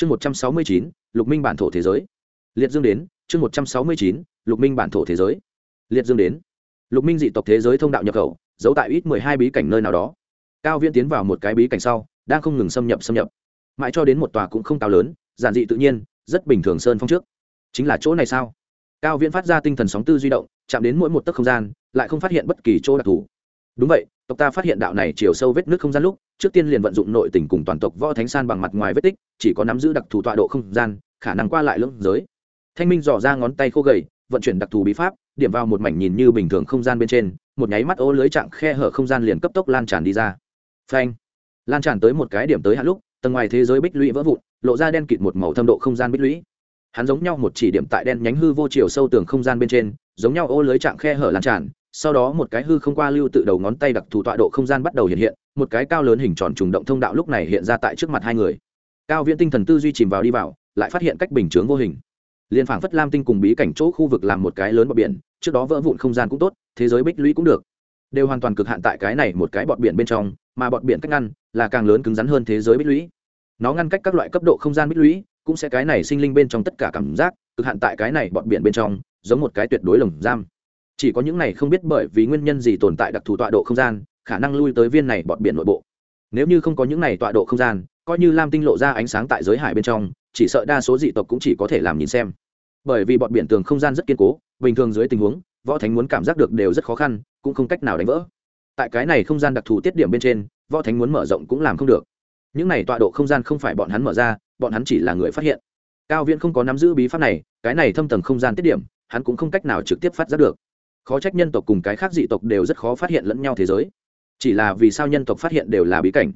chương một trăm sáu mươi chín, lục minh bản thổ thế giới. Liệt dương đến, chương một trăm sáu mươi chín, lục minh bản thổ thế giới. Liệt dương đến. Lục minh dị tộc thế giới thông đạo nhập khẩu, giấu tại ít mười hai bí cảnh nơi nào đó. Cao viễn tiến vào một cái bí cảnh sau, đang không ngừng xâm nhập xâm nhập. Mãi cho đến một tòa cũng không cao lớn, giản dị tự nhiên, rất bình thường sơn phong trước. Chính là chỗ này sao? Cao viễn phát ra tinh thần sóng tư duy động, chạm đến mỗi một tấc không gian, lại không phát hiện bất kỳ chỗ đặc thù. Đúng vậy tộc ta phát hiện đạo này chiều sâu vết nước không gian lúc, trước tiên liền vận dụng nội tình cùng toàn tộc võ thánh san bằng mặt ngoài vết tích, chỉ có nắm giữ đặc thù tọa độ không gian, khả năng qua lại lưỡng giới. Thanh minh dò ra ngón tay khô gầy, vận chuyển đặc thù bí pháp, điểm vào một mảnh nhìn như bình thường không gian bên trên, một nháy mắt ô lưới chạm khe hở không gian liền cấp tốc lan tràn đi ra. Phanh! Lan tràn tới một cái điểm tới hạn lúc, tầng ngoài thế giới bích lũy vỡ vụn, lộ ra đen kịt một màu thâm độ không gian bích lũy. Hắn giống nhau một chỉ điểm tại đen nhánh hư vô chiều sâu tường không gian bên trên, giống nhau ô lưới chạm khe hở lan tràn sau đó một cái hư không qua lưu tự đầu ngón tay đặc thù tọa độ không gian bắt đầu hiện hiện, một cái cao lớn hình tròn trùng động thông đạo lúc này hiện ra tại trước mặt hai người. Cao viễn tinh thần tư duy chìm vào đi vào, lại phát hiện cách bình chướng vô hình. Liên phảng phất lam tinh cùng bí cảnh chỗ khu vực làm một cái lớn bọt biển, trước đó vỡ vụn không gian cũng tốt, thế giới bích lũy cũng được. Đều hoàn toàn cực hạn tại cái này một cái bọt biển bên trong, mà bọt biển cách ngăn là càng lớn cứng rắn hơn thế giới bích lũy. Nó ngăn cách các loại cấp độ không gian bích lũy, cũng sẽ cái này sinh linh bên trong tất cả cảm giác, cực hạn tại cái này bọt biển bên trong, giống một cái tuyệt đối lồng giam chỉ có những này không biết bởi vì nguyên nhân gì tồn tại đặc thù tọa độ không gian, khả năng lui tới viên này bọt biển nội bộ. Nếu như không có những này tọa độ không gian, coi như lam tinh lộ ra ánh sáng tại giới hải bên trong, chỉ sợ đa số dị tộc cũng chỉ có thể làm nhìn xem. Bởi vì bọt biển tường không gian rất kiên cố, bình thường dưới tình huống, võ thánh muốn cảm giác được đều rất khó khăn, cũng không cách nào đánh vỡ. Tại cái này không gian đặc thù tiết điểm bên trên, võ thánh muốn mở rộng cũng làm không được. Những này tọa độ không gian không phải bọn hắn mở ra, bọn hắn chỉ là người phát hiện. Cao viễn không có nắm giữ bí pháp này, cái này thâm tầng không gian tiết điểm, hắn cũng không cách nào trực tiếp phát giác được khó trách nhân tộc cùng cái khác dị tộc đều rất khó phát hiện lẫn nhau thế giới. Chỉ là vì sao nhân tộc phát hiện đều là bí cảnh,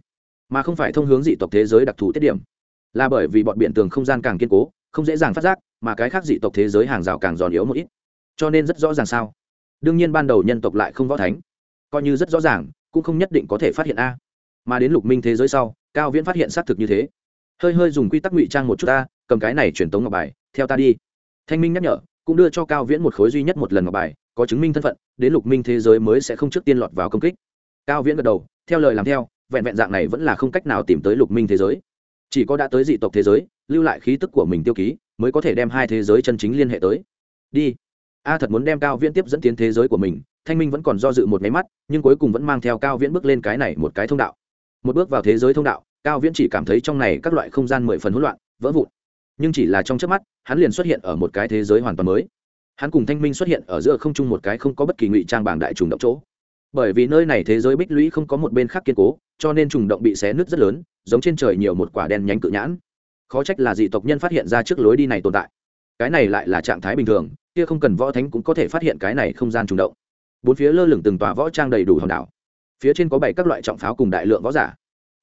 mà không phải thông hướng dị tộc thế giới đặc thù tiết điểm. Là bởi vì bọn biện tường không gian càng kiên cố, không dễ dàng phát giác, mà cái khác dị tộc thế giới hàng rào càng giòn yếu một ít. Cho nên rất rõ ràng sao? Đương nhiên ban đầu nhân tộc lại không võ thánh. Coi như rất rõ ràng, cũng không nhất định có thể phát hiện a. Mà đến lục minh thế giới sau, cao viễn phát hiện xác thực như thế. Hơi hơi dùng quy tắc ngụy trang một chút ta cầm cái này truyền tống ngọc bài, theo ta đi. Thanh minh nhắc nhở, cũng đưa cho cao viễn một khối duy nhất một lần ngọc bài có chứng minh thân phận, đến lục minh thế giới mới sẽ không trước tiên lọt vào công kích. Cao viễn gật đầu, theo lời làm theo, vẹn vẹn dạng này vẫn là không cách nào tìm tới lục minh thế giới. Chỉ có đã tới dị tộc thế giới, lưu lại khí tức của mình tiêu ký, mới có thể đem hai thế giới chân chính liên hệ tới. Đi. A thật muốn đem cao viễn tiếp dẫn tiến thế giới của mình, thanh minh vẫn còn do dự một máy mắt, nhưng cuối cùng vẫn mang theo cao viễn bước lên cái này một cái thông đạo. Một bước vào thế giới thông đạo, cao viễn chỉ cảm thấy trong này các loại không gian mười phần hỗn loạn, vỡ vụn. Nhưng chỉ là trong trước mắt, hắn liền xuất hiện ở một cái thế giới hoàn toàn mới hắn cùng thanh minh xuất hiện ở giữa không trung một cái không có bất kỳ ngụy trang bảng đại trùng động chỗ. Bởi vì nơi này thế giới bích lũy không có một bên khác kiên cố, cho nên trùng động bị xé nứt rất lớn, giống trên trời nhiều một quả đen nhánh cự nhãn. Khó trách là dị tộc nhân phát hiện ra trước lối đi này tồn tại. Cái này lại là trạng thái bình thường, kia không cần võ thánh cũng có thể phát hiện cái này không gian trùng động. Bốn phía lơ lửng từng tòa võ trang đầy đủ hòn đảo. Phía trên có bảy các loại trọng pháo cùng đại lượng võ giả.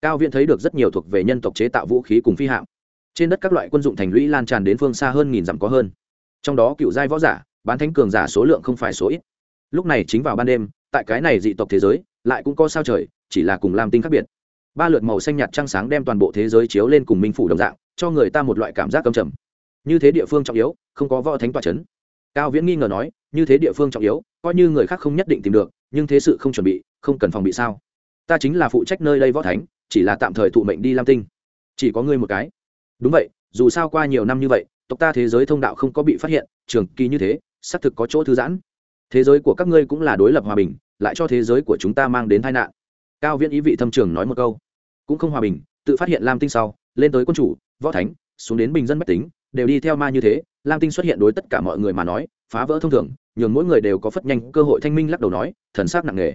Cao viện thấy được rất nhiều thuộc về nhân tộc chế tạo vũ khí cùng phi hạm. Trên đất các loại quân dụng thành lũy lan tràn đến phương xa hơn nghìn dặm có hơn trong đó cựu giai võ giả, bán thánh cường giả số lượng không phải số ít. Lúc này chính vào ban đêm, tại cái này dị tộc thế giới, lại cũng có sao trời, chỉ là cùng lam tinh khác biệt. Ba lượt màu xanh nhạt trăng sáng đem toàn bộ thế giới chiếu lên cùng minh phủ đồng dạng, cho người ta một loại cảm giác cầm trầm. Như thế địa phương trọng yếu, không có võ thánh tọa c h ấ n cao viễn nghi ngờ nói, như thế địa phương trọng yếu, coi như người khác không nhất định tìm được, nhưng thế sự không chuẩn bị, không cần phòng bị sao? Ta chính là phụ trách nơi đây võ thánh, chỉ là tạm thời thụ mệnh đi lam tinh. Chỉ có ngươi một cái. Đúng vậy, dù sao qua nhiều năm như vậy tộc ta thế giới thông đạo không có bị phát hiện, trường kỳ như thế, xác thực có chỗ thư giãn. Thế giới của các ngươi cũng là đối lập hòa bình, lại cho thế giới của chúng ta mang đến tai nạn. Cao viễn ý vị thâm trường nói một câu. Cũng không hòa bình, tự phát hiện lam tinh sau, lên tới quân chủ, võ thánh, xuống đến bình dân bách tính, đều đi theo ma như thế, lam tinh xuất hiện đối tất cả mọi người mà nói, phá vỡ thông thường, nhường mỗi người đều có phất nhanh, cơ hội thanh minh lắc đầu nói, thần sắc nặng nề.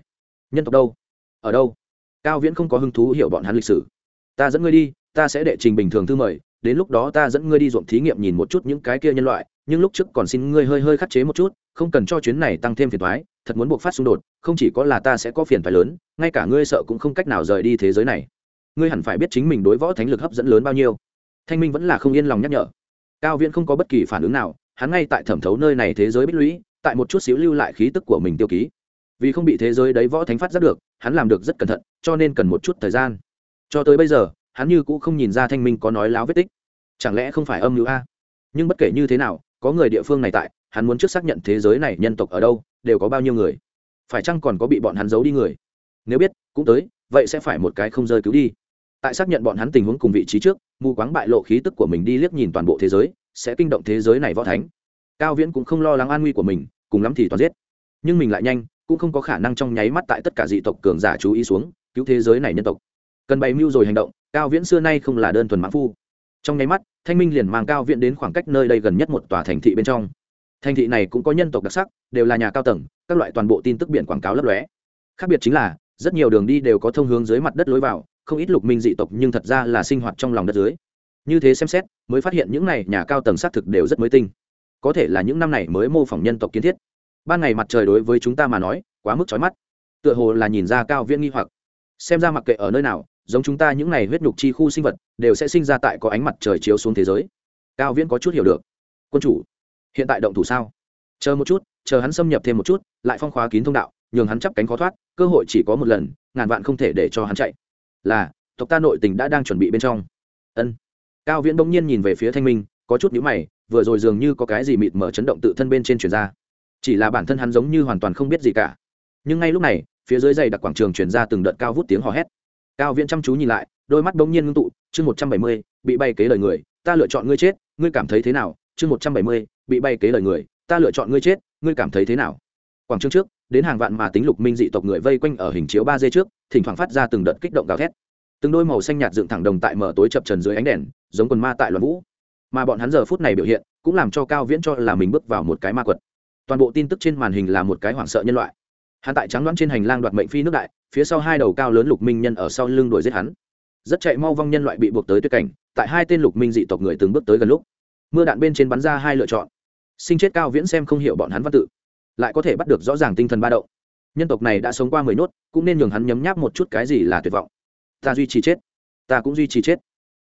Nhân tộc đâu? Ở đâu? Cao viễn không có hứng thú hiểu bọn hắn lịch sử. Ta dẫn ngươi đi, ta sẽ đệ trình bình thường thư mời đến lúc đó ta dẫn ngươi đi ruộng thí nghiệm nhìn một chút những cái kia nhân loại, nhưng lúc trước còn xin ngươi hơi hơi khắc chế một chút, không cần cho chuyến này tăng thêm phiền thoái thật muốn buộc phát xung đột, không chỉ có là ta sẽ có phiền thoái lớn, ngay cả ngươi sợ cũng không cách nào rời đi thế giới này. Ngươi hẳn phải biết chính mình đối võ thánh lực hấp dẫn lớn bao nhiêu. Thanh minh vẫn là không yên lòng nhắc nhở. Cao viễn không có bất kỳ phản ứng nào, hắn ngay tại thẩm thấu nơi này thế giới bích lũy, tại một chút xíu lưu lại khí tức của mình tiêu ký. Vì không bị thế giới đấy võ thánh phát giác được, hắn làm được rất cẩn thận, cho nên cần một chút thời gian. Cho tới bây giờ hắn như cũng không nhìn ra thanh minh có nói láo vết tích. Chẳng lẽ không phải âm mưu a? Nhưng bất kể như thế nào, có người địa phương này tại, hắn muốn trước xác nhận thế giới này nhân tộc ở đâu, đều có bao nhiêu người. Phải chăng còn có bị bọn hắn giấu đi người? Nếu biết, cũng tới, vậy sẽ phải một cái không rơi cứu đi. Tại xác nhận bọn hắn tình huống cùng vị trí trước, mù quáng bại lộ khí tức của mình đi liếc nhìn toàn bộ thế giới, sẽ kinh động thế giới này võ thánh. Cao viễn cũng không lo lắng an nguy của mình, cùng lắm thì toàn giết. Nhưng mình lại nhanh, cũng không có khả năng trong nháy mắt tại tất cả dị tộc cường giả chú ý xuống, cứu thế giới này nhân tộc. Cần bày mưu rồi hành động cao viễn xưa nay không là đơn thuần mãn phu. Trong nháy mắt, thanh minh liền mang cao viễn đến khoảng cách nơi đây gần nhất một tòa thành thị bên trong. Thành thị này cũng có nhân tộc đặc sắc, đều là nhà cao tầng, các loại toàn bộ tin tức biển quảng cáo lấp lóe. Khác biệt chính là, rất nhiều đường đi đều có thông hướng dưới mặt đất lối vào, không ít lục minh dị tộc nhưng thật ra là sinh hoạt trong lòng đất dưới. Như thế xem xét, mới phát hiện những này nhà cao tầng xác thực đều rất mới tinh. Có thể là những năm này mới mô phỏng nhân tộc kiến thiết. Ban ngày mặt trời đối với chúng ta mà nói, quá mức trói mắt. Tựa hồ là nhìn ra cao viễn nghi hoặc. Xem ra mặc kệ ở nơi nào giống chúng ta những này huyết nhục chi khu sinh vật, đều sẽ sinh ra tại có ánh mặt trời chiếu xuống thế giới. Cao viễn có chút hiểu được. Quân chủ, hiện tại động thủ sao? Chờ một chút, chờ hắn xâm nhập thêm một chút, lại phong khóa kín thông đạo, nhường hắn chắp cánh khó thoát, cơ hội chỉ có một lần, ngàn vạn không thể để cho hắn chạy. Là, tộc ta nội tình đã đang chuẩn bị bên trong. Ân. Cao viễn bỗng nhiên nhìn về phía thanh minh, có chút nhữ mày, vừa rồi dường như có cái gì mịt mở chấn động tự thân bên trên truyền ra. Chỉ là bản thân hắn giống như hoàn toàn không biết gì cả. Nhưng ngay lúc này, phía dưới dày đặc quảng trường truyền ra từng đợt cao vút tiếng hò hét cao viễn chăm chú nhìn lại, đôi mắt bỗng nhiên ngưng tụ, chương một trăm bảy mươi, bị bay kế lời người, ta lựa chọn ngươi chết, ngươi cảm thấy thế nào? Chương một trăm bảy mươi, bị bay kế lời người, ta lựa chọn ngươi chết, ngươi cảm thấy thế nào? Quảng trường trước, đến hàng vạn mà tính lục minh dị tộc người vây quanh ở hình chiếu ba d trước, thỉnh thoảng phát ra từng đợt kích động gào thét. Từng đôi màu xanh nhạt dựng thẳng đồng tại mở tối chập trần dưới ánh đèn, giống quần ma tại loạn vũ. Mà bọn hắn giờ phút này biểu hiện, cũng làm cho cao viễn cho là mình bước vào một cái ma quật. Toàn bộ tin tức trên màn hình là một cái hoảng sợ nhân loại hắn tại trắng đoán trên hành lang đoạt mệnh phi nước đại, phía sau hai đầu cao lớn lục minh nhân ở sau lưng đuổi giết hắn. Rất chạy mau vong nhân loại bị buộc tới tuyệt cảnh, tại hai tên lục minh dị tộc người từng bước tới gần lúc, mưa đạn bên trên bắn ra hai lựa chọn. Sinh chết cao viễn xem không hiểu bọn hắn văn tự, lại có thể bắt được rõ ràng tinh thần ba động. Nhân tộc này đã sống qua mười nốt, cũng nên nhường hắn nhấm nháp một chút cái gì là tuyệt vọng. Ta duy trì chết, ta cũng duy trì chết,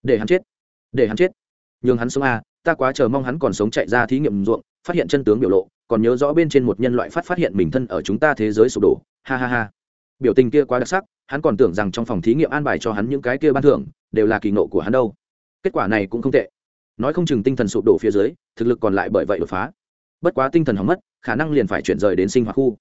để hắn chết, để hắn chết. Nhường hắn sống a ta quá chờ mong hắn còn sống chạy ra thí nghiệm ruộng, phát hiện chân tướng biểu lộ còn nhớ rõ bên trên một nhân loại phát phát hiện mình thân ở chúng ta thế giới sụp đổ. Ha ha ha. Biểu tình kia quá đặc sắc, hắn còn tưởng rằng trong phòng thí nghiệm an bài cho hắn những cái kia ban thưởng, đều là kỳ nộ của hắn đâu. Kết quả này cũng không tệ. Nói không chừng tinh thần sụp đổ phía dưới, thực lực còn lại bởi vậy đột phá. Bất quá tinh thần hỏng mất, khả năng liền phải chuyển rời đến sinh hoạt khu.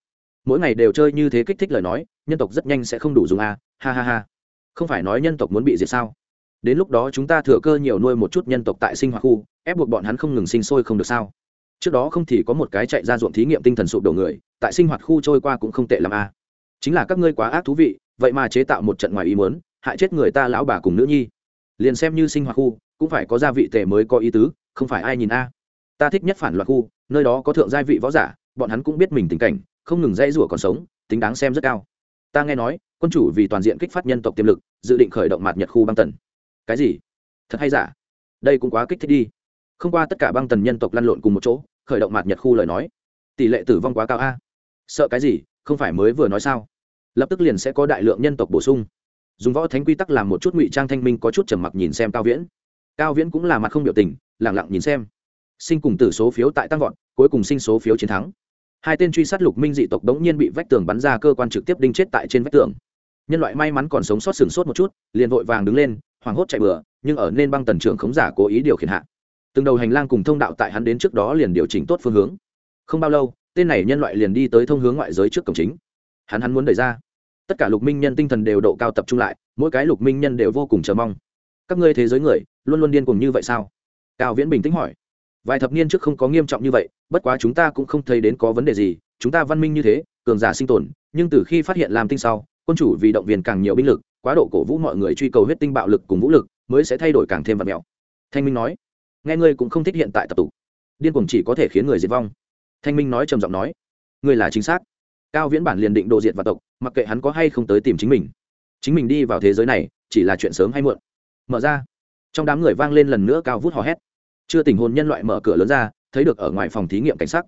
Mỗi ngày đều chơi như thế kích thích lời nói, nhân tộc rất nhanh sẽ không đủ dùng a. Ha ha ha. Không phải nói nhân tộc muốn bị diệt sao? Đến lúc đó chúng ta thừa cơ nhiều nuôi một chút nhân tộc tại sinh hoạt khu, ép buộc bọn hắn không ngừng sinh sôi không được sao? Trước đó không thì có một cái chạy ra ruộng thí nghiệm tinh thần sụp đổ người, tại sinh hoạt khu trôi qua cũng không tệ l a. Chính là các ngươi quá ác thú vị, vậy mà chế tạo một trận ngoài ý muốn, hại chết người ta lão bà cùng nữ nhi. Liền xem như sinh hoạt khu, cũng phải có gia vị tề mới có ý tứ, không phải ai nhìn a. Ta thích nhất phản loạt khu, nơi đó có thượng gia vị võ giả, bọn hắn cũng biết mình tình cảnh, không ngừng dây rủa còn sống, tính đáng xem rất cao. Ta nghe nói, quân chủ vì toàn diện kích phát nhân tộc tiềm lực, dự định khởi động mạt nhật khu băng tần. Cái gì? Thật hay giả? Đây cũng quá kích thích đi không qua tất cả băng tần nhân tộc lăn lộn cùng một chỗ, khởi động mạt nhật khu lời nói. Tỷ lệ tử vong quá cao a. Sợ cái gì, không phải mới vừa nói sao? Lập tức liền sẽ có đại lượng nhân tộc bổ sung. Dùng võ thánh quy tắc làm một chút ngụy trang thanh minh có chút trầm mặc nhìn xem cao viễn. Cao viễn cũng là mặt không biểu tình lẳng lặng nhìn xem. Sinh cùng tử số phiếu tại tăng vọt, cuối cùng sinh số phiếu chiến thắng. Hai tên truy sát lục minh dị tộc đống nhiên bị vách tường bắn ra cơ quan trực tiếp đinh chết tại trên vách tường. Nhân loại may mắn còn sống sót sừng sốt một chút, liền vội vàng đứng lên, hoảng hốt chạy bừa, nhưng ở nên băng tần trưởng khống giả cố ý điều khiển hạ từng đầu hành lang cùng thông đạo tại hắn đến trước đó liền điều chỉnh tốt phương hướng. Không bao lâu, tên này nhân loại liền đi tới thông hướng ngoại giới trước cổng chính. Hắn hắn muốn đẩy ra. Tất cả lục minh nhân tinh thần đều độ cao tập trung lại, mỗi cái lục minh nhân đều vô cùng chờ mong. Các ngươi thế giới người, luôn luôn điên cùng như vậy sao? Cao viễn bình tĩnh hỏi. Vài thập niên trước không có nghiêm trọng như vậy, bất quá chúng ta cũng không thấy đến có vấn đề gì, chúng ta văn minh như thế, cường giả sinh tồn, nhưng từ khi phát hiện làm tinh sau, quân chủ vì động viên càng nhiều binh lực, quá độ cổ vũ mọi người truy cầu huyết tinh bạo lực cùng vũ lực, mới sẽ thay đổi càng thêm vật mèo thanh minh nói nghe ngươi cũng không thích hiện tại tập tục. Điên cuồng chỉ có thể khiến người diệt vong. Thanh minh nói trầm giọng nói, ngươi là chính xác. Cao viễn bản liền định độ diệt và tộc, mặc kệ hắn có hay không tới tìm chính mình. Chính mình đi vào thế giới này, chỉ là chuyện sớm hay muộn. Mở ra. Trong đám người vang lên lần nữa cao vút hò hét. Chưa tình hồn nhân loại mở cửa lớn ra, thấy được ở ngoài phòng thí nghiệm cảnh sắc.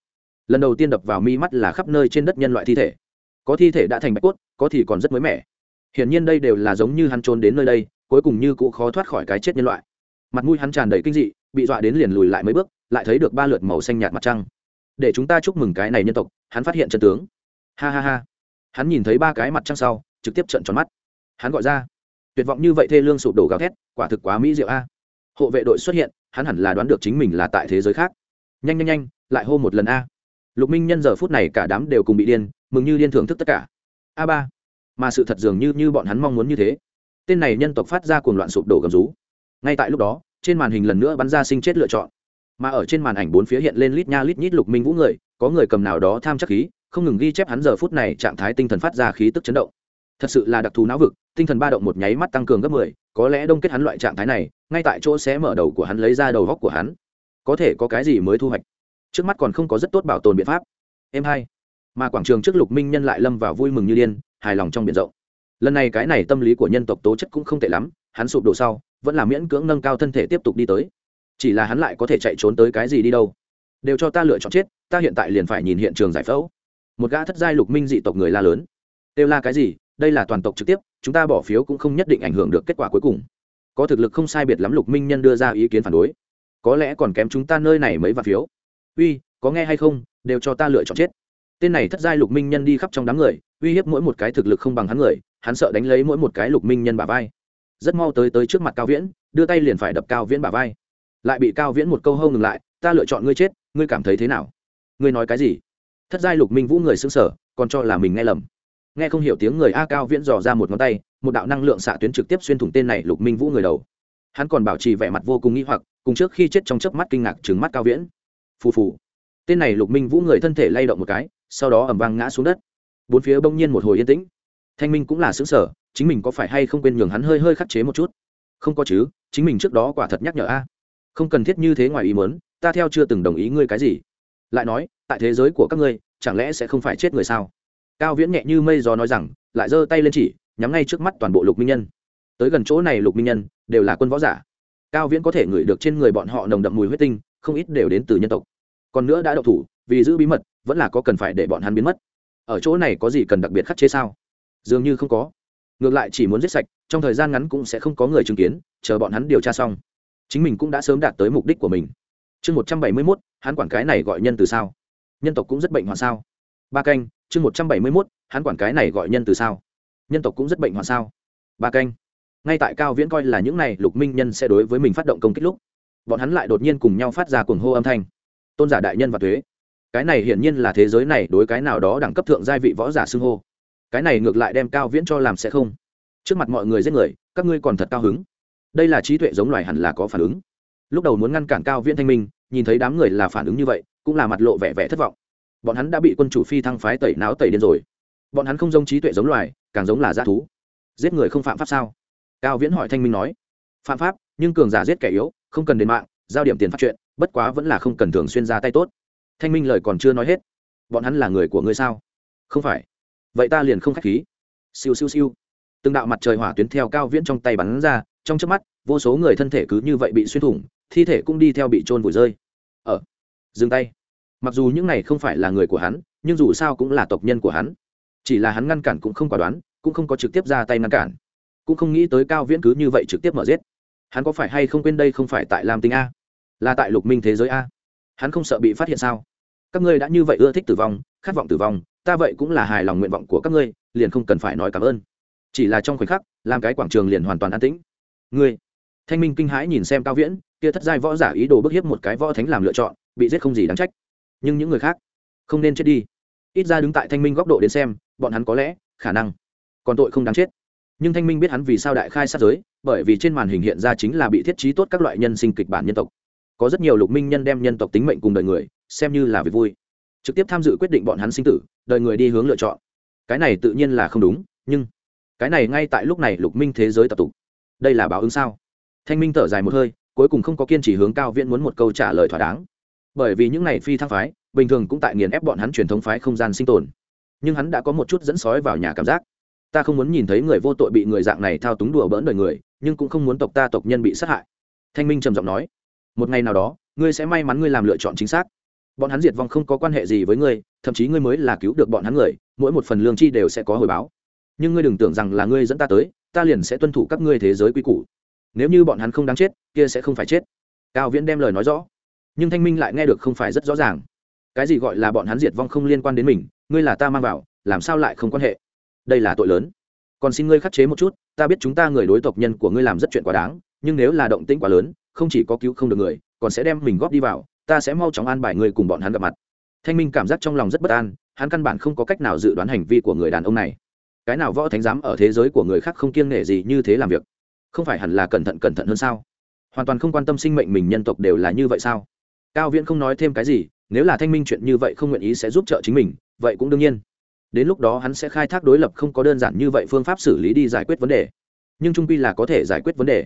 lần đầu tiên đập vào mi mắt là khắp nơi trên đất nhân loại thi thể. Có thi thể đã thành bạch cốt, có thì còn rất mới mẻ. Hiển nhiên đây đều là giống như hắn trốn đến nơi đây, cuối cùng như cụ khó thoát khỏi cái chết nhân loại. Mặt mũi hắn tràn đầy kinh dị bị dọa đến liền lùi lại mấy bước, lại thấy được ba lượt màu xanh nhạt mặt trăng. Để chúng ta chúc mừng cái này nhân tộc, hắn phát hiện chân tướng. Ha ha ha. Hắn nhìn thấy ba cái mặt trăng sau, trực tiếp trận tròn mắt. Hắn gọi ra, tuyệt vọng như vậy thê lương sụp đổ gào thét, quả thực quá mỹ diệu a. Hộ vệ đội xuất hiện, hắn hẳn là đoán được chính mình là tại thế giới khác. Nhanh nhanh nhanh, lại hô một lần a. Lục minh nhân giờ phút này cả đám đều cùng bị điên, mừng như điên thưởng thức tất cả. A ba, mà sự thật dường như như bọn hắn mong muốn như thế. Tên này nhân tộc phát ra cuồng loạn sụp đổ gầm rú. Ngay tại lúc đó trên màn hình lần nữa bắn ra sinh chết lựa chọn. Mà ở trên màn ảnh bốn phía hiện lên lít nha lít nhít lục minh vũ người, có người cầm nào đó tham chắc khí, không ngừng ghi chép hắn giờ phút này trạng thái tinh thần phát ra khí tức chấn động. Thật sự là đặc thù não vực, tinh thần ba động một nháy mắt tăng cường gấp mười, có lẽ đông kết hắn loại trạng thái này, ngay tại chỗ sẽ mở đầu của hắn lấy ra đầu góc của hắn. Có thể có cái gì mới thu hoạch? Trước mắt còn không có rất tốt bảo tồn biện pháp. Em hai. Mà quảng trường trước lục minh nhân lại lâm vào vui mừng như điên, hài lòng trong biển rộng. Lần này cái này tâm lý của nhân tộc tố chất cũng không tệ lắm, hắn sụp đổ sau vẫn là miễn cưỡng nâng cao thân thể tiếp tục đi tới. Chỉ là hắn lại có thể chạy trốn tới cái gì đi đâu? Đều cho ta lựa chọn chết, ta hiện tại liền phải nhìn hiện trường giải phẫu. Một gã thất giai lục minh dị tộc người la lớn. Đều la cái gì? Đây là toàn tộc trực tiếp, chúng ta bỏ phiếu cũng không nhất định ảnh hưởng được kết quả cuối cùng. Có thực lực không sai biệt lắm lục minh nhân đưa ra ý kiến phản đối. Có lẽ còn kém chúng ta nơi này mấy vạn phiếu. Uy, có nghe hay không? Đều cho ta lựa chọn chết. Tên này thất giai lục minh nhân đi khắp trong đám người, uy hiếp mỗi một cái thực lực không bằng hắn người, hắn sợ đánh lấy mỗi một cái lục minh nhân bả vai rất mau tới tới trước mặt cao viễn, đưa tay liền phải đập cao viễn bả vai. Lại bị cao viễn một câu hâu ngừng lại, ta lựa chọn ngươi chết, ngươi cảm thấy thế nào? Ngươi nói cái gì? Thất giai lục minh vũ người xứng sở còn cho là mình nghe lầm. Nghe không hiểu tiếng người a cao viễn dò ra một ngón tay, một đạo năng lượng xạ tuyến trực tiếp xuyên thủng tên này lục minh vũ người đầu. Hắn còn bảo trì vẻ mặt vô cùng nghi hoặc, cùng trước khi chết trong chớp mắt kinh ngạc trừng mắt cao viễn. Phù phù. Tên này lục minh vũ người thân thể lay động một cái, sau đó ẩm vang ngã xuống đất. Bốn phía bỗng nhiên một hồi yên tĩnh. Thanh minh cũng là xứng sở chính mình có phải hay không quên nhường hắn hơi hơi khắc chế một chút? Không có chứ, chính mình trước đó quả thật nhắc nhở a. Không cần thiết như thế ngoài ý muốn, ta theo chưa từng đồng ý ngươi cái gì. Lại nói, tại thế giới của các ngươi, chẳng lẽ sẽ không phải chết người sao? Cao viễn nhẹ như mây gió nói rằng, lại giơ tay lên chỉ, nhắm ngay trước mắt toàn bộ lục minh nhân. Tới gần chỗ này lục minh nhân, đều là quân võ giả. Cao viễn có thể ngửi được trên người bọn họ nồng đậm mùi huyết tinh, không ít đều đến từ nhân tộc. Còn nữa đã đậu thủ, vì giữ bí mật, vẫn là có cần phải để bọn hắn biến mất. Ở chỗ này có gì cần đặc biệt khắc chế sao? Dường như không có ngược lại chỉ muốn giết sạch, trong thời gian ngắn cũng sẽ không có người chứng kiến, chờ bọn hắn điều tra xong. Chính mình cũng đã sớm đạt tới mục đích của mình. Chương một trăm bảy mươi mốt, hắn quản cái này gọi nhân từ sao? Nhân tộc cũng rất bệnh hoạn sao? Ba canh, chương một trăm bảy mươi mốt, hắn quản cái này gọi nhân từ sao? Nhân tộc cũng rất bệnh hoạn sao? Ba canh. Ngay tại cao viễn coi là những này, lục minh nhân sẽ đối với mình phát động công kích lúc, bọn hắn lại đột nhiên cùng nhau phát ra cuồng hô âm thanh. Tôn giả đại nhân và thuế. Cái này hiển nhiên là thế giới này đối cái nào đó đẳng cấp thượng giai vị võ giả xưng hô cái này ngược lại đem cao viễn cho làm sẽ không. Trước mặt mọi người giết người, các ngươi còn thật cao hứng. Đây là trí tuệ giống loài hẳn là có phản ứng. Lúc đầu muốn ngăn cản cao viễn thanh minh, nhìn thấy đám người là phản ứng như vậy, cũng là mặt lộ vẻ vẻ thất vọng. Bọn hắn đã bị quân chủ phi thăng phái tẩy não tẩy điên rồi. Bọn hắn không giống trí tuệ giống loài, càng giống là g thú. Giết người không phạm pháp sao? Cao viễn hỏi thanh minh nói. Phạm pháp, nhưng cường giả giết kẻ yếu, không cần đến mạng, giao điểm tiền phát chuyện, bất quá vẫn là không cần thường xuyên ra tay tốt. Thanh minh lời còn chưa nói hết. Bọn hắn là người của ngươi sao? Không phải vậy ta liền không k h á c h khí. Siêu siêu siêu. Từng đạo mặt trời hỏa tuyến theo cao viễn trong tay bắn ra, trong trước mắt, vô số người thân thể cứ như vậy bị xuyên thủng, thi thể cũng đi theo bị trôn vùi rơi. Ở dừng tay. Mặc dù những này không phải là người của hắn, nhưng dù sao cũng là tộc nhân của hắn. Chỉ là hắn ngăn cản cũng không quả đoán, cũng không có trực tiếp ra tay ngăn cản. Cũng không nghĩ tới cao viễn cứ như vậy trực tiếp mở giết. Hắn có phải hay không quên đây không phải tại lam tinh a? Là tại lục minh thế giới a? Hắn không sợ bị phát hiện sao? Các ngươi đã như vậy ưa thích tử vong, khát vọng tử vong ta vậy cũng là hài lòng nguyện vọng của các ngươi, liền không cần phải nói cảm ơn. Chỉ là trong khoảnh khắc, làm cái quảng trường liền hoàn toàn an tĩnh. Ngươi, thanh minh kinh hãi nhìn xem cao viễn, kia thất giai võ giả ý đồ bức hiếp một cái võ thánh làm lựa chọn, bị giết không gì đáng trách. Nhưng những người khác, không nên chết đi. Ít ra đứng tại thanh minh góc độ đến xem, bọn hắn có lẽ, khả năng, còn tội không đáng chết. Nhưng thanh minh biết hắn vì sao đại khai sát giới, bởi vì trên màn hình hiện ra chính là bị thiết trí tốt các loại nhân sinh kịch bản nhân tộc. Có rất nhiều lục minh nhân đem nhân tộc tính mệnh cùng đời người, xem như là việc vui trực tiếp tham dự quyết định bọn hắn sinh tử đợi người đi hướng lựa chọn. Cái này tự nhiên là không đúng, nhưng cái này ngay tại lúc này lục minh thế giới tập tục. Đây là báo ứng sao? Thanh minh thở dài một hơi, cuối cùng không có kiên trì hướng cao viễn muốn một câu trả lời thỏa đáng. Bởi vì những này phi thăng phái, bình thường cũng tại nghiền ép bọn hắn truyền thống phái không gian sinh tồn. Nhưng hắn đã có một chút dẫn sói vào nhà cảm giác. Ta không muốn nhìn thấy người vô tội bị người dạng này thao túng đùa bỡn đời người, nhưng cũng không muốn tộc ta tộc nhân bị sát hại. Thanh minh trầm giọng nói, một ngày nào đó, ngươi sẽ may mắn ngươi làm lựa chọn chính xác bọn hắn diệt vong không có quan hệ gì với ngươi, thậm chí ngươi mới là cứu được bọn hắn người, mỗi một phần lương chi đều sẽ có hồi báo. Nhưng ngươi đừng tưởng rằng là ngươi dẫn ta tới, ta liền sẽ tuân thủ các ngươi thế giới quy củ. Nếu như bọn hắn không đáng chết, kia sẽ không phải chết. Cao viễn đem lời nói rõ. Nhưng thanh minh lại nghe được không phải rất rõ ràng. Cái gì gọi là bọn hắn diệt vong không liên quan đến mình, ngươi là ta mang vào, làm sao lại không quan hệ? Đây là tội lớn. Còn xin ngươi khắc chế một chút, ta biết chúng ta người đối tộc nhân của ngươi làm rất chuyện quá đáng, nhưng nếu là động tĩnh quá lớn, không chỉ có cứu không được người, còn sẽ đem mình góp đi vào ta sẽ mau chóng an bài ngươi cùng bọn hắn gặp mặt. Thanh minh cảm giác trong lòng rất bất an, hắn căn bản không có cách nào dự đoán hành vi của người đàn ông này. Cái nào võ thánh giám ở thế giới của người khác không kiêng nể gì như thế làm việc? Không phải hẳn là cẩn thận cẩn thận hơn sao? Hoàn toàn không quan tâm sinh mệnh mình nhân tộc đều là như vậy sao? Cao viễn không nói thêm cái gì, nếu là thanh minh chuyện như vậy không nguyện ý sẽ giúp trợ chính mình, vậy cũng đương nhiên. Đến lúc đó hắn sẽ khai thác đối lập không có đơn giản như vậy phương pháp xử lý đi giải quyết vấn đề. Nhưng trung pi là có thể giải quyết vấn đề.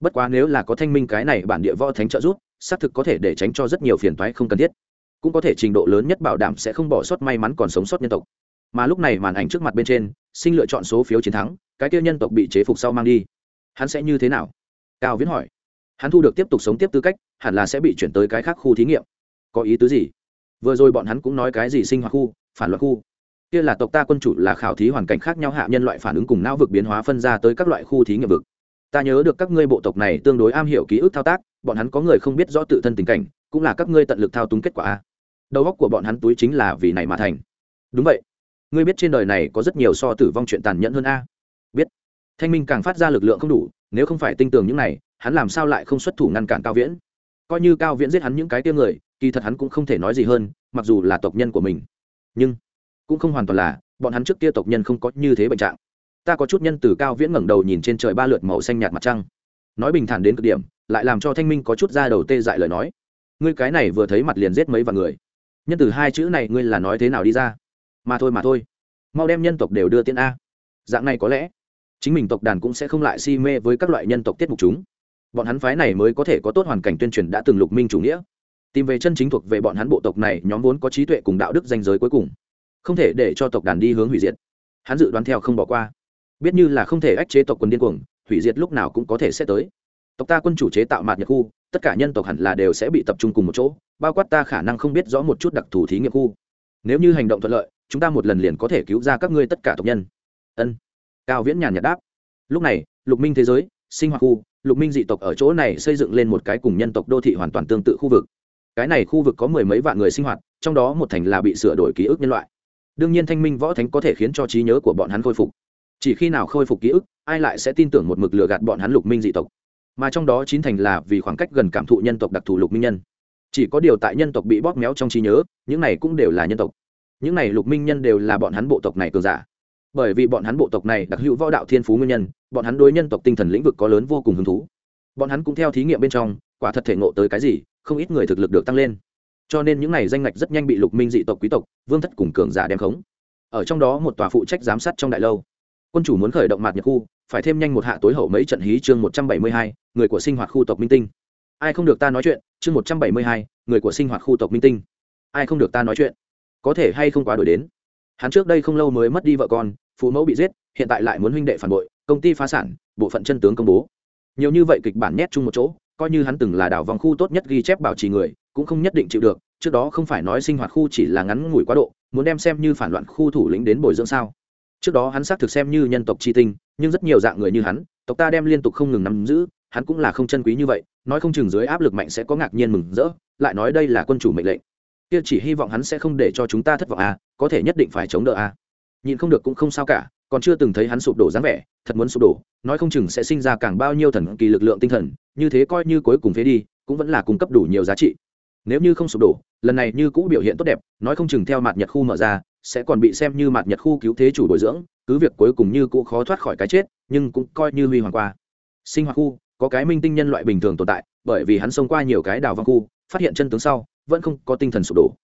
Bất quá nếu là có thanh minh cái này bản địa võ thánh trợ giúp xác thực có thể để tránh cho rất nhiều phiền toái không cần thiết. Cũng có thể trình độ lớn nhất bảo đảm sẽ không bỏ sót may mắn còn sống sót nhân tộc. Mà lúc này màn ảnh trước mặt bên trên, sinh lựa chọn số phiếu chiến thắng, cái tiêu nhân tộc bị chế phục sau mang đi. Hắn sẽ như thế nào? Cao viễn hỏi. Hắn thu được tiếp tục sống tiếp tư cách, hẳn là sẽ bị chuyển tới cái khác khu thí nghiệm. Có ý tứ gì? Vừa rồi bọn hắn cũng nói cái gì sinh hoạt khu, phản loạt khu. Kia là tộc ta quân chủ là khảo thí hoàn cảnh khác nhau hạ nhân loại phản ứng cùng não vực biến hóa phân ra tới các loại khu thí nghiệm vực ta nhớ được các ngươi bộ tộc này tương đối am hiểu ký ức thao tác, bọn hắn có người không biết rõ tự thân tình cảnh, cũng là các ngươi tận lực thao túng kết quả a. Đầu óc của bọn hắn túi chính là vì này mà thành. Đúng vậy. Ngươi biết trên đời này có rất nhiều so tử vong chuyện tàn nhẫn hơn a. Biết. Thanh minh càng phát ra lực lượng không đủ, nếu không phải tin tưởng những này, hắn làm sao lại không xuất thủ ngăn cản cao viễn? Coi như cao viễn giết hắn những cái tiêu người, kỳ thật hắn cũng không thể nói gì hơn, mặc dù là tộc nhân của mình. Nhưng, cũng không hoàn toàn là, bọn hắn trước kia tộc nhân không có như thế bệnh trạng ta có chút nhân từ cao viễn ngẩng đầu nhìn trên trời ba lượt màu xanh nhạt mặt trăng. Nói bình thản đến cực điểm, lại làm cho thanh minh có chút ra đầu tê dại lời nói. Ngươi cái này vừa thấy mặt liền giết mấy vạn người. Nhân từ hai chữ này ngươi là nói thế nào đi ra? Mà thôi mà thôi. Mau đem nhân tộc đều đưa tiên a. Dạng này có lẽ, chính mình tộc đàn cũng sẽ không lại si mê với các loại nhân tộc tiết mục chúng. Bọn hắn phái này mới có thể có tốt hoàn cảnh tuyên truyền đã từng lục minh chủ nghĩa. Tìm về chân chính thuộc về bọn hắn bộ tộc này, nhóm vốn có trí tuệ cùng đạo đức danh giới cuối cùng. Không thể để cho tộc đàn đi hướng hủy diệt. Hắn dự đoán theo không bỏ qua biết như là không thể ách chế tộc quân điên cuồng, hủy diệt lúc nào cũng có thể sẽ tới. Tộc ta quân chủ chế tạo mạt nhật khu, tất cả nhân tộc hẳn là đều sẽ bị tập trung cùng một chỗ, bao quát ta khả năng không biết rõ một chút đặc thù thí nghiệm khu. Nếu như hành động thuận lợi, chúng ta một lần liền có thể cứu ra các ngươi tất cả tộc nhân. Ân. Cao viễn nhàn nhạt đáp. Lúc này, lục minh thế giới, sinh hoạt khu, lục minh dị tộc ở chỗ này xây dựng lên một cái cùng nhân tộc đô thị hoàn toàn tương tự khu vực. Cái này khu vực có mười mấy vạn người sinh hoạt, trong đó một thành là bị sửa đổi ký ức nhân loại. Đương nhiên thanh minh võ thánh có thể khiến cho trí nhớ của bọn hắn khôi phục chỉ khi nào khôi phục ký ức, ai lại sẽ tin tưởng một mực lừa gạt bọn hắn lục minh dị tộc? Mà trong đó chín thành là vì khoảng cách gần cảm thụ nhân tộc đặc thù lục minh nhân. Chỉ có điều tại nhân tộc bị bóp méo trong trí nhớ, những này cũng đều là nhân tộc. Những này lục minh nhân đều là bọn hắn bộ tộc này cường giả. Bởi vì bọn hắn bộ tộc này đặc hữu võ đạo thiên phú nguyên nhân, bọn hắn đối nhân tộc tinh thần lĩnh vực có lớn vô cùng hứng thú. Bọn hắn cũng theo thí nghiệm bên trong, quả thật thể ngộ tới cái gì, không ít người thực lực được tăng lên. Cho nên những này danh ngạch rất nhanh bị lục minh dị tộc quý tộc, vương thất cùng cường giả đem khống. Ở trong đó một tòa phụ trách giám sát trong đại lâu quân chủ muốn khởi động mạt nhật khu, phải thêm nhanh một hạ tối hậu mấy trận hí chương một trăm bảy mươi hai, người của sinh hoạt khu tộc minh tinh. Ai không được ta nói chuyện, chương một trăm bảy mươi hai, người của sinh hoạt khu tộc minh tinh. Ai không được ta nói chuyện. Có thể hay không quá đổi đến. Hắn trước đây không lâu mới mất đi vợ con, phụ mẫu bị giết, hiện tại lại muốn huynh đệ phản bội, công ty phá sản, bộ phận chân tướng công bố. Nhiều như vậy kịch bản nhét chung một chỗ, coi như hắn từng là đảo vòng khu tốt nhất ghi chép bảo trì người, cũng không nhất định chịu được, trước đó không phải nói sinh hoạt khu chỉ là ngắn ngủi quá độ, muốn đem xem như phản loạn khu thủ lĩnh đến bồi dưỡng sao trước đó hắn xác thực xem như nhân tộc tri tinh, nhưng rất nhiều dạng người như hắn, tộc ta đem liên tục không ngừng nắm giữ, hắn cũng là không chân quý như vậy, nói không chừng dưới áp lực mạnh sẽ có ngạc nhiên mừng rỡ, lại nói đây là quân chủ mệnh lệnh. Kia chỉ hy vọng hắn sẽ không để cho chúng ta thất vọng à có thể nhất định phải chống đỡ à. Nhìn không được cũng không sao cả, còn chưa từng thấy hắn sụp đổ dáng vẻ, thật muốn sụp đổ, nói không chừng sẽ sinh ra càng bao nhiêu thần kỳ lực lượng tinh thần, như thế coi như cuối cùng phế đi, cũng vẫn là cung cấp đủ nhiều giá trị. Nếu như không sụp đổ, lần này như cũ biểu hiện tốt đẹp, nói không chừng theo mặt nhật khu mở ra sẽ còn bị xem như mặt nhật khu cứu thế chủ bồi dưỡng, cứ việc cuối cùng như cũ khó thoát khỏi cái chết, nhưng cũng coi như huy hoàng qua. Sinh hoạt khu, có cái minh tinh nhân loại bình thường tồn tại, bởi vì hắn xông qua nhiều cái đào văng khu, phát hiện chân tướng sau, vẫn không có tinh thần sụp đổ.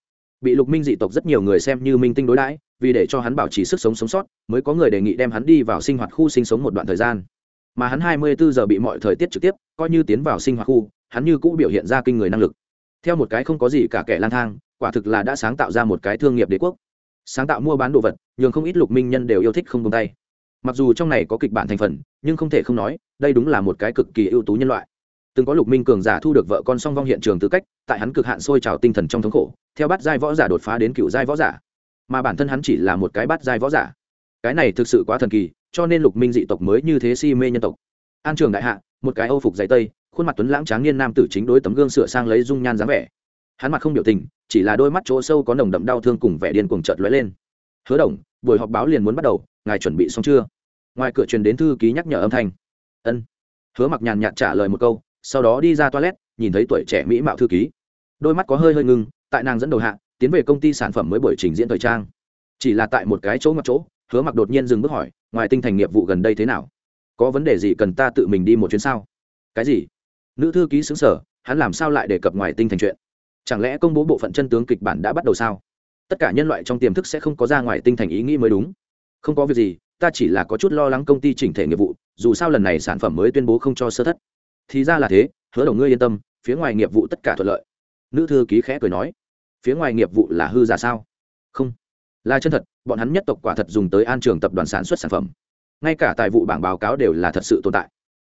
Bị lục minh dị tộc rất nhiều người xem như minh tinh đối đãi, vì để cho hắn bảo trì sức sống sống sót, mới có người đề nghị đem hắn đi vào sinh hoạt khu sinh sống một đoạn thời gian. Mà hắn hai mươi bốn giờ bị mọi thời tiết trực tiếp, coi như tiến vào sinh hoạt khu, hắn như cũ biểu hiện ra kinh người năng lực. Theo một cái không có gì cả kẻ lang thang, quả thực là đã sáng tạo ra một cái thương nghiệp đế quốc sáng tạo mua bán đồ vật, nhường không ít lục minh nhân đều yêu thích không tung tay. Mặc dù trong này có kịch bản thành phần, nhưng không thể không nói, đây đúng là một cái cực kỳ ưu tú nhân loại. Từng có lục minh cường giả thu được vợ con song vong hiện trường tư cách, tại hắn cực hạn sôi trào tinh thần trong thống khổ, theo bắt giai võ giả đột phá đến cựu giai võ giả. Mà bản thân hắn chỉ là một cái bắt giai võ giả. Cái này thực sự quá thần kỳ, cho nên lục minh dị tộc mới như thế si mê nhân tộc. An trường đại hạ, một cái âu phục dày tây, khuôn mặt tuấn lãng tráng niên nam tử chính đối tấm gương sửa sang lấy dung nhan dáng vẻ hắn mặt không biểu tình, chỉ là đôi mắt chỗ sâu có nồng đậm đau thương cùng vẻ điên cuồng chợt lóe lên. Hứa đồng, buổi họp báo liền muốn bắt đầu, ngài chuẩn bị xong chưa? Ngoài cửa truyền đến thư ký nhắc nhở âm thanh. Ân. Hứa mặc nhàn nhạt trả lời một câu, sau đó đi ra toilet, nhìn thấy tuổi trẻ mỹ mạo thư ký. Đôi mắt có hơi hơi ngưng, tại nàng dẫn đầu hạ, tiến về công ty sản phẩm mới buổi trình diễn thời trang. Chỉ là tại một cái chỗ ngoặt chỗ, hứa mặc đột nhiên dừng bước hỏi, ngoài tinh thành nghiệp vụ gần đây thế nào? Có vấn đề gì cần ta tự mình đi một chuyến sao? Cái gì? Nữ thư ký xứng sở hắn làm sao lại đề cập ngoài tinh thành chuyện? Chẳng lẽ công bố bộ phận chân tướng kịch bản đã bắt đầu sao? Tất cả nhân loại trong tiềm thức sẽ không có ra ngoài tinh thành ý nghĩ mới đúng. Không có việc gì, ta chỉ là có chút lo lắng công ty chỉnh thể nghiệp vụ, dù sao lần này sản phẩm mới tuyên bố không cho sơ thất. Thì ra là thế, hứa đầu ngươi yên tâm, phía ngoài nghiệp vụ tất cả thuận lợi. Nữ thư ký khẽ cười nói. Phía ngoài nghiệp vụ là hư giả sao? Không. Là chân thật, bọn hắn nhất tộc quả thật dùng tới an trường tập đoàn sản xuất sản phẩm. Ngay cả tài vụ bảng báo cáo đều là thật sự tồn tại.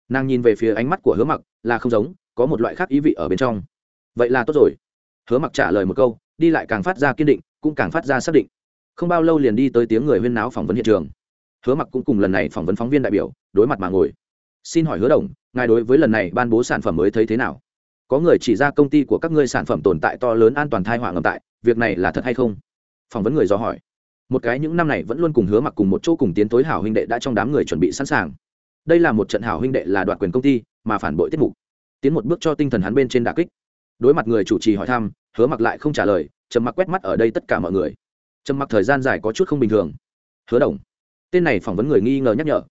Nàng nhìn về phía ánh mắt của hứa mặc, là không giống, có một loại khác ý vị ở bên trong. Vậy là tốt rồi hứa mặc trả lời một câu, đi lại càng phát ra kiên định, cũng càng phát ra xác định. Không bao lâu liền đi tới tiếng người huyên náo phỏng vấn hiện trường. Hứa mặc cũng cùng lần này phỏng vấn phóng viên đại biểu, đối mặt mà ngồi. Xin hỏi hứa đồng, ngài đối với lần này ban bố sản phẩm mới thấy thế nào? Có người chỉ ra công ty của các ngươi sản phẩm tồn tại to lớn an toàn thai họa ngầm tại, việc này là thật hay không? Phỏng vấn người do hỏi. Một cái những năm này vẫn luôn cùng hứa mặc cùng một chỗ cùng tiến tối hảo huynh đệ đã trong đám người chuẩn bị sẵn sàng. Đây là một trận hảo huynh đệ là đoạt quyền công ty, mà phản bội tiết mục. Tiến một bước cho tinh thần hắn bên trên đà kích đối mặt người chủ trì hỏi thăm, hứa mặc lại không trả lời, trầm mặc quét mắt ở đây tất cả mọi người. Trầm mặc thời gian dài có chút không bình thường. Hứa đồng, tên này phỏng vấn người nghi ngờ nhắc nhở.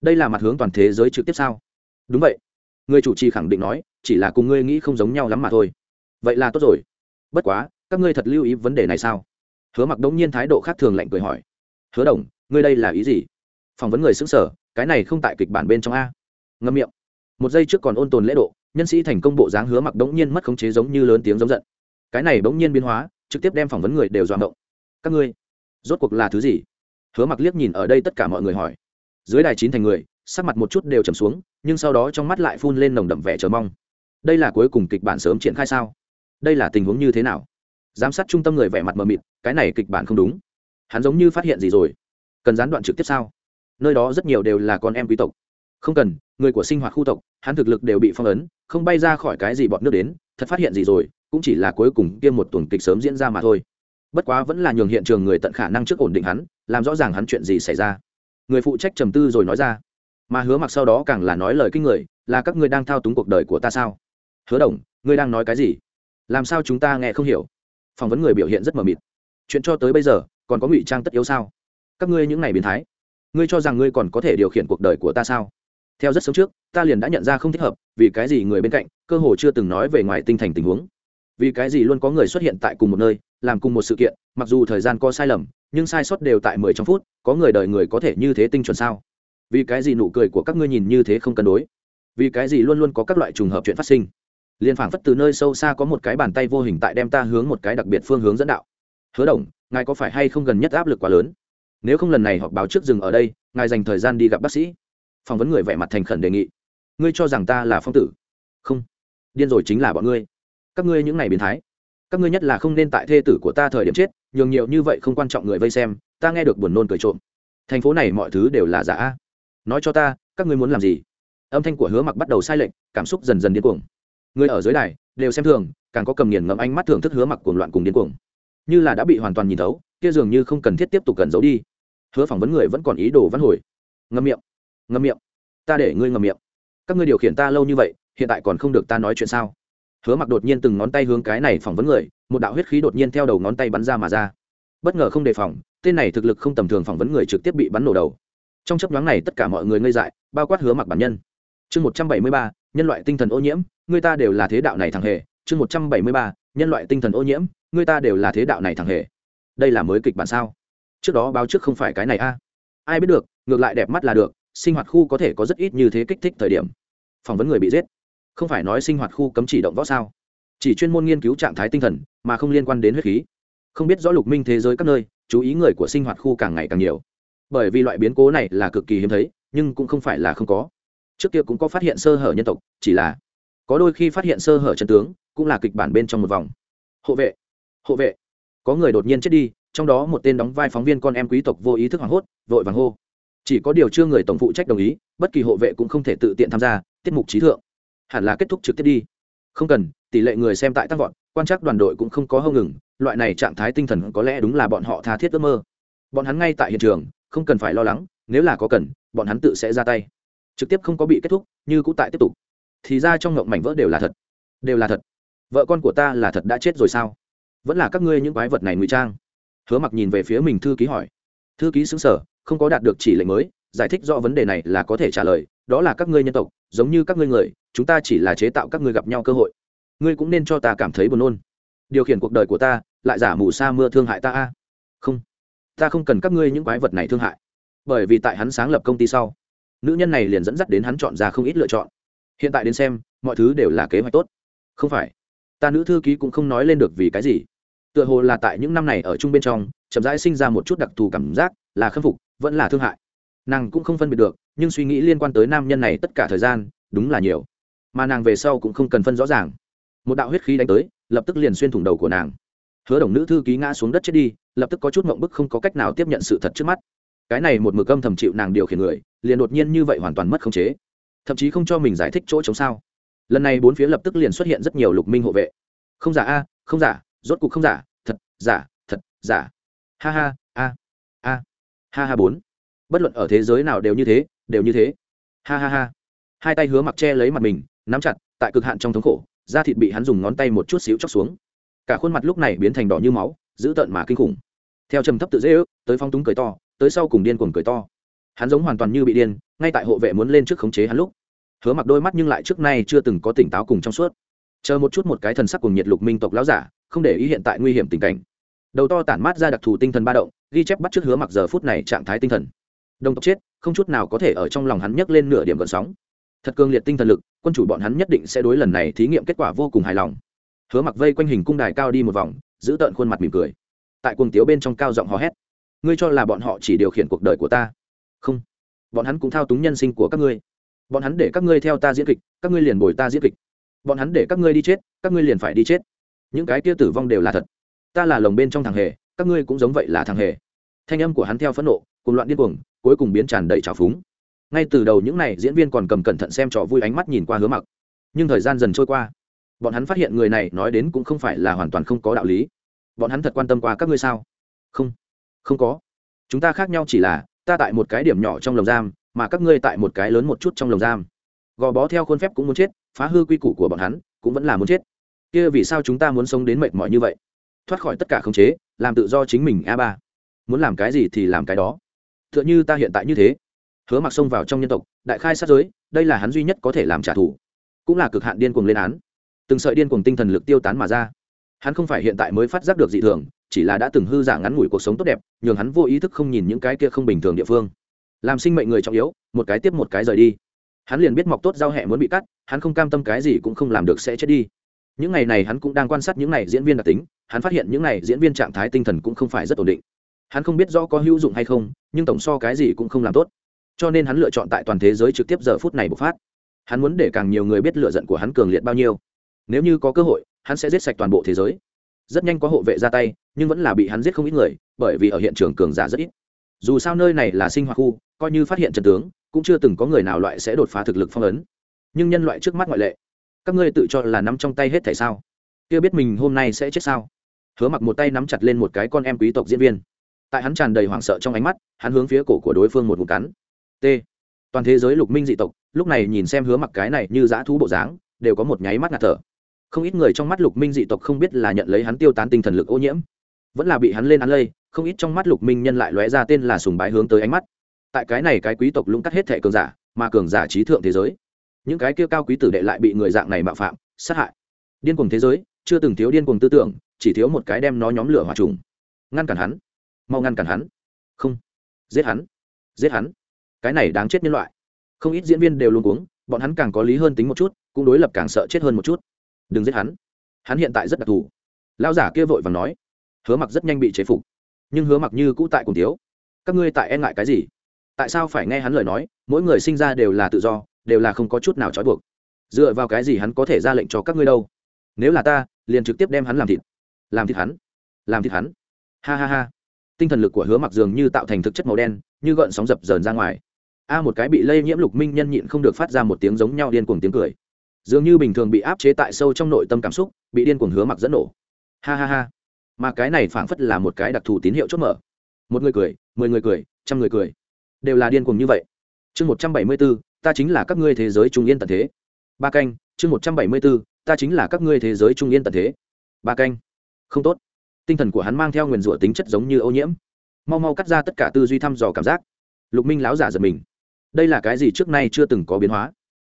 Đây là mặt hướng toàn thế giới trực tiếp sao? Đúng vậy. Người chủ trì khẳng định nói, chỉ là cùng ngươi nghĩ không giống nhau lắm mà thôi. Vậy là tốt rồi. Bất quá, các ngươi thật lưu ý vấn đề này sao? Hứa mặc đống nhiên thái độ khác thường lạnh cười hỏi. Hứa đồng, ngươi đây là ý gì? Phỏng vấn người xứng sở, cái này không tại kịch bản bên trong a. Ngâm miệng. Một giây trước còn ôn tồn lễ độ nhân sĩ thành công bộ dáng hứa mặc đống nhiên mất khống chế giống như lớn tiếng giống giận. Cái này bỗng nhiên biến hóa, trực tiếp đem phỏng vấn người đều dọa động các ngươi, rốt cuộc là thứ gì? Hứa mặc liếc nhìn ở đây tất cả mọi người hỏi. Dưới đài chín thành người, sắc mặt một chút đều trầm xuống, nhưng sau đó trong mắt lại phun lên nồng đậm vẻ chờ mong. Đây là cuối cùng kịch bản sớm triển khai sao? Đây là tình huống như thế nào? Giám sát trung tâm người vẻ mặt mờ mịt, cái này kịch bản không đúng. Hắn giống như phát hiện gì rồi? Cần gián đoạn trực tiếp sao? Nơi đó rất nhiều đều là con em quý tộc. Không cần, người của sinh hoạt khu tộc, hắn thực lực đều bị phong ấn không bay ra khỏi cái gì bọn nước đến, thật phát hiện gì rồi, cũng chỉ là cuối cùng kia một tuần kịch sớm diễn ra mà thôi. Bất quá vẫn là nhường hiện trường người tận khả năng trước ổn định hắn, làm rõ ràng hắn chuyện gì xảy ra. Người phụ trách trầm tư rồi nói ra, mà hứa mặc sau đó càng là nói lời kinh người, là các ngươi đang thao túng cuộc đời của ta sao? Hứa đồng, ngươi đang nói cái gì? Làm sao chúng ta nghe không hiểu? Phỏng vấn người biểu hiện rất mờ mịt. Chuyện cho tới bây giờ, còn có ngụy trang tất yếu sao? Các ngươi những ngày biến thái, ngươi cho rằng ngươi còn có thể điều khiển cuộc đời của ta sao? Theo rất sớm trước, ta liền đã nhận ra không thích hợp, vì cái gì người bên cạnh, cơ hồ chưa từng nói về ngoài tinh thành tình huống. Vì cái gì luôn có người xuất hiện tại cùng một nơi, làm cùng một sự kiện, mặc dù thời gian có sai lầm, nhưng sai sót đều tại mười trong phút, có người đời người có thể như thế tinh chuẩn sao? Vì cái gì nụ cười của các ngươi nhìn như thế không cân đối? Vì cái gì luôn luôn có các loại trùng hợp chuyện phát sinh? Liên phảng phất từ nơi sâu xa có một cái bàn tay vô hình tại đem ta hướng một cái đặc biệt phương hướng dẫn đạo. Hứa đồng, ngài có phải hay không gần nhất áp lực quá lớn? Nếu không lần này họp báo trước dừng ở đây, ngài dành thời gian đi gặp bác sĩ phỏng vấn người vẻ mặt thành khẩn đề nghị. Ngươi cho rằng ta là phong tử? Không. Điên rồi chính là bọn ngươi. Các ngươi những ngày biến thái. Các ngươi nhất là không nên tại thê tử của ta thời điểm chết, nhường nhiều như vậy không quan trọng người vây xem, ta nghe được buồn nôn cười trộm. Thành phố này mọi thứ đều là giả. Nói cho ta, các ngươi muốn làm gì? Âm thanh của hứa mặc bắt đầu sai lệch, cảm xúc dần dần điên cuồng. Người ở dưới đài, đều xem thường, càng có cầm nghiền ngẫm ánh mắt thưởng thức hứa mặc cuồng loạn cùng điên cuồng. Như là đã bị hoàn toàn nhìn thấu, kia dường như không cần thiết tiếp tục cần giấu đi. Hứa phỏng vấn người vẫn còn ý đồ văn hồi. Ngâm miệng ngâm miệng. Ta để ngươi ngâm miệng. Các ngươi điều khiển ta lâu như vậy, hiện tại còn không được ta nói chuyện sao? Hứa mặc đột nhiên từng ngón tay hướng cái này phỏng vấn người, một đạo huyết khí đột nhiên theo đầu ngón tay bắn ra mà ra. Bất ngờ không đề phòng, tên này thực lực không tầm thường phỏng vấn người trực tiếp bị bắn nổ đầu. Trong chấp nhoáng này tất cả mọi người ngây dại, bao quát hứa mặc bản nhân. Chương một trăm bảy mươi ba, nhân loại tinh thần ô nhiễm, người ta đều là thế đạo này thằng hề. Chương một trăm bảy mươi ba, nhân loại tinh thần ô nhiễm, người ta đều là thế đạo này thằng hề. Đây là mới kịch bản sao? Trước đó báo trước không phải cái này a. Ai biết được, ngược lại đẹp mắt là được sinh hoạt khu có thể có rất ít như thế kích thích thời điểm. Phỏng vấn người bị giết. Không phải nói sinh hoạt khu cấm chỉ động võ sao? Chỉ chuyên môn nghiên cứu trạng thái tinh thần, mà không liên quan đến huyết khí. Không biết rõ lục minh thế giới các nơi, chú ý người của sinh hoạt khu càng ngày càng nhiều. Bởi vì loại biến cố này là cực kỳ hiếm thấy, nhưng cũng không phải là không có. Trước kia cũng có phát hiện sơ hở nhân tộc, chỉ là có đôi khi phát hiện sơ hở chân tướng, cũng là kịch bản bên trong một vòng. Hộ vệ. Hộ vệ. Có người đột nhiên chết đi, trong đó một tên đóng vai phóng viên con em quý tộc vô ý thức hoảng hốt, vội vàng hô chỉ có điều chưa người tổng phụ trách đồng ý, bất kỳ hộ vệ cũng không thể tự tiện tham gia, tiết mục trí thượng. Hẳn là kết thúc trực tiếp đi. Không cần, tỷ lệ người xem tại tăng vọt, quan trắc đoàn đội cũng không có hâu ngừng, loại này trạng thái tinh thần có lẽ đúng là bọn họ tha thiết ước mơ. Bọn hắn ngay tại hiện trường, không cần phải lo lắng, nếu là có cần, bọn hắn tự sẽ ra tay. Trực tiếp không có bị kết thúc, như cũng tại tiếp tục. Thì ra trong ngộng mảnh vỡ đều là thật. Đều là thật. Vợ con của ta là thật đã chết rồi sao? Vẫn là các ngươi những quái vật này ngụy trang. Hứa mặc nhìn về phía mình thư ký hỏi. Thư ký xứng sở không có đạt được chỉ lệnh mới, giải thích rõ vấn đề này là có thể trả lời, đó là các ngươi nhân tộc, giống như các ngươi người, chúng ta chỉ là chế tạo các ngươi gặp nhau cơ hội. Ngươi cũng nên cho ta cảm thấy buồn nôn. Điều khiển cuộc đời của ta, lại giả mù sa mưa thương hại ta a. Không. Ta không cần các ngươi những quái vật này thương hại. Bởi vì tại hắn sáng lập công ty sau, nữ nhân này liền dẫn dắt đến hắn chọn ra không ít lựa chọn. Hiện tại đến xem, mọi thứ đều là kế hoạch tốt. Không phải. Ta nữ thư ký cũng không nói lên được vì cái gì. Tựa hồ là tại những năm này ở chung bên trong, chậm rãi sinh ra một chút đặc thù cảm giác, là khâm phục vẫn là thương hại. Nàng cũng không phân biệt được, nhưng suy nghĩ liên quan tới nam nhân này tất cả thời gian, đúng là nhiều. Mà nàng về sau cũng không cần phân rõ ràng. Một đạo huyết khí đánh tới, lập tức liền xuyên thủng đầu của nàng. Hứa đồng nữ thư ký ngã xuống đất chết đi, lập tức có chút mộng bức không có cách nào tiếp nhận sự thật trước mắt. Cái này một mực âm thầm chịu nàng điều khiển người, liền đột nhiên như vậy hoàn toàn mất khống chế. Thậm chí không cho mình giải thích chỗ chống sao. Lần này bốn phía lập tức liền xuất hiện rất nhiều lục minh hộ vệ. Không giả a, không giả, rốt cục không giả, thật giả thật, giả. Ha ha ha ha bốn. Bất luận ở thế giới nào đều như thế, đều như thế. Ha ha ha. Hai tay hứa mặc che lấy mặt mình, nắm chặt, tại cực hạn trong thống khổ, da thịt bị hắn dùng ngón tay một chút xíu chóc xuống. Cả khuôn mặt lúc này biến thành đỏ như máu, dữ tợn mà kinh khủng. Theo trầm thấp tự dễ ước, tới phong túng cười to, tới sau cùng điên cuồng cười to. Hắn giống hoàn toàn như bị điên, ngay tại hộ vệ muốn lên trước khống chế hắn lúc. Hứa mặc đôi mắt nhưng lại trước nay chưa từng có tỉnh táo cùng trong suốt. Chờ một chút một cái thần sắc cùng nhiệt lục minh tộc lão giả, không để ý hiện tại nguy hiểm tình cảnh. Đầu to tản mát ra đặc thù tinh thần ba động ghi chép bắt trước hứa mặc giờ phút này trạng thái tinh thần. Đồng tộc chết, không chút nào có thể ở trong lòng hắn nhấc lên nửa điểm gợn sóng. Thật cường liệt tinh thần lực, quân chủ bọn hắn nhất định sẽ đối lần này thí nghiệm kết quả vô cùng hài lòng. Hứa mặc vây quanh hình cung đài cao đi một vòng, giữ tợn khuôn mặt mỉm cười. Tại cuồng tiếu bên trong cao giọng hò hét, ngươi cho là bọn họ chỉ điều khiển cuộc đời của ta? Không, bọn hắn cũng thao túng nhân sinh của các ngươi. Bọn hắn để các ngươi theo ta diễn kịch, các ngươi liền bồi ta diễn kịch. Bọn hắn để các ngươi đi chết, các ngươi liền phải đi chết. Những cái kia tử vong đều là thật. Ta là lồng bên trong thằng hề các ngươi cũng giống vậy là thằng hề. Thanh âm của hắn theo phẫn nộ cùng loạn điên cuồng, cuối cùng biến tràn đầy trào phúng. Ngay từ đầu những n à y diễn viên còn cầm cẩn thận xem trò vui ánh mắt nhìn qua hứa mặc. Nhưng thời gian dần trôi qua, bọn hắn phát hiện người này nói đến cũng không phải là hoàn toàn không có đạo lý. Bọn hắn thật quan tâm qua các ngươi sao? Không không có. Chúng ta khác nhau chỉ là, ta tại một cái điểm nhỏ trong lồng giam, mà các ngươi tại một cái lớn một chút trong lồng giam. Gò bó theo khuôn phép cũng muốn chết, phá hư quy củ của bọn hắn, cũng vẫn là muốn chết. Kia vì sao chúng ta muốn sống đến mệt mỏi như vậy? Thoát khỏi tất cả khống chế làm tự do chính mình a ba. Muốn làm cái gì thì làm cái đó. T h ư ợ n h ư ta hiện tại như thế. Hứa mặc xông vào trong nhân tộc, đại khai sát giới, đây là hắn duy nhất có thể làm trả thù. Cũng là cực hạn điên cuồng lên án. Từng sợi điên cuồng tinh thần lực tiêu tán mà ra. Hắn không phải hiện tại mới phát giác được dị thường, chỉ là đã từng hư giả ngắn ngủi cuộc sống tốt đẹp, nhường hắn vô ý thức không nhìn những cái kia không bình thường địa phương. Làm sinh mệnh người trọng yếu, một cái tiếp một cái rời đi. Hắn liền biết mọc tốt giao hẹ muốn bị cắt, hắn không cam tâm cái gì cũng không làm được sẽ chết đi những ngày này hắn cũng đang quan sát những này diễn viên đặc tính, hắn phát hiện những này diễn viên trạng thái tinh thần cũng không phải rất ổn định. Hắn không biết rõ có hữu dụng hay không, nhưng tổng so cái gì cũng không làm tốt. Cho nên hắn lựa chọn tại toàn thế giới trực tiếp giờ phút này bộc phát. Hắn muốn để càng nhiều người biết lựa giận của hắn cường liệt bao nhiêu. Nếu như có cơ hội, hắn sẽ giết sạch toàn bộ thế giới. Rất nhanh có hộ vệ ra tay, nhưng vẫn là bị hắn giết không ít người, bởi vì ở hiện trường cường giả rất ít. Dù sao nơi này là sinh hoạt khu, coi như phát hiện trận tướng, cũng chưa từng có người nào loại sẽ đột phá thực lực phong ấn. Nhưng nhân loại trước mắt ngoại lệ các ngươi tự cho là nắm trong tay hết thảy sao? Kia biết mình hôm nay sẽ chết sao? Hứa mặc một tay nắm chặt lên một cái con em quý tộc diễn viên. Tại hắn tràn đầy hoảng sợ trong ánh mắt, hắn hướng phía cổ của đối phương một vụ cắn. T. Toàn thế giới lục minh dị tộc, lúc này nhìn xem hứa mặc cái này như dã thú bộ dáng, đều có một nháy mắt ngạt thở. Không ít người trong mắt lục minh dị tộc không biết là nhận lấy hắn tiêu tán tinh thần lực ô nhiễm, vẫn là bị hắn lên án lây, không ít trong mắt lục minh nhân lại lóe ra tên là sùng bái hướng tới ánh mắt. Tại cái này cái quý tộc lũng cắt hết thẻ cường giả, mà cường giả trí thượng thế giới những cái kia cao quý tử đệ lại bị người dạng này mạo phạm, sát hại. Điên cuồng thế giới, chưa từng thiếu điên cuồng tư tưởng, chỉ thiếu một cái đem nó nhóm lửa hòa trùng. Ngăn cản hắn. Mau ngăn cản hắn. Không. Giết hắn. Giết hắn. Cái này đáng chết nhân loại. Không ít diễn viên đều luôn cuống, bọn hắn càng có lý hơn tính một chút, cũng đối lập càng sợ chết hơn một chút. Đừng giết hắn. Hắn hiện tại rất đặc thù. Lao giả kia vội và nói. Hứa mặc rất nhanh bị chế phục. Nhưng hứa mặc như cũ tại cùng thiếu. Các ngươi tại e ngại cái gì? Tại sao phải nghe hắn lời nói, mỗi người sinh ra đều là tự do đều là không có chút nào trói buộc. Dựa vào cái gì hắn có thể ra lệnh cho các ngươi đâu? Nếu là ta, liền trực tiếp đem hắn làm thịt. Làm thịt hắn. Làm thịt hắn. Ha ha ha. Tinh thần lực của hứa mặc dường như tạo thành thực chất màu đen, như gợn sóng dập dờn ra ngoài. A, một cái bị lây nhiễm lục minh nhân nhịn không được phát ra một tiếng giống nhau điên cuồng tiếng cười. Dường như bình thường bị áp chế tại sâu trong nội tâm cảm xúc, bị điên cuồng hứa mặc dẫn nổ. Ha ha ha. Mà cái này phảng phất là một cái đặc thù tín hiệu chốt mở. Một người cười, mười người cười, trăm người cười. Đều là điên cuồng như vậy. Chương một trăm bảy mươi bốn ta chính là các ngươi thế giới trung yên tận thế. Ba canh, chương một trăm bảy mươi bốn, ta chính là các ngươi thế giới trung yên tận thế. Ba canh. Không tốt. Tinh thần của hắn mang theo nguyền rủa tính chất giống như ô nhiễm. Mau mau cắt ra tất cả tư duy thăm dò cảm giác. Lục minh láo giả giật mình. Đây là cái gì trước nay chưa từng có biến hóa?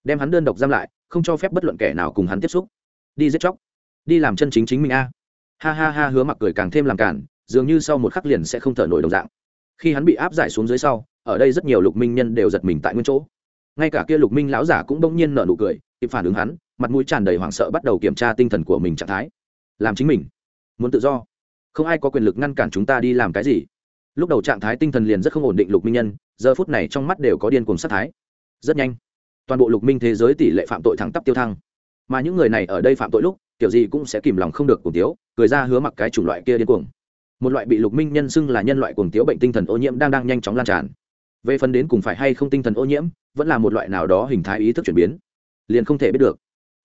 Đem hắn đơn độc giam lại, không cho phép bất luận kẻ nào cùng hắn tiếp xúc. Đi giết chóc. Đi làm chân chính chính mình a. Ha ha ha, hứa mặc cười càng thêm làm cản, dường như sau một khắc liền sẽ không thở nổi đồng dạng. Khi hắn bị áp giải xuống dưới sau, ở đây rất nhiều lục minh nhân đều giật mình tại nguyên chỗ ngay cả kia lục minh lão giả cũng bỗng nhiên nở nụ cười, kịp phản ứng hắn, mặt mũi tràn đầy hoảng sợ bắt đầu kiểm tra tinh thần của mình trạng thái. Làm chính mình. Muốn tự do. Không ai có quyền lực ngăn cản chúng ta đi làm cái gì. Lúc đầu trạng thái tinh thần liền rất không ổn định lục minh nhân, giờ phút này trong mắt đều có điên cuồng sát thái. Rất nhanh, toàn bộ lục minh thế giới tỷ lệ phạm tội thẳng tắp tiêu thăng. Mà những người này ở đây phạm tội lúc, kiểu gì cũng sẽ kìm lòng không được cuồng tiếu, cười ra hứa mặc cái chủng loại kia điên cuồng. Một loại bị lục minh nhân xưng là nhân loại cuồng tiếu bệnh tinh thần ô nhiễm đang đang nhanh chóng lan tràn về phần đến cùng phải hay không tinh thần ô nhiễm, vẫn là một loại nào đó hình thái ý thức chuyển biến. Liền không thể biết được.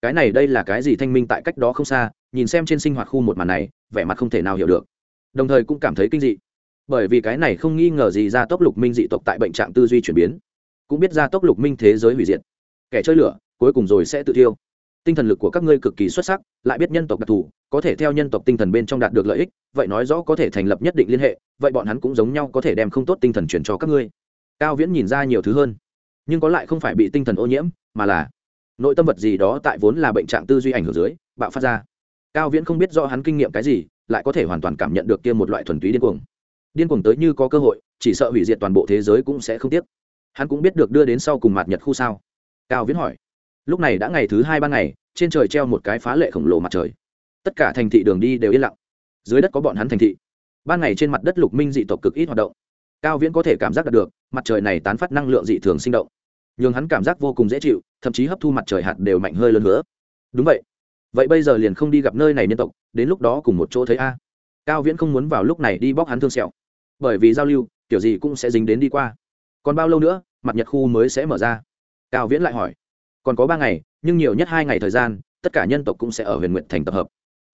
Cái này đây là cái gì thanh minh tại cách đó không xa, nhìn xem trên sinh hoạt khu một màn này, vẻ mặt không thể nào hiểu được. Đồng thời cũng cảm thấy kinh dị. Bởi vì cái này không nghi ngờ gì ra tốc lục minh dị tộc tại bệnh trạng tư duy chuyển biến. Cũng biết ra tốc lục minh thế giới hủy diệt. Kẻ chơi lửa, cuối cùng rồi sẽ tự thiêu. Tinh thần lực của các ngươi cực kỳ xuất sắc, lại biết nhân tộc đặc thù, có thể theo nhân tộc tinh thần bên trong đạt được lợi ích, vậy nói rõ có thể thành lập nhất định liên hệ, vậy bọn hắn cũng giống nhau có thể đem không tốt tinh thần chuyển cho các ngươi cao viễn nhìn ra nhiều thứ hơn, nhưng có lại không phải bị tinh thần ô nhiễm, mà là nội tâm vật gì đó tại vốn là bệnh trạng tư duy ảnh hưởng dưới, bạo phát ra. Cao viễn không biết do hắn kinh nghiệm cái gì, lại có thể hoàn toàn cảm nhận được kia một loại thuần túy điên cuồng. Điên cuồng tới như có cơ hội, chỉ sợ hủy diệt toàn bộ thế giới cũng sẽ không tiếc. Hắn cũng biết được đưa đến sau cùng mặt nhật khu sao? Cao viễn hỏi. Lúc này đã ngày thứ hai ban ngày, trên trời treo một cái phá lệ khổng lồ mặt trời. Tất cả thành thị đường đi đều yên lặng. Dưới đất có bọn hắn thành thị. Ban ngày trên mặt đất lục minh dị tộc cực ít hoạt động. Cao viễn có thể cảm giác được mặt trời này tán phát năng lượng dị thường sinh động. Nhường hắn cảm giác vô cùng dễ chịu, thậm chí hấp thu mặt trời hạt đều mạnh hơi lớn nữa. Đúng vậy. Vậy bây giờ liền không đi gặp nơi này nhân tộc, đến lúc đó cùng một chỗ thấy a. Cao viễn không muốn vào lúc này đi bóc hắn thương sẹo. Bởi vì giao lưu, kiểu gì cũng sẽ dính đến đi qua. Còn bao lâu nữa, mặt nhật khu mới sẽ mở ra? Cao viễn lại hỏi. Còn có ba ngày, nhưng nhiều nhất hai ngày thời gian, tất cả nhân tộc cũng sẽ ở huyền nguyện thành tập hợp.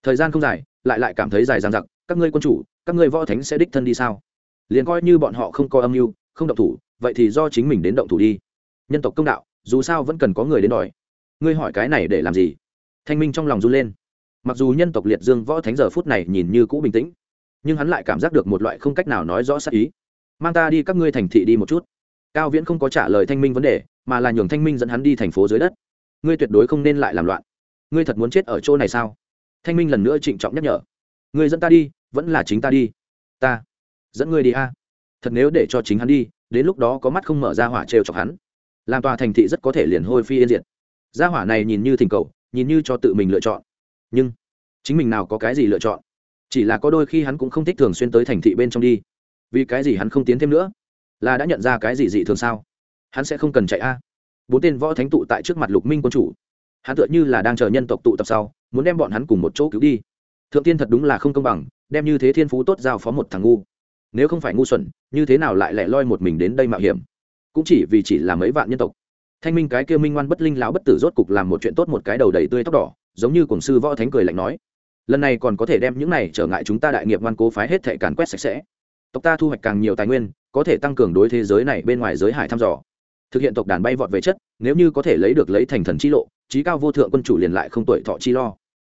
Thời gian không dài, lại lại cảm thấy dài dằng dặc, các ngươi quân chủ, các ngươi võ thánh sẽ đích thân đi sao? Liền coi như bọn họ không có âm mưu không động thủ, vậy thì do chính mình đến động thủ đi. Nhân tộc công đạo, dù sao vẫn cần có người đến đòi. Ngươi hỏi cái này để làm gì? Thanh minh trong lòng run lên. Mặc dù nhân tộc liệt dương võ thánh giờ phút này nhìn như cũ bình tĩnh, nhưng hắn lại cảm giác được một loại không cách nào nói rõ sắc ý. Mang ta đi các ngươi thành thị đi một chút. Cao viễn không có trả lời thanh minh vấn đề, mà là nhường thanh minh dẫn hắn đi thành phố dưới đất. Ngươi tuyệt đối không nên lại làm loạn. Ngươi thật muốn chết ở chỗ này sao? Thanh minh lần nữa trịnh trọng nhắc nhở. Ngươi dẫn ta đi, vẫn là chính ta đi. Ta dẫn ngươi đi a thật nếu để cho chính hắn đi, đến lúc đó có mắt không mở ra hỏa trêu chọc hắn. Làm tòa thành thị rất có thể liền hôi phi yên diệt. Gia hỏa này nhìn như thỉnh cầu, nhìn như cho tự mình lựa chọn. Nhưng, chính mình nào có cái gì lựa chọn? Chỉ là có đôi khi hắn cũng không thích thường xuyên tới thành thị bên trong đi. Vì cái gì hắn không tiến thêm nữa? Là đã nhận ra cái gì dị thường sao? Hắn sẽ không cần chạy a. Bốn tên võ thánh tụ tại trước mặt lục minh quân chủ. Hắn tựa như là đang chờ nhân tộc tụ tập sau, muốn đem bọn hắn cùng một chỗ cứu đi. Thượng tiên thật đúng là không công bằng, đem như thế thiên phú tốt giao phó một thằng ngu nếu không phải ngu xuẩn, như thế nào lại lẻ loi một mình đến đây mạo hiểm? Cũng chỉ vì chỉ là mấy vạn nhân tộc. Thanh minh cái kia minh ngoan bất linh lão bất tử rốt cục làm một chuyện tốt một cái đầu đầy tươi tóc đỏ, giống như cổng sư võ thánh cười lạnh nói, lần này còn có thể đem những này trở ngại chúng ta đại nghiệp ngoan cố phái hết thệ càn quét sạch sẽ. Tộc ta thu hoạch càng nhiều tài nguyên, có thể tăng cường đối thế giới này bên ngoài giới hải thăm dò. Thực hiện tộc đàn bay vọt về chất, nếu như có thể lấy được lấy thành thần chi lộ trí cao vô thượng quân chủ liền lại không tuổi thọ chi lo.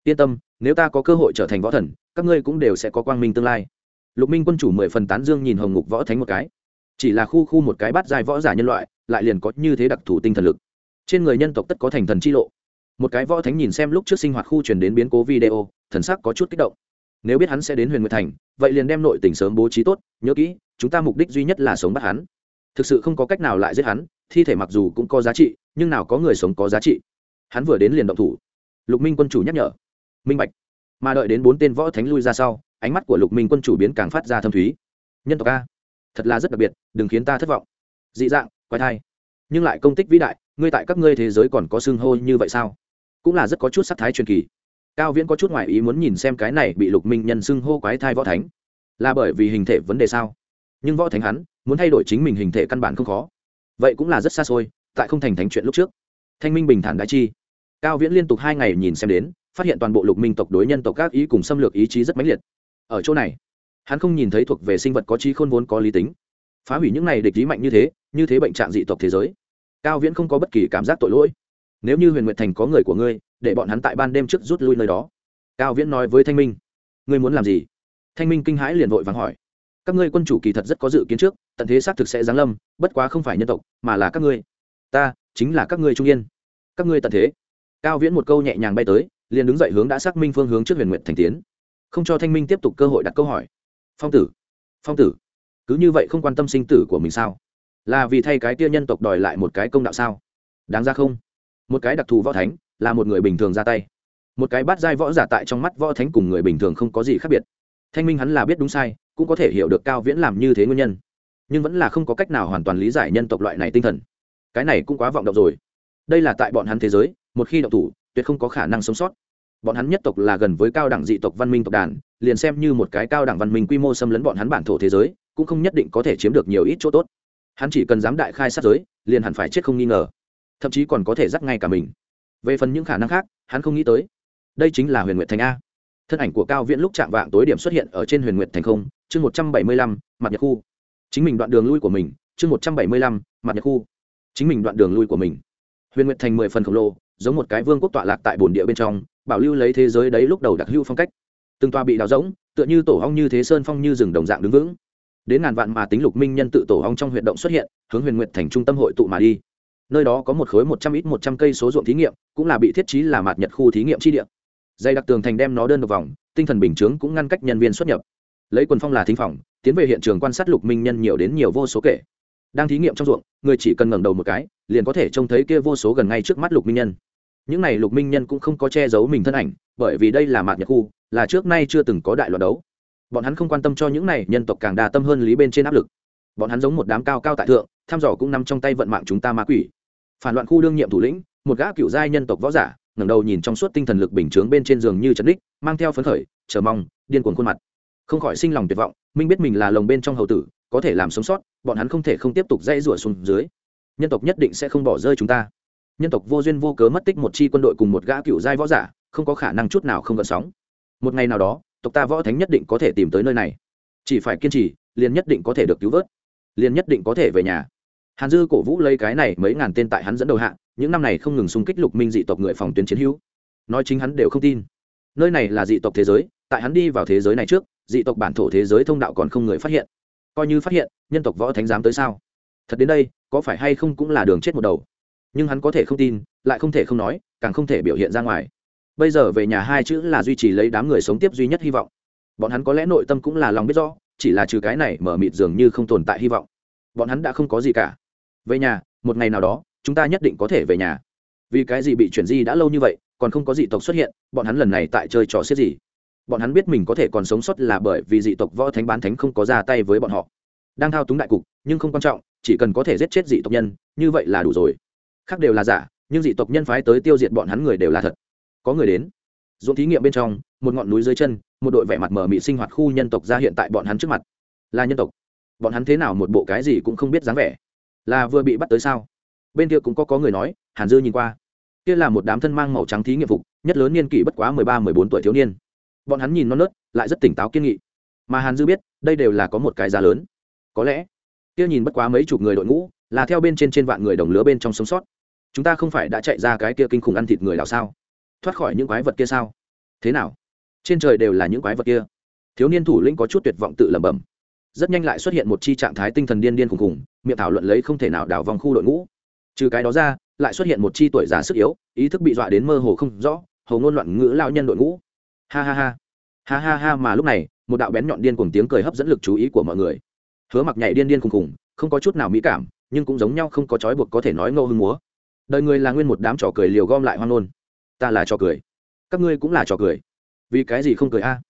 Yên tâm, nếu ta có cơ hội trở thành võ thần, các ngươi cũng đều sẽ có quang minh tương lai lục minh quân chủ mười phần tán dương nhìn hồng ngục võ thánh một cái. Chỉ là khu khu một cái bát dài võ giả nhân loại, lại liền có như thế đặc thù tinh thần lực. Trên người nhân tộc tất có thành thần chi lộ. Một cái võ thánh nhìn xem lúc trước sinh hoạt khu truyền đến biến cố video, thần sắc có chút kích động. Nếu biết hắn sẽ đến huyền nguyệt thành, vậy liền đem nội tình sớm bố trí tốt, nhớ kỹ, chúng ta mục đích duy nhất là sống bắt hắn. Thực sự không có cách nào lại giết hắn, thi thể mặc dù cũng có giá trị, nhưng nào có người sống có giá trị. Hắn vừa đến liền động thủ. Lục minh quân chủ nhắc nhở. Minh bạch. Mà đợi đến bốn tên võ thánh lui ra sau ánh mắt của lục minh quân chủ biến càng phát ra thâm thúy. Nhân tộc a, thật là rất đặc biệt, đừng khiến ta thất vọng. Dị dạng, quái thai. Nhưng lại công tích vĩ đại, ngươi tại các ngươi thế giới còn có xương hô như vậy sao? Cũng là rất có chút sắc thái truyền kỳ. Cao viễn có chút ngoại ý muốn nhìn xem cái này bị lục minh nhân xưng hô quái thai võ thánh. Là bởi vì hình thể vấn đề sao? Nhưng võ thánh hắn, muốn thay đổi chính mình hình thể căn bản không khó. Vậy cũng là rất xa xôi, tại không thành thánh chuyện lúc trước. Thanh minh bình thản đã chi. Cao viễn liên tục hai ngày nhìn xem đến, phát hiện toàn bộ lục minh tộc đối nhân tộc các ý cùng xâm lược ý chí rất mãnh liệt ở chỗ này. Hắn không nhìn thấy thuộc về sinh vật có trí khôn vốn có lý tính. Phá hủy những này địch lý mạnh như thế như thế bệnh trạng dị tộc thế giới. Cao viễn không có bất kỳ cảm giác tội lỗi. Nếu như huyền nguyệt thành có người của ngươi, để bọn hắn tại ban đêm trước rút lui nơi đó. Cao viễn nói với thanh minh. Ngươi muốn làm gì? Thanh minh kinh hãi liền vội vàng hỏi. Các ngươi quân chủ kỳ thật rất có dự kiến trước, tận thế xác thực sẽ giáng lâm, bất quá không phải nhân tộc, mà là các ngươi. Ta, chính là các ngươi trung yên. Các ngươi tận thế. Cao viễn một câu nhẹ nhàng bay tới, liền đứng dậy hướng đã xác minh phương hướng trước huyền nguyện thành tiến không cho thanh minh tiếp tục cơ hội đặt câu hỏi. Phong tử phong tử, cứ như vậy không quan tâm sinh tử của mình sao? Là vì thay cái tia nhân tộc đòi lại một cái công đạo sao? Đáng ra không. Một cái đặc thù võ thánh là một người bình thường ra tay. Một cái bát giai võ giả tại trong mắt võ thánh cùng người bình thường không có gì khác biệt. Thanh minh hắn là biết đúng sai, cũng có thể hiểu được cao viễn làm như thế nguyên nhân. Nhưng vẫn là không có cách nào hoàn toàn lý giải nhân tộc loại này tinh thần. Cái này cũng quá vọng động rồi. Đây là tại bọn hắn thế giới, một khi động thủ, tuyệt không có khả năng sống sót bọn hắn nhất tộc là gần với cao đẳng dị tộc văn minh tộc đàn, liền xem như một cái cao đẳng văn minh quy mô xâm lấn bọn hắn bản thổ thế giới, cũng không nhất định có thể chiếm được nhiều ít chỗ tốt. Hắn chỉ cần dám đại khai sát giới, liền hẳn phải chết không nghi ngờ. Thậm chí còn có thể dắt ngay cả mình. Về phần những khả năng khác, hắn không nghĩ tới. Đây chính là huyền nguyệt thành a. Thân ảnh của cao viễn lúc chạm vạng tối điểm xuất hiện ở trên huyền nguyệt thành không, chương một trăm bảy mươi lăm mặt nhật khu. Chính mình đoạn đường lui của mình, chương một trăm bảy mươi lăm mặt nhật khu. Chính mình đoạn đường lui của mình. Huyền nguyệt thành mười phần khổng lồ, giống một cái vương quốc tọa lạc tại bồn địa bên trong bảo lưu lấy thế giới đấy lúc đầu đặc hữu phong cách. Từng tòa bị đào rỗng, tựa như tổ hong như thế sơn phong như rừng đồng dạng đứng vững. Đến ngàn vạn mà tính lục minh nhân tự tổ hong trong huyện động xuất hiện, hướng huyền nguyện thành trung tâm hội tụ mà đi. Nơi đó có một khối một trăm ít một trăm cây số ruộng thí nghiệm, cũng là bị thiết trí là mạt nhật khu thí nghiệm chi địa. Dây đặc tường thành đem nó đơn độc vòng, tinh thần bình chướng cũng ngăn cách nhân viên xuất nhập. Lấy quần phong là thính phòng, tiến về hiện trường quan sát lục minh nhân nhiều đến nhiều vô số kể. Đang thí nghiệm trong ruộng, người chỉ cần ngẩng đầu một cái, liền có thể trông thấy kia vô số gần ngay trước mắt lục minh nhân những này lục minh nhân cũng không có che giấu mình thân ảnh, bởi vì đây là mạt nhật khu, là trước nay chưa từng có đại loạt đấu. Bọn hắn không quan tâm cho những này nhân tộc càng đa tâm hơn lý bên trên áp lực. Bọn hắn giống một đám cao cao tại thượng thăm dò cũng nằm trong tay vận mạng chúng ta ma quỷ. Phản loạn khu đương nhiệm thủ lĩnh, một gã cựu giai nhân tộc võ giả, ngẩng đầu nhìn trong suốt tinh thần lực bình chướng bên trên giường như trấn đích, mang theo phấn khởi, chờ mong, điên cuồng khuôn mặt. Không khỏi sinh lòng tuyệt vọng, minh biết mình là lồng bên trong hậu tử, có thể làm sống sót, bọn hắn không thể không tiếp tục dãy rủa xuống dưới. Nhân tộc nhất định sẽ không bỏ rơi chúng ta nhân tộc vô duyên vô cớ mất tích một chi quân đội cùng một gã cựu giai võ giả, không có khả năng chút nào không gợn sóng. Một ngày nào đó, tộc ta võ thánh nhất định có thể tìm tới nơi này. Chỉ phải kiên trì, liền nhất định có thể được cứu vớt, liền nhất định có thể về nhà. Hàn dư cổ vũ lấy cái này mấy ngàn tên tại hắn dẫn đầu hạ, những năm này không ngừng xung kích lục minh dị tộc người phòng tuyến chiến hữu. Nói chính hắn đều không tin. Nơi này là dị tộc thế giới, tại hắn đi vào thế giới này trước, dị tộc bản thổ thế giới thông đạo còn không người phát hiện. Coi như phát hiện, nhân tộc võ thánh dám tới sao? Thật đến đây, có phải hay không cũng là đường chết một đầu nhưng hắn có thể không tin, lại không thể không nói, càng không thể biểu hiện ra ngoài. Bây giờ về nhà hai chữ là duy trì lấy đám người sống tiếp duy nhất hy vọng. Bọn hắn có lẽ nội tâm cũng là lòng biết rõ, chỉ là trừ cái này mở mịt dường như không tồn tại hy vọng. Bọn hắn đã không có gì cả. Về nhà, một ngày nào đó, chúng ta nhất định có thể về nhà. Vì cái gì bị chuyển di đã lâu như vậy, còn không có dị tộc xuất hiện, bọn hắn lần này tại chơi trò xiết gì? Bọn hắn biết mình có thể còn sống sót là bởi vì dị tộc võ thánh bán thánh không có ra tay với bọn họ. Đang thao túng đại cục, nhưng không quan trọng, chỉ cần có thể giết chết dị tộc nhân, như vậy là đủ rồi khác đều là giả, nhưng dị tộc nhân phái tới tiêu diệt bọn hắn người đều là thật. Có người đến dũng thí nghiệm bên trong, một ngọn núi dưới chân, một đội vẻ mặt mở mị sinh hoạt khu nhân tộc ra hiện tại bọn hắn trước mặt. Là nhân tộc. Bọn hắn thế nào một bộ cái gì cũng không biết dáng vẻ. Là vừa bị bắt tới sao? Bên kia cũng có có người nói, hàn dư nhìn qua. Kia là một đám thân mang màu trắng thí nghiệm phục, nhất lớn niên kỷ bất quá mười ba, mười bốn tuổi thiếu niên. Bọn hắn nhìn non nớt, lại rất tỉnh táo kiên nghị. Mà hàn dư biết, đây đều là có một cái giá lớn. Có lẽ, kia nhìn bất quá mấy chục người đội ngũ, là theo bên trên trên vạn người đồng lứa bên trong sống sót chúng ta không phải đã chạy ra cái kia kinh khủng ăn thịt người đào sao? Thoát khỏi những quái vật kia sao? Thế nào? Trên trời đều là những quái vật kia. Thiếu niên thủ lĩnh có chút tuyệt vọng tự lẩm bẩm. Rất nhanh lại xuất hiện một chi trạng thái tinh thần điên điên khùng khùng miệng thảo luận lấy không thể nào đảo vòng khu đội ngũ. Trừ cái đó ra, lại xuất hiện một chi tuổi già sức yếu, ý thức bị dọa đến mơ hồ không rõ, hầu ngôn loạn ngữ lao nhân đội ngũ. Ha ha ha. Ha ha ha mà lúc này, một đạo bén nhọn điên cùng tiếng cười hấp dẫn lực chú ý của mọi người. Hứa mặc nhảy điên điên khùng khùng không có chút nào mỹ cảm, nhưng cũng giống nhau không có trói buộc có thể nói ngô hưng múa đời người là nguyên một đám trò cười liều gom lại hoang nôn ta là trò cười. Các ngươi cũng là trò cười. Vì cái gì không cười a?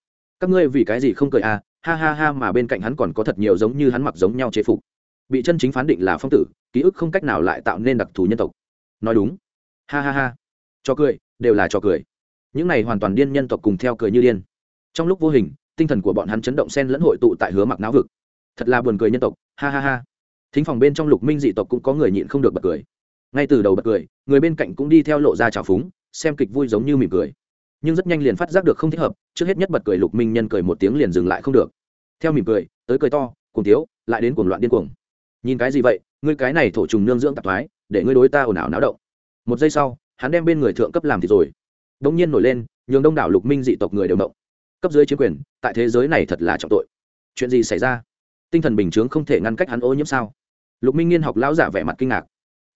Các ngươi vì cái gì không cười a? Ha ha ha, mà bên cạnh hắn còn có thật nhiều giống như hắn mặc giống nhau chế phục. Bị chân chính phán định là phong tử, ký ức không cách nào lại tạo nên đặc thù nhân tộc. Nói đúng. Ha ha ha. Cho cười, đều là cho cười. Những này hoàn toàn điên nhân tộc cùng theo cười như điên. Trong lúc vô hình, tinh thần của bọn hắn chấn động sen lẫn hội tụ tại hứa mặc não vực. Thật là buồn cười nhân tộc. Ha ha ha. Thính phòng bên trong lục minh dị tộc cũng có người nhịn không được bật cười ngay từ đầu bật cười, người bên cạnh cũng đi theo lộ ra trào phúng, xem kịch vui giống như mỉm cười. Nhưng rất nhanh liền phát giác được không thích hợp, trước hết nhất bật cười lục minh nhân cười một tiếng liền dừng lại không được. Theo mỉm cười, tới cười to cùng tiếu, lại đến cuồng loạn điên cuồng. Nhìn cái gì vậy? Ngươi cái này thổ trùng nương dưỡng tạp thoái, để ngươi đối ta ồn ào náo động. Một giây sau, hắn đem bên người thượng cấp làm thì rồi. Đông nhiên nổi lên, nhường đông đảo lục minh dị tộc người đều động. Cấp dưới chiếm quyền, tại thế giới này thật là trọng tội. Chuyện gì xảy ra? Tinh thần bình chướng không thể ngăn cách hắn ô nhiễm sao? Lục minh nghiên học lão giả vẻ mặt kinh ngạc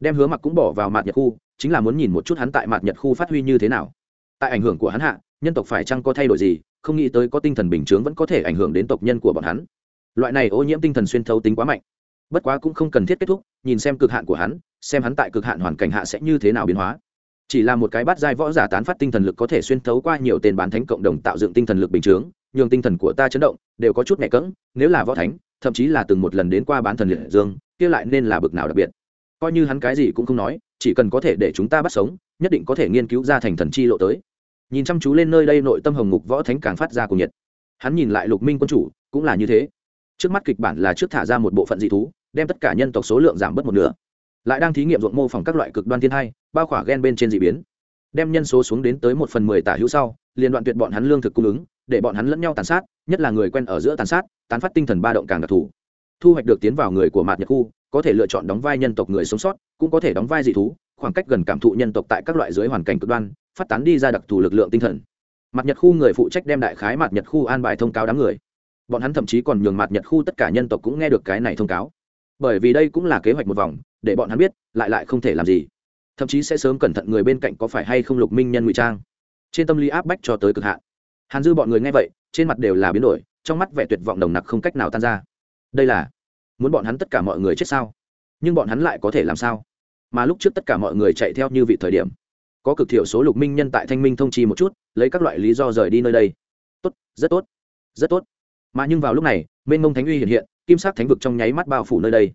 đem hứa mặc cũng bỏ vào mạt nhật khu, chính là muốn nhìn một chút hắn tại mạt nhật khu phát huy như thế nào. Tại ảnh hưởng của hắn hạ, nhân tộc phải chăng có thay đổi gì, không nghĩ tới có tinh thần bình chướng vẫn có thể ảnh hưởng đến tộc nhân của bọn hắn. Loại này ô nhiễm tinh thần xuyên thấu tính quá mạnh. Bất quá cũng không cần thiết kết thúc, nhìn xem cực hạn của hắn, xem hắn tại cực hạn hoàn cảnh hạ sẽ như thế nào biến hóa. Chỉ là một cái bát giai võ giả tán phát tinh thần lực có thể xuyên thấu qua nhiều tên bán thánh cộng đồng tạo dựng tinh thần lực bình chướng, nhường tinh thần của ta chấn động, đều có chút nhẹ cỡng nếu là võ thánh, thậm chí là từng một lần đến qua bán thần liệt dương, kia lại nên là bực nào đặc biệt coi như hắn cái gì cũng không nói, chỉ cần có thể để chúng ta bắt sống, nhất định có thể nghiên cứu ra thành thần chi lộ tới. Nhìn chăm chú lên nơi đây nội tâm hồng ngục võ thánh càng phát ra cùng nhiệt. Hắn nhìn lại lục minh quân chủ, cũng là như thế. Trước mắt kịch bản là trước thả ra một bộ phận dị thú, đem tất cả nhân tộc số lượng giảm bớt một nửa. Lại đang thí nghiệm ruộng mô phỏng các loại cực đoan thiên hai, bao khỏa gen bên trên d ị biến. Đem nhân số xuống đến tới một phần mười tả hữu sau, liền đoạn tuyệt bọn hắn lương thực cung ứng, để bọn hắn lẫn nhau tàn sát, nhất là người quen ở giữa tàn sát, tán phát tinh thần ba động càng đặc thù. Thu hoạch được tiến vào người của mạt nhật khu có thể lựa chọn đóng vai nhân tộc người sống sót, cũng có thể đóng vai dị thú, khoảng cách gần cảm thụ nhân tộc tại các loại dưới hoàn cảnh cực đoan, phát tán đi ra đặc thù lực lượng tinh thần. Mặt nhật khu người phụ trách đem đại khái mặt nhật khu an bài thông cáo đám người. Bọn hắn thậm chí còn nhường mặt nhật khu tất cả nhân tộc cũng nghe được cái này thông cáo. Bởi vì đây cũng là kế hoạch một vòng, để bọn hắn biết, lại lại không thể làm gì. Thậm chí sẽ sớm cẩn thận người bên cạnh có phải hay không lục minh nhân ngụy trang. Trên tâm lý áp bách cho tới cực hạn. Hàn dư bọn người nghe vậy, trên mặt đều là biến đổi, trong mắt vẻ tuyệt vọng nồng nặc không cách nào tan ra. Đây là muốn bọn hắn tất cả mọi người chết sao? Nhưng bọn hắn lại có thể làm sao? Mà lúc trước tất cả mọi người chạy theo như vị thời điểm, có cực thiểu số lục minh nhân tại thanh minh thông trì một chút, lấy các loại lý do rời đi nơi đây. Tốt, rất tốt rất tốt. Mà nhưng vào lúc này mênh mông thánh uy hiện hiện, kim sắc thánh vực trong nháy mắt bao phủ nơi đây.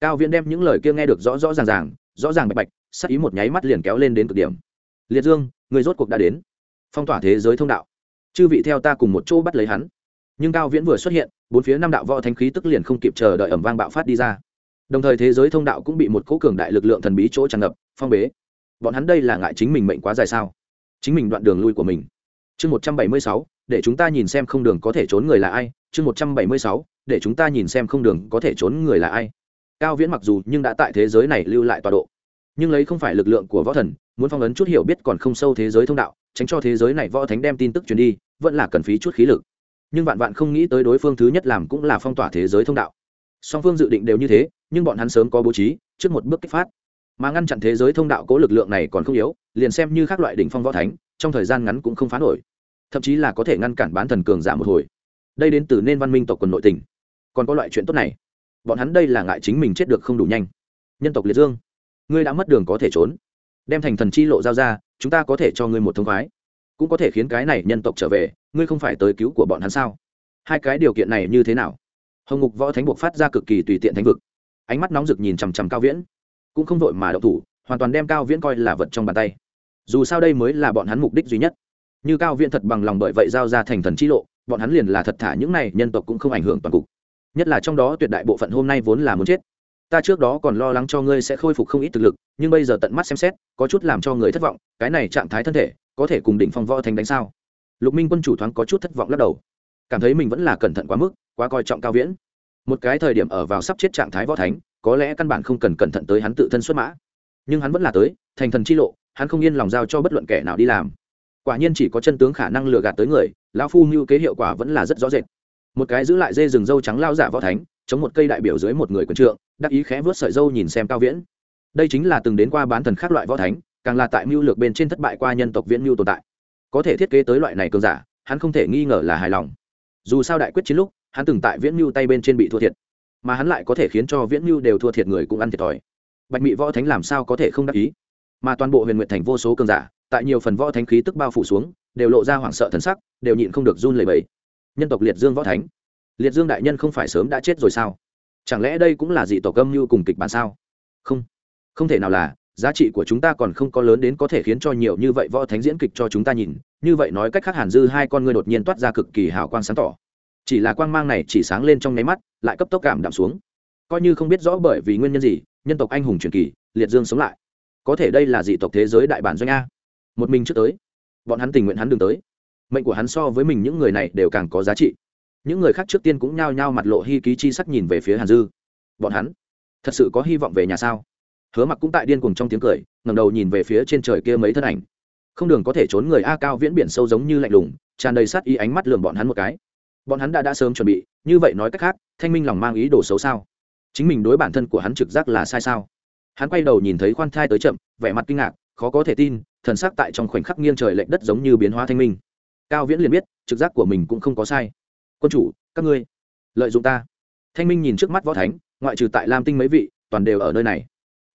Cao viễn đem những lời kia nghe được rõ rõ ràng ràng, rõ ràng bạch bạch, sắc ý một nháy mắt liền kéo lên đến cực điểm. Liệt dương, người rốt cuộc đã đến. Phong tỏa thế giới thông đạo. Chư vị theo ta cùng một chỗ bắt lấy hắn nhưng cao viễn vừa xuất hiện, bốn phía năm đạo võ thanh khí tức liền không kịp chờ đợi ẩm vang bạo phát đi ra. Đồng thời thế giới thông đạo cũng bị một cỗ cường đại lực lượng thần bí chỗ tràn ngập, phong bế. Bọn hắn đây là ngại chính mình mệnh quá dài sao? Chính mình đoạn đường lui của mình. Chương một trăm bảy mươi sáu, để chúng ta nhìn xem không đường có thể trốn người là ai. Chương một trăm bảy mươi sáu, để chúng ta nhìn xem không đường có thể trốn người là ai. Cao viễn mặc dù nhưng đã tại thế giới này lưu lại tọa độ, nhưng lấy không phải lực lượng của võ thần, muốn phong ấn chút hiểu biết còn không sâu thế giới thông đạo, tránh cho thế giới này võ thánh đem tin tức truyền đi, vẫn là cần phí chút khí lực nhưng vạn vạn không nghĩ tới đối phương thứ nhất làm cũng là phong tỏa thế giới thông đạo. Song phương dự định đều như thế, nhưng bọn hắn sớm có bố trí, trước một bước kích phát. Mà ngăn chặn thế giới thông đạo cố lực lượng này còn không yếu, liền xem như các loại đỉnh phong võ thánh, trong thời gian ngắn cũng không phá nổi. Thậm chí là có thể ngăn cản bán thần cường giả một hồi. Đây đến từ nên văn minh tộc quần nội tình. Còn có loại chuyện tốt này. Bọn hắn đây là ngại chính mình chết được không đủ nhanh. Nhân tộc liệt dương, ngươi đã mất đường có thể trốn. Đem thành thần chi lộ giao ra, chúng ta có thể cho ngươi một thông khoái. Cũng có thể khiến cái này nhân tộc trở về ngươi không phải tới cứu của bọn hắn sao? Hai cái điều kiện này như thế nào? Hồng ngục võ thánh buộc phát ra cực kỳ tùy tiện thánh vực. Ánh mắt nóng rực nhìn chằm chằm cao viễn. Cũng không vội mà đậu thủ, hoàn toàn đem cao viễn coi là vật trong bàn tay. Dù sao đây mới là bọn hắn mục đích duy nhất. Như cao viễn thật bằng lòng bởi vậy giao ra thành thần chi lộ, bọn hắn liền là thật thả những này nhân tộc cũng không ảnh hưởng toàn cục. Nhất là trong đó tuyệt đại bộ phận hôm nay vốn là muốn chết. Ta trước đó còn lo lắng cho ngươi sẽ khôi phục không ít thực lực, nhưng bây giờ tận mắt xem xét, có chút làm cho người thất vọng, cái này trạng thái thân thể, có thể cùng đỉnh phong võ thành đánh sao? Lục minh quân chủ thoáng có chút thất vọng lắc đầu. Cảm thấy mình vẫn là cẩn thận quá mức, quá coi trọng cao viễn. Một cái thời điểm ở vào sắp chết trạng thái võ thánh, có lẽ căn bản không cần cẩn thận tới hắn tự thân xuất mã. Nhưng hắn vẫn là tới, thành thần chi lộ, hắn không yên lòng giao cho bất luận kẻ nào đi làm. Quả nhiên chỉ có chân tướng khả năng lừa gạt tới người, lão phu mưu kế hiệu quả vẫn là rất rõ rệt. Một cái giữ lại dê rừng dâu trắng lao giả võ thánh, chống một cây đại biểu dưới một người quần trượng, đắc ý khẽ vớt sợi dâu nhìn xem cao viễn. Đây chính là từng đến qua bán thần khác loại võ thánh, càng là tại mưu lược bên trên thất bại qua nhân tộc viễn mưu tồn tại có thể thiết kế tới loại này cường giả, hắn không thể nghi ngờ là hài lòng. Dù sao đại quyết chiến lúc, hắn từng tại viễn mưu tay bên trên bị thua thiệt. Mà hắn lại có thể khiến cho viễn mưu đều thua thiệt người cũng ăn thiệt thòi. Bạch mị võ thánh làm sao có thể không đắc ý? Mà toàn bộ huyền nguyện thành vô số cường giả, tại nhiều phần võ thánh khí tức bao phủ xuống, đều lộ ra hoảng sợ thần sắc, đều nhịn không được run lẩy bẩy. Nhân tộc liệt dương võ thánh. Liệt dương đại nhân không phải sớm đã chết rồi sao? Chẳng lẽ đây cũng là dị tộc âm mưu cùng kịch bản sao? Không. Không thể nào là giá trị của chúng ta còn không có lớn đến có thể khiến cho nhiều như vậy võ thánh diễn kịch cho chúng ta nhìn. Như vậy nói cách khác hàn dư hai con ngươi đột nhiên toát ra cực kỳ hào quang sáng tỏ. Chỉ là quang mang này chỉ sáng lên trong nháy mắt, lại cấp tốc cảm đạm xuống. Coi như không biết rõ bởi vì nguyên nhân gì, nhân tộc anh hùng truyền kỳ, liệt dương sống lại. Có thể đây là dị tộc thế giới đại bản doanh a. Một mình trước tới, bọn hắn tình nguyện hắn đường tới. Mệnh của hắn so với mình những người này đều càng có giá trị. Những người khác trước tiên cũng nhao nhao mặt lộ hy ký chi sắc nhìn về phía hàn dư. Bọn hắn thật sự có hy vọng về nhà sao? Hứa mặc cũng tại điên cùng trong tiếng cười ngầm đầu nhìn về phía trên trời kia mấy thân ảnh. Không đường có thể trốn người a cao viễn biển sâu giống như lạnh lùng, tràn đầy sát ý ánh mắt lườm bọn hắn một cái. Bọn hắn đã đã sớm chuẩn bị, như vậy nói cách khác, thanh minh lòng mang ý đồ xấu sao? Chính mình đối bản thân của hắn trực giác là sai sao? Hắn quay đầu nhìn thấy khoan thai tới chậm, vẻ mặt kinh ngạc, khó có thể tin, thần sắc tại trong khoảnh khắc nghiêng trời lệch đất giống như biến hóa thanh minh. Cao viễn liền biết, trực giác của mình cũng không có sai. Quân chủ, các ngươi, lợi dụng ta. Thanh minh nhìn trước mắt võ thánh, ngoại trừ tại lam tinh mấy vị, toàn đều ở nơi này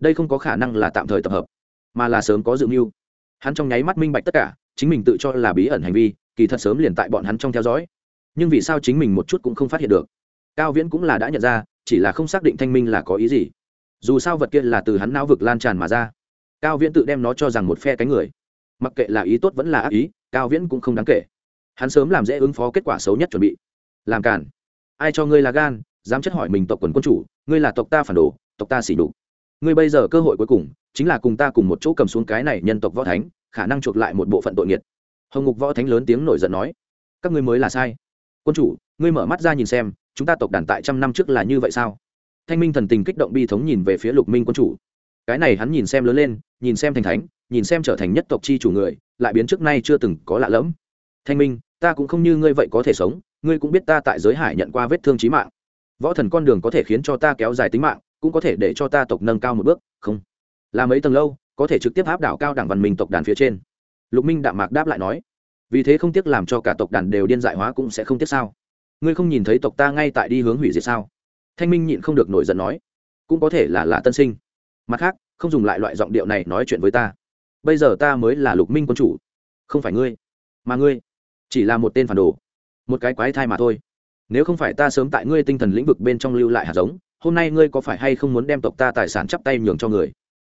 đây không có khả năng là tạm thời tập hợp, mà là sớm có dự mưu. Hắn trong nháy mắt minh bạch tất cả, chính mình tự cho là bí ẩn hành vi, kỳ thật sớm liền tại bọn hắn trong theo dõi. Nhưng vì sao chính mình một chút cũng không phát hiện được? Cao viễn cũng là đã nhận ra, chỉ là không xác định thanh minh là có ý gì. Dù sao vật kia là từ hắn não vực lan tràn mà ra. Cao viễn tự đem nó cho rằng một phe cánh người. Mặc kệ là ý tốt vẫn là ác ý, cao viễn cũng không đáng kể. Hắn sớm làm dễ ứng phó kết quả xấu nhất chuẩn bị. Làm cản ai cho ngươi là gan, dám chất hỏi mình tộc quần quân chủ, ngươi là tộc ta phản đồ, tộc ta xỉ đục ngươi bây giờ cơ hội cuối cùng chính là cùng ta cùng một chỗ cầm xuống cái này nhân tộc võ thánh, khả năng chuộc lại một bộ phận tội nghiệt hồng ngục võ thánh lớn tiếng nổi giận nói, các ngươi mới là sai. Quân chủ, ngươi mở mắt ra nhìn xem, chúng ta tộc đàn tại trăm năm trước là như vậy sao? Thanh minh thần tình kích động bi thống nhìn về phía lục minh quân chủ. Cái này hắn nhìn xem lớn lên, nhìn xem thành thánh, nhìn xem trở thành nhất tộc chi chủ người, lại biến trước nay chưa từng có lạ lẫm. Thanh minh, ta cũng không như ngươi vậy có thể sống, ngươi cũng biết ta tại giới hải nhận qua vết thương trí mạng. Võ thần con đường có thể khiến cho ta kéo dài tính mạng cũng có thể để cho ta tộc nâng cao một bước, không? Là mấy tầng lâu, có thể trực tiếp áp đảo cao đẳng văn minh tộc đàn phía trên. Lục minh đạm mạc đáp lại nói, vì thế không tiếc làm cho cả tộc đàn đều điên dại hóa cũng sẽ không tiếc sao? Ngươi không nhìn thấy tộc ta ngay tại đi hướng hủy diệt sao? Thanh minh nhịn không được nổi giận nói, cũng có thể là là tân sinh. Mặt khác, không dùng lại loại giọng điệu này nói chuyện với ta. Bây giờ ta mới là lục minh quân chủ, không phải ngươi, mà ngươi chỉ là một tên phản đồ, một cái quái thai mà thôi. Nếu không phải ta sớm tại ngươi tinh thần lĩnh vực bên trong lưu lại hạt giống hôm nay ngươi có phải hay không muốn đem tộc ta tài sản chắp tay nhường cho người?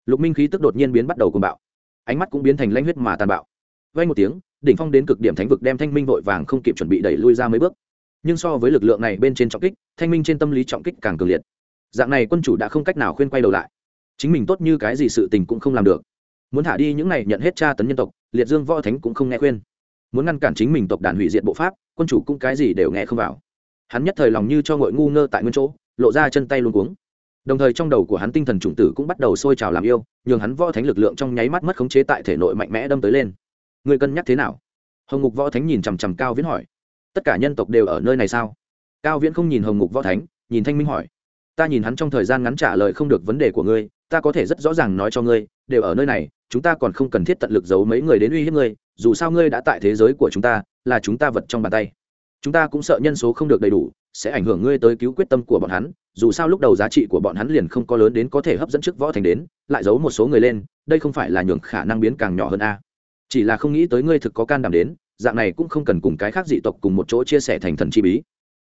Lục minh khí tức đột nhiên biến bắt đầu cùng bạo. Ánh mắt cũng biến thành lanh huyết mà tàn bạo. Vay một tiếng, đỉnh phong đến cực điểm thánh vực đem thanh minh vội vàng không kịp chuẩn bị đẩy lui ra mấy bước. Nhưng so với lực lượng này bên trên trọng kích, thanh minh trên tâm lý trọng kích càng cường liệt. Dạng này quân chủ đã không cách nào khuyên quay đầu lại. Chính mình tốt như cái gì sự tình cũng không làm được. Muốn thả đi những này nhận hết tra tấn nhân tộc, liệt dương võ thánh cũng không nghe khuyên. Muốn ngăn cản chính mình tộc đàn hủy diệt bộ pháp, quân chủ cũng cái gì đều nghe không vào. Hắn nhất thời lòng như cho ngội ngu ngơ tại nguyên chỗ lộ ra chân tay luôn cuống. Đồng thời trong đầu của hắn tinh thần chủng tử cũng bắt đầu sôi trào làm yêu, nhường hắn võ thánh lực lượng trong nháy mắt mất khống chế tại thể nội mạnh mẽ đâm tới lên. Người cân nhắc thế nào? Hồng ngục võ thánh nhìn chằm chằm cao viễn hỏi. Tất cả nhân tộc đều ở nơi này sao? Cao viễn không nhìn hồng ngục võ thánh, nhìn thanh minh hỏi. Ta nhìn hắn trong thời gian ngắn trả lời không được vấn đề của ngươi, ta có thể rất rõ ràng nói cho ngươi, đều ở nơi này, chúng ta còn không cần thiết tận lực giấu mấy người đến uy hiếp ngươi, dù sao ngươi đã tại thế giới của chúng ta, là chúng ta vật trong bàn tay chúng ta cũng sợ nhân số không được đầy đủ, sẽ ảnh hưởng ngươi tới cứu quyết tâm của bọn hắn, dù sao lúc đầu giá trị của bọn hắn liền không có lớn đến có thể hấp dẫn trước võ thành đến, lại giấu một số người lên, đây không phải là nhường khả năng biến càng nhỏ hơn a. Chỉ là không nghĩ tới ngươi thực có can đảm đến, dạng này cũng không cần cùng cái khác dị tộc cùng một chỗ chia sẻ thành thần chi bí.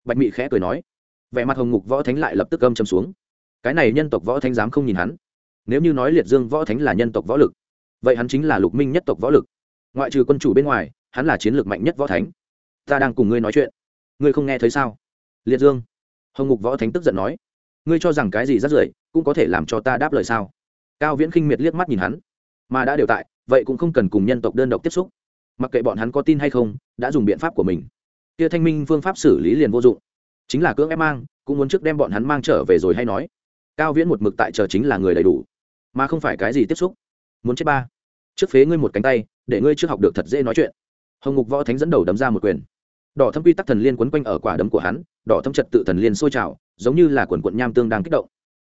Bạch mị khẽ cười nói. Vẻ mặt hồng ngục võ thánh lại lập tức âm châm xuống. Cái này nhân tộc võ thánh dám không nhìn hắn. Nếu như nói liệt dương võ thánh là nhân tộc võ lực, vậy hắn chính là lục minh nhất tộc võ lực. Ngoại trừ quân chủ bên ngoài, hắn là chiến lược mạnh nhất võ thánh ta đang cùng ngươi nói chuyện. Ngươi không nghe thấy sao? Liệt dương. Hồng ngục võ thánh tức giận nói. Ngươi cho rằng cái gì rắt rưởi cũng có thể làm cho ta đáp lời sao? Cao viễn khinh miệt liếc mắt nhìn hắn. Mà đã đều tại, vậy cũng không cần cùng nhân tộc đơn độc tiếp xúc. Mặc kệ bọn hắn có tin hay không, đã dùng biện pháp của mình. Kia thanh minh phương pháp xử lý liền vô dụng. Chính là cưỡng ép mang, cũng muốn trước đem bọn hắn mang trở về rồi hay nói. Cao viễn một mực tại chờ chính là người đầy đủ, mà không phải cái gì tiếp xúc. Muốn chết ba. Trước phế ngươi một cánh tay, để ngươi trước học được thật dễ nói chuyện. Hồng ngục võ thánh dẫn đầu đấm ra một quyền đỏ thâm quy tắc thần liên quấn quanh ở quả đấm của hắn, đỏ thâm trật tự thần liên sôi trào, giống như là quần quận nham tương đang kích động.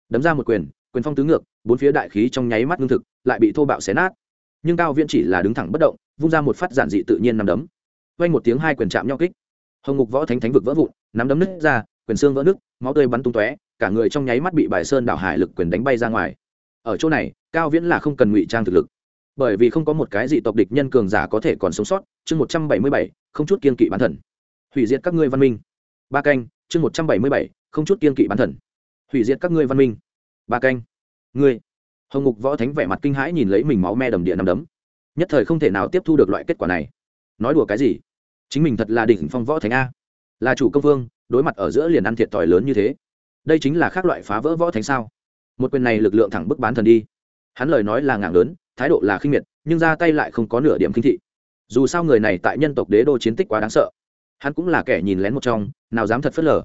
Đấm ra một quyền quyền phong tứ ngược, bốn phía đại khí trong nháy mắt ngưng thực, lại bị thô bạo xé nát. Nhưng cao viễn chỉ là đứng thẳng bất động, vung ra một phát giản dị tự nhiên nằm đấm. Quanh một tiếng hai quyền chạm nhau kích. Hồng ngục võ thánh thánh vực vỡ vụn, nắm đấm nứt ra, quyền xương vỡ nứt, máu tươi bắn tung tóe, cả người trong nháy mắt bị bài sơn đảo hải lực quyền đánh bay ra ngoài. Ở chỗ này, cao viễn là không cần ngụy trang thực lực. Bởi vì không có một cái gì tộc địch nhân cường giả có thể còn sống sót, chương một trăm bảy mươi bảy, không chút kiên kỵ bán thần hủy diệt các ngươi văn minh. Ba canh, chương một trăm bảy mươi bảy, không chút kiên kỵ bán thần. Hủy diệt các ngươi văn minh. Ba canh. Ngươi. Hồng ngục võ thánh vẻ mặt kinh hãi nhìn lấy mình máu me đầm địa nằm đấm. Nhất thời không thể nào tiếp thu được loại kết quả này. Nói đùa cái gì? Chính mình thật là đỉnh phong võ thánh a. Là chủ công vương, đối mặt ở giữa liền ăn thiệt thòi lớn như thế. Đây chính là khác loại phá vỡ võ thánh sao? Một quyền này lực lượng thẳng bức bán thần đi. Hắn lời nói là ngạng lớn, thái độ là khinh miệt, nhưng ra tay lại không có nửa điểm khinh thị. Dù sao người này tại nhân tộc đế đô chiến tích quá đáng sợ hắn cũng là kẻ nhìn lén một trong, nào dám thật phớt lờ.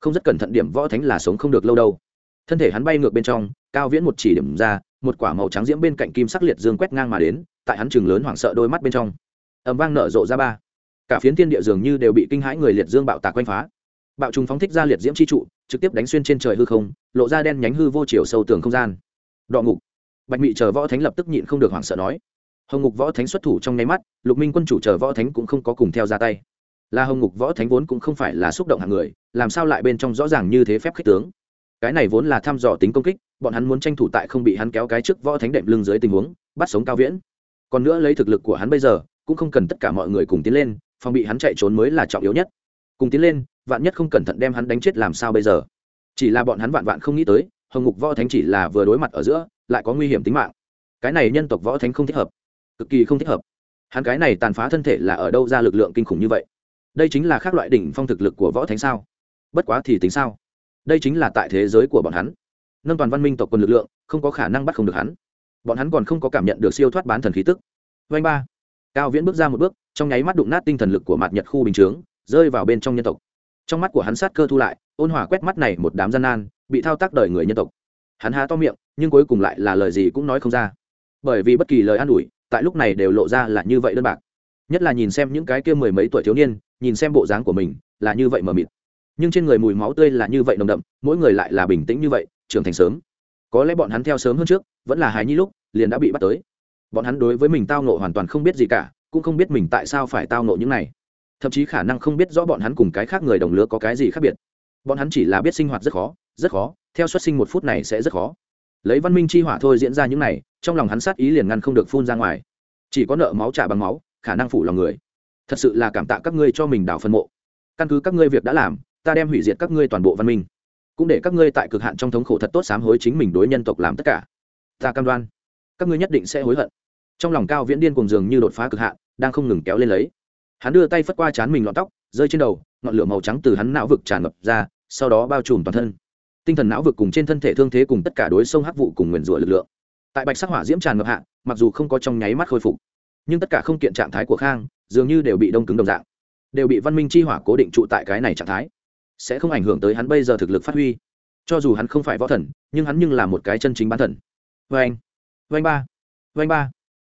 Không rất cẩn thận điểm võ thánh là sống không được lâu đâu. Thân thể hắn bay ngược bên trong, cao viễn một chỉ điểm ra, một quả màu trắng diễm bên cạnh kim sắc liệt dương quét ngang mà đến, tại hắn chừng lớn hoảng sợ đôi mắt bên trong. Ầm vang nở rộ ra ba. Cả phiến thiên địa dường như đều bị kinh hãi người liệt dương bạo tạc quanh phá. Bạo trùng phóng thích ra liệt diễm chi trụ, trực tiếp đánh xuyên trên trời hư không, lộ ra đen nhánh hư vô chiều sâu tường không gian. Đọ ngục. Bạch mị chờ võ thánh lập tức nhịn không được hoảng sợ nói. Hồng ngục võ thánh xuất thủ trong nháy mắt, lục minh quân chủ chờ võ thánh cũng không có cùng theo ra tay là hồng ngục võ thánh vốn cũng không phải là xúc động hạng người, làm sao lại bên trong rõ ràng như thế phép khích tướng? Cái này vốn là thăm dò tính công kích, bọn hắn muốn tranh thủ tại không bị hắn kéo cái trước võ thánh đệm lưng dưới tình huống, bắt sống cao viễn. Còn nữa lấy thực lực của hắn bây giờ, cũng không cần tất cả mọi người cùng tiến lên, phòng bị hắn chạy trốn mới là trọng yếu nhất. Cùng tiến lên, vạn nhất không cẩn thận đem hắn đánh chết làm sao bây giờ? Chỉ là bọn hắn vạn vạn không nghĩ tới, hồng ngục võ thánh chỉ là vừa đối mặt ở giữa, lại có nguy hiểm tính mạng. Cái này nhân tộc võ thánh không thích hợp. Cực kỳ không thích hợp. Hắn cái này tàn phá thân thể là ở đâu ra lực lượng kinh khủng như vậy? Đây chính là khác loại đỉnh phong thực lực của võ thánh sao? Bất quá thì tính sao? Đây chính là tại thế giới của bọn hắn. Nâng toàn văn minh tộc quân lực lượng, không có khả năng bắt không được hắn. Bọn hắn còn không có cảm nhận được siêu thoát bán thần khí tức. Vanh ba. Cao viễn bước ra một bước, trong nháy mắt đụng nát tinh thần lực của mặt nhật khu bình chướng, rơi vào bên trong nhân tộc. Trong mắt của hắn sát cơ thu lại, ôn hòa quét mắt này một đám gian nan, bị thao tác đời người nhân tộc. Hắn há to miệng, nhưng cuối cùng lại là lời gì cũng nói không ra. Bởi vì bất kỳ lời an ủi, tại lúc này đều lộ ra là như vậy đơn bạc. Nhất là nhìn xem những cái kia mười mấy tuổi thiếu niên nhìn xem bộ dáng của mình là như vậy mờ mịt. Nhưng trên người mùi máu tươi là như vậy nồng đậm, mỗi người lại là bình tĩnh như vậy, trưởng thành sớm. Có lẽ bọn hắn theo sớm hơn trước, vẫn là hài nhi lúc, liền đã bị bắt tới. Bọn hắn đối với mình tao nộ hoàn toàn không biết gì cả, cũng không biết mình tại sao phải tao nộ những này. Thậm chí khả năng không biết rõ bọn hắn cùng cái khác người đồng lứa có cái gì khác biệt. Bọn hắn chỉ là biết sinh hoạt rất khó rất khó, theo xuất sinh một phút này sẽ rất khó. Lấy văn minh chi hỏa thôi diễn ra những này, trong lòng hắn sát ý liền ngăn không được phun ra ngoài. Chỉ có nợ máu trả bằng máu, khả năng phủ lòng người thật sự là cảm tạ các ngươi cho mình đào phân mộ. Căn cứ các ngươi việc đã làm, ta đem hủy diệt các ngươi toàn bộ văn minh. Cũng để các ngươi tại cực hạn trong thống khổ thật tốt sám hối chính mình đối nhân tộc làm tất cả. Ta cam đoan, các ngươi nhất định sẽ hối hận. Trong lòng cao viễn điên cùng dường như đột phá cực hạn, đang không ngừng kéo lên lấy. Hắn đưa tay phất qua chán mình lọn tóc, rơi trên đầu, ngọn lửa màu trắng từ hắn não vực tràn ngập ra, sau đó bao trùm toàn thân. Tinh thần não vực cùng trên thân thể thương thế cùng tất cả đối sông hắc vụ cùng nguyền rủa lực lượng. Tại bạch sắc hỏa diễm tràn ngập hạ, mặc dù không có trong nháy mắt khôi phục nhưng tất cả không kiện trạng thái của khang dường như đều bị đông cứng đồng dạng đều bị văn minh chi hỏa cố định trụ tại cái này trạng thái sẽ không ảnh hưởng tới hắn bây giờ thực lực phát huy cho dù hắn không phải võ thần nhưng hắn nhưng là một cái chân chính bán thần vê anh vê anh ba vê anh ba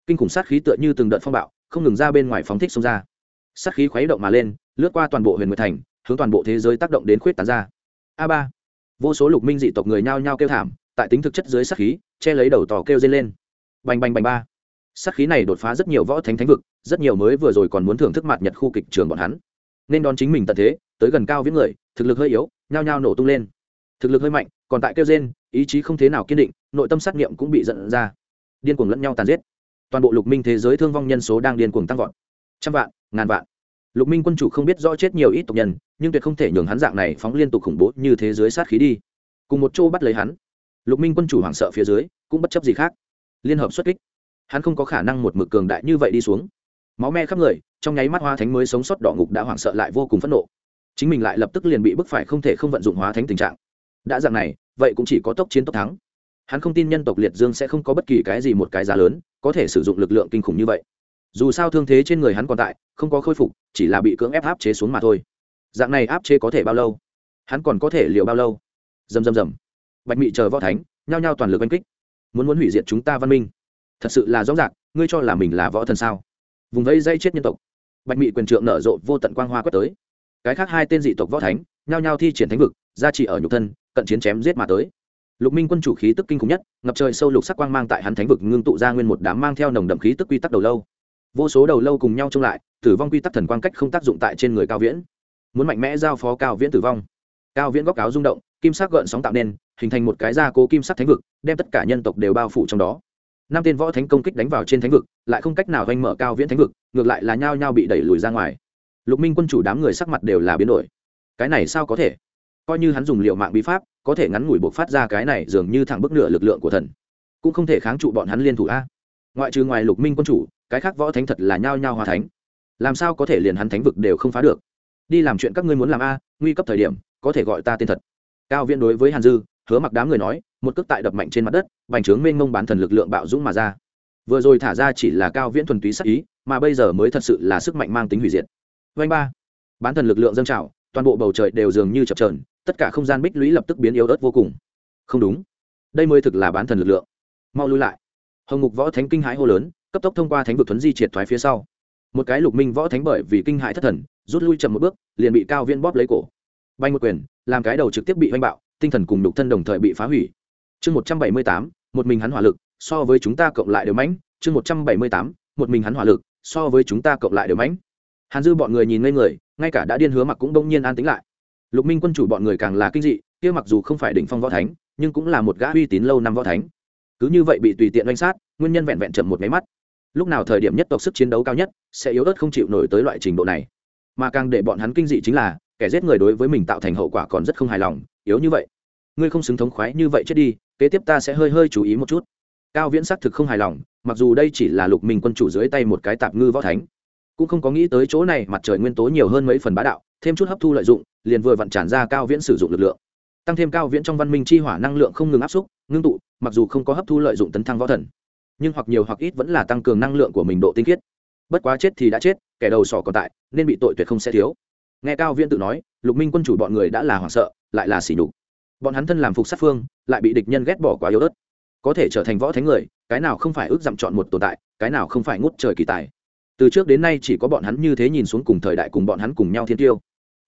kinh khủng sát khí tựa như từng đợt phong bạo không ngừng ra bên ngoài phóng thích xông ra sát khí khuấy động mà lên lướt qua toàn bộ huyền nguyệt thành hướng toàn bộ thế giới tác động đến khuyết tán ra a ba vô số lục minh dị tộc người nhao nhao kêu thảm tại tính thực chất dưới sát khí che lấy đầu tò kêu dây lên bành bành bành ba sát khí này đột phá rất nhiều võ thánh thánh vực, rất nhiều mới vừa rồi còn muốn thưởng thức mặt nhật khu kịch trường bọn hắn. Nên đón chính mình tận thế, tới gần cao viễn người, thực lực hơi yếu, nhao nhao nổ tung lên. Thực lực hơi mạnh, còn tại kêu gen ý chí không thế nào kiên định, nội tâm sát nghiệm cũng bị giận ra. Điên cuồng lẫn nhau tàn giết. Toàn bộ lục minh thế giới thương vong nhân số đang điên cuồng tăng vọt. Trăm vạn, ngàn vạn. Lục minh quân chủ không biết rõ chết nhiều ít tộc nhân, nhưng tuyệt không thể nhường hắn dạng này phóng liên tục khủng bố như thế giới sát khí đi. Cùng một chỗ bắt lấy hắn, lục minh quân chủ hoảng sợ phía dưới, cũng bất chấp gì khác. Liên hợp xuất kích hắn không có khả năng một mực cường đại như vậy đi xuống. Máu me khắp người, trong nháy mắt hoa thánh mới sống sót đỏ ngục đã hoảng sợ lại vô cùng phẫn nộ. Chính mình lại lập tức liền bị bức phải không thể không vận dụng hóa thánh tình trạng. Đã dạng này, vậy cũng chỉ có tốc chiến tốc thắng. Hắn không tin nhân tộc liệt dương sẽ không có bất kỳ cái gì một cái giá lớn, có thể sử dụng lực lượng kinh khủng như vậy. Dù sao thương thế trên người hắn còn tại, không có khôi phục, chỉ là bị cưỡng ép áp chế xuống mà thôi. Dạng này áp chế có thể bao lâu? Hắn còn có thể liều bao lâu? Dầm dầm dầm bạch mị chờ võ thánh, nhao nhao toàn lực oanh kích. Muốn muốn hủy diệt chúng ta văn minh thật sự là rõ ràng, ngươi cho là mình là võ thần sao? Vùng vẫy dây chết nhân tộc. Bạch mị quyền trượng nở rộ vô tận quang hoa quét tới. Cái khác hai tên dị tộc võ thánh, nhao nhao thi triển thánh vực, gia trị ở nhục thân, cận chiến chém giết mà tới. Lục minh quân chủ khí tức kinh khủng nhất, ngập trời sâu lục sắc quang mang tại hắn thánh vực ngưng tụ ra nguyên một đám mang theo nồng đậm khí tức quy tắc đầu lâu. Vô số đầu lâu cùng nhau trông lại, tử vong quy tắc thần quang cách không tác dụng tại trên người cao viễn. Muốn mạnh mẽ giao phó cao viễn tử vong. Cao viễn góc áo rung động, kim sắc gợn sóng tạo nên, hình thành một cái gia cố kim sắc thánh vực, đem tất cả nhân tộc đều bao phủ trong đó năm tên võ thánh công kích đánh vào trên thánh vực, lại không cách nào doanh mở cao viễn thánh vực, ngược lại là nhao nhao bị đẩy lùi ra ngoài. Lục minh quân chủ đám người sắc mặt đều là biến đổi. Cái này sao có thể? Coi như hắn dùng liệu mạng bí pháp, có thể ngắn ngủi buộc phát ra cái này dường như thẳng bức nửa lực lượng của thần. Cũng không thể kháng trụ bọn hắn liên thủ a. Ngoại trừ ngoài lục minh quân chủ, cái khác võ thánh thật là nhao nhao hòa thánh. Làm sao có thể liền hắn thánh vực đều không phá được? Đi làm chuyện các ngươi muốn làm a, nguy cấp thời điểm, có thể gọi ta tên thật. Cao viễn đối với hàn dư, hứa mặc đám người nói một cước tại đập mạnh trên mặt đất, bành trướng mênh mông bán thần lực lượng bạo dũng mà ra. Vừa rồi thả ra chỉ là cao viễn thuần túy sắc ý, mà bây giờ mới thật sự là sức mạnh mang tính hủy diệt. Vanh ba. Bán thần lực lượng dâng trào, toàn bộ bầu trời đều dường như chập trờn tất cả không gian bích lũy lập tức biến yếu ớt vô cùng. Không đúng. Đây mới thực là bán thần lực lượng. Mau lui lại. Hồng mục võ thánh kinh hãi hô lớn, cấp tốc thông qua thánh vực thuấn di triệt thoái phía sau. Một cái lục minh võ thánh bởi vì kinh hãi thất thần, rút lui chậm một bước, liền bị cao viễn bóp lấy cổ. Bay một quyền, làm cái đầu trực tiếp bị oanh bạo, tinh thần cùng nhục thân đồng thời bị phá hủy chương một trăm bảy mươi tám, một mình hắn hỏa lực, so với chúng ta cộng lại đều mãnh, chương một trăm bảy mươi tám, một mình hắn hỏa lực, so với chúng ta cộng lại đều mãnh. Hàn dư bọn người nhìn ngây người, ngay cả đã điên hứa mặc cũng đông nhiên an tính lại. Lục minh quân chủ bọn người càng là kinh dị, kia mặc dù không phải đỉnh phong võ thánh, nhưng cũng là một gã uy tín lâu năm võ thánh. Cứ như vậy bị tùy tiện oanh sát, nguyên nhân vẹn vẹn chậm một máy mắt. Lúc nào thời điểm nhất tộc sức chiến đấu cao nhất, sẽ yếu ớt không chịu nổi tới loại trình độ này. Mà càng để bọn hắn kinh dị chính là, kẻ giết người đối với mình tạo thành hậu quả còn rất không hài lòng, yếu như vậy. Ngươi không xứng thống khoái như vậy chết đi kế tiếp ta sẽ hơi hơi chú ý một chút. Cao viễn xác thực không hài lòng, mặc dù đây chỉ là lục minh quân chủ dưới tay một cái tạp ngư võ thánh, cũng không có nghĩ tới chỗ này mặt trời nguyên tố nhiều hơn mấy phần bá đạo, thêm chút hấp thu lợi dụng, liền vừa vặn tràn ra cao viễn sử dụng lực lượng. Tăng thêm cao viễn trong văn minh chi hỏa năng lượng không ngừng áp xúc, ngưng tụ, mặc dù không có hấp thu lợi dụng tấn thăng võ thần, nhưng hoặc nhiều hoặc ít vẫn là tăng cường năng lượng của mình độ tinh khiết. Bất quá chết thì đã chết, kẻ đầu sỏ còn tại, nên bị tội tuyệt không sẽ thiếu. Nghe cao viễn tự nói, lục minh quân chủ bọn người đã là hoảng sợ, lại là sỉ nhục bọn hắn thân làm phục sát phương, lại bị địch nhân ghét bỏ quá yếu ớt. Có thể trở thành võ thánh người, cái nào không phải ước dặm chọn một tồn tại, cái nào không phải ngút trời kỳ tài. Từ trước đến nay chỉ có bọn hắn như thế nhìn xuống cùng thời đại cùng bọn hắn cùng nhau thiên tiêu.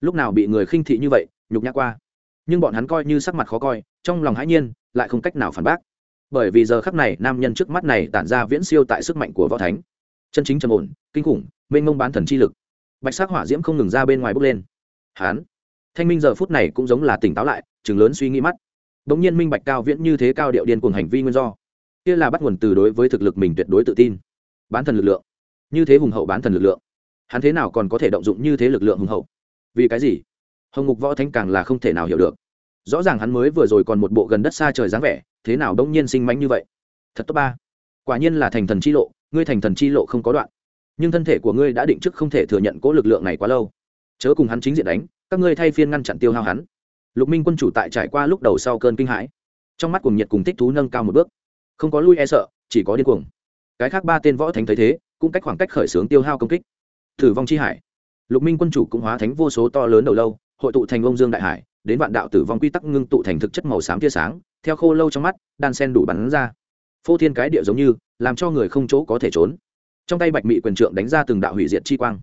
Lúc nào bị người khinh thị như vậy, nhục nhã qua. Nhưng bọn hắn coi như sắc mặt khó coi, trong lòng hãi nhiên, lại không cách nào phản bác. Bởi vì giờ khắc này, nam nhân trước mắt này tản ra viễn siêu tại sức mạnh của võ thánh. Chân chính trầm ổn, kinh khủng, mênh mông bán thần chi lực. Bạch sắc hỏa diễm không ngừng ra bên ngoài bốc lên. Hán. Thanh minh giờ phút này cũng giống là tỉnh táo lại chừng lớn suy nghĩ mắt. Bỗng nhiên minh bạch cao viễn như thế cao điệu điên cùng hành vi nguyên do. Kia là bắt nguồn từ đối với thực lực mình tuyệt đối tự tin. Bán thần lực lượng. Như thế hùng hậu bán thần lực lượng. Hắn thế nào còn có thể động dụng như thế lực lượng hùng hậu? Vì cái gì? Hồng ngục võ thanh càng là không thể nào hiểu được. Rõ ràng hắn mới vừa rồi còn một bộ gần đất xa trời dáng vẻ, thế nào đông nhiên sinh mánh như vậy? Thật tốt ba. Quả nhiên là thành thần chi lộ, ngươi thành thần chi lộ không có đoạn. Nhưng thân thể của ngươi đã định trước không thể thừa nhận cố lực lượng này quá lâu. Chớ cùng hắn chính diện đánh, các ngươi thay phiên ngăn chặn tiêu hao hắn lục minh quân chủ tại trải qua lúc đầu sau cơn kinh hãi trong mắt cùng nhiệt cùng thích thú nâng cao một bước không có lui e sợ chỉ có điên cuồng cái khác ba tên võ thánh thấy thế cũng cách khoảng cách khởi xướng tiêu hao công kích thử vong chi hải lục minh quân chủ cũng hóa thánh vô số to lớn đầu lâu hội tụ thành ông dương đại hải đến vạn đạo tử vong quy tắc ngưng tụ thành thực chất màu xám tia sáng theo khô lâu trong mắt đan sen đủ bắn ra phô thiên cái địa giống như làm cho người không chỗ có thể trốn trong tay bạch mị quyền trượng đánh ra từng đạo hủy diệt chi quang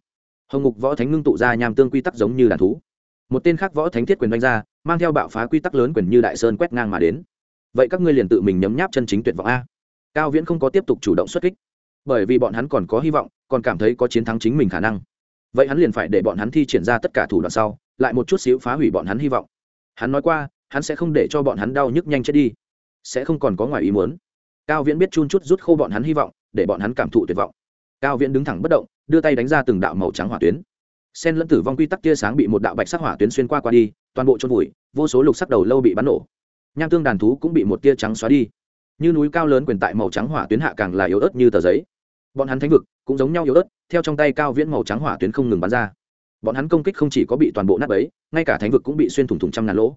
hồng ngục võ thánh ngưng tụ ra nham tương quy tắc giống như đàn thú một tên khác võ thánh thiết quyền đánh ra mang theo bạo phá quy tắc lớn quyền như đại sơn quét ngang mà đến. Vậy các ngươi liền tự mình nhấm nháp chân chính tuyệt vọng a. Cao viễn không có tiếp tục chủ động xuất kích, bởi vì bọn hắn còn có hy vọng, còn cảm thấy có chiến thắng chính mình khả năng. Vậy hắn liền phải để bọn hắn thi triển ra tất cả thủ đoạn sau, lại một chút xíu phá hủy bọn hắn hy vọng. Hắn nói qua, hắn sẽ không để cho bọn hắn đau nhức nhanh chết đi, sẽ không còn có ngoài ý muốn. Cao viễn biết chun chút rút khô bọn hắn hy vọng, để bọn hắn cảm thụ tuyệt vọng. Cao viễn đứng thẳng bất động, đưa tay đánh ra từng đạo màu trắng hỏa tuyến sen lẫn tử vong quy tắc tia sáng bị một đạo bạch sắc hỏa tuyến xuyên qua qua đi, toàn bộ trôn vùi, vô số lục sắc đầu lâu bị bắn nổ. Nham tương đàn thú cũng bị một tia trắng xóa đi. Như núi cao lớn quyền tại màu trắng hỏa tuyến hạ càng là yếu ớt như tờ giấy. Bọn hắn thánh vực cũng giống nhau yếu ớt, theo trong tay cao viễn màu trắng hỏa tuyến không ngừng bắn ra. Bọn hắn công kích không chỉ có bị toàn bộ nát ấy ngay cả thánh vực cũng bị xuyên thủng thủng trăm ngàn lỗ.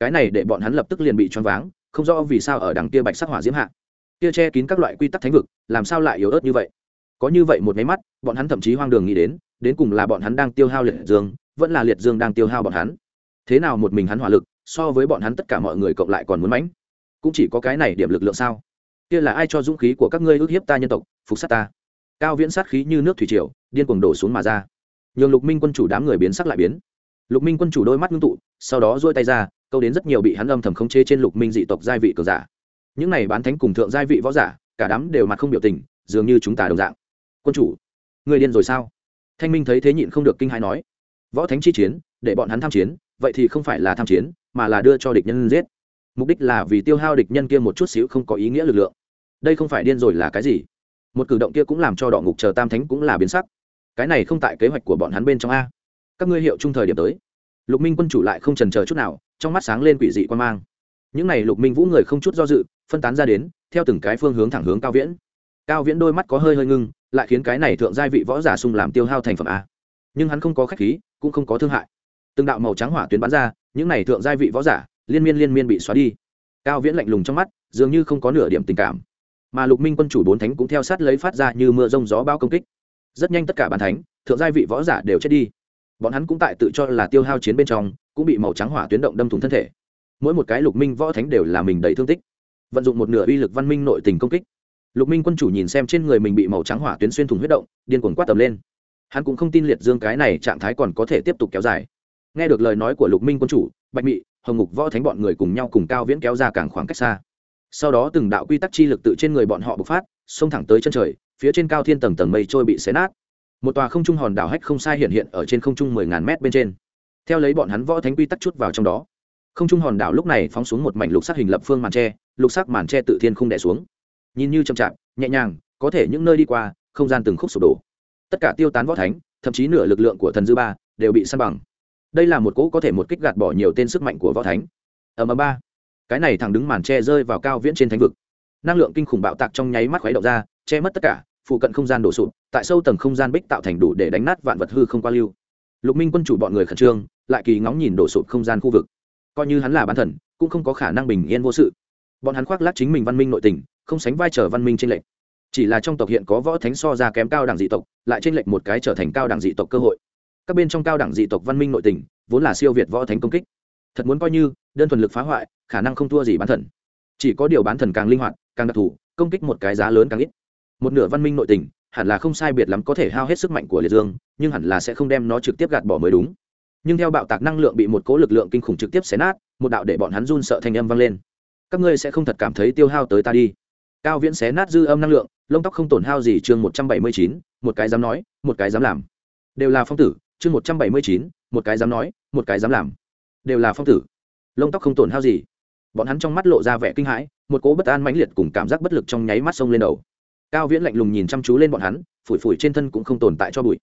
Cái này để bọn hắn lập tức liền bị choáng váng, không rõ vì sao ở đằng kia bạch sắc hỏa diễm hạ, kia che kín các loại quy tắc thánh vực, làm sao lại yếu ớt như vậy? Có như vậy một máy mắt, bọn hắn thậm chí hoang đường nghĩ đến đến cùng là bọn hắn đang tiêu hao liệt dương, vẫn là liệt dương đang tiêu hao bọn hắn. Thế nào một mình hắn hỏa lực, so với bọn hắn tất cả mọi người cộng lại còn muốn mãnh? Cũng chỉ có cái này điểm lực lượng sao? Kia là ai cho dũng khí của các ngươi ước hiếp ta nhân tộc, phục sát ta? Cao viễn sát khí như nước thủy triều, điên cuồng đổ xuống mà ra. Nhường lục minh quân chủ đám người biến sắc lại biến. Lục minh quân chủ đôi mắt ngưng tụ, sau đó dôi tay ra, câu đến rất nhiều bị hắn âm thầm khống chế trên lục minh dị tộc giai vị cường giả. Những này bán thánh cùng thượng giai vị võ giả, cả đám đều mặt không biểu tình, dường như chúng ta đồng dạng. Quân chủ, người điên rồi sao? Thanh minh thấy thế nhịn không được kinh hãi nói, võ thánh chi chiến, để bọn hắn tham chiến, vậy thì không phải là tham chiến, mà là đưa cho địch nhân giết. Mục đích là vì tiêu hao địch nhân kia một chút xíu không có ý nghĩa lực lượng. Đây không phải điên rồi là cái gì? Một cử động kia cũng làm cho đỏ ngục chờ tam thánh cũng là biến sắc. Cái này không tại kế hoạch của bọn hắn bên trong a. Các ngươi hiệu trung thời điểm tới. Lục minh quân chủ lại không trần chờ chút nào, trong mắt sáng lên quỷ dị quan mang. Những n à y lục minh vũ người không chút do dự, phân tán ra đến, theo từng cái phương hướng thẳng hướng cao viễn cao viễn đôi mắt có hơi hơi ngưng, lại khiến cái này thượng giai vị võ giả sung làm tiêu hao thành phẩm a. Nhưng hắn không có khách khí, cũng không có thương hại. Từng đạo màu trắng hỏa tuyến bắn ra, những này thượng giai vị võ giả, liên miên liên miên bị xóa đi. Cao viễn lạnh lùng trong mắt, dường như không có nửa điểm tình cảm. Mà lục minh quân chủ bốn thánh cũng theo sát lấy phát ra như mưa rông gió bao công kích. Rất nhanh tất cả bàn thánh, thượng giai vị võ giả đều chết đi. Bọn hắn cũng tại tự cho là tiêu hao chiến bên trong, cũng bị màu trắng hỏa tuyến động đâm thủng thân thể. Mỗi một cái lục minh võ thánh đều là mình đầy thương tích. Vận dụng một nửa uy lực văn minh nội tình công kích lục minh quân chủ nhìn xem trên người mình bị màu trắng hỏa tuyến xuyên thủng huyết động, điên cuồng quát tầm lên. Hắn cũng không tin liệt dương cái này trạng thái còn có thể tiếp tục kéo dài. Nghe được lời nói của lục minh quân chủ, bạch mị, hồng ngục, võ thánh bọn người cùng nhau cùng cao viễn kéo ra càng khoảng cách xa. Sau đó từng đạo quy tắc chi lực tự trên người bọn họ bộc phát, xông thẳng tới chân trời, phía trên cao thiên tầng tầng mây trôi bị xé nát. Một tòa không trung hòn đảo hách không sai hiện hiện ở trên không trung mười ngàn mét bên trên. Theo lấy bọn hắn võ thánh quy tắc chút vào trong đó, không trung hòn đảo lúc này phóng xuống một mảnh lục sắc hình lập phương màn tre, lục sắc màn tre tự thiên không đẻ xuống nhìn như chậm chạp, nhẹ nhàng, có thể những nơi đi qua, không gian từng khúc sụp đổ. Tất cả tiêu tán võ thánh, thậm chí nửa lực lượng của thần dư ba, đều bị săn bằng. Đây là một cỗ có thể một kích gạt bỏ nhiều tên sức mạnh của võ thánh. Ở ầm ba. Cái này thẳng đứng màn tre rơi vào cao viễn trên thánh vực. Năng lượng kinh khủng bạo tạc trong nháy mắt khuấy động ra, che mất tất cả, phụ cận không gian đổ sụp, tại sâu tầng không gian bích tạo thành đủ để đánh nát vạn vật hư không qua lưu. Lục minh quân chủ bọn người khẩn trương, lại kỳ ngóng nhìn đổ sụp không gian khu vực. Coi như hắn là bán thần, cũng không có khả năng bình yên vô sự bọn hắn khoác lác chính mình văn minh nội tình, không sánh vai trò văn minh trên lệnh chỉ là trong tộc hiện có võ thánh so ra kém cao đẳng dị tộc, lại trên lệnh một cái trở thành cao đẳng dị tộc cơ hội. Các bên trong cao đẳng dị tộc văn minh nội tình, vốn là siêu việt võ thánh công kích. Thật muốn coi như, đơn thuần lực phá hoại, khả năng không thua gì bán thần. Chỉ có điều bán thần càng linh hoạt, càng đặc thù, công kích một cái giá lớn càng ít. Một nửa văn minh nội tình, hẳn là không sai biệt lắm có thể hao hết sức mạnh của liệt dương, nhưng hẳn là sẽ không đem nó trực tiếp gạt bỏ mới đúng. Nhưng theo bạo tạc năng lượng bị một cố lực lượng kinh khủng trực tiếp xé nát, một đạo để bọn hắn run sợ thanh âm vang lên các ngươi sẽ không thật cảm thấy tiêu hao tới ta đi. Cao viễn xé nát dư âm năng lượng, lông tóc không tổn hao gì, chương một trăm bảy mươi chín, một cái dám nói, một cái dám làm. Đều là phong tử, chương một trăm bảy mươi chín, một cái dám nói, một cái dám làm. Đều là phong tử. Lông tóc không tổn hao gì. Bọn hắn trong mắt lộ ra vẻ kinh hãi, một cỗ bất an mãnh liệt cùng cảm giác bất lực trong nháy mắt sông lên đầu. Cao viễn lạnh lùng nhìn chăm chú lên bọn hắn, phủi phủi trên thân cũng không tồn tại cho bụi.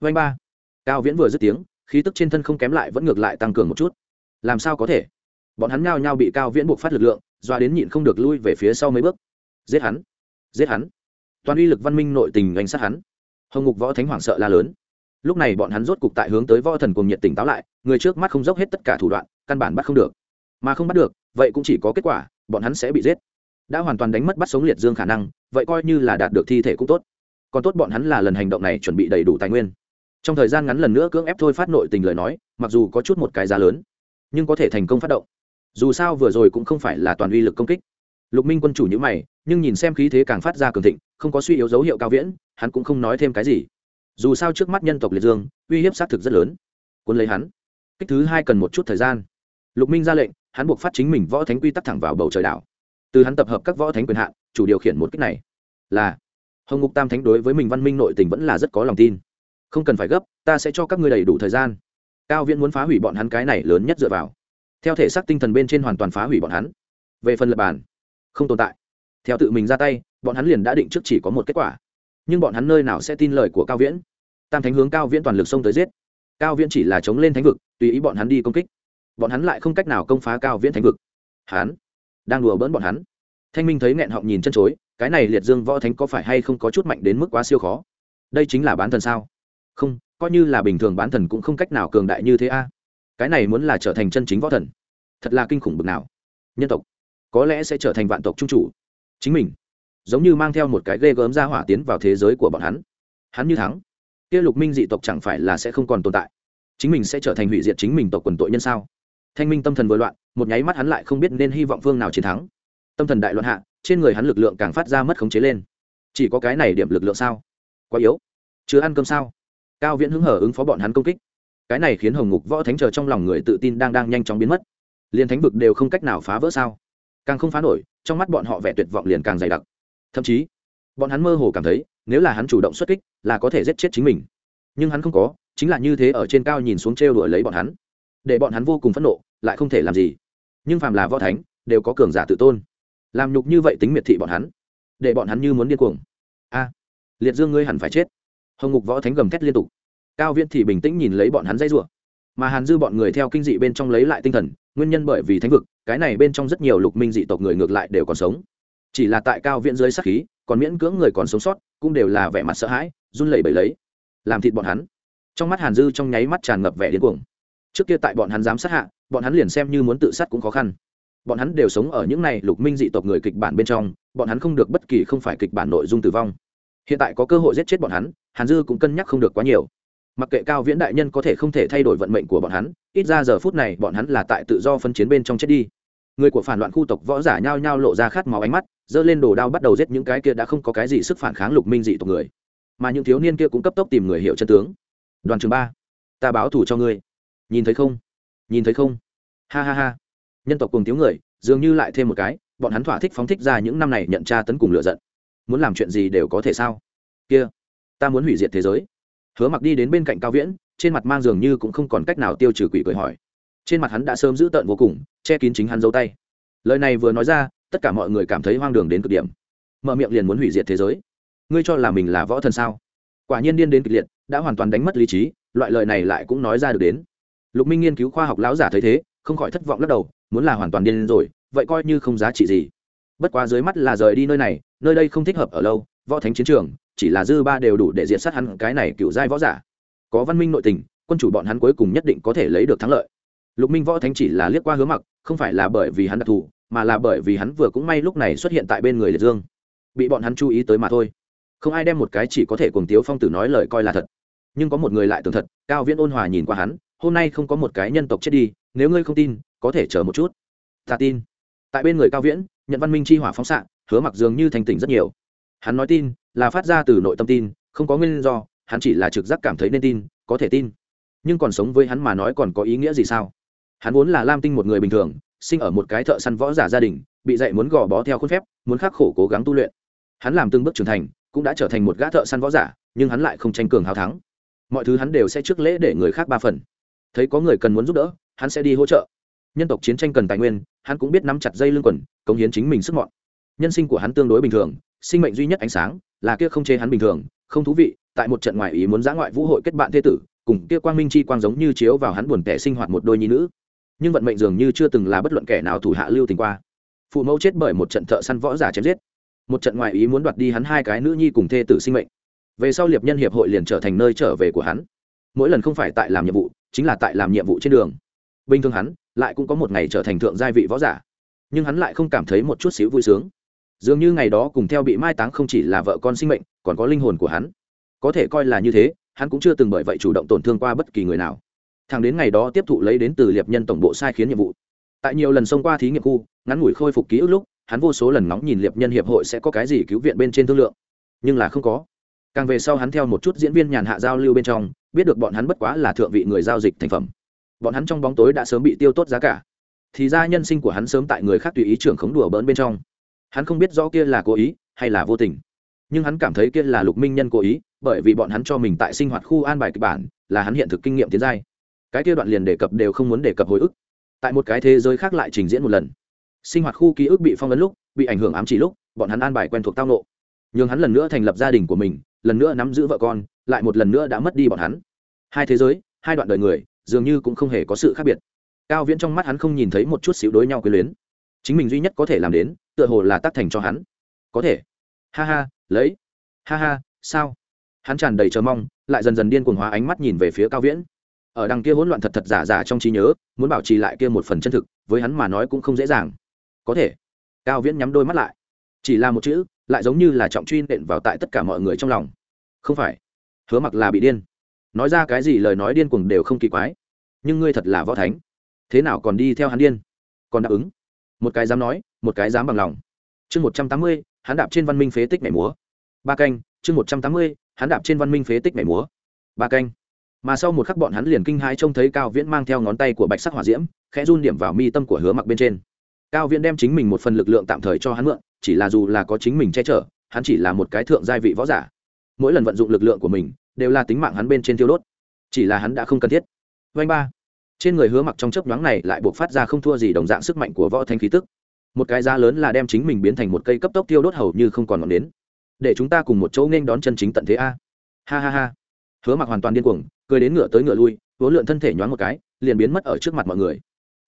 Vanh ba. Cao viễn vừa dứt tiếng, khí tức trên thân không kém lại, vẫn ngược lại tăng cường một chút. Làm sao có thể? Bọn hắn nhao nhao bị cao viễn buộc phát lực lượng, doa đến nhịn không được lui về phía sau mấy bước. Giết hắn! Giết hắn! Toàn uy lực văn minh nội tình đánh sát hắn. Hồng ngục võ thánh hoảng sợ la lớn. Lúc này bọn hắn rốt cục tại hướng tới võ thần cùng nhiệt tỉnh táo lại, người trước mắt không dốc hết tất cả thủ đoạn, căn bản bắt không được. Mà không bắt được, vậy cũng chỉ có kết quả, bọn hắn sẽ bị giết. Đã hoàn toàn đánh mất bắt sống liệt dương khả năng, vậy coi như là đạt được thi thể cũng tốt. Còn tốt bọn hắn là lần hành động này chuẩn bị đầy đủ tài nguyên. Trong thời gian ngắn lần nữa cưỡng ép thôi phát nội tình lời nói, mặc dù có chút một cái giá lớn, nhưng có thể thành công phát động dù sao vừa rồi cũng không phải là toàn uy lực công kích. Lục minh quân chủ nhữ mày, nhưng nhìn xem khí thế càng phát ra cường thịnh, không có suy yếu dấu hiệu cao viễn, hắn cũng không nói thêm cái gì. Dù sao trước mắt nhân tộc liệt dương, uy hiếp xác thực rất lớn. Quân lấy hắn. Kích thứ hai cần một chút thời gian. Lục minh ra lệnh, hắn buộc phát chính mình võ thánh quy tắc thẳng vào bầu trời đảo. Từ hắn tập hợp các võ thánh quyền hạn, chủ điều khiển một kích này. Là, hồng ngục tam thánh đối với mình văn minh nội tình vẫn là rất có lòng tin. Không cần phải gấp, ta sẽ cho các ngươi đầy đủ thời gian. Cao viễn muốn phá hủy bọn hắn cái này lớn nhất dựa vào theo thể xác tinh thần bên trên hoàn toàn phá hủy bọn hắn. Về phần lập bản không tồn tại. Theo tự mình ra tay, bọn hắn liền đã định trước chỉ có một kết quả. Nhưng bọn hắn nơi nào sẽ tin lời của cao viễn? Tam thánh hướng cao viễn toàn lực xông tới giết. Cao viễn chỉ là chống lên thánh vực, tùy ý bọn hắn đi công kích. Bọn hắn lại không cách nào công phá cao viễn thánh vực. Hắn đang đùa bỡn bọn hắn. Thanh minh thấy nghẹn họng nhìn chân chối, cái này liệt dương võ thánh có phải hay không có chút mạnh đến mức quá siêu khó? Đây chính là bán thần sao? Không, coi như là bình thường bán thần cũng không cách nào cường đại như thế a cái này muốn là trở thành chân chính võ thần, thật là kinh khủng bực nào. Nhân tộc, có lẽ sẽ trở thành vạn tộc trung chủ. Chính mình, giống như mang theo một cái ghê gớm ra hỏa tiến vào thế giới của bọn hắn. Hắn như thắng. Kia lục minh dị tộc chẳng phải là sẽ không còn tồn tại. Chính mình sẽ trở thành hủy diệt chính mình tộc quần tội nhân sao? Thanh minh tâm thần vừa loạn, một nháy mắt hắn lại không biết nên hy vọng phương nào chiến thắng. Tâm thần đại loạn hạ, trên người hắn lực lượng càng phát ra mất khống chế lên. Chỉ có cái này điểm lực lượng sao? Quá yếu. Chưa ăn cơm sao? Cao viễn hứng hở ứng phó bọn hắn công kích cái này khiến hồng ngục võ thánh chờ trong lòng người tự tin đang đang nhanh chóng biến mất. Liền thánh vực đều không cách nào phá vỡ sao? Càng không phá nổi, trong mắt bọn họ vẻ tuyệt vọng liền càng dày đặc. Thậm chí, bọn hắn mơ hồ cảm thấy, nếu là hắn chủ động xuất kích, là có thể giết chết chính mình. Nhưng hắn không có, chính là như thế ở trên cao nhìn xuống trêu đuổi lấy bọn hắn. Để bọn hắn vô cùng phẫn nộ, lại không thể làm gì. Nhưng phàm là võ thánh, đều có cường giả tự tôn. Làm nhục như vậy tính miệt thị bọn hắn. Để bọn hắn như muốn điên cuồng. A, liệt dương ngươi hẳn phải chết. Hồng ngục võ thánh gầm thét liên tục cao viễn thì bình tĩnh nhìn lấy bọn hắn dây rủa. Mà hàn dư bọn người theo kinh dị bên trong lấy lại tinh thần, nguyên nhân bởi vì thánh vực, cái này bên trong rất nhiều lục minh dị tộc người ngược lại đều còn sống. Chỉ là tại cao viễn dưới sắc khí, còn miễn cưỡng người còn sống sót, cũng đều là vẻ mặt sợ hãi, run lẩy bẩy lấy. Làm thịt bọn hắn. Trong mắt hàn dư trong nháy mắt tràn ngập vẻ điên cuồng. Trước kia tại bọn hắn dám sát hạ, bọn hắn liền xem như muốn tự sát cũng khó khăn. Bọn hắn đều sống ở những này lục minh dị tộc người kịch bản bên trong, bọn hắn không được bất kỳ không phải kịch bản nội dung tử vong. Hiện tại có cơ hội giết chết bọn hắn, hàn dư cũng cân nhắc không được quá nhiều mặc kệ cao viễn đại nhân có thể không thể thay đổi vận mệnh của bọn hắn, ít ra giờ phút này bọn hắn là tại tự do phân chiến bên trong chết đi. Người của phản loạn khu tộc võ giả nhao nhao lộ ra khát máu ánh mắt, giơ lên đồ đao bắt đầu giết những cái kia đã không có cái gì sức phản kháng lục minh dị tộc người. Mà những thiếu niên kia cũng cấp tốc tìm người hiệu chân tướng. Đoàn trường ba, ta báo thủ cho ngươi. Nhìn thấy không? Nhìn thấy không? Ha ha ha. Nhân tộc cùng thiếu người, dường như lại thêm một cái, bọn hắn thỏa thích phóng thích ra những năm này nhận tra tấn cùng lựa giận. Muốn làm chuyện gì đều có thể sao? Kia, ta muốn hủy diệt thế giới hứa mặc đi đến bên cạnh cao viễn, trên mặt mang dường như cũng không còn cách nào tiêu trừ quỷ cười hỏi. Trên mặt hắn đã sớm giữ tợn vô cùng, che kín chính hắn dấu tay. Lời này vừa nói ra, tất cả mọi người cảm thấy hoang đường đến cực điểm. Mở miệng liền muốn hủy diệt thế giới. Ngươi cho là mình là võ thần sao? Quả nhiên điên đến kịch liệt, đã hoàn toàn đánh mất lý trí, loại lời này lại cũng nói ra được đến. Lục minh nghiên cứu khoa học lão giả thấy thế, không khỏi thất vọng lắc đầu, muốn là hoàn toàn điên rồi, vậy coi như không giá trị gì. Bất quá dưới mắt là rời đi nơi này, nơi đây không thích hợp ở lâu, võ thánh chiến trường chỉ là dư ba đều đủ để diệt sát hắn, cái này cựu giai võ giả. Có văn minh nội tình, quân chủ bọn hắn cuối cùng nhất định có thể lấy được thắng lợi. Lục minh võ thánh chỉ là liếc qua hứa mặc, không phải là bởi vì hắn đặc thù, mà là bởi vì hắn vừa cũng may lúc này xuất hiện tại bên người liệt dương. Bị bọn hắn chú ý tới mà thôi. Không ai đem một cái chỉ có thể cùng tiếu phong tử nói lời coi là thật. Nhưng có một người lại tưởng thật, cao viễn ôn hòa nhìn qua hắn, hôm nay không có một cái nhân tộc chết đi, nếu ngươi không tin, có thể chờ một chút. Ta tin. Tại bên người cao viễn, nhận văn minh chi hỏa phóng xạ hứa mặc dường như thành tỉnh rất nhiều. Hắn nói tin là phát ra từ nội tâm tin, không có nguyên do, hắn chỉ là trực giác cảm thấy nên tin, có thể tin. Nhưng còn sống với hắn mà nói còn có ý nghĩa gì sao? Hắn vốn là lam tinh một người bình thường, sinh ở một cái thợ săn võ giả gia đình, bị dạy muốn gò bó theo khuôn phép, muốn khắc khổ cố gắng tu luyện. Hắn làm từng bước trưởng thành, cũng đã trở thành một gã thợ săn võ giả, nhưng hắn lại không tranh cường hào thắng. Mọi thứ hắn đều sẽ trước lễ để người khác ba phần. Thấy có người cần muốn giúp đỡ, hắn sẽ đi hỗ trợ. Nhân tộc chiến tranh cần tài nguyên, hắn cũng biết nắm chặt dây lưng quần, cống hiến chính mình sức mọn. Nhân sinh của hắn tương đối bình thường sinh mệnh duy nhất ánh sáng là kia không chế hắn bình thường, không thú vị, tại một trận ngoại ý muốn giã ngoại vũ hội kết bạn thế tử, cùng kia quang minh chi quang giống như chiếu vào hắn buồn tẻ sinh hoạt một đôi nhi nữ. Nhưng vận mệnh dường như chưa từng là bất luận kẻ nào thủ hạ lưu tình qua. Phụ mẫu chết bởi một trận thợ săn võ giả chém giết. Một trận ngoại ý muốn đoạt đi hắn hai cái nữ nhi cùng thê tử sinh mệnh. Về sau liệp nhân hiệp hội liền trở thành nơi trở về của hắn. Mỗi lần không phải tại làm nhiệm vụ, chính là tại làm nhiệm vụ trên đường. Bình thường hắn lại cũng có một ngày trở thành thượng gia vị võ giả. Nhưng hắn lại không cảm thấy một chút xíu vui sướng dường như ngày đó cùng theo bị mai táng không chỉ là vợ con sinh mệnh, còn có linh hồn của hắn. Có thể coi là như thế, hắn cũng chưa từng bởi vậy chủ động tổn thương qua bất kỳ người nào. Thằng đến ngày đó tiếp thụ lấy đến từ liệp nhân tổng bộ sai khiến nhiệm vụ. Tại nhiều lần xông qua thí nghiệm khu, ngắn ngủi khôi phục ký ức lúc, hắn vô số lần nóng nhìn liệp nhân hiệp hội sẽ có cái gì cứu viện bên trên thương lượng. Nhưng là không có. Càng về sau hắn theo một chút diễn viên nhàn hạ giao lưu bên trong, biết được bọn hắn bất quá là thượng vị người giao dịch thành phẩm. Bọn hắn trong bóng tối đã sớm bị tiêu tốt giá cả. Thì ra nhân sinh của hắn sớm tại người khác tùy ý trưởng khống đùa bỡn bên trong hắn không biết rõ kia là cố ý hay là vô tình, nhưng hắn cảm thấy kia là lục minh nhân cố ý, bởi vì bọn hắn cho mình tại sinh hoạt khu an bài kịch bản là hắn hiện thực kinh nghiệm tiến giai. Cái kia đoạn liền đề cập đều không muốn đề cập hồi ức. Tại một cái thế giới khác lại trình diễn một lần. Sinh hoạt khu ký ức bị phong ấn lúc, bị ảnh hưởng ám chỉ lúc, bọn hắn an bài quen thuộc tao nộ nhường hắn lần nữa thành lập gia đình của mình, lần nữa nắm giữ vợ con, lại một lần nữa đã mất đi bọn hắn. Hai thế giới, hai đoạn đời người, dường như cũng không hề có sự khác biệt. Cao viễn trong mắt hắn không nhìn thấy một chút xíu đối nhau quyền luyến. Chính mình duy nhất có thể làm đến tựa hồ là tác thành cho hắn. Có thể. Ha ha, lấy. Ha ha, sao? Hắn tràn đầy chờ mong, lại dần dần điên cuồng hóa ánh mắt nhìn về phía cao viễn. Ở đằng kia hỗn loạn thật thật giả giả trong trí nhớ, muốn bảo trì lại kia một phần chân thực, với hắn mà nói cũng không dễ dàng. Có thể. Cao viễn nhắm đôi mắt lại. Chỉ là một chữ, lại giống như là trọng truy nện vào tại tất cả mọi người trong lòng. Không phải. Hứa mặc là bị điên. Nói ra cái gì lời nói điên cuồng đều không kỳ quái. Nhưng ngươi thật là võ thánh. Thế nào còn đi theo hắn điên? Còn đáp ứng? Một cái dám nói, một cái dám bằng lòng. Chương một trăm tám mươi, hắn đạp trên văn minh phế tích mẻ múa. Ba canh, chương một trăm tám mươi, hắn đạp trên văn minh phế tích mẻ múa. Ba canh. Mà sau một khắc bọn hắn liền kinh hãi trông thấy cao viễn mang theo ngón tay của bạch sắc hỏa diễm, khẽ run điểm vào mi tâm của hứa mặc bên trên. Cao viễn đem chính mình một phần lực lượng tạm thời cho hắn mượn, chỉ là dù là có chính mình che chở, hắn chỉ là một cái thượng gia vị võ giả. Mỗi lần vận dụng lực lượng của mình, đều là tính mạng hắn bên trên tiêu đốt. Chỉ là hắn đã không cần thiết. Vanh ba trên người hứa mặc trong chớp nhoáng này lại buộc phát ra không thua gì đồng dạng sức mạnh của võ thanh khí tức. Một cái giá lớn là đem chính mình biến thành một cây cấp tốc tiêu đốt hầu như không còn ngọn đến để chúng ta cùng một chỗ nên đón chân chính tận thế a. Ha ha ha. Hứa mặc hoàn toàn điên cuồng, cười đến ngựa tới ngựa lui, vốn lượn thân thể nhoáng một cái, liền biến mất ở trước mặt mọi người.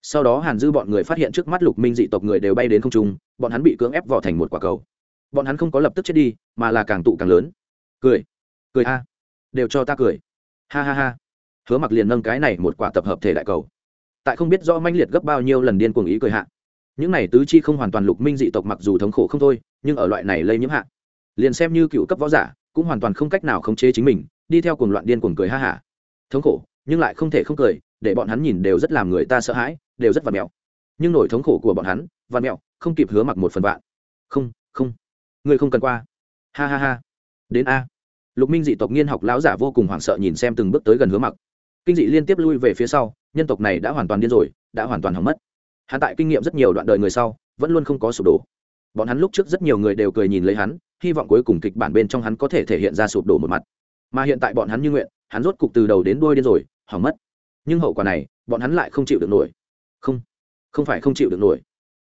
Sau đó hàn dư bọn người phát hiện trước mắt lục minh dị tộc người đều bay đến không trung, bọn hắn bị cưỡng ép vỏ thành một quả cầu. Bọn hắn không có lập tức chết đi, mà là càng tụ càng lớn. Cười. Cười a. Đều cho ta cười. Ha ha ha hứa mặc liền nâng cái này một quả tập hợp thể đại cầu. Tại không biết rõ manh liệt gấp bao nhiêu lần điên cuồng ý cười hạ. Những này tứ chi không hoàn toàn lục minh dị tộc mặc dù thống khổ không thôi, nhưng ở loại này lây nhiễm hạ, liền xem như cựu cấp võ giả, cũng hoàn toàn không cách nào khống chế chính mình, đi theo cuồng loạn điên cuồng cười ha hả. Thống khổ, nhưng lại không thể không cười, để bọn hắn nhìn đều rất làm người ta sợ hãi, đều rất vặt mẹo. Nhưng nỗi thống khổ của bọn hắn vặt mẹo, không kịp hứa mặc một phần vạn. Không không người không cần qua. Ha ha ha. Đến a. Lục minh dị tộc nghiên học lão giả vô cùng hoảng sợ nhìn xem từng bước tới gần hứa mặc kinh dị liên tiếp lui về phía sau, nhân tộc này đã hoàn toàn điên rồi, đã hoàn toàn hỏng mất. Hắn tại kinh nghiệm rất nhiều đoạn đời người sau, vẫn luôn không có sụp đổ. Bọn hắn lúc trước rất nhiều người đều cười nhìn lấy hắn, hy vọng cuối cùng kịch bản bên trong hắn có thể thể hiện ra sụp đổ một mặt. Mà hiện tại bọn hắn như nguyện, hắn rốt cục từ đầu đến đuôi điên rồi, hỏng mất. Nhưng hậu quả này, bọn hắn lại không chịu được nổi. Không không phải không chịu được nổi.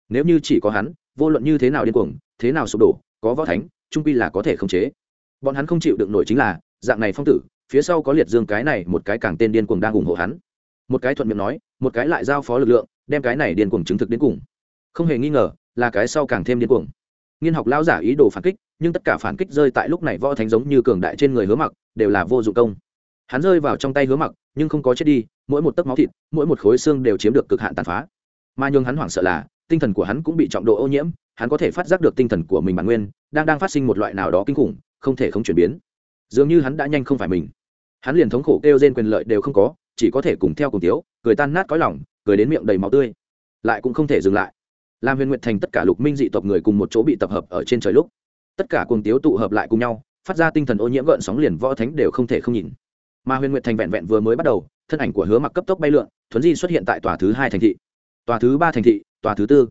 Nếu như chỉ có hắn, vô luận như thế nào điên cuồng, thế nào sụp đổ, có võ thánh, trung quy là có thể khống chế. Bọn hắn không chịu được nổi chính là, dạng này phong tử phía sau có liệt dương cái này, một cái càng tên điên cuồng đang ủng hộ hắn. Một cái thuận miệng nói, một cái lại giao phó lực lượng, đem cái này điên cuồng chứng thực đến cùng. Không hề nghi ngờ, là cái sau càng thêm điên cuồng. Nghiên học lao giả ý đồ phản kích, nhưng tất cả phản kích rơi tại lúc này võ thánh giống như cường đại trên người hứa mặc, đều là vô dụng công. Hắn rơi vào trong tay hứa mặc, nhưng không có chết đi, mỗi một tấc máu thịt, mỗi một khối xương đều chiếm được cực hạn tàn phá. Mà nhường hắn hoảng sợ là, tinh thần của hắn cũng bị trọng độ ô nhiễm, hắn có thể phát giác được tinh thần của mình bản nguyên, đang đang phát sinh một loại nào đó kinh khủng, không thể không chuyển biến. Dường như hắn đã nhanh không phải mình hắn liền thống khổ kêu trên quyền lợi đều không có, chỉ có thể cùng theo cùng tiếu, cười tan nát cõi lòng, cười đến miệng đầy máu tươi. Lại cũng không thể dừng lại. Làm huyền Nguyệt thành tất cả lục minh dị tộc người cùng một chỗ bị tập hợp ở trên trời lúc, tất cả cùng tiếu tụ hợp lại cùng nhau, phát ra tinh thần ô nhiễm gợn sóng liền võ thánh đều không thể không nhìn. Mà huyền Nguyệt thành vẹn vẹn vừa mới bắt đầu, thân ảnh của hứa mặc cấp tốc bay lượn, thuấn di xuất hiện tại tòa thứ hai thành thị. Tòa thứ ba thành thị, tòa thứ tư.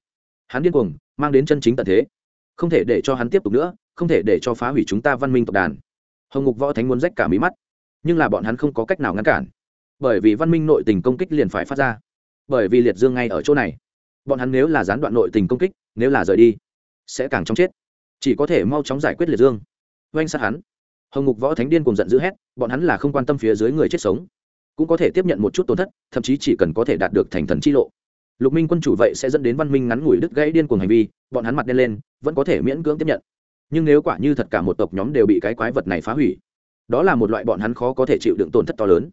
Hắn điên cuồng, mang đến chân chính tận thế. Không thể để cho hắn tiếp tục nữa, không thể để cho phá hủy chúng ta văn minh tộc đàn. Hồng ngục võ thánh muốn rách cả mí mắt nhưng là bọn hắn không có cách nào ngăn cản. Bởi vì văn minh nội tình công kích liền phải phát ra. Bởi vì liệt dương ngay ở chỗ này. Bọn hắn nếu là gián đoạn nội tình công kích, nếu là rời đi, sẽ càng chóng chết. Chỉ có thể mau chóng giải quyết liệt dương. Oanh sát hắn. Hồng ngục võ thánh điên cùng giận dữ hét, bọn hắn là không quan tâm phía dưới người chết sống. Cũng có thể tiếp nhận một chút tổn thất, thậm chí chỉ cần có thể đạt được thành thần chi lộ. Lục minh quân chủ vậy sẽ dẫn đến văn minh ngắn ngủi đứt gãy điên cuồng hành vi, bọn hắn mặt đen lên, vẫn có thể miễn cưỡng tiếp nhận. Nhưng nếu quả như thật cả một tộc nhóm đều bị cái quái vật này phá hủy đó là một loại bọn hắn khó có thể chịu đựng tổn thất to lớn.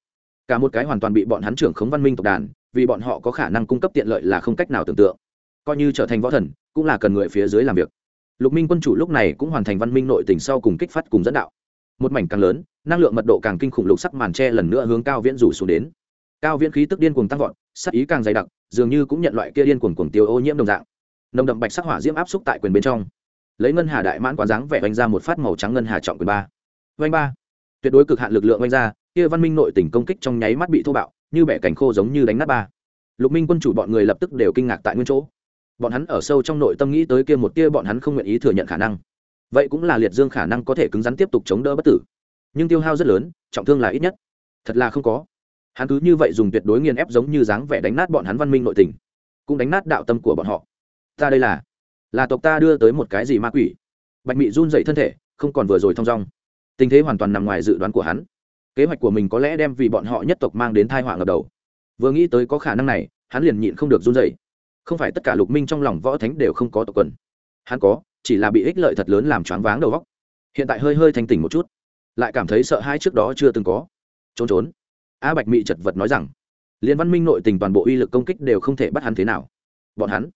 Cả một cái hoàn toàn bị bọn hắn trưởng khống văn minh tộc đàn, vì bọn họ có khả năng cung cấp tiện lợi là không cách nào tưởng tượng. Coi như trở thành võ thần, cũng là cần người phía dưới làm việc. Lục minh quân chủ lúc này cũng hoàn thành văn minh nội tình sau cùng kích phát cùng dẫn đạo. Một mảnh càng lớn, năng lượng mật độ càng kinh khủng lục sắc màn tre lần nữa hướng cao viễn rủ xuống đến. Cao viễn khí tức điên cuồng tăng vọt, sắc ý càng dày đặc, dường như cũng nhận loại kia điên cuồng cuồng tiêu ô nhiễm đồng dạng. Nồng đậm bạch sắc hỏa diễm áp xúc tại quyền bên trong. Lấy ngân hà đại mãn quán dáng vẻ vanh ra một phát màu trắng ngân hà trọng quyền ba. Vanh ba tuyệt đối cực hạn lực lượng oanh ra, kia văn minh nội tỉnh công kích trong nháy mắt bị thô bạo, như bẻ cành khô giống như đánh nát ba. Lục minh quân chủ bọn người lập tức đều kinh ngạc tại nguyên chỗ. Bọn hắn ở sâu trong nội tâm nghĩ tới kia một tia bọn hắn không nguyện ý thừa nhận khả năng. Vậy cũng là liệt dương khả năng có thể cứng rắn tiếp tục chống đỡ bất tử. Nhưng tiêu hao rất lớn, trọng thương là ít nhất. Thật là không có. Hắn cứ như vậy dùng tuyệt đối nghiền ép giống như dáng vẻ đánh nát bọn hắn văn minh nội tình. Cũng đánh nát đạo tâm của bọn họ. Ta đây là là tộc ta đưa tới một cái gì ma quỷ? Bạch mị run dậy thân thể, không còn vừa rồi thong dong tình thế hoàn toàn nằm ngoài dự đoán của hắn. Kế hoạch của mình có lẽ đem vì bọn họ nhất tộc mang đến thai họa ngập đầu. Vừa nghĩ tới có khả năng này, hắn liền nhịn không được run dậy không phải tất cả lục minh trong lòng võ thánh đều không có tộc quần. Hắn có, chỉ là bị ích lợi thật lớn làm choáng váng đầu góc hiện tại hơi hơi thanh tỉnh một chút, lại cảm thấy sợ hãi trước đó chưa từng có. Trốn trốn. A bạch mị chật vật nói rằng, liên văn minh nội tình toàn bộ uy lực công kích đều không thể bắt hắn thế nào. Bọn hắn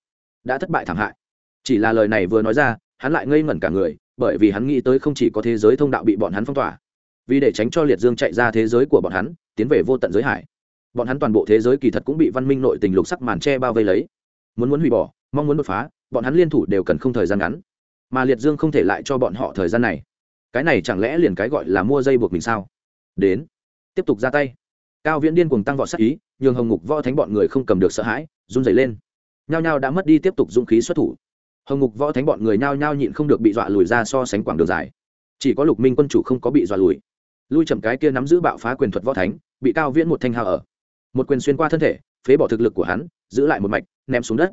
đã thất bại thảm hại. Chỉ là lời này vừa nói ra, hắn lại ngây ngẩn cả người bởi vì hắn nghĩ tới không chỉ có thế giới thông đạo bị bọn hắn phong tỏa, vì để tránh cho liệt dương chạy ra thế giới của bọn hắn, tiến về vô tận giới hải. Bọn hắn toàn bộ thế giới kỳ thật cũng bị văn minh nội tình lục sắc màn tre bao vây lấy. Muốn muốn hủy bỏ, mong muốn đột phá, bọn hắn liên thủ đều cần không thời gian ngắn. Mà liệt dương không thể lại cho bọn họ thời gian này. Cái này chẳng lẽ liền cái gọi là mua dây buộc mình sao? Đến, tiếp tục ra tay. Cao viễn điên cùng tăng vọt sắc ý, nhường hồng ngục võ thánh bọn người không cầm được sợ hãi, run dày lên. Nhao nhao đã mất đi tiếp tục dũng khí xuất thủ hồng ngục võ thánh bọn người nhao nhao nhịn không được bị dọa lùi ra so sánh quảng đường dài. Chỉ có lục minh quân chủ không có bị dọa lùi. Lui chậm cái kia nắm giữ bạo phá quyền thuật võ thánh, bị cao viễn một thanh hào ở. Một quyền xuyên qua thân thể, phế bỏ thực lực của hắn, giữ lại một mạch, ném xuống đất.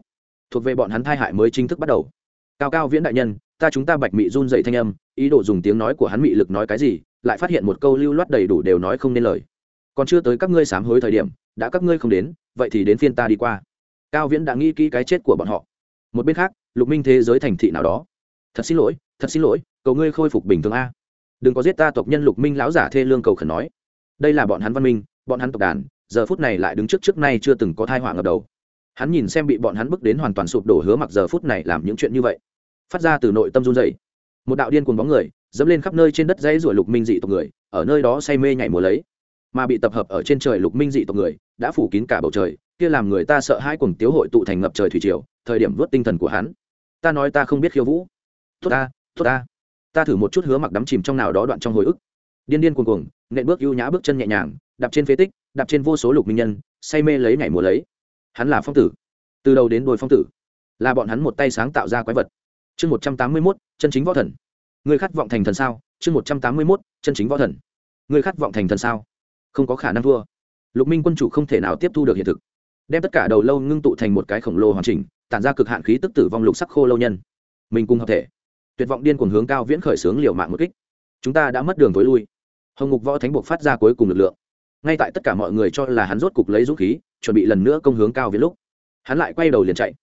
Thuộc về bọn hắn thai hại mới chính thức bắt đầu. Cao cao viễn đại nhân, ta chúng ta bạch mị run dậy thanh âm, ý đồ dùng tiếng nói của hắn mị lực nói cái gì, lại phát hiện một câu lưu loát đầy đủ đều nói không nên lời. Còn chưa tới các ngươi sám hối thời điểm, đã các ngươi không đến, vậy thì đến phiên ta đi qua. Cao viễn đã nghĩ kỹ cái chết của bọn họ. Một bên khác lục minh thế giới thành thị nào đó. Thật xin lỗi, thật xin lỗi, cầu ngươi khôi phục bình thường a. Đừng có giết ta, tộc nhân lục minh lão giả thê lương cầu khẩn nói. Đây là bọn hắn văn minh, bọn hắn tộc đàn, giờ phút này lại đứng trước trước nay chưa từng có thai họa ngập đầu. Hắn nhìn xem bị bọn hắn bước đến hoàn toàn sụp đổ hứa mặc giờ phút này làm những chuyện như vậy. Phát ra từ nội tâm run dày một đạo điên cuồng bóng người, dẫm lên khắp nơi trên đất dãy ruổi lục minh dị tộc người, ở nơi đó say mê nhảy mùa lấy. Mà bị tập hợp ở trên trời lục minh dị tộc người, đã phủ kín cả bầu trời, kia làm người ta sợ hai cuồng tiếu hội tụ thành ngập trời thủy triều, thời điểm vớt tinh thần của hắn ta nói ta không biết khiêu vũ. Tốt ta tốt ta. Ta thử một chút hứa mặc đắm chìm trong nào đó đoạn trong hồi ức. Điên điên cuồng cuồng, nện bước ưu nhã bước chân nhẹ nhàng, đạp trên phế tích, đạp trên vô số lục minh nhân, say mê lấy nhảy múa lấy. Hắn là phong tử. Từ đầu đến đôi phong tử. Là bọn hắn một tay sáng tạo ra quái vật. Chương một trăm tám mươi mốt, chân chính võ thần. Người khát vọng thành thần sao? Chương một trăm tám mươi mốt, chân chính võ thần. Người khát vọng thành thần sao? Không có khả năng thua. Lục minh quân chủ không thể nào tiếp thu được hiện thực. Đem tất cả đầu lâu ngưng tụ thành một cái khổng lồ hoàn chỉnh tản ra cực hạn khí tức tử vong lục sắc khô lâu nhân. Mình cùng hợp thể. Tuyệt vọng điên cuồng hướng cao viễn khởi xướng liều mạng một kích. Chúng ta đã mất đường tối lui. Hồng ngục võ thánh buộc phát ra cuối cùng lực lượng. Ngay tại tất cả mọi người cho là hắn rốt cục lấy dũng khí, chuẩn bị lần nữa công hướng cao viễn lúc, hắn lại quay đầu liền chạy.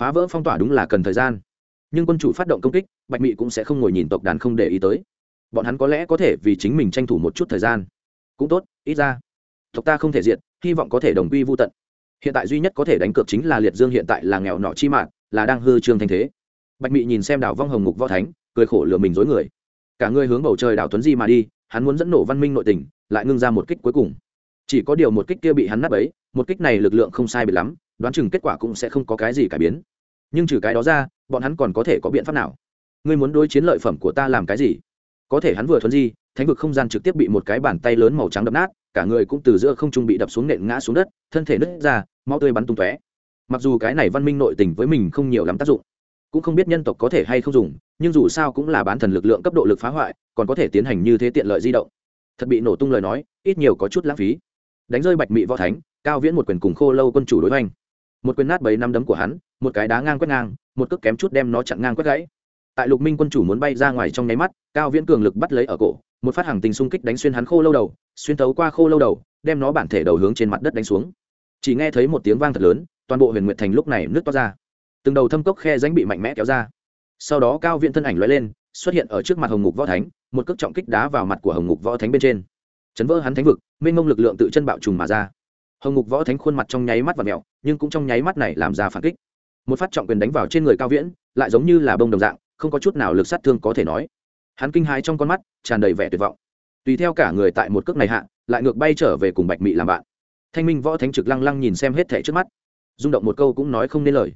Phá vỡ phong tỏa đúng là cần thời gian. Nhưng quân chủ phát động công kích, bạch mị cũng sẽ không ngồi nhìn tộc đàn không để ý tới. Bọn hắn có lẽ có thể vì chính mình tranh thủ một chút thời gian. Cũng tốt, ít ra. Tộc ta không thể diệt, hy vọng có thể đồng quy vô tận hiện tại duy nhất có thể đánh cược chính là liệt dương hiện tại là nghèo nọ chi mạng là đang hư trương thanh thế. Bạch mị nhìn xem đảo vong hồng ngục võ thánh, cười khổ lừa mình dối người. Cả người hướng bầu trời đảo tuấn di mà đi, hắn muốn dẫn nổ văn minh nội tình, lại ngưng ra một kích cuối cùng. Chỉ có điều một kích kia bị hắn nắp ấy một kích này lực lượng không sai bị lắm, đoán chừng kết quả cũng sẽ không có cái gì cải biến. Nhưng trừ cái đó ra, bọn hắn còn có thể có biện pháp nào? Ngươi muốn đối chiến lợi phẩm của ta làm cái gì? Có thể hắn vừa thuấn di, thánh vực không gian trực tiếp bị một cái bàn tay lớn màu trắng đập nát cả người cũng từ giữa không trung bị đập xuống nện ngã xuống đất, thân thể nứt ra mau tươi bắn tung tóe. Mặc dù cái này văn minh nội tình với mình không nhiều lắm tác dụng, cũng không biết nhân tộc có thể hay không dùng, nhưng dù sao cũng là bán thần lực lượng cấp độ lực phá hoại, còn có thể tiến hành như thế tiện lợi di động. Thật bị nổ tung lời nói, ít nhiều có chút lãng phí. Đánh rơi bạch mị võ thánh, cao viễn một quyền cùng khô lâu quân chủ đối hoành. Một quyền nát bấy năm đấm của hắn, một cái đá ngang quét ngang, một cước kém chút đem nó chặn ngang quét gãy tại lục minh quân chủ muốn bay ra ngoài trong nháy mắt, cao viễn cường lực bắt lấy ở cổ, một phát hàng tình xung kích đánh xuyên hắn khô lâu đầu, xuyên tấu qua khô lâu đầu, đem nó bản thể đầu hướng trên mặt đất đánh xuống. Chỉ nghe thấy một tiếng vang thật lớn, toàn bộ huyền nguyệt thành lúc này nước toát ra. Từng đầu thâm cốc khe ránh bị mạnh mẽ kéo ra. Sau đó cao viễn thân ảnh lóe lên, xuất hiện ở trước mặt hồng ngục võ thánh, một cước trọng kích đá vào mặt của hồng ngục võ thánh bên trên. Chấn vỡ hắn thánh vực, mênh mông lực lượng tự chân bạo trùng mà ra. Hồng ngục võ thánh khuôn mặt trong nháy mắt và mẹo nhưng cũng trong nháy mắt này làm ra phản kích. Một phát trọng quyền đánh vào trên người cao viễn, lại giống như là bông đồng dạng không có chút nào lực sát thương có thể nói. Hắn kinh hãi trong con mắt, tràn đầy vẻ tuyệt vọng. Tùy theo cả người tại một cước này hạ, lại ngược bay trở về cùng bạch mị làm bạn. Thanh minh võ thánh trực lăng lăng nhìn xem hết thẻ trước mắt. Rung động một câu cũng nói không nên lời.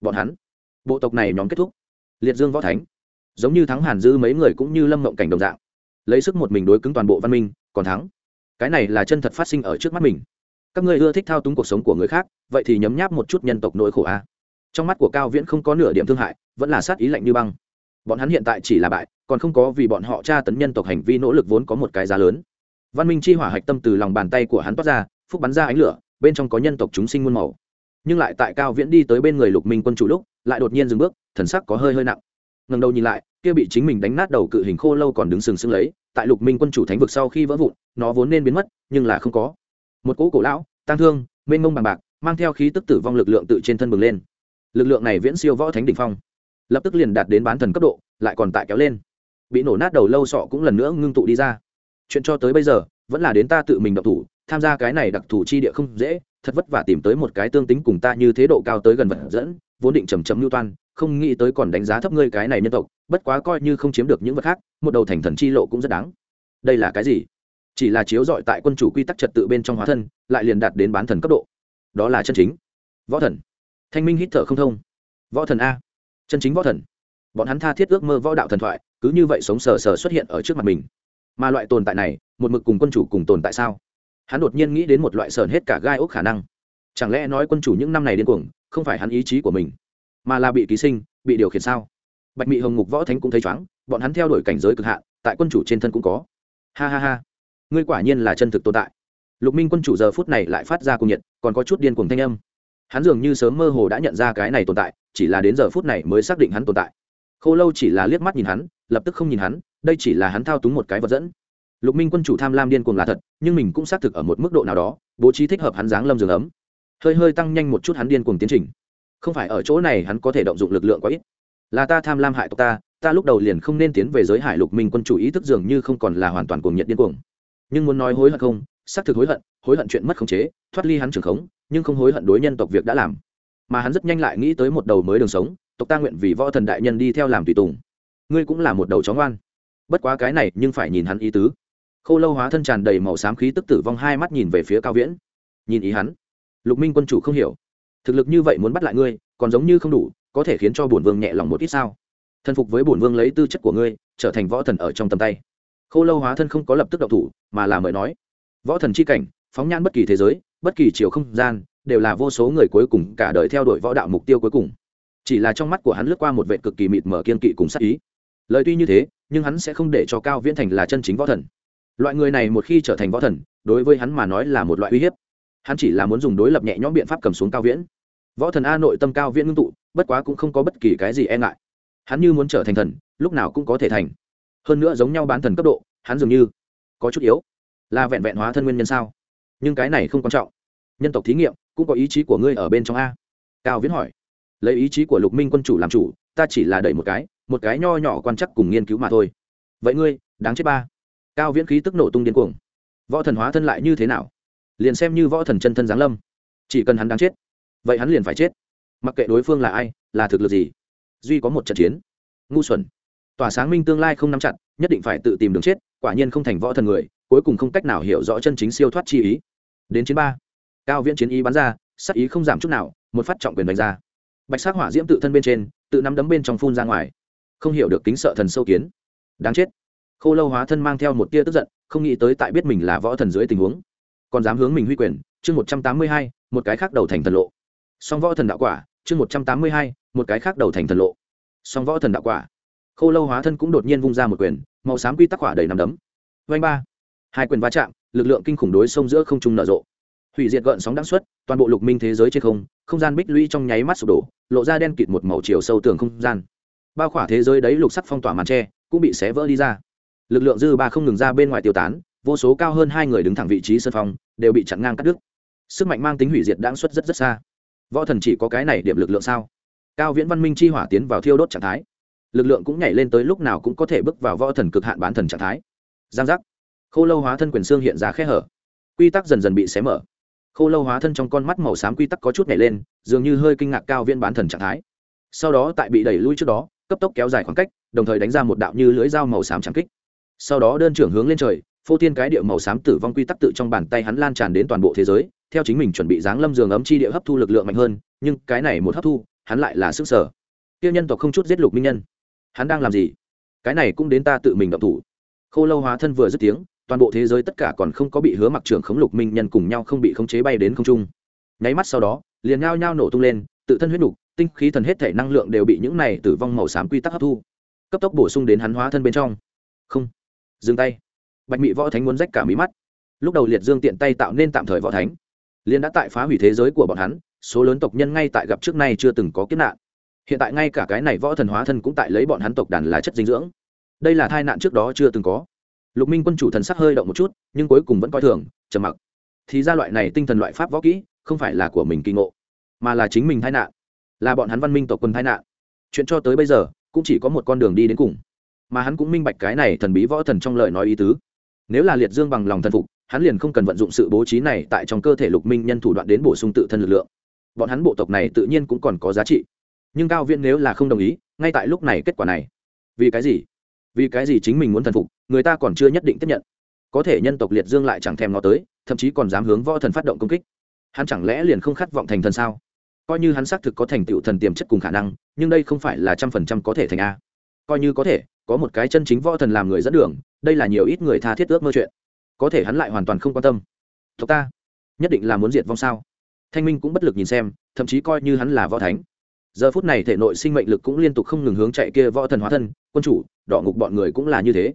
Bọn hắn, bộ tộc này nhóm kết thúc. Liệt dương võ thánh, giống như thắng hàn dư mấy người cũng như lâm mộng cảnh đồng dạng. Lấy sức một mình đối cứng toàn bộ văn minh, còn thắng. Cái này là chân thật phát sinh ở trước mắt mình. Các ngươi ưa thích thao túng cuộc sống của người khác, vậy thì nhấm nháp một chút nhân tộc nỗi khổ a. Trong mắt của cao viễn không có nửa điểm thương hại, vẫn là sát ý lạnh như băng bọn hắn hiện tại chỉ là bại, còn không có vì bọn họ tra tấn nhân tộc hành vi nỗ lực vốn có một cái giá lớn. Văn minh chi hỏa hạch tâm từ lòng bàn tay của hắn toát ra, phúc bắn ra ánh lửa, bên trong có nhân tộc chúng sinh muôn màu. Nhưng lại tại cao viễn đi tới bên người lục minh quân chủ lúc, lại đột nhiên dừng bước, thần sắc có hơi hơi nặng. Ngần đầu nhìn lại, kia bị chính mình đánh nát đầu cự hình khô lâu còn đứng sừng sững lấy, tại lục minh quân chủ thánh vực sau khi vỡ vụn, nó vốn nên biến mất, nhưng là không có. Một cỗ cổ lão tăng thương, mênh mông bằng bạc, mang theo khí tức tử vong lực lượng tự trên thân bừng lên. Lực lượng này viễn siêu võ thánh đỉnh phong lập tức liền đạt đến bán thần cấp độ, lại còn tại kéo lên. Bị nổ nát đầu lâu sọ cũng lần nữa ngưng tụ đi ra. Chuyện cho tới bây giờ, vẫn là đến ta tự mình độc thủ, tham gia cái này đặc thù chi địa không dễ, thật vất vả tìm tới một cái tương tính cùng ta như thế độ cao tới gần vật dẫn, vốn định trầm trầm lưu toan, không nghĩ tới còn đánh giá thấp ngươi cái này nhân tộc, bất quá coi như không chiếm được những vật khác, một đầu thành thần chi lộ cũng rất đáng. Đây là cái gì? Chỉ là chiếu dọi tại quân chủ quy tắc trật tự bên trong hóa thân, lại liền đạt đến bán thần cấp độ. Đó là chân chính. Võ thần. Thanh minh hít thở không thông. Võ thần a chân chính võ thần. Bọn hắn tha thiết ước mơ võ đạo thần thoại, cứ như vậy sống sờ sờ xuất hiện ở trước mặt mình. Mà loại tồn tại này, một mực cùng quân chủ cùng tồn tại sao? Hắn đột nhiên nghĩ đến một loại sờn hết cả gai ốc khả năng. Chẳng lẽ nói quân chủ những năm này điên cuồng, không phải hắn ý chí của mình, mà là bị ký sinh, bị điều khiển sao? Bạch mị hồng ngục võ thánh cũng thấy chóng, bọn hắn theo đuổi cảnh giới cực hạn, tại quân chủ trên thân cũng có. Ha ha ha, ngươi quả nhiên là chân thực tồn tại. Lục minh quân chủ giờ phút này lại phát ra cùng nhiệt, còn có chút điên cuồng thanh âm hắn dường như sớm mơ hồ đã nhận ra cái này tồn tại, chỉ là đến giờ phút này mới xác định hắn tồn tại. Khô lâu chỉ là liếc mắt nhìn hắn, lập tức không nhìn hắn, đây chỉ là hắn thao túng một cái vật dẫn. Lục minh quân chủ tham lam điên cuồng là thật, nhưng mình cũng xác thực ở một mức độ nào đó, bố trí thích hợp hắn dáng lâm giường ấm. Hơi hơi tăng nhanh một chút hắn điên cuồng tiến trình. Không phải ở chỗ này hắn có thể động dụng lực lượng quá ít. Là ta tham lam hại tộc ta ta lúc đầu liền không nên tiến về giới hải lục minh quân chủ ý thức dường như không còn là hoàn toàn cuồng nhiệt điên cuồng. Nhưng muốn nói hối hận không, xác thực hối hận hối hận chuyện mất khống chế, thoát ly hắn trường khống nhưng không hối hận đối nhân tộc việc đã làm. Mà hắn rất nhanh lại nghĩ tới một đầu mới đường sống, tộc ta nguyện vì võ thần đại nhân đi theo làm tùy tùng. Ngươi cũng là một đầu chó ngoan. Bất quá cái này nhưng phải nhìn hắn ý tứ. Khô lâu hóa thân tràn đầy màu xám khí tức tử vong hai mắt nhìn về phía cao viễn. Nhìn ý hắn. Lục minh quân chủ không hiểu. Thực lực như vậy muốn bắt lại ngươi, còn giống như không đủ, có thể khiến cho bổn vương nhẹ lòng một ít sao? Thần phục với bổn vương lấy tư chất của ngươi, trở thành võ thần ở trong tầm tay. Khô lâu hóa thân không có lập tức đậu thủ, mà là mời nói. Võ thần c h i cảnh, phóng nhan bất kỳ thế giới bất kỳ chiều không gian, đều là vô số người cuối cùng cả đời theo đuổi võ đạo mục tiêu cuối cùng. Chỉ là trong mắt của hắn lướt qua một vệ cực kỳ mịt mở kiên kỵ cùng sắc ý. Lời tuy như thế, nhưng hắn sẽ không để cho cao viễn thành là chân chính võ thần. Loại người này một khi trở thành võ thần, đối với hắn mà nói là một loại uy hiếp. Hắn chỉ là muốn dùng đối lập nhẹ nhõm biện pháp cầm xuống cao viễn. Võ thần a nội tâm cao viễn ngưng tụ, bất quá cũng không có bất kỳ cái gì e ngại. Hắn như muốn trở thành thần, lúc nào cũng có thể thành. Hơn nữa giống nhau bán thần cấp độ, hắn dường như có chút yếu. Là vẹn vẹn hóa thân nguyên nhân sao? Nhưng cái này không quan trọng. Nhân tộc thí nghiệm, cũng có ý chí của ngươi ở bên trong a. Cao viễn hỏi. Lấy ý chí của lục minh quân chủ làm chủ, ta chỉ là đẩy một cái một cái nho nhỏ quan chắc cùng nghiên cứu mà thôi. Vậy ngươi, đáng chết ba. Cao viễn khí tức nổ tung điên cuồng. Võ thần hóa thân lại như thế nào? Liền xem như võ thần chân thân giáng lâm. Chỉ cần hắn đáng chết, vậy hắn liền phải chết. Mặc kệ đối phương là ai, là thực lực gì, duy có một trận chiến. Ngu xuẩn. Tỏa sáng minh tương lai không nắm chặt, nhất định phải tự tìm đường chết, quả nhiên không thành võ thần người, cuối cùng không cách nào hiểu rõ chân chính siêu thoát chi ý đến chiến ba. Cao viễn chiến ý bắn ra, sắc ý không giảm chút nào, một phát trọng quyền đánh ra. Bạch sắc hỏa diễm tự thân bên trên, tự nắm đấm bên trong phun ra ngoài. Không hiểu được kính sợ thần sâu kiến. Đáng chết. Khô lâu hóa thân mang theo một tia tức giận, không nghĩ tới tại biết mình là võ thần dưới tình huống, còn dám hướng mình huy quyền, chương một trăm tám mươi hai, một cái khác đầu thành thần lộ. Song võ thần đạo quả, chương một trăm tám mươi hai, một cái khác đầu thành thần lộ. Song võ thần đạo quả. Khô lâu hóa thân cũng đột nhiên vung ra một quyền, màu xám quy tắc quả đầy nằm đấm. Vanh ba. Hai quyền va chạm lực lượng kinh khủng đối sông giữa không trung nở rộ. Hủy diệt gợn sóng đáng suất, toàn bộ lục minh thế giới trên không không gian bích lũy trong nháy mắt sụp đổ lộ ra đen kịt một màu chiều sâu tường không gian. Bao khỏa thế giới đấy lục sắc phong tỏa màn tre cũng bị xé vỡ đi ra. Lực lượng dư ba không ngừng ra bên ngoài tiêu tán vô số cao hơn hai người đứng thẳng vị trí sân phong đều bị chặn ngang cắt đứt. Sức mạnh mang tính hủy diệt đáng suất rất rất xa. Võ thần chỉ có cái này điểm lực lượng sao? Cao viễn văn minh chi hỏa tiến vào thiêu đốt trạng thái. Lực lượng cũng nhảy lên tới lúc nào cũng có thể bước vào võ thần cực hạn bán thần trạng thái. Giang giác khô lâu hóa thân quyền xương hiện ra khe hở. Quy tắc dần dần bị xé mở. Khô lâu hóa thân trong con mắt màu xám quy tắc có chút nhảy lên, dường như hơi kinh ngạc cao viễn bán thần trạng thái. Sau đó tại bị đẩy lui trước đó, cấp tốc kéo dài khoảng cách, đồng thời đánh ra một đạo như lưới dao màu xám trắng kích. Sau đó đơn trưởng hướng lên trời, phô thiên cái địa màu xám tử vong quy tắc tự trong bàn tay hắn lan tràn đến toàn bộ thế giới, theo chính mình chuẩn bị giáng lâm giường ấm chi địa hấp thu lực lượng mạnh hơn, nhưng cái này một hấp thu, hắn lại là sức sở. Tiêu nhân tộc không chút giết lục minh nhân. Hắn đang làm gì? Cái này cũng đến ta tự mình động thủ. Khô lâu hóa thân vừa dứt tiếng toàn bộ thế giới tất cả còn không có bị hứa mặc trưởng khống lục minh nhân cùng nhau không bị khống chế bay đến không trung. Nháy mắt sau đó, liền nhao nhao nổ tung lên, tự thân huyết nục, tinh khí thần hết thể năng lượng đều bị những này tử vong màu xám quy tắc hấp thu. Cấp tốc bổ sung đến hắn hóa thân bên trong. Không. Dừng tay. Bạch mị võ thánh muốn rách cả mí mắt. Lúc đầu liệt dương tiện tay tạo nên tạm thời võ thánh. Liền đã tại phá hủy thế giới của bọn hắn, số lớn tộc nhân ngay tại gặp trước nay chưa từng có kiếp nạn. Hiện tại ngay cả cái này võ thần hóa thân cũng tại lấy bọn hắn tộc đàn là chất dinh dưỡng. Đây là tai nạn trước đó chưa từng có lục minh quân chủ thần sắc hơi động một chút, nhưng cuối cùng vẫn coi thường, trầm mặc. Thì ra loại này tinh thần loại pháp võ kỹ, không phải là của mình kỳ ngộ, mà là chính mình tai nạn, là bọn hắn văn minh tộc quân tai nạn. Chuyện cho tới bây giờ, cũng chỉ có một con đường đi đến cùng. Mà hắn cũng minh bạch cái này thần bí võ thần trong lời nói ý tứ. Nếu là liệt dương bằng lòng thần phục, hắn liền không cần vận dụng sự bố trí này tại trong cơ thể lục minh nhân thủ đoạn đến bổ sung tự thân lực lượng. Bọn hắn bộ tộc này tự nhiên cũng còn có giá trị. Nhưng cao viễn nếu là không đồng ý, ngay tại lúc này kết quả này. Vì cái gì? Vì cái gì chính mình muốn thần phục, người ta còn chưa nhất định tiếp nhận. Có thể nhân tộc liệt dương lại chẳng thèm ngó tới, thậm chí còn dám hướng võ thần phát động công kích. Hắn chẳng lẽ liền không khát vọng thành thần sao? Coi như hắn xác thực có thành tựu thần tiềm chất cùng khả năng, nhưng đây không phải là trăm phần trăm có thể thành a. Coi như có thể, có một cái chân chính võ thần làm người dẫn đường, đây là nhiều ít người tha thiết ước mơ chuyện. Có thể hắn lại hoàn toàn không quan tâm. Tộc ta, nhất định là muốn diệt vong sao? Thanh minh cũng bất lực nhìn xem, thậm chí coi như hắn là võ thánh. Giờ phút này thể nội sinh mệnh lực cũng liên tục không ngừng hướng chạy kia võ thần hóa thân quân chủ, đỏ ngục bọn người cũng là như thế.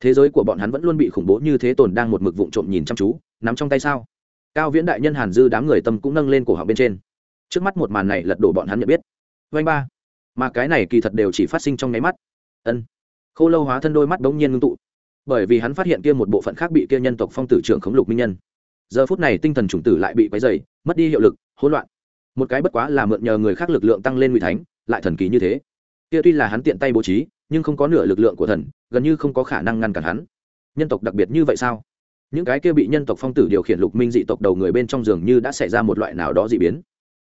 Thế giới của bọn hắn vẫn luôn bị khủng bố như thế tồn đang một mực vụn trộm nhìn chăm chú, nắm trong tay sao? Cao viễn đại nhân hàn dư đám người tâm cũng nâng lên cổ họng bên trên. Trước mắt một màn này lật đổ bọn hắn nhận biết. Vanh ba. Mà cái này kỳ thật đều chỉ phát sinh trong nháy mắt. Ân. Khô lâu hóa thân đôi mắt bỗng nhiên ngưng tụ. Bởi vì hắn phát hiện kia một bộ phận khác bị kia nhân tộc phong tử trưởng khống lục minh nhân. Giờ phút này tinh thần chủng tử lại bị quấy dày mất đi hiệu lực, hỗn loạn. Một cái bất quá là mượn nhờ người khác lực lượng tăng lên ngụy thánh, lại thần kỳ như thế. Kia tuy là hắn tiện tay bố trí nhưng không có nửa lực lượng của thần, gần như không có khả năng ngăn cản hắn. Nhân tộc đặc biệt như vậy sao? Những cái kia bị nhân tộc phong tử điều khiển lục minh dị tộc đầu người bên trong giường như đã xảy ra một loại nào đó dị biến.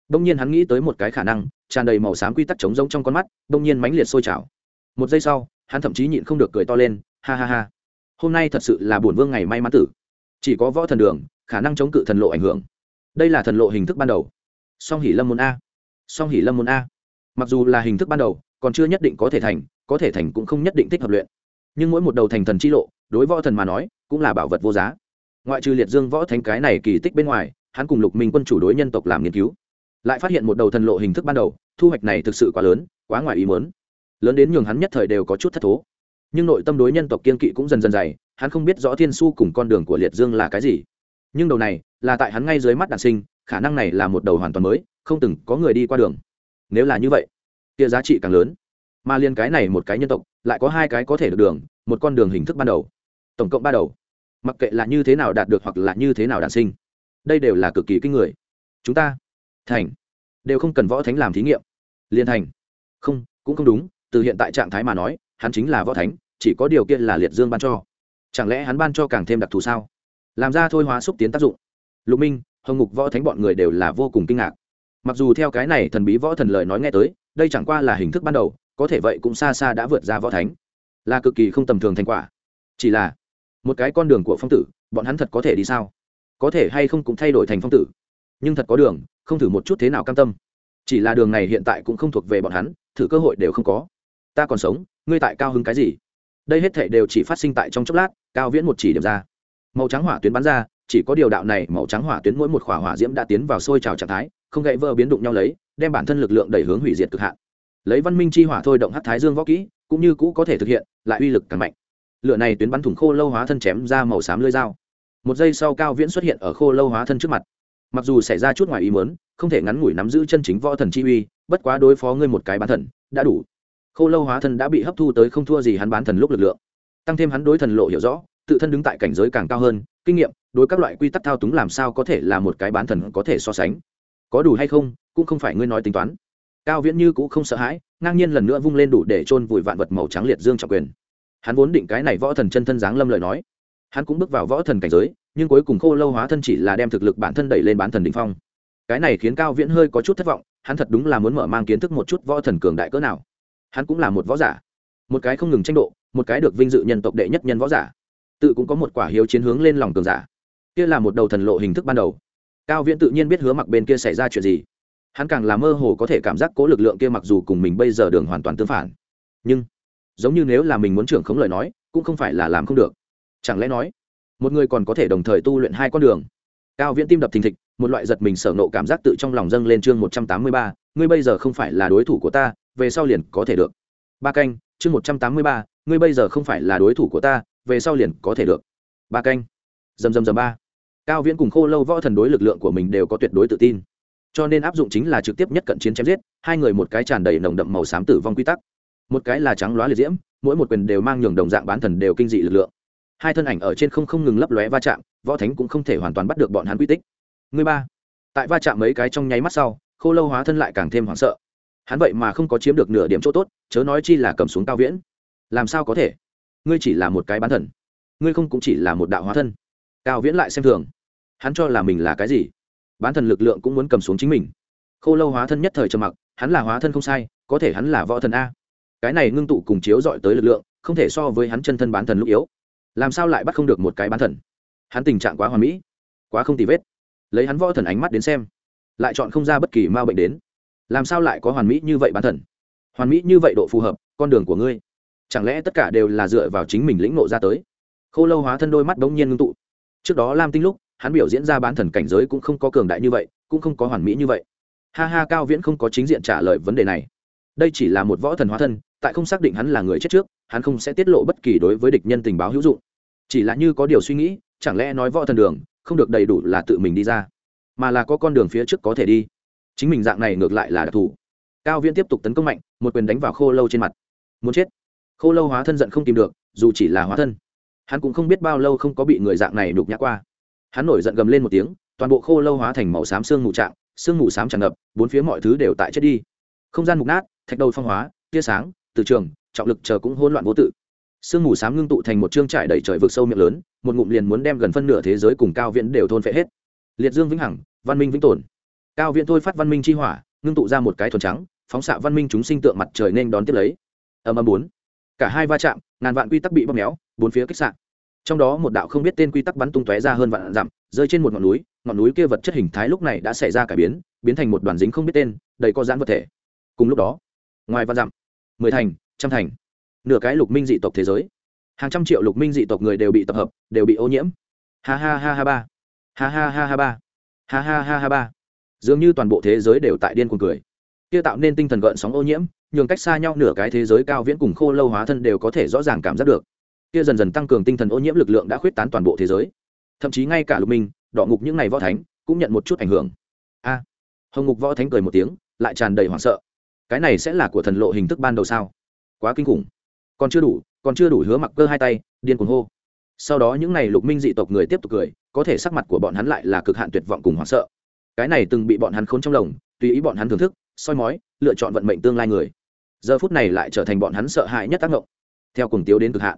Đông nhiên hắn nghĩ tới một cái khả năng, tràn đầy màu xám quy tắc trống rỗng trong con mắt, đông nhiên mãnh liệt sôi trào. Một giây sau, hắn thậm chí nhịn không được cười to lên, ha ha ha. Hôm nay thật sự là bổn vương ngày may mắn tử. Chỉ có võ thần đường, khả năng chống cự thần lộ ảnh hưởng. Đây là thần lộ hình thức ban đầu. Song hỉ lâm môn a. Song hỉ lâm môn a. Mặc dù là hình thức ban đầu còn chưa nhất định có thể thành, có thể thành cũng không nhất định thích hợp luyện. Nhưng mỗi một đầu thành thần chi lộ, đối võ thần mà nói, cũng là bảo vật vô giá. Ngoại trừ liệt dương võ thánh cái này kỳ tích bên ngoài, hắn cùng lục minh quân chủ đối nhân tộc làm nghiên cứu. Lại phát hiện một đầu thần lộ hình thức ban đầu, thu hoạch này thực sự quá lớn, quá ngoài ý muốn. Lớn đến nhường hắn nhất thời đều có chút thất thố. Nhưng nội tâm đối nhân tộc kiên kỵ cũng dần dần dày, hắn không biết rõ thiên su cùng con đường của liệt dương là cái gì. Nhưng đầu này, là tại hắn ngay dưới mắt đàn sinh, khả năng này là một đầu hoàn toàn mới, không từng có người đi qua đường. Nếu là như vậy kia giá trị càng lớn. Mà liên cái này một cái nhân tộc, lại có hai cái có thể được đường, một con đường hình thức ban đầu. Tổng cộng ba đầu. Mặc kệ là như thế nào đạt được hoặc là như thế nào đản sinh, đây đều là cực kỳ kinh người. Chúng ta, thành, đều không cần võ thánh làm thí nghiệm. Liên thành, không, cũng không đúng, từ hiện tại trạng thái mà nói, hắn chính là võ thánh, chỉ có điều kiện là liệt dương ban cho. Chẳng lẽ hắn ban cho càng thêm đặc thù sao? Làm ra thôi hóa xúc tiến tác dụng. Lục minh, hồng ngục võ thánh bọn người đều là vô cùng kinh ngạc. Mặc dù theo cái này thần bí võ thần lời nói nghe tới đây chẳng qua là hình thức ban đầu, có thể vậy cũng xa xa đã vượt ra võ thánh. Là cực kỳ không tầm thường thành quả. Chỉ là, một cái con đường của phong tử, bọn hắn thật có thể đi sao? Có thể hay không cũng thay đổi thành phong tử? Nhưng thật có đường, không thử một chút thế nào cam tâm. Chỉ là đường này hiện tại cũng không thuộc về bọn hắn, thử cơ hội đều không có. Ta còn sống, ngươi tại cao hứng cái gì? Đây hết thể đều chỉ phát sinh tại trong chốc lát, cao viễn một chỉ điểm ra. Màu trắng hỏa tuyến bắn ra, chỉ có điều đạo này màu trắng hỏa tuyến mỗi một khỏa hỏa diễm đã tiến vào sôi trào trạng thái không gãy vỡ biến đụng nhau lấy, đem bản thân lực lượng đẩy hướng hủy diệt cực hạn. Lấy văn minh chi hỏa thôi động hát thái dương võ kỹ, cũng như cũ có thể thực hiện, lại uy lực càng mạnh. Lửa này tuyến bắn thủng khô lâu hóa thân chém ra màu xám lưới dao. Một giây sau cao viễn xuất hiện ở khô lâu hóa thân trước mặt. Mặc dù xảy ra chút ngoài ý mớn không thể ngắn ngủi nắm giữ chân chính võ thần chi uy, bất quá đối phó ngươi một cái bán thần, đã đủ. Khô lâu hóa thân đã bị hấp thu tới không thua gì hắn bán thần lúc lực lượng. Tăng thêm hắn đối thần lộ hiểu rõ, tự thân đứng tại cảnh giới càng cao hơn, kinh nghiệm, đối các loại quy tắc thao túng làm sao có thể là một cái bán thần có thể so sánh có đủ hay không, cũng không phải ngươi nói tính toán. Cao viễn như cũng không sợ hãi, ngang nhiên lần nữa vung lên đủ để chôn vùi vạn vật màu trắng liệt dương trọng quyền. Hắn vốn định cái này võ thần chân thân giáng lâm lời nói. Hắn cũng bước vào võ thần cảnh giới, nhưng cuối cùng khô lâu hóa thân chỉ là đem thực lực bản thân đẩy lên bán thần đ ỉ n h phong. Cái này khiến cao viễn hơi có chút thất vọng, hắn thật đúng là muốn mở mang kiến thức một chút võ thần cường đại cỡ nào. Hắn cũng là một võ giả. Một cái không ngừng tranh độ, một cái được vinh dự nhân tộc đệ nhất nhân võ giả. Tự cũng có một quả hiếu chiến hướng lên lòng cường giả. Kia là một đầu thần lộ hình thức ban đầu cao viễn tự nhiên biết hứa mặc bên kia xảy ra chuyện gì. Hắn càng là mơ hồ có thể cảm giác cố lực lượng kia mặc dù cùng mình bây giờ đường hoàn toàn tương phản. Nhưng, giống như nếu là mình muốn trưởng khống lời nói, cũng không phải là làm không được. Chẳng lẽ nói, một người còn có thể đồng thời tu luyện hai con đường? Cao viễn tim đập thình thịch, một loại giật mình sở nộ cảm giác tự trong lòng dâng lên chương một trăm tám mươi ba, ngươi bây giờ không phải là đối thủ của ta, về sau liền có thể được. Ba canh, chương một trăm tám mươi ba, ngươi bây giờ không phải là đối thủ của ta, về sau liền có thể được. Ba canh. Dầm dầm dầm ba cao viễn cùng khô lâu võ thần đối lực lượng của mình đều có tuyệt đối tự tin. Cho nên áp dụng chính là trực tiếp nhất cận chiến chém giết, hai người một cái tràn đầy nồng đậm màu xám tử vong quy tắc. Một cái là trắng loá liệt diễm, mỗi một quyền đều mang nhường đồng dạng bán thần đều kinh dị lực lượng. Hai thân ảnh ở trên không không ngừng lấp lóe va chạm, võ thánh cũng không thể hoàn toàn bắt được bọn hắn quy tích. Người ba. Tại va chạm mấy cái trong nháy mắt sau, khô lâu hóa thân lại càng thêm hoảng sợ. Hắn vậy mà không có chiếm được nửa điểm chỗ tốt, chớ nói chi là cầm xuống cao viễn. Làm sao có thể? Ngươi chỉ là một cái bán thần. Ngươi không cũng chỉ là một đạo hóa thân cao viễn lại xem thường. Hắn cho là mình là cái gì? Bán thần lực lượng cũng muốn cầm xuống chính mình. Khô lâu hóa thân nhất thời trầm mặc, hắn là hóa thân không sai, có thể hắn là võ thần a. Cái này ngưng tụ cùng chiếu dọi tới lực lượng, không thể so với hắn chân thân bán thần lúc yếu. Làm sao lại bắt không được một cái bán thần? Hắn tình trạng quá hoàn mỹ, quá không tì vết. Lấy hắn võ thần ánh mắt đến xem, lại chọn không ra bất kỳ ma bệnh đến. Làm sao lại có hoàn mỹ như vậy bán thần? Hoàn mỹ như vậy độ phù hợp, con đường của ngươi. Chẳng lẽ tất cả đều là dựa vào chính mình lĩnh nộ ra tới? Khô lâu hóa thân đôi mắt bỗng nhiên ngưng tụ trước đó lam tinh lúc, hắn biểu diễn ra bán thần cảnh giới cũng không có cường đại như vậy, cũng không có hoàn mỹ như vậy. Ha ha, cao viễn không có chính diện trả lời vấn đề này. Đây chỉ là một võ thần hóa thân, tại không xác định hắn là người chết trước, hắn không sẽ tiết lộ bất kỳ đối với địch nhân tình báo hữu dụng. Chỉ là như có điều suy nghĩ, chẳng lẽ nói võ thần đường, không được đầy đủ là tự mình đi ra, mà là có con đường phía trước có thể đi. Chính mình dạng này ngược lại là đặc thù. Cao viễn tiếp tục tấn công mạnh, một quyền đánh vào khô lâu trên mặt. Muốn chết. Khô lâu hóa thân giận không tìm được, dù chỉ là hóa thân hắn cũng không biết bao lâu không có bị người dạng này đục nhã qua. Hắn nổi giận gầm lên một tiếng, toàn bộ khô lâu hóa thành màu xám xương mù trạng, xương mù xám tràn ngập, bốn phía mọi thứ đều tại chết đi. Không gian mục nát, thạch đầu phong hóa, tia sáng, từ trường, trọng lực chờ cũng hỗn loạn vô tự. Sương mù xám ngưng tụ thành một chương trải đầy trời vực sâu miệng lớn, một ngụm liền muốn đem gần phân nửa thế giới cùng cao viễn đều thôn phệ hết. Liệt dương vĩnh hằng, văn minh vĩnh tồn. Cao viễn thôi phát văn minh chi hỏa, ngưng tụ ra một cái thuần trắng, phóng xạ văn minh chúng sinh tượng mặt trời nên đón tiếp lấy. Âm âm bốn cả hai va chạm, ngàn vạn quy tắc bị bóp méo, bốn phía kích sạn trong đó một đạo không biết tên quy tắc bắn tung tóe ra hơn vạn dặm, rơi trên một ngọn núi ngọn núi kia vật chất hình thái lúc này đã xảy ra cải biến biến thành một đoàn dính không biết tên, đầy có giãn vật thể. Cùng lúc đó, ngoài vạn dặm, mười thành, trăm thành, nửa cái lục minh dị tộc thế giới. Hàng trăm triệu lục minh dị tộc người đều bị tập hợp, đều bị ô nhiễm. Ha ha ha ha ba. Ha ha ha ha ba. Ha ha ha ha ba. Dường như toàn bộ thế giới đều tại điên cuồng cười. Kia tạo nên tinh thần gợn sóng ô nhiễm nhường cách xa nhau nửa cái thế giới cao viễn cùng khô lâu hóa thân đều có thể rõ ràng cảm giác được. Kia dần dần tăng cường tinh thần ô nhiễm lực lượng đã khuyết tán toàn bộ thế giới. Thậm chí ngay cả lục minh, đọ ngục những ngày võ thánh cũng nhận một chút ảnh hưởng. A! Hồng ngục võ thánh cười một tiếng, lại tràn đầy hoảng sợ. Cái này sẽ là của thần lộ hình thức ban đầu sao? Quá kinh khủng. Còn chưa đủ, còn chưa đủ hứa mặc cơ hai tay, điên cuồng hô. Sau đó những n à y lục minh dị tộc người tiếp tục cười, có thể sắc mặt của bọn hắn lại là cực hạn tuyệt vọng cùng hoảng sợ. Cái này từng bị bọn hắn khốn trong lồng, tùy ý bọn hắn thưởng thức, soi mói, lựa chọn vận mệnh tương lai người giờ phút này lại trở thành bọn hắn sợ hãi nhất tác động. Theo cùng tiếu đến cực hạn,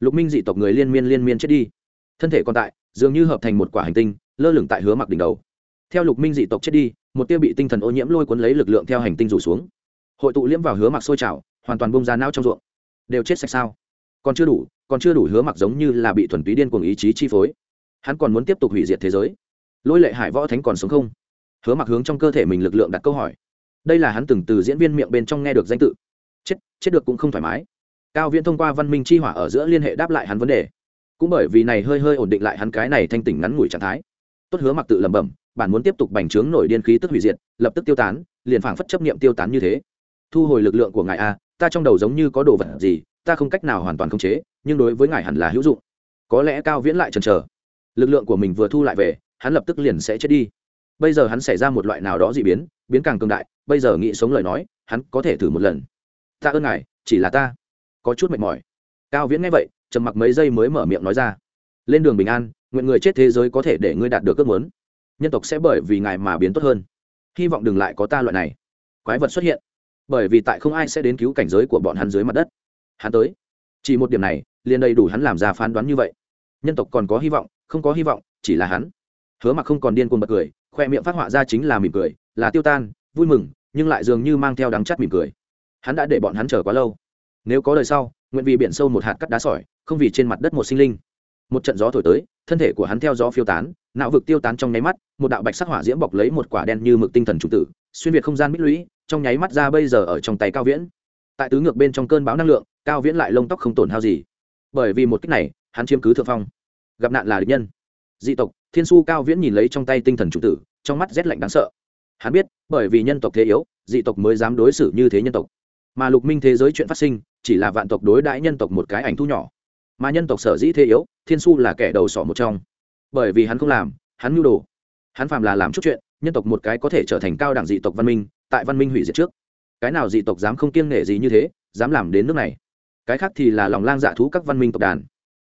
lục minh dị tộc người liên miên liên miên chết đi. Thân thể còn tại, dường như hợp thành một quả hành tinh, lơ lửng tại hứa mặc đỉnh đầu. Theo lục minh dị tộc chết đi, một tiêu bị tinh thần ô nhiễm lôi cuốn lấy lực lượng theo hành tinh rủ xuống. Hội tụ liễm vào hứa mặc sôi trào, hoàn toàn bông ra não trong ruộng. Đều chết sạch sao? Còn chưa đủ, còn chưa đủ hứa mặc giống như là bị thuần túy điên cuồng ý chí chi phối. Hắn còn muốn tiếp tục hủy diệt thế giới. Lôi lệ hải võ thánh còn sống không? Hứa mặc hướng trong cơ thể mình lực lượng đặt câu hỏi. Đây là hắn từng từ diễn viên miệng bên trong nghe được danh tự chết chết được cũng không thoải mái. Cao viễn thông qua văn minh chi hỏa ở giữa liên hệ đáp lại hắn vấn đề. Cũng bởi vì này hơi hơi ổn định lại hắn cái này thanh tỉnh ngắn ngủi trạng thái. Tốt hứa mặc tự lẩm bẩm, bản muốn tiếp tục bành trướng nổi điên khí tức hủy diệt, lập tức tiêu tán, liền phảng phất chấp niệm tiêu tán như thế. Thu hồi lực lượng của ngài a, ta trong đầu giống như có đồ vật gì, ta không cách nào hoàn toàn khống chế, nhưng đối với ngài hẳn là hữu dụng. Có lẽ cao viễn lại chần chờ. Lực lượng của mình vừa thu lại về, hắn lập tức liền sẽ chết đi. Bây giờ hắn xảy ra một loại nào đó dị biến biến càng cường đại, bây giờ nghĩ sống lời nói, hắn có thể thử một lần ta ơn ngài, chỉ là ta có chút mệt mỏi. Cao viễn nghe vậy, trầm mặc mấy giây mới mở miệng nói ra. Lên đường bình an, nguyện người chết thế giới có thể để ngươi đạt được ước muốn. Nhân tộc sẽ bởi vì ngài mà biến tốt hơn. Hy vọng đừng lại có ta loại này. Quái vật xuất hiện. Bởi vì tại không ai sẽ đến cứu cảnh giới của bọn hắn dưới mặt đất. Hắn tới. Chỉ một điểm này, liền đầy đủ hắn làm ra phán đoán như vậy. Nhân tộc còn có hy vọng, không có hy vọng, chỉ là hắn. Hứa mặc không còn điên cuồng bật cười, khoe miệng phát họa ra chính là mỉm cười, là tiêu tan, vui mừng, nhưng lại dường như mang theo đắng chắt mỉm cười hắn đã để bọn hắn chờ quá lâu. Nếu có đời sau, nguyện vì biển sâu một hạt cắt đá sỏi, không vì trên mặt đất một sinh linh. Một trận gió thổi tới, thân thể của hắn theo gió phiêu tán, não vực tiêu tán trong nháy mắt, một đạo bạch sắc hỏa diễm bọc lấy một quả đen như mực tinh thần chủ tử, xuyên việt không gian mít lũy, trong nháy mắt ra bây giờ ở trong tay cao viễn. Tại tứ ngược bên trong cơn bão năng lượng, cao viễn lại lông tóc không tổn hao gì. Bởi vì một cách này, hắn chiếm cứ thượng phong. Gặp nạn là địch nhân. Dị tộc, thiên su cao viễn nhìn lấy trong tay tinh thần chủ tử, trong mắt rét lạnh đáng sợ. Hắn biết, bởi vì nhân tộc thế yếu, dị tộc mới dám đối xử như thế nhân tộc mà lục minh thế giới chuyện phát sinh, chỉ là vạn tộc đối đãi nhân tộc một cái ảnh thu nhỏ. Mà nhân tộc sở dĩ thế yếu, thiên su là kẻ đầu sỏ một trong. Bởi vì hắn không làm, hắn mưu đồ. Hắn phàm là làm chút chuyện, nhân tộc một cái có thể trở thành cao đẳng dị tộc văn minh, tại văn minh hủy diệt trước. Cái nào dị tộc dám không kiêng nể gì như thế, dám làm đến nước này. Cái khác thì là lòng lang dạ thú các văn minh tộc đàn.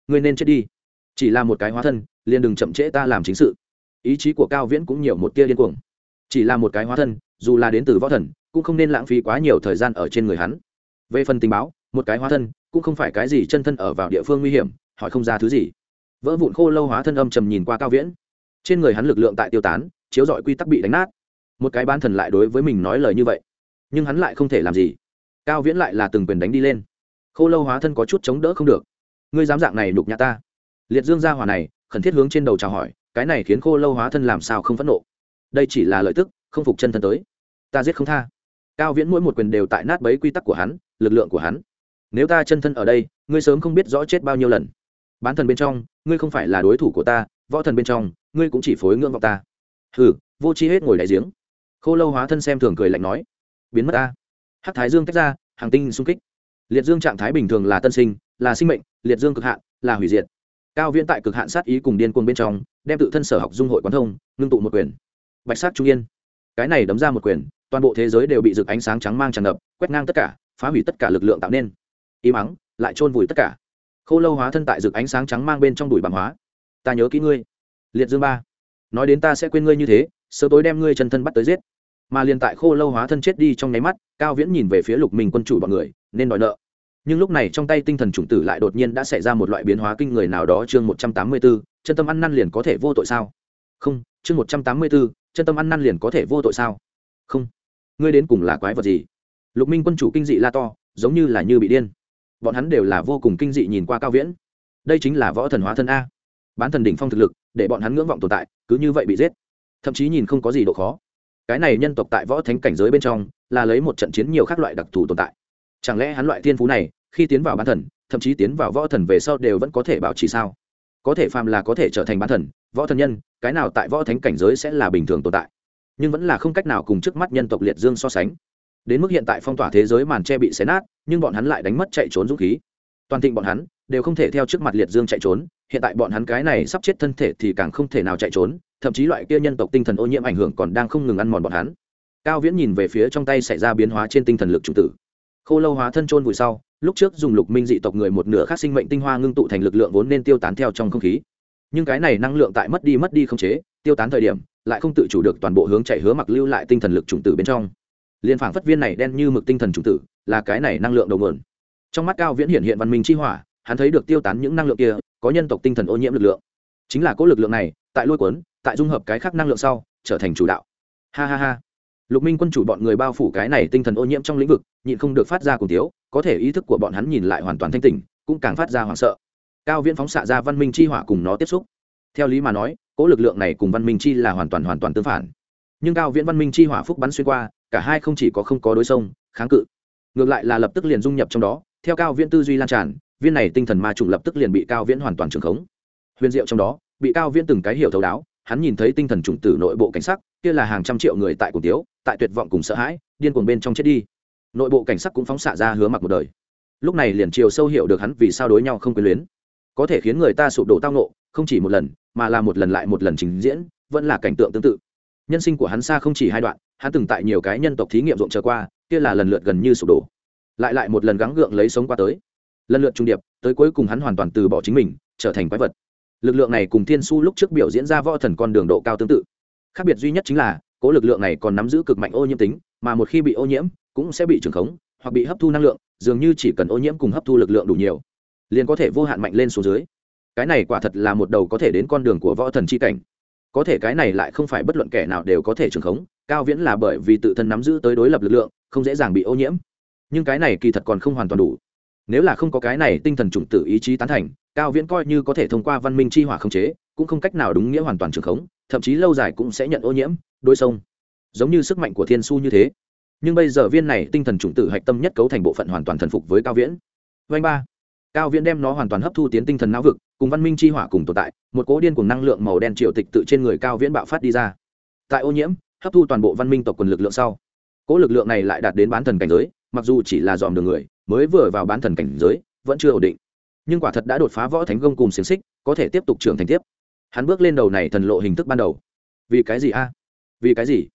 Ngươi nên chết đi. Chỉ là một cái hóa thân, liền đừng chậm trễ ta làm chính sự. Ý chí của cao viễn cũng nhiều một tia điên cuồng. Chỉ là một cái hóa thân dù là đến từ võ thần, cũng không nên lãng phí quá nhiều thời gian ở trên người hắn. Về phần tình báo, một cái hóa thân, cũng không phải cái gì chân thân ở vào địa phương nguy hiểm, hỏi không ra thứ gì. Vỡ vụn khô lâu hóa thân âm trầm nhìn qua cao viễn. Trên người hắn lực lượng tại tiêu tán, chiếu dọi quy tắc bị đánh nát. Một cái ban thần lại đối với mình nói lời như vậy, nhưng hắn lại không thể làm gì. Cao viễn lại là từng quyền đánh đi lên. Khô lâu hóa thân có chút chống đỡ không được. Ngươi dám dạng này đục nhã ta. Liệt dương gia hỏa này, khẩn thiết hướng trên đầu chào hỏi, cái này khiến khô lâu hóa thân làm sao không phẫn nộ. Đây chỉ là lợi tức, không phục chân thân tới ta giết không tha. Cao viễn mỗi một quyền đều tại nát bấy quy tắc của hắn, lực lượng của hắn. Nếu ta chân thân ở đây, ngươi sớm không biết rõ chết bao nhiêu lần. Bán thần bên trong, ngươi không phải là đối thủ của ta, võ thần bên trong, ngươi cũng chỉ phối ngưỡng vọng ta. Hừ, vô chi hết ngồi đại giếng. Khô lâu hóa thân xem thường cười lạnh nói. Biến mất ta. Hắc thái dương tách ra, hàng tinh xung kích. Liệt dương trạng thái bình thường là tân sinh, là sinh mệnh, liệt dương cực hạn, là hủy diệt. Cao viễn tại cực hạn sát ý cùng điên cuồng bên trong, đem tự thân sở học dung hội quán thông, ngưng tụ một quyền. Bạch sát trung yên cái này đấm ra một quyền, toàn bộ thế giới đều bị rực ánh sáng trắng mang tràn ngập, quét ngang tất cả, phá hủy tất cả lực lượng tạo nên. Im ắng, lại chôn vùi tất cả. Khô lâu hóa thân tại rực ánh sáng trắng mang bên trong đùi bằng hóa. Ta nhớ kỹ ngươi. Liệt dương ba. Nói đến ta sẽ quên ngươi như thế, sớm tối đem ngươi chân thân bắt tới giết. Mà liền tại khô lâu hóa thân chết đi trong nháy mắt, cao viễn nhìn về phía lục minh quân chủ bọn người, nên đòi nợ. Nhưng lúc này trong tay tinh thần chủng tử lại đột nhiên đã xảy ra một loại biến hóa kinh người nào đó chương một trăm tám mươi b ố chân tâm ăn năn liền có thể vô tội sao? Không, chương một trăm tám mươi b ố chân tâm ăn năn liền có thể vô tội sao? Không. Ngươi đến cùng là quái vật gì? Lục minh quân chủ kinh dị la to, giống như là như bị điên. Bọn hắn đều là vô cùng kinh dị nhìn qua cao viễn. Đây chính là võ thần hóa thân a. Bán thần đỉnh phong thực lực, để bọn hắn ngưỡng vọng tồn tại, cứ như vậy bị giết. Thậm chí nhìn không có gì độ khó. Cái này nhân tộc tại võ thánh cảnh giới bên trong, là lấy một trận chiến nhiều các loại đặc thù tồn tại. Chẳng lẽ hắn loại thiên phú này, khi tiến vào bán thần, thậm chí tiến vào võ thần về sau đều vẫn có thể bảo trì sao? Có thể phàm là có thể trở thành bán thần, võ thần nhân, cái nào tại võ thánh cảnh giới sẽ là bình thường tồn tại. Nhưng vẫn là không cách nào cùng trước mắt nhân tộc liệt dương so sánh. Đến mức hiện tại phong tỏa thế giới màn tre bị xé nát, nhưng bọn hắn lại đánh mất chạy trốn dũng khí. Toàn thịnh bọn hắn đều không thể theo trước mặt liệt dương chạy trốn, hiện tại bọn hắn cái này sắp chết thân thể thì càng không thể nào chạy trốn, thậm chí loại kia nhân tộc tinh thần ô nhiễm ảnh hưởng còn đang không ngừng ăn mòn bọn hắn. Cao viễn nhìn về phía trong tay xảy ra biến hóa trên tinh thần lực chủ tử khô lâu hóa thân trôn vùi sau, lúc trước dùng lục minh dị tộc người một nửa khác sinh mệnh tinh hoa ngưng tụ thành lực lượng vốn nên tiêu tán theo trong không khí. Nhưng cái này năng lượng tại mất đi mất đi không chế, tiêu tán thời điểm, lại không tự chủ được toàn bộ hướng chạy hứa mặc lưu lại tinh thần lực chủng tử bên trong. Liên phảng phất viên này đen như mực tinh thần chủng tử, là cái này năng lượng đầu nguồn. Trong mắt cao viễn hiện hiện văn minh chi hỏa, hắn thấy được tiêu tán những năng lượng kia, có nhân tộc tinh thần ô nhiễm lực lượng. Chính là cỗ lực lượng này, tại lôi cuốn, tại dung hợp cái khác năng lượng sau, trở thành chủ đạo. Ha ha ha lục minh quân chủ bọn người bao phủ cái này tinh thần ô nhiễm trong lĩnh vực, nhịn không được phát ra cùng tiếu, có thể ý thức của bọn hắn nhìn lại hoàn toàn thanh tỉnh, cũng càng phát ra hoảng sợ. Cao viễn phóng xạ ra văn minh chi hỏa cùng nó tiếp xúc. Theo lý mà nói, cỗ lực lượng này cùng văn minh chi là hoàn toàn hoàn toàn tương phản. Nhưng cao viễn văn minh chi hỏa phúc bắn xuyên qua, cả hai không chỉ có không có đối sông kháng cự, ngược lại là lập tức liền dung nhập trong đó. Theo cao viễn tư duy lan tràn, viên này tinh thần ma trùng lập tức liền bị cao viễn hoàn toàn trường khống. Huyền diệu trong đó, bị cao viễn từng cái hiểu thấu đáo, hắn nhìn thấy tinh thần trùng tử nội bộ cảnh sắc, kia là hàng trăm triệu người tại cổ tiếu tại tuyệt vọng cùng sợ hãi, điên cuồng bên trong chết đi. Nội bộ cảnh sắc cũng phóng xạ ra hứa mặc một đời. Lúc này liền chiều sâu hiểu được hắn vì sao đối nhau không quyền luyến. Có thể khiến người ta sụp đổ tao nộ không chỉ một lần, mà là một lần lại một lần trình diễn, vẫn là cảnh tượng tương tự. Nhân sinh của hắn xa không chỉ hai đoạn, hắn từng tại nhiều cái nhân tộc thí nghiệm rộn trở qua, kia là lần lượt gần như sụp đổ. Lại lại một lần gắng gượng lấy sống qua tới. Lần lượt trung điệp, tới cuối cùng hắn hoàn toàn từ bỏ chính mình, trở thành quái vật. Lực lượng này cùng thiên su lúc trước biểu diễn ra võ thần con đường độ cao tương tự. Khác biệt duy nhất chính là cố lực lượng này còn nắm giữ cực mạnh ô nhiễm tính, mà một khi bị ô nhiễm, cũng sẽ bị trừng khống, hoặc bị hấp thu năng lượng, dường như chỉ cần ô nhiễm cùng hấp thu lực lượng đủ nhiều, liền có thể vô hạn mạnh lên xuống dưới. Cái này quả thật là một đầu có thể đến con đường của võ thần c h i cảnh. Có thể cái này lại không phải bất luận kẻ nào đều có thể trừng khống, cao viễn là bởi vì tự thân nắm giữ tới đối lập lực lượng, không dễ dàng bị ô nhiễm. Nhưng cái này kỳ thật còn không hoàn toàn đủ. Nếu là không có cái này tinh thần chủng tử ý chí tán thành, cao viễn coi như có thể thông qua văn minh chi hỏa khống chế, cũng không cách nào đúng nghĩa hoàn toàn trường khống, thậm chí lâu dài cũng sẽ nhận ô nhiễm đôi sông. Giống như sức mạnh của thiên su như thế. Nhưng bây giờ viên này tinh thần chủng tử hạch tâm nhất cấu thành bộ phận hoàn toàn thần phục với cao viễn. Vanh ba. Cao viễn đem nó hoàn toàn hấp thu tiến tinh thần não vực, cùng văn minh chi hỏa cùng tồn tại, một cố điên cùng năng lượng màu đen triệu tịch tự trên người cao viễn bạo phát đi ra. Tại ô nhiễm, hấp thu toàn bộ văn minh tộc quần lực lượng sau cố lực lượng này lại đạt đến bán thần cảnh giới, mặc dù chỉ là dòm đường người, mới vừa vào bán thần cảnh giới, vẫn chưa ổn định. Nhưng quả thật đã đột phá võ thánh gông cùng xiềng xích, có thể tiếp tục trưởng thành tiếp. Hắn bước lên đầu này thần lộ hình thức ban đầu. Vì cái gì a? Vì cái gì?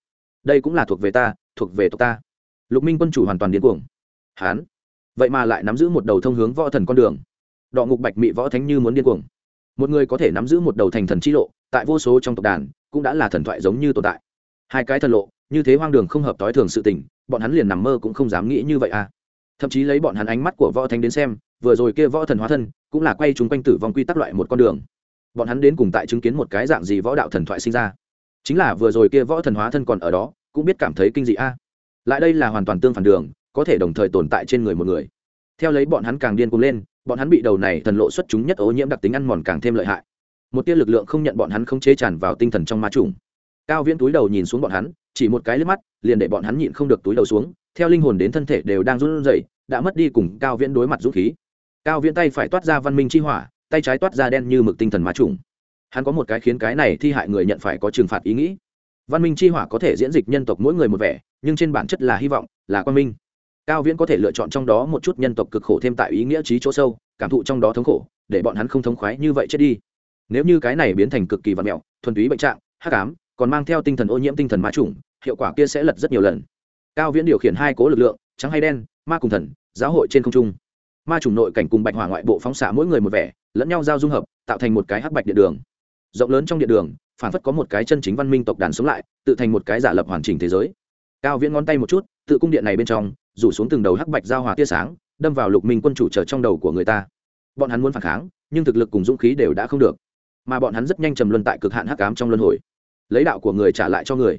Đây cũng là thuộc về ta, thuộc về tộc ta. Lục minh quân chủ hoàn toàn điên cuồng. Hắn vậy mà lại nắm giữ một đầu thông hướng võ thần con đường. Đọ ngục bạch mị võ thánh như muốn điên cuồng. Một người có thể nắm giữ một đầu thành thần chi lộ, tại vô số trong tộc đàn, cũng đã là thần thoại giống như tồn tại. Hai cái thần lộ, như thế hoang đường không hợp tối thường sự tình, bọn hắn liền nằm mơ cũng không dám nghĩ như vậy à. Thậm chí lấy bọn hắn ánh mắt của võ thánh đến xem, vừa rồi kia võ thần hóa thân, cũng là quay chúng quanh tử vong quy tắc loại một con đường. Bọn hắn đến cùng tại chứng kiến một cái dạng gì võ đạo thần thoại sinh ra chính là vừa rồi kia võ thần hóa thân còn ở đó, cũng biết cảm thấy kinh dị a. À. Lại đây là hoàn toàn tương phản đường, có thể đồng thời tồn tại trên người một người. Theo lấy bọn hắn càng điên cuồng lên, bọn hắn bị đầu này thần lộ xuất chúng nhất ô nhiễm đặc tính ăn mòn càng thêm lợi hại. Một tia lực lượng không nhận bọn hắn không chế tràn vào tinh thần trong ma trùng. Cao viễn túi đầu nhìn xuống bọn hắn, chỉ một cái liếc mắt, liền để bọn hắn nhịn không được túi đầu xuống, theo linh hồn đến thân thể đều đang run rẩy, đã mất đi cùng cao viễn đối mặt dũng khí. Cao viễn tay phải toát ra văn minh chi hỏa, tay trái toát ra đen như mực tinh thần ma trùng hắn có một cái khiến cái này thi hại người nhận phải có trừng phạt ý nghĩ. Văn minh chi hỏa có thể diễn dịch nhân tộc mỗi người một vẻ, nhưng trên bản chất là hy vọng, là quan minh. Cao viễn có thể lựa chọn trong đó một chút nhân tộc cực khổ thêm tại ý nghĩa trí chỗ sâu, cảm thụ trong đó thống khổ, để bọn hắn không thống khoái như vậy chết đi. Nếu như cái này biến thành cực kỳ vật mẹo, thuần túy bệnh trạng, hắc ám, còn mang theo tinh thần ô nhiễm tinh thần ma trùng hiệu quả kia sẽ lật rất nhiều lần. Cao viễn điều khiển hai cố lực lượng, trắng hay đen, ma cùng thần, giáo hội trên không trung. Ma trùng nội cảnh cùng bạch hỏa ngoại bộ phóng xạ mỗi người một vẻ, lẫn nhau giao dung hợp, tạo thành một cái hắc bạch điện đường rộng lớn trong điện đường phản phất có một cái chân chính văn minh tộc đàn sống lại, tự thành một cái giả lập hoàn chỉnh thế giới. Cao viễn ngón tay một chút, tự cung điện này bên trong, rủ xuống từng đầu hắc bạch giao hòa tia sáng, đâm vào lục minh quân chủ trở trong đầu của người ta. Bọn hắn muốn phản kháng, nhưng thực lực cùng dũng khí đều đã không được. Mà bọn hắn rất nhanh trầm luân tại cực hạn hắc ám trong luân hồi. Lấy đạo của người trả lại cho người.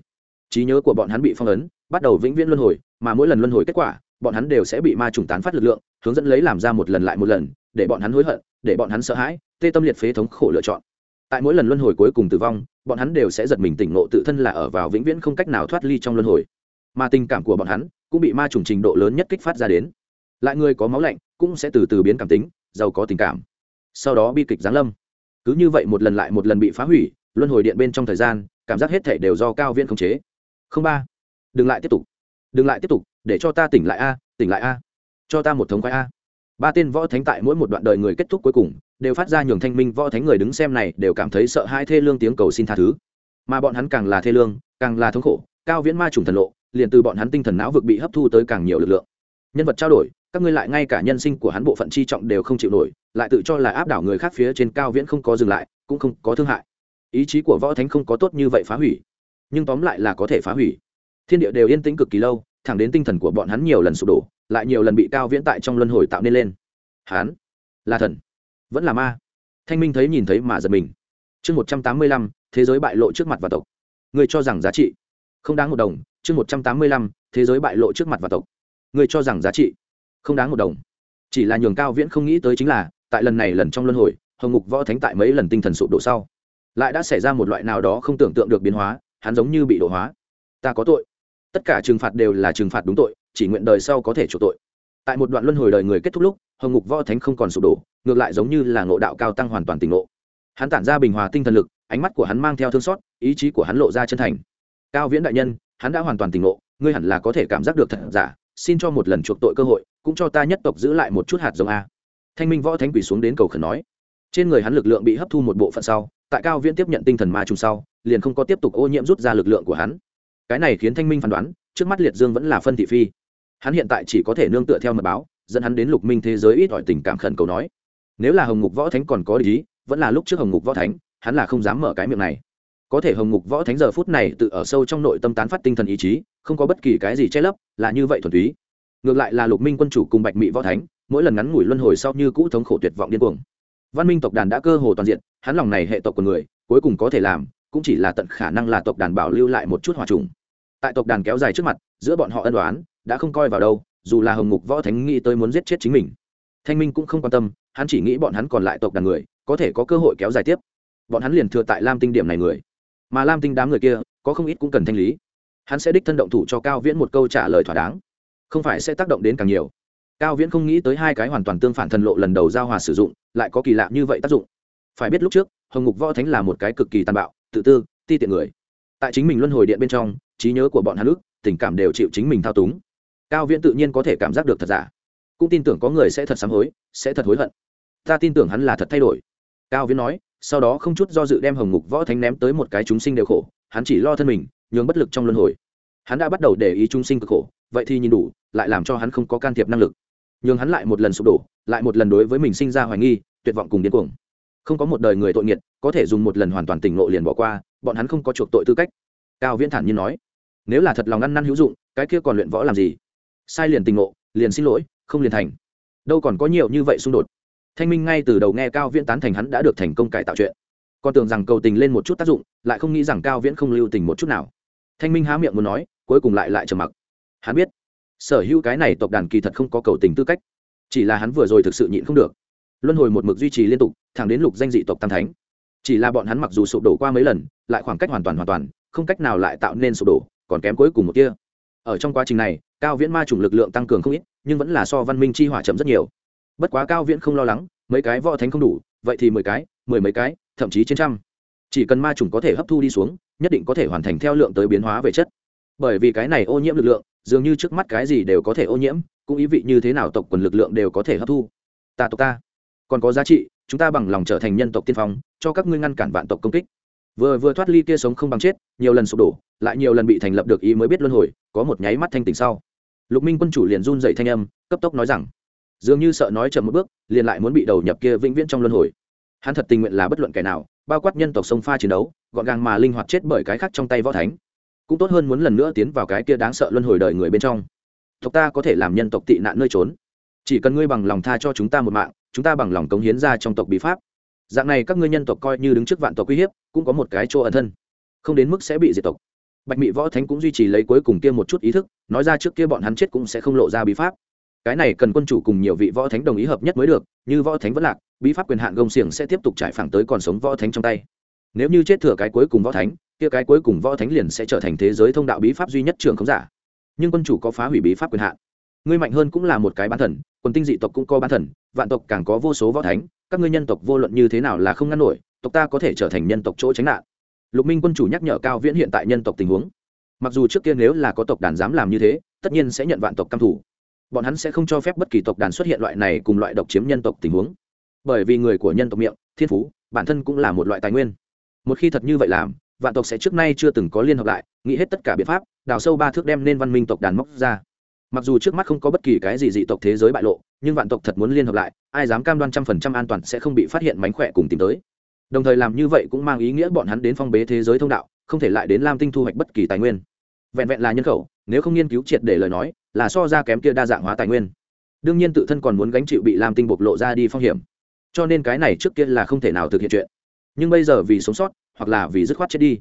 Trí nhớ của bọn hắn bị phong ấn, bắt đầu vĩnh viễn luân hồi, mà mỗi lần luân hồi kết quả, bọn hắn đều sẽ bị ma trùng tán phát lực lượng, hướng dẫn lấy làm ra một lần lại một lần, để bọn hắn hối hận, để bọn hắn sợ hãi, tê tâm liệt phế thống khổ lựa chọn tại mỗi lần luân hồi cuối cùng tử vong, bọn hắn đều sẽ giật mình tỉnh ngộ tự thân là ở vào vĩnh viễn không cách nào thoát ly trong luân hồi. Mà tình cảm của bọn hắn cũng bị ma trùng trình độ lớn nhất kích phát ra đến. Lại người có máu lạnh cũng sẽ từ từ biến cảm tính, giàu có tình cảm. Sau đó bi kịch giáng lâm. Cứ như vậy một lần lại một lần bị phá hủy, luân hồi điện bên trong thời gian, cảm giác hết thể đều do cao viễn khống chế. Không ba, đừng lại tiếp tục. Đừng lại tiếp tục, để cho ta tỉnh lại a, tỉnh lại a. Cho ta một thống khoái a ba tên võ thánh tại mỗi một đoạn đời người kết thúc cuối cùng đều phát ra nhường thanh minh võ thánh người đứng xem này đều cảm thấy sợ hai thê lương tiếng cầu xin tha thứ. Mà bọn hắn càng là thê lương, càng là thống khổ, cao viễn ma trùng thần lộ, liền từ bọn hắn tinh thần não vực bị hấp thu tới càng nhiều lực lượng. Nhân vật trao đổi, các ngươi lại ngay cả nhân sinh của hắn bộ phận chi trọng đều không chịu nổi, lại tự cho là áp đảo người khác phía trên cao viễn không có dừng lại, cũng không có thương hại. Ý chí của võ thánh không có tốt như vậy phá hủy, nhưng tóm lại là có thể phá hủy. Thiên địa đều yên tĩnh cực kỳ lâu, thẳng đến tinh thần của bọn hắn nhiều lần sụp đổ lại nhiều lần bị cao viễn tại trong luân hồi tạo nên lên. Hắn là thần, vẫn là ma. Thanh minh thấy nhìn thấy mà giật mình. Chương một trăm tám mươi lăm, thế giới bại lộ trước mặt và tộc. Người cho rằng giá trị không đáng một đồng. Chương một trăm tám mươi lăm, thế giới bại lộ trước mặt và tộc. Người cho rằng giá trị không đáng một đồng. Chỉ là nhường cao viễn không nghĩ tới chính là, tại lần này lần trong luân hồi, hồng ngục võ thánh tại mấy lần tinh thần sụp đổ sau, lại đã xảy ra một loại nào đó không tưởng tượng được biến hóa, hắn giống như bị đổ hóa. Ta có tội. Tất cả trừng phạt đều là trừng phạt đúng tội chỉ nguyện đời sau có thể chủ tội. Tại một đoạn luân hồi đời người kết thúc lúc, hồng ngục võ thánh không còn sụp đổ, ngược lại giống như là ngộ đạo cao tăng hoàn toàn tỉnh ngộ. Hắn tản ra bình hòa tinh thần lực, ánh mắt của hắn mang theo thương xót, ý chí của hắn lộ ra chân thành. Cao viễn đại nhân, hắn đã hoàn toàn tỉnh ngộ, ngươi hẳn là có thể cảm giác được thật giả, xin cho một lần chuộc tội cơ hội, cũng cho ta nhất tộc giữ lại một chút hạt giống a. Thanh minh võ thánh quỷ xuống đến cầu khẩn nói. Trên người hắn lực lượng bị hấp thu một bộ phận sau, tại cao viễn tiếp nhận tinh thần ma trùng sau, liền không có tiếp tục ô nhiễm rút ra lực lượng của hắn. Cái này khiến thanh minh phán đoán, trước mắt liệt dương vẫn là phân thị phi hắn hiện tại chỉ có thể nương tựa theo mật báo, dẫn hắn đến lục minh thế giới ít ỏi tình cảm khẩn cầu nói. Nếu là hồng ngục võ thánh còn có lý vẫn là lúc trước hồng ngục võ thánh, hắn là không dám mở cái miệng này. Có thể hồng ngục võ thánh giờ phút này tự ở sâu trong nội tâm tán phát tinh thần ý chí, không có bất kỳ cái gì che lấp, là như vậy thuần túy. Ngược lại là lục minh quân chủ cùng bạch mỹ võ thánh, mỗi lần ngắn ngủi luân hồi sau như cũ thống khổ tuyệt vọng điên cuồng. Văn minh tộc đàn đã cơ hồ toàn diện, hắn lòng này hệ tộc của người, cuối cùng có thể làm, cũng chỉ là tận khả năng là tộc đàn bảo lưu lại một chút hòa trùng. Tại tộc đàn kéo dài trước mặt, giữa bọn họ ân đoán đã không coi vào đâu, dù là hồng ngục võ thánh nghĩ tới muốn giết chết chính mình. Thanh minh cũng không quan tâm, hắn chỉ nghĩ bọn hắn còn lại tộc đàn người, có thể có cơ hội kéo dài tiếp. Bọn hắn liền thừa tại lam tinh điểm này người. Mà lam tinh đám người kia, có không ít cũng cần thanh lý. Hắn sẽ đích thân động thủ cho cao viễn một câu trả lời thỏa đáng. Không phải sẽ tác động đến càng nhiều. Cao viễn không nghĩ tới hai cái hoàn toàn tương phản thần lộ lần đầu giao hòa sử dụng, lại có kỳ lạ như vậy tác dụng. Phải biết lúc trước, hồng ngục võ thánh là một cái cực kỳ tàn bạo, tự tư, ti tiện người. Tại chính mình luân hồi điện bên trong, trí nhớ của bọn hắn ước, tình cảm đều chịu chính mình thao túng cao viễn tự nhiên có thể cảm giác được thật giả. Cũng tin tưởng có người sẽ thật sám hối, sẽ thật hối hận. Ta tin tưởng hắn là thật thay đổi. Cao viễn nói, sau đó không chút do dự đem hồng ngục võ thánh ném tới một cái chúng sinh đều khổ, hắn chỉ lo thân mình, nhường bất lực trong luân hồi. Hắn đã bắt đầu để ý chúng sinh cực khổ, vậy thì nhìn đủ, lại làm cho hắn không có can thiệp năng lực. Nhường hắn lại một lần sụp đổ, lại một lần đối với mình sinh ra hoài nghi, tuyệt vọng cùng điên cuồng. Không có một đời người tội nghiệt, có thể dùng một lần hoàn toàn tỉnh ngộ liền bỏ qua, bọn hắn không có chuộc tội tư cách. Cao viễn thản nhiên nói, nếu là thật lòng ăn năn hữu dụng, cái kia còn luyện võ làm gì? Sai liền tình ngộ, liền xin lỗi, không liền thành. Đâu còn có nhiều như vậy xung đột. Thanh minh ngay từ đầu nghe cao viễn tán thành hắn đã được thành công cải tạo chuyện. Còn tưởng rằng cầu tình lên một chút tác dụng, lại không nghĩ rằng cao viễn không lưu tình một chút nào. Thanh minh há miệng muốn nói, cuối cùng lại lại trầm mặc. Hắn biết, sở hữu cái này tộc đàn kỳ thật không có cầu tình tư cách. Chỉ là hắn vừa rồi thực sự nhịn không được. Luân hồi một mực duy trì liên tục, thẳng đến lục danh dị tộc tam thánh. Chỉ là bọn hắn mặc dù sụp đổ qua mấy lần, lại khoảng cách hoàn toàn hoàn toàn, không cách nào lại tạo nên sụp đổ, còn kém cuối cùng một kia ở trong quá trình này, cao viễn ma chủng lực lượng tăng cường không ít, nhưng vẫn là so văn minh chi hỏa chậm rất nhiều. Bất quá cao viễn không lo lắng, mấy cái võ thánh không đủ, vậy thì mười cái, mười mấy cái, thậm chí trên trăm. Chỉ cần ma chủng có thể hấp thu đi xuống, nhất định có thể hoàn thành theo lượng tới biến hóa về chất. Bởi vì cái này ô nhiễm lực lượng, dường như trước mắt cái gì đều có thể ô nhiễm, cũng ý vị như thế nào tộc quần lực lượng đều có thể hấp thu. Ta tộc ta, còn có giá trị, chúng ta bằng lòng trở thành nhân tộc tiên phong, cho các ngươi ngăn cản vạn tộc công kích vừa vừa thoát ly kia sống không bằng chết, nhiều lần sụp đổ, lại nhiều lần bị thành lập được ý mới biết luân hồi, có một nháy mắt thanh tỉnh sau. Lục minh quân chủ liền run dậy thanh âm, cấp tốc nói rằng, dường như sợ nói chậm một bước, liền lại muốn bị đầu nhập kia vĩnh viễn trong luân hồi. Hắn thật tình nguyện là bất luận kẻ nào, bao quát nhân tộc sông pha chiến đấu, gọn gàng mà linh hoạt chết bởi cái khác trong tay võ thánh. Cũng tốt hơn muốn lần nữa tiến vào cái kia đáng sợ luân hồi đời người bên trong. Tộc ta có thể làm nhân tộc tị nạn nơi trốn. Chỉ cần ngươi bằng lòng tha cho chúng ta một mạng, chúng ta bằng lòng cống hiến ra trong tộc bí pháp. Dạng này các ngươi nhân tộc coi như đứng trước vạn tộc uy hiếp cũng có một cái chỗ ẩn thân. Không đến mức sẽ bị diệt tộc. Bạch mị võ thánh cũng duy trì lấy cuối cùng kia một chút ý thức, nói ra trước kia bọn hắn chết cũng sẽ không lộ ra bí pháp. Cái này cần quân chủ cùng nhiều vị võ thánh đồng ý hợp nhất mới được, như võ thánh vẫn lạc, bí pháp quyền hạn gông xiềng sẽ tiếp tục trải phẳng tới còn sống võ thánh trong tay. Nếu như chết thừa cái cuối cùng võ thánh, kia cái cuối cùng võ thánh liền sẽ trở thành thế giới thông đạo bí pháp duy nhất trường không giả. Nhưng quân chủ có phá hủy bí pháp quyền hạn. Ngươi mạnh hơn cũng là một cái bán thần, quần tinh dị tộc cũng có bán thần, vạn tộc càng có vô số võ thánh, các ngươi nhân tộc vô luận như thế nào là không ngăn nổi tộc ta có thể trở thành nhân tộc chỗ tránh nạn. Lục minh quân chủ nhắc nhở cao viễn hiện tại nhân tộc tình huống. Mặc dù trước kia nếu là có tộc đàn dám làm như thế, tất nhiên sẽ nhận vạn tộc căm thủ bọn hắn sẽ không cho phép bất kỳ tộc đàn xuất hiện loại này cùng loại độc chiếm nhân tộc tình huống. Bởi vì người của nhân tộc miệng, thiên phú, bản thân cũng là một loại tài nguyên. Một khi thật như vậy làm, vạn tộc sẽ trước nay chưa từng có liên hợp lại, nghĩ hết tất cả biện pháp, đào sâu ba thước đem nên văn minh tộc đàn móc ra. Mặc dù trước mắt không có bất kỳ cái gì dị tộc thế giới bại lộ, nhưng vạn tộc thật muốn liên hợp lại, ai dám cam đoan trăm phần trăm an toàn sẽ không bị phát hiện mánh khỏe cùng tìm tới đồng thời làm như vậy cũng mang ý nghĩa bọn hắn đến phong bế thế giới thông đạo, không thể lại đến lam tinh thu hoạch bất kỳ tài nguyên. Vẹn vẹn là nhân khẩu, nếu không nghiên cứu triệt để lời nói, là so ra kém kia đa dạng hóa tài nguyên. Đương nhiên tự thân còn muốn gánh chịu bị lam tinh bộc lộ ra đi phong hiểm. Cho nên cái này trước kia là không thể nào thực hiện chuyện. Nhưng bây giờ vì sống sót, hoặc là vì dứt khoát chết đi,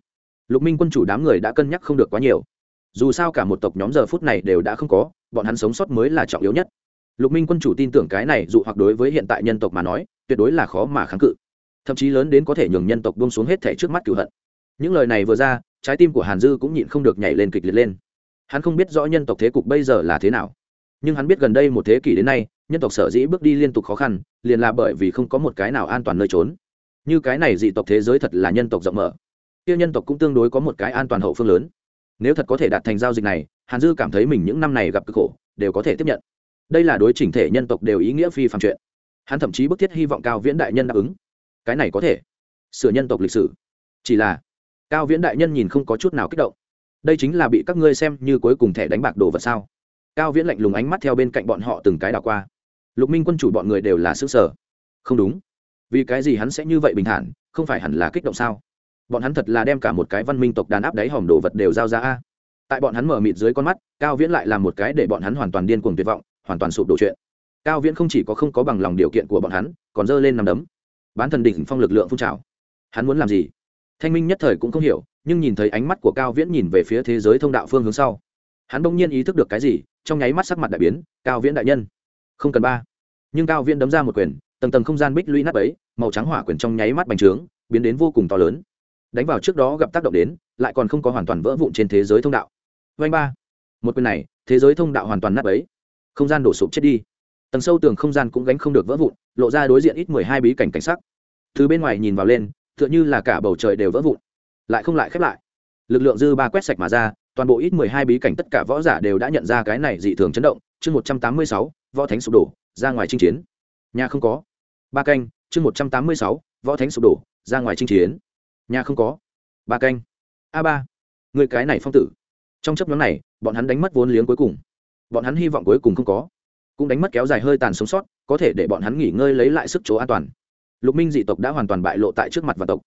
lục minh quân chủ đám người đã cân nhắc không được quá nhiều. Dù sao cả một tộc nhóm giờ phút này đều đã không có, bọn hắn sống sót mới là trọng yếu nhất. Lục minh quân chủ tin tưởng cái này, dù hoặc đối với hiện tại nhân tộc mà nói, tuyệt đối là khó mà kháng cự thậm chí lớn đến có thể nhường nhân tộc buông xuống hết thể trước mắt cửu hận. Những lời này vừa ra, trái tim của hàn dư cũng nhịn không được nhảy lên kịch liệt lên. Hắn không biết rõ nhân tộc thế cục bây giờ là thế nào. Nhưng hắn biết gần đây một thế kỷ đến nay, nhân tộc sở dĩ bước đi liên tục khó khăn, liền là bởi vì không có một cái nào an toàn nơi trốn. Như cái này dị tộc thế giới thật là nhân tộc rộng mở. Kia nhân tộc cũng tương đối có một cái an toàn hậu phương lớn. Nếu thật có thể đạt thành giao dịch này, hàn dư cảm thấy mình những năm này gặp cực khổ, đều có thể tiếp nhận. Đây là đối chỉnh thể nhân tộc đều ý nghĩa phi phàm chuyện. Hắn thậm chí bức thiết hy vọng cao viễn đại nhân đáp ứng cái này có thể. Sửa nhân tộc lịch sử. Chỉ là, cao viễn đại nhân nhìn không có chút nào kích động. Đây chính là bị các ngươi xem như cuối cùng thẻ đánh bạc đồ vật sao? Cao viễn lạnh lùng ánh mắt theo bên cạnh bọn họ từng cái đảo qua. Lục minh quân chủ bọn người đều là xứ sở không đúng. Vì cái gì hắn sẽ như vậy bình thản, không phải hẳn là kích động sao? Bọn hắn thật là đem cả một cái văn minh tộc đàn áp đáy hòm đồ vật đều giao ra a. Tại bọn hắn mở mịt dưới con mắt, cao viễn lại làm một cái để bọn hắn hoàn toàn điên cuồng tuyệt vọng, hoàn toàn sụp đổ chuyện. Cao viễn không chỉ có không có bằng lòng điều kiện của bọn hắn, còn dơ lên nằm đấm bán thần đỉnh phong lực lượng phun trào. Hắn muốn làm gì? Thanh minh nhất thời cũng không hiểu, nhưng nhìn thấy ánh mắt của cao viễn nhìn về phía thế giới thông đạo phương hướng sau, hắn bỗng nhiên ý thức được cái gì, trong nháy mắt sắc mặt đại biến, cao viễn đại nhân, không cần ba. Nhưng cao viễn đấm ra một quyền, tầng tầng không gian bích lũy nắp ấy màu trắng hỏa quyền trong nháy mắt bành trướng, biến đến vô cùng to lớn. Đánh vào trước đó gặp tác động đến, lại còn không có hoàn toàn vỡ vụn trên thế giới thông đạo. Vanh ba. Một quyền này, thế giới thông đạo hoàn toàn nắp ấy không gian đổ sụp chết đi tầng sâu tường không gian cũng gánh không được vỡ vụn, lộ ra đối diện ít mười hai bí cảnh cảnh sắc. Từ bên ngoài nhìn vào lên, tựa như là cả bầu trời đều vỡ vụn, lại không lại khép lại. Lực lượng dư ba quét sạch mà ra, toàn bộ ít mười hai bí cảnh tất cả võ giả đều đã nhận ra cái này dị thường chấn động. Chương một trăm tám mươi sáu, võ thánh sụp đổ, ra ngoài chinh chiến. Nhà không có. Ba canh, chương một trăm tám mươi sáu, võ thánh sụp đổ, ra ngoài chinh chiến. Nhà không có. Ba canh. A ba. Người cái này phong tử. Trong chấp nhóm này, bọn hắn đánh mất vốn liếng cuối cùng. Bọn hắn hy vọng cuối cùng không có cũng đánh mất kéo dài hơi tàn sống sót, có thể để bọn hắn nghỉ ngơi lấy lại sức chỗ an toàn. Lục minh dị tộc đã hoàn toàn bại lộ tại trước mặt vạn tộc,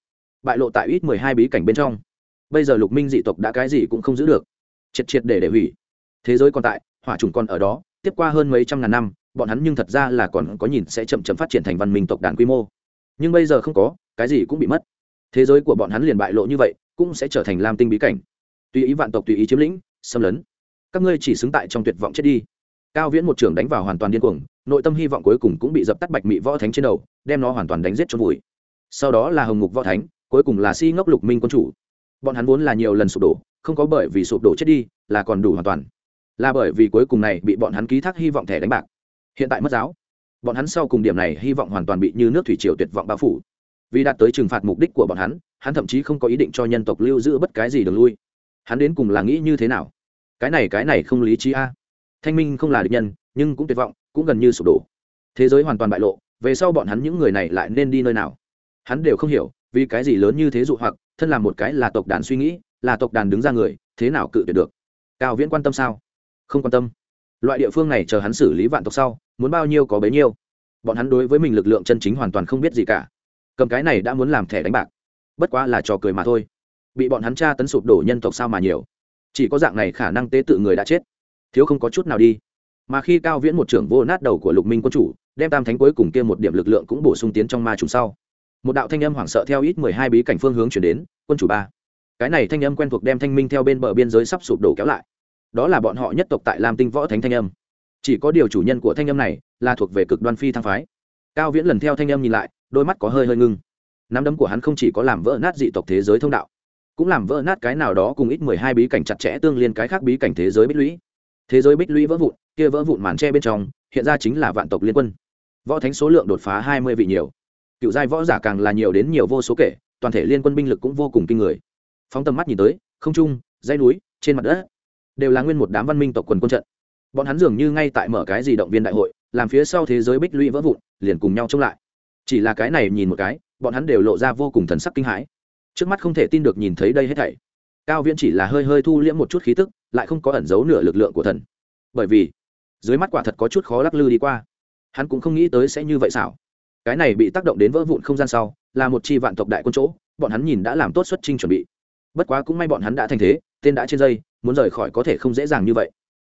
bại lộ tại ít mười hai bí cảnh bên trong. Bây giờ lục minh dị tộc đã cái gì cũng không giữ được. Triệt triệt để để hủy. Thế giới còn tại, hỏa trùng còn ở đó, tiếp qua hơn mấy trăm ngàn năm, bọn hắn nhưng thật ra là còn có nhìn sẽ chậm chậm phát triển thành văn minh tộc đàn quy mô. Nhưng bây giờ không có, cái gì cũng bị mất. Thế giới của bọn hắn liền bại lộ như vậy, cũng sẽ trở thành lam tinh bí cảnh. Tùy ý vạn tộc tùy ý chiếm lĩnh, xâm lấn. Các ngươi chỉ xứng tại trong tuyệt vọng chết đi cao viễn một trường đánh vào hoàn toàn điên cuồng, nội tâm hy vọng cuối cùng cũng bị dập tắt bạch mị võ thánh trên đầu, đem nó hoàn toàn đánh giết cho vùi. Sau đó là hồng ngục võ thánh, cuối cùng là si ngốc lục minh quân chủ. Bọn hắn vốn là nhiều lần sụp đổ, không có bởi vì sụp đổ chết đi, là còn đủ hoàn toàn. Là bởi vì cuối cùng này bị bọn hắn ký thác hy vọng thẻ đánh bạc. Hiện tại mất giáo. Bọn hắn sau cùng điểm này hy vọng hoàn toàn bị như nước thủy triều tuyệt vọng bao phủ. Vì đạt tới trừng phạt mục đích của bọn hắn hắn thậm chí không có ý định cho nhân tộc lưu giữ bất cái gì đường lui. Hắn đến cùng là nghĩ như thế nào? Cái này cái này không lý trí a thanh minh không là địch nhân, nhưng cũng tuyệt vọng, cũng gần như sụp đổ. Thế giới hoàn toàn bại lộ, về sau bọn hắn những người này lại nên đi nơi nào? Hắn đều không hiểu, vì cái gì lớn như thế dụ hoặc, thân làm một cái là tộc đàn suy nghĩ, là tộc đàn đứng ra người, thế nào cự tuyệt được? Cao viễn quan tâm sao? Không quan tâm. Loại địa phương này chờ hắn xử lý vạn tộc sau, muốn bao nhiêu có bấy nhiêu. Bọn hắn đối với mình lực lượng chân chính hoàn toàn không biết gì cả. Cầm cái này đã muốn làm thẻ đánh bạc. Bất quá là trò cười mà thôi. Bị bọn hắn tra tấn sụp đổ nhân tộc sao mà nhiều. Chỉ có dạng này khả năng tế tự người đã chết thiếu không có chút nào đi. Mà khi cao viễn một trưởng vô nát đầu của lục minh quân chủ, đem tam thánh cuối cùng kia một điểm lực lượng cũng bổ sung tiến trong ma trùng sau. Một đạo thanh âm hoảng sợ theo ít mười hai bí cảnh phương hướng chuyển đến, quân chủ ba. Cái này thanh âm quen thuộc đem thanh minh theo bên bờ biên giới sắp sụp đổ kéo lại. Đó là bọn họ nhất tộc tại lam tinh võ thánh thanh âm. Chỉ có điều chủ nhân của thanh âm này là thuộc về cực đoan phi thăng phái. Cao viễn lần theo thanh âm nhìn lại, đôi mắt có hơi hơi ngưng. Nắm đấm của hắn không chỉ có làm vỡ nát dị tộc thế giới thông đạo, cũng làm vỡ nát cái nào đó cùng ít mười hai bí cảnh chặt chẽ tương liên cái khác bí cảnh thế giới bích lũy thế giới bích lũy vỡ vụn, kia vỡ vụn màn tre bên trong, hiện ra chính là vạn tộc liên quân. Võ thánh số lượng đột phá hai mươi vị nhiều. Cựu giai võ giả càng là nhiều đến nhiều vô số kể, toàn thể liên quân binh lực cũng vô cùng kinh người. Phóng tầm mắt nhìn tới, không trung, dãy núi, trên mặt đất, đều là nguyên một đám văn minh tộc quần quân trận. Bọn hắn dường như ngay tại mở cái gì động viên đại hội, làm phía sau thế giới bích lũy vỡ vụn, liền cùng nhau chống lại. Chỉ là cái này nhìn một cái, bọn hắn đều lộ ra vô cùng thần sắc kinh hãi. Trước mắt không thể tin được nhìn thấy đây hết thảy. Cao viễn chỉ là hơi hơi thu liễm một chút khí tức lại không có ẩn giấu nửa lực lượng của thần. Bởi vì, dưới mắt quả thật có chút khó lắc lư đi qua. Hắn cũng không nghĩ tới sẽ như vậy xảo. Cái này bị tác động đến vỡ vụn không gian sau, là một chi vạn tộc đại quân chỗ, bọn hắn nhìn đã làm tốt xuất trình chuẩn bị. Bất quá cũng may bọn hắn đã thành thế, tên đã trên dây, muốn rời khỏi có thể không dễ dàng như vậy.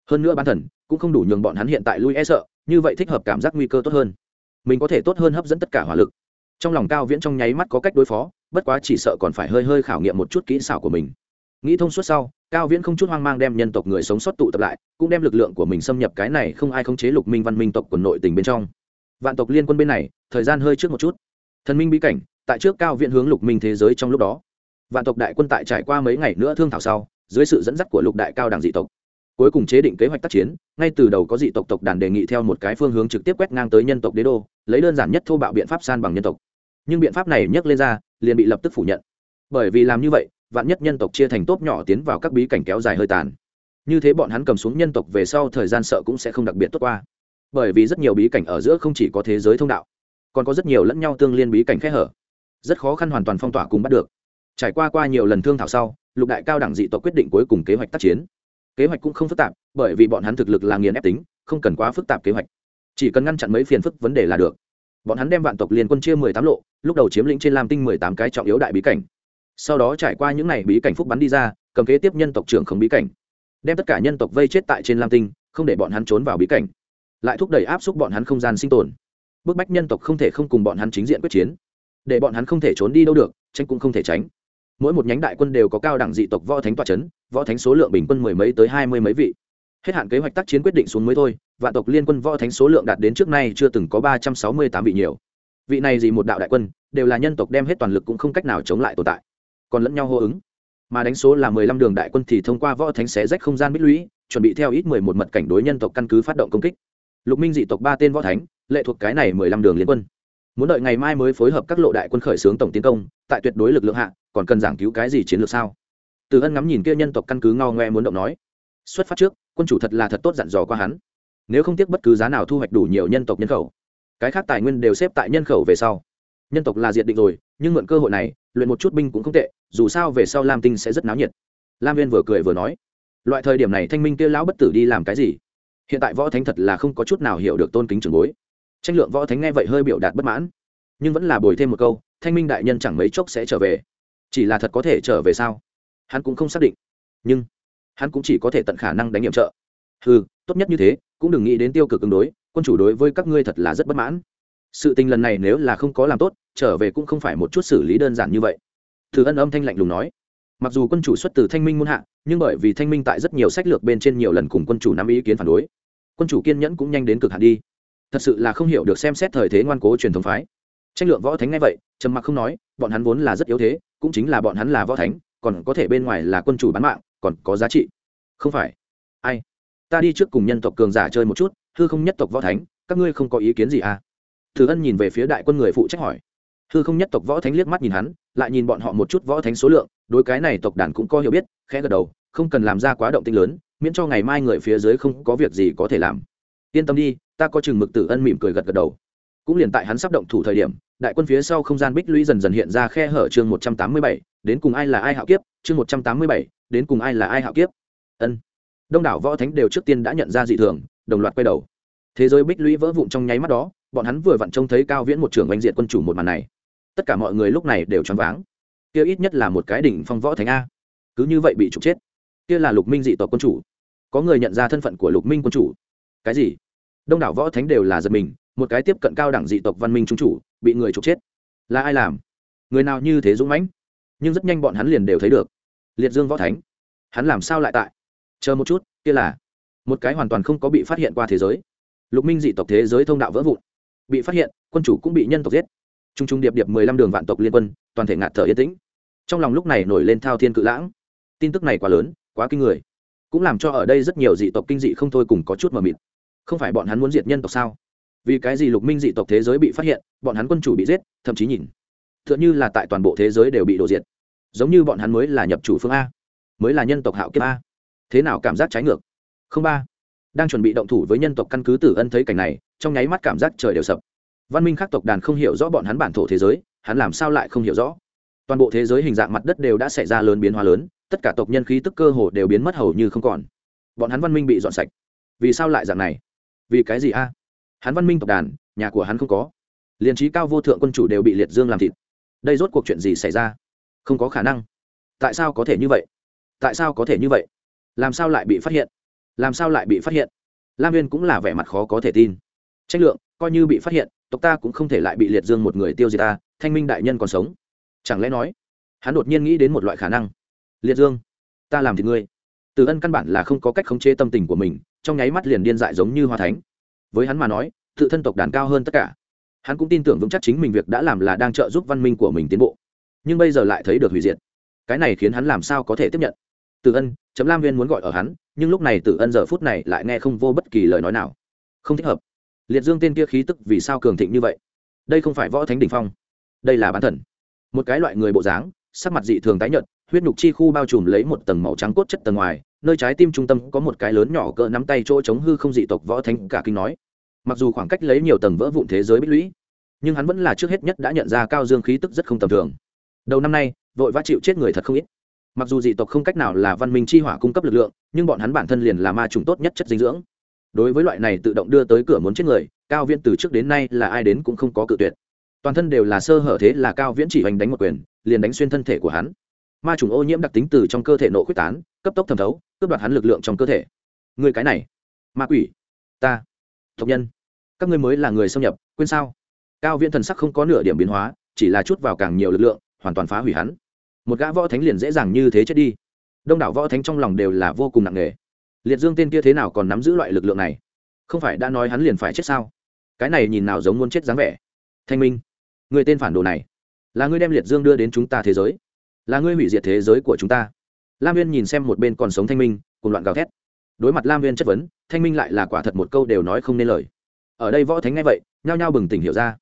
Hơn nữa bán thần cũng không đủ nhường bọn hắn hiện tại lui e sợ, như vậy thích hợp cảm giác nguy cơ tốt hơn. Mình có thể tốt hơn hấp dẫn tất cả hỏa lực. Trong lòng cao viễn trong nháy mắt có cách đối phó, bất quá chỉ sợ còn phải hơi hơi khảo nghiệm một chút kỹ xảo của mình. Nghĩ thông suốt sau cao viễn không chút hoang mang đem nhân tộc người sống sót tụ tập lại, cũng đem lực lượng của mình xâm nhập cái này không ai khống chế lục minh văn minh tộc của nội tình bên trong. Vạn tộc liên quân bên này, thời gian hơi trước một chút. Thần minh bí cảnh, tại trước cao viễn hướng lục minh thế giới trong lúc đó. Vạn tộc đại quân tại trải qua mấy ngày nữa thương thảo sau, dưới sự dẫn dắt của lục đại cao đẳng dị tộc, cuối cùng chế định kế hoạch tác chiến, ngay từ đầu có dị tộc tộc đàn đề nghị theo một cái phương hướng trực tiếp quét ngang tới nhân tộc đế đô, lấy đơn giản nhất thô bạo biện pháp san bằng nhân tộc. Nhưng biện pháp này nhắc lên ra, liền bị lập tức phủ nhận. Bởi vì làm như vậy vạn nhất nhân tộc chia thành tốp nhỏ tiến vào các bí cảnh kéo dài hơi tàn. Như thế bọn hắn cầm xuống nhân tộc về sau thời gian sợ cũng sẽ không đặc biệt tốt qua. Bởi vì rất nhiều bí cảnh ở giữa không chỉ có thế giới thông đạo, còn có rất nhiều lẫn nhau tương liên bí cảnh khẽ hở. Rất khó khăn hoàn toàn phong tỏa cùng bắt được. Trải qua qua nhiều lần thương thảo sau, lục đại cao đẳng dị tộc quyết định cuối cùng kế hoạch tác chiến. Kế hoạch cũng không phức tạp, bởi vì bọn hắn thực lực là nghiền ép tính, không cần quá phức tạp kế hoạch. Chỉ cần ngăn chặn mấy phiền phức vấn đề là được. Bọn hắn đem vạn tộc liên quân chia mười tám lộ, lúc đầu chiếm lĩnh trên lam tinh mười tám cái trọng yếu đại bí cảnh sau đó trải qua những n à y bí cảnh phúc bắn đi ra, cầm kế tiếp nhân tộc trưởng không bí cảnh. Đem tất cả nhân tộc vây chết tại trên lam tinh, không để bọn hắn trốn vào bí cảnh. Lại thúc đẩy áp xúc bọn hắn không gian sinh tồn. Bức bách nhân tộc không thể không cùng bọn hắn chính diện quyết chiến. Để bọn hắn không thể trốn đi đâu được, tránh cũng không thể tránh. Mỗi một nhánh đại quân đều có cao đẳng dị tộc võ thánh tọa c h ấ n võ thánh số lượng bình quân mười mấy tới hai mươi mấy vị. Hết hạn kế hoạch tác chiến quyết định xuống mới thôi, vạn tộc liên quân võ thánh số lượng đạt đến trước nay chưa từng có ba trăm sáu mươi tám vị nhiều. Vị này gì một đạo đại quân, đều là nhân tộc đem hết toàn lực cũng không cách nào chống lại tồn tại còn lẫn nhau hô ứng. Mà đánh số là mười lăm đường đại quân thì thông qua võ thánh xé rách không gian bích lũy, chuẩn bị theo ít mười một mật cảnh đối nhân tộc căn cứ phát động công kích. Lục minh dị tộc ba tên võ thánh, lệ thuộc cái này mười lăm đường liên quân. Muốn đợi ngày mai mới phối hợp các lộ đại quân khởi xướng tổng tiến công, tại tuyệt đối lực lượng hạ, còn cần giảng cứu cái gì chiến lược sao? Từ ân ngắm nhìn kia nhân tộc căn cứ ngao ngoe muốn động nói, xuất phát trước, quân chủ thật là thật tốt dặn dò qua hắn. Nếu không tiếc bất cứ giá nào thu hoạch đủ nhiều nhân tộc nhân khẩu, cái khác tài nguyên đều xếp tại nhân khẩu về sau. Nhân tộc là diệt định rồi, nhưng mượn cơ hội này luyện một chút binh cũng không tệ, dù sao về sau lam tinh sẽ rất náo nhiệt. Lam viên vừa cười vừa nói, loại thời điểm này thanh minh kia lão bất tử đi làm cái gì? Hiện tại võ thánh thật là không có chút nào hiểu được tôn kính trường bối. Tranh lượng võ thánh nghe vậy hơi biểu đạt bất mãn. Nhưng vẫn là bồi thêm một câu, thanh minh đại nhân chẳng mấy chốc sẽ trở về. Chỉ là thật có thể trở về sao? Hắn cũng không xác định. Nhưng hắn cũng chỉ có thể tận khả năng đánh nhiệm trợ. Ừ tốt nhất như thế, cũng đừng nghĩ đến tiêu cực ứng đối, quân chủ đối với các ngươi thật là rất bất mãn. Sự tình lần này nếu là không có làm tốt trở về cũng không phải một chút xử lý đơn giản như vậy. Thử ân âm thanh lạnh lùng nói, mặc dù quân chủ xuất từ thanh minh muôn hạ, nhưng bởi vì thanh minh tại rất nhiều sách lược bên trên nhiều lần cùng quân chủ nắm ý kiến phản đối, quân chủ kiên nhẫn cũng nhanh đến cực hạn đi. Thật sự là không hiểu được xem xét thời thế ngoan cố truyền thống phái. Tranh lượng võ thánh ngay vậy, trầm mặc không nói, bọn hắn vốn là rất yếu thế, cũng chính là bọn hắn là võ thánh, còn có thể bên ngoài là quân chủ bán mạng, còn có giá trị. Không phải. Ai? Ta đi trước cùng nhân tộc cường giả chơi một chút, hư không nhất tộc võ thánh, các ngươi không có ý kiến gì à? Thử ân nhìn về phía đại quân người phụ trách hỏi hư không nhất tộc võ thánh liếc mắt nhìn hắn, lại nhìn bọn họ một chút võ thánh số lượng, đối cái này tộc đàn cũng có hiểu biết, khẽ gật đầu, không cần làm ra quá động tinh lớn, miễn cho ngày mai người phía dưới không có việc gì có thể làm. Yên tâm đi, ta có chừng mực tử ân mỉm cười gật gật đầu. Cũng liền tại hắn sắp động thủ thời điểm, đại quân phía sau không gian bích lũy dần dần hiện ra khe hở chương một trăm tám mươi bảy, đến cùng ai là ai hạo kiếp, chương một trăm tám mươi bảy, đến cùng ai là ai hạo kiếp. Ân. Đông đảo võ thánh đều trước tiên đã nhận ra dị thường, đồng loạt quay đầu. Thế giới bích lũy vỡ vụn trong nháy mắt đó, bọn hắn vừa vặn trông thấy cao viễn một trưởng oanh diện quân chủ một màn này tất cả mọi người lúc này đều choáng váng. Kia ít nhất là một cái đỉnh phong võ thánh a. Cứ như vậy bị trục chết. Kia là lục minh dị tộc quân chủ. Có người nhận ra thân phận của lục minh quân chủ. Cái gì? Đông đảo võ thánh đều là giật mình, một cái tiếp cận cao đẳng dị tộc văn minh trung chủ, bị người trục chết. Là ai làm? Người nào như thế dũng mãnh? Nhưng rất nhanh bọn hắn liền đều thấy được. Liệt dương võ thánh. Hắn làm sao lại tại? Chờ một chút, kia là một cái hoàn toàn không có bị phát hiện qua thế giới. Lục minh dị tộc thế giới thông đạo vỡ vụn. Bị phát hiện, quân chủ cũng bị nhân tộc giết t r u n g t r u n g điệp điệp mười lăm đường vạn tộc liên quân, toàn thể ngạt thở yên tĩnh. Trong lòng lúc này nổi lên thao thiên cự lãng. Tin tức này quá lớn, quá kinh người. Cũng làm cho ở đây rất nhiều dị tộc kinh dị không thôi cùng có chút mờ mịt. Không phải bọn hắn muốn diệt nhân tộc sao? Vì cái gì lục minh dị tộc thế giới bị phát hiện, bọn hắn quân chủ bị giết, thậm chí nhìn. T h ư ợ n h ư là tại toàn bộ thế giới đều bị đổ diệt. Giống như bọn hắn mới là nhập chủ phương a, mới là nhân tộc hạo kiếp a. Thế nào cảm giác trái ngược? Không ba. Đang chuẩn bị động thủ với nhân tộc căn cứ tử ân thấy cảnh này, trong nháy mắt cảm giác trời đều sập văn minh khắc tộc đàn không hiểu rõ bọn hắn bản thổ thế giới, hắn làm sao lại không hiểu rõ? Toàn bộ thế giới hình dạng mặt đất đều đã xảy ra lớn biến hóa lớn, tất cả tộc nhân khí tức cơ hồ đều biến mất hầu như không còn. Bọn hắn văn minh bị dọn sạch. Vì sao lại dạng này? Vì cái gì a? Hắn văn minh tộc đàn, nhà của hắn không có. Liền trí cao vô thượng quân chủ đều bị liệt dương làm thịt. Đây rốt cuộc chuyện gì xảy ra? Không có khả năng. Tại sao có thể như vậy? Tại sao có thể như vậy? Làm sao lại bị phát hiện? Làm sao lại bị phát hiện? Lam viên cũng là vẻ mặt khó có thể tin. Tranh lượng coi như bị phát hiện, tộc ta cũng không thể lại bị liệt dương một người tiêu diệt ta, thanh minh đại nhân còn sống. Chẳng lẽ nói, hắn đột nhiên nghĩ đến một loại khả năng? Liệt dương, ta làm thì ngươi. Từ ân căn bản là không có cách khống chế tâm tình của mình, trong nháy mắt liền điên dại giống như hoa thánh. Với hắn mà nói, tự thân tộc đàn cao hơn tất cả. Hắn cũng tin tưởng vững chắc chính mình việc đã làm là đang trợ giúp văn minh của mình tiến bộ. Nhưng bây giờ lại thấy được hủy diệt. Cái này khiến hắn làm sao có thể tiếp nhận? Từ ân chấm lam viên muốn gọi ở hắn, nhưng lúc này từ ân giờ phút này lại nghe không vô bất kỳ lời nói nào. Không thích hợp liệt dương tên kia khí tức vì sao cường thịnh như vậy? Đây không phải võ thánh đỉnh phong. Đây là bán thần. Một cái loại người bộ dáng, sắc mặt dị thường tái nhợt, huyết nhục chi khu bao trùm lấy một tầng màu trắng cốt chất tầng ngoài, nơi trái tim trung tâm có một cái lớn nhỏ cỡ nắm tay chỗ chống hư không dị tộc võ thánh cả kinh nói. Mặc dù khoảng cách lấy nhiều tầng vỡ vụn thế giới bích lũy, nhưng hắn vẫn là trước hết nhất đã nhận ra cao dương khí tức rất không tầm thường. Đầu năm nay, vội vã chịu chết người thật không ít. Mặc dù dị tộc không cách nào là văn minh chi hỏa cung cấp lực lượng, nhưng bọn hắn bản thân liền là ma trùng tốt nhất chất dinh dưỡng đối với loại này tự động đưa tới cửa muốn chết người, cao viễn từ trước đến nay là ai đến cũng không có cự tuyệt. Toàn thân đều là sơ hở thế là cao viễn chỉ hoành đánh một quyền, liền đánh xuyên thân thể của hắn. Ma trùng ô nhiễm đặc tính từ trong cơ thể nộ quyết tán, cấp tốc thẩm thấu, cướp đoạt hắn lực lượng trong cơ thể. Người cái này, ma quỷ, ta, tộc nhân, các ngươi mới là người xâm nhập, quên sao? Cao viễn thần sắc không có nửa điểm biến hóa, chỉ là chút vào càng nhiều lực lượng, hoàn toàn phá hủy hắn. Một gã võ thánh liền dễ dàng như thế chết đi. Đông đảo võ thánh trong lòng đều là vô cùng nặng nề liệt dương tên kia thế nào còn nắm giữ loại lực lượng này? Không phải đã nói hắn liền phải chết sao? Cái này nhìn nào giống muốn chết dáng vẻ. Thanh minh, người tên phản đồ này, là ngươi đem liệt dương đưa đến chúng ta thế giới, là ngươi hủy diệt thế giới của chúng ta. Lam viên nhìn xem một bên còn sống thanh minh, cùng loạn gào thét. Đối mặt lam viên chất vấn, thanh minh lại là quả thật một câu đều nói không nên lời. Ở đây võ thánh ngay vậy, nhao nhao bừng tỉnh hiểu ra.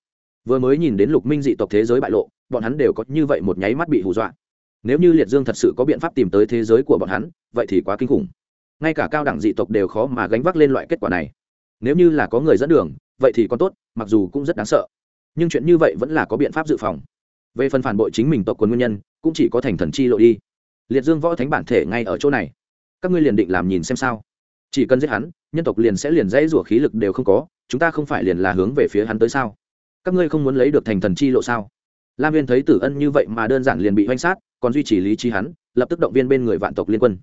Vừa mới nhìn đến lục minh dị tộc thế giới bại lộ, bọn hắn đều có như vậy một nháy mắt bị hù dọa. Nếu như liệt dương thật sự có biện pháp tìm tới thế giới của bọn hắn, vậy thì quá kinh khủng ngay cả cao đẳng dị tộc đều khó mà gánh vác lên loại kết quả này. Nếu như là có người dẫn đường, vậy thì còn tốt, mặc dù cũng rất đáng sợ. Nhưng chuyện như vậy vẫn là có biện pháp dự phòng. Về phần phản bội chính mình tộc quần nguyên nhân, cũng chỉ có thành thần chi lộ đi. Liệt dương võ thánh bản thể ngay ở chỗ này. Các ngươi liền định làm nhìn xem sao. Chỉ cần giết hắn, nhân tộc liền sẽ liền dãy rủa khí lực đều không có, chúng ta không phải liền là hướng về phía hắn tới sao? Các ngươi không muốn lấy được thành thần chi lộ sao? Lam viên thấy tử ân như vậy mà đơn giản liền bị oanh sát, còn duy trì lý trí hắn, lập tức động viên bên người vạn tộc liên quân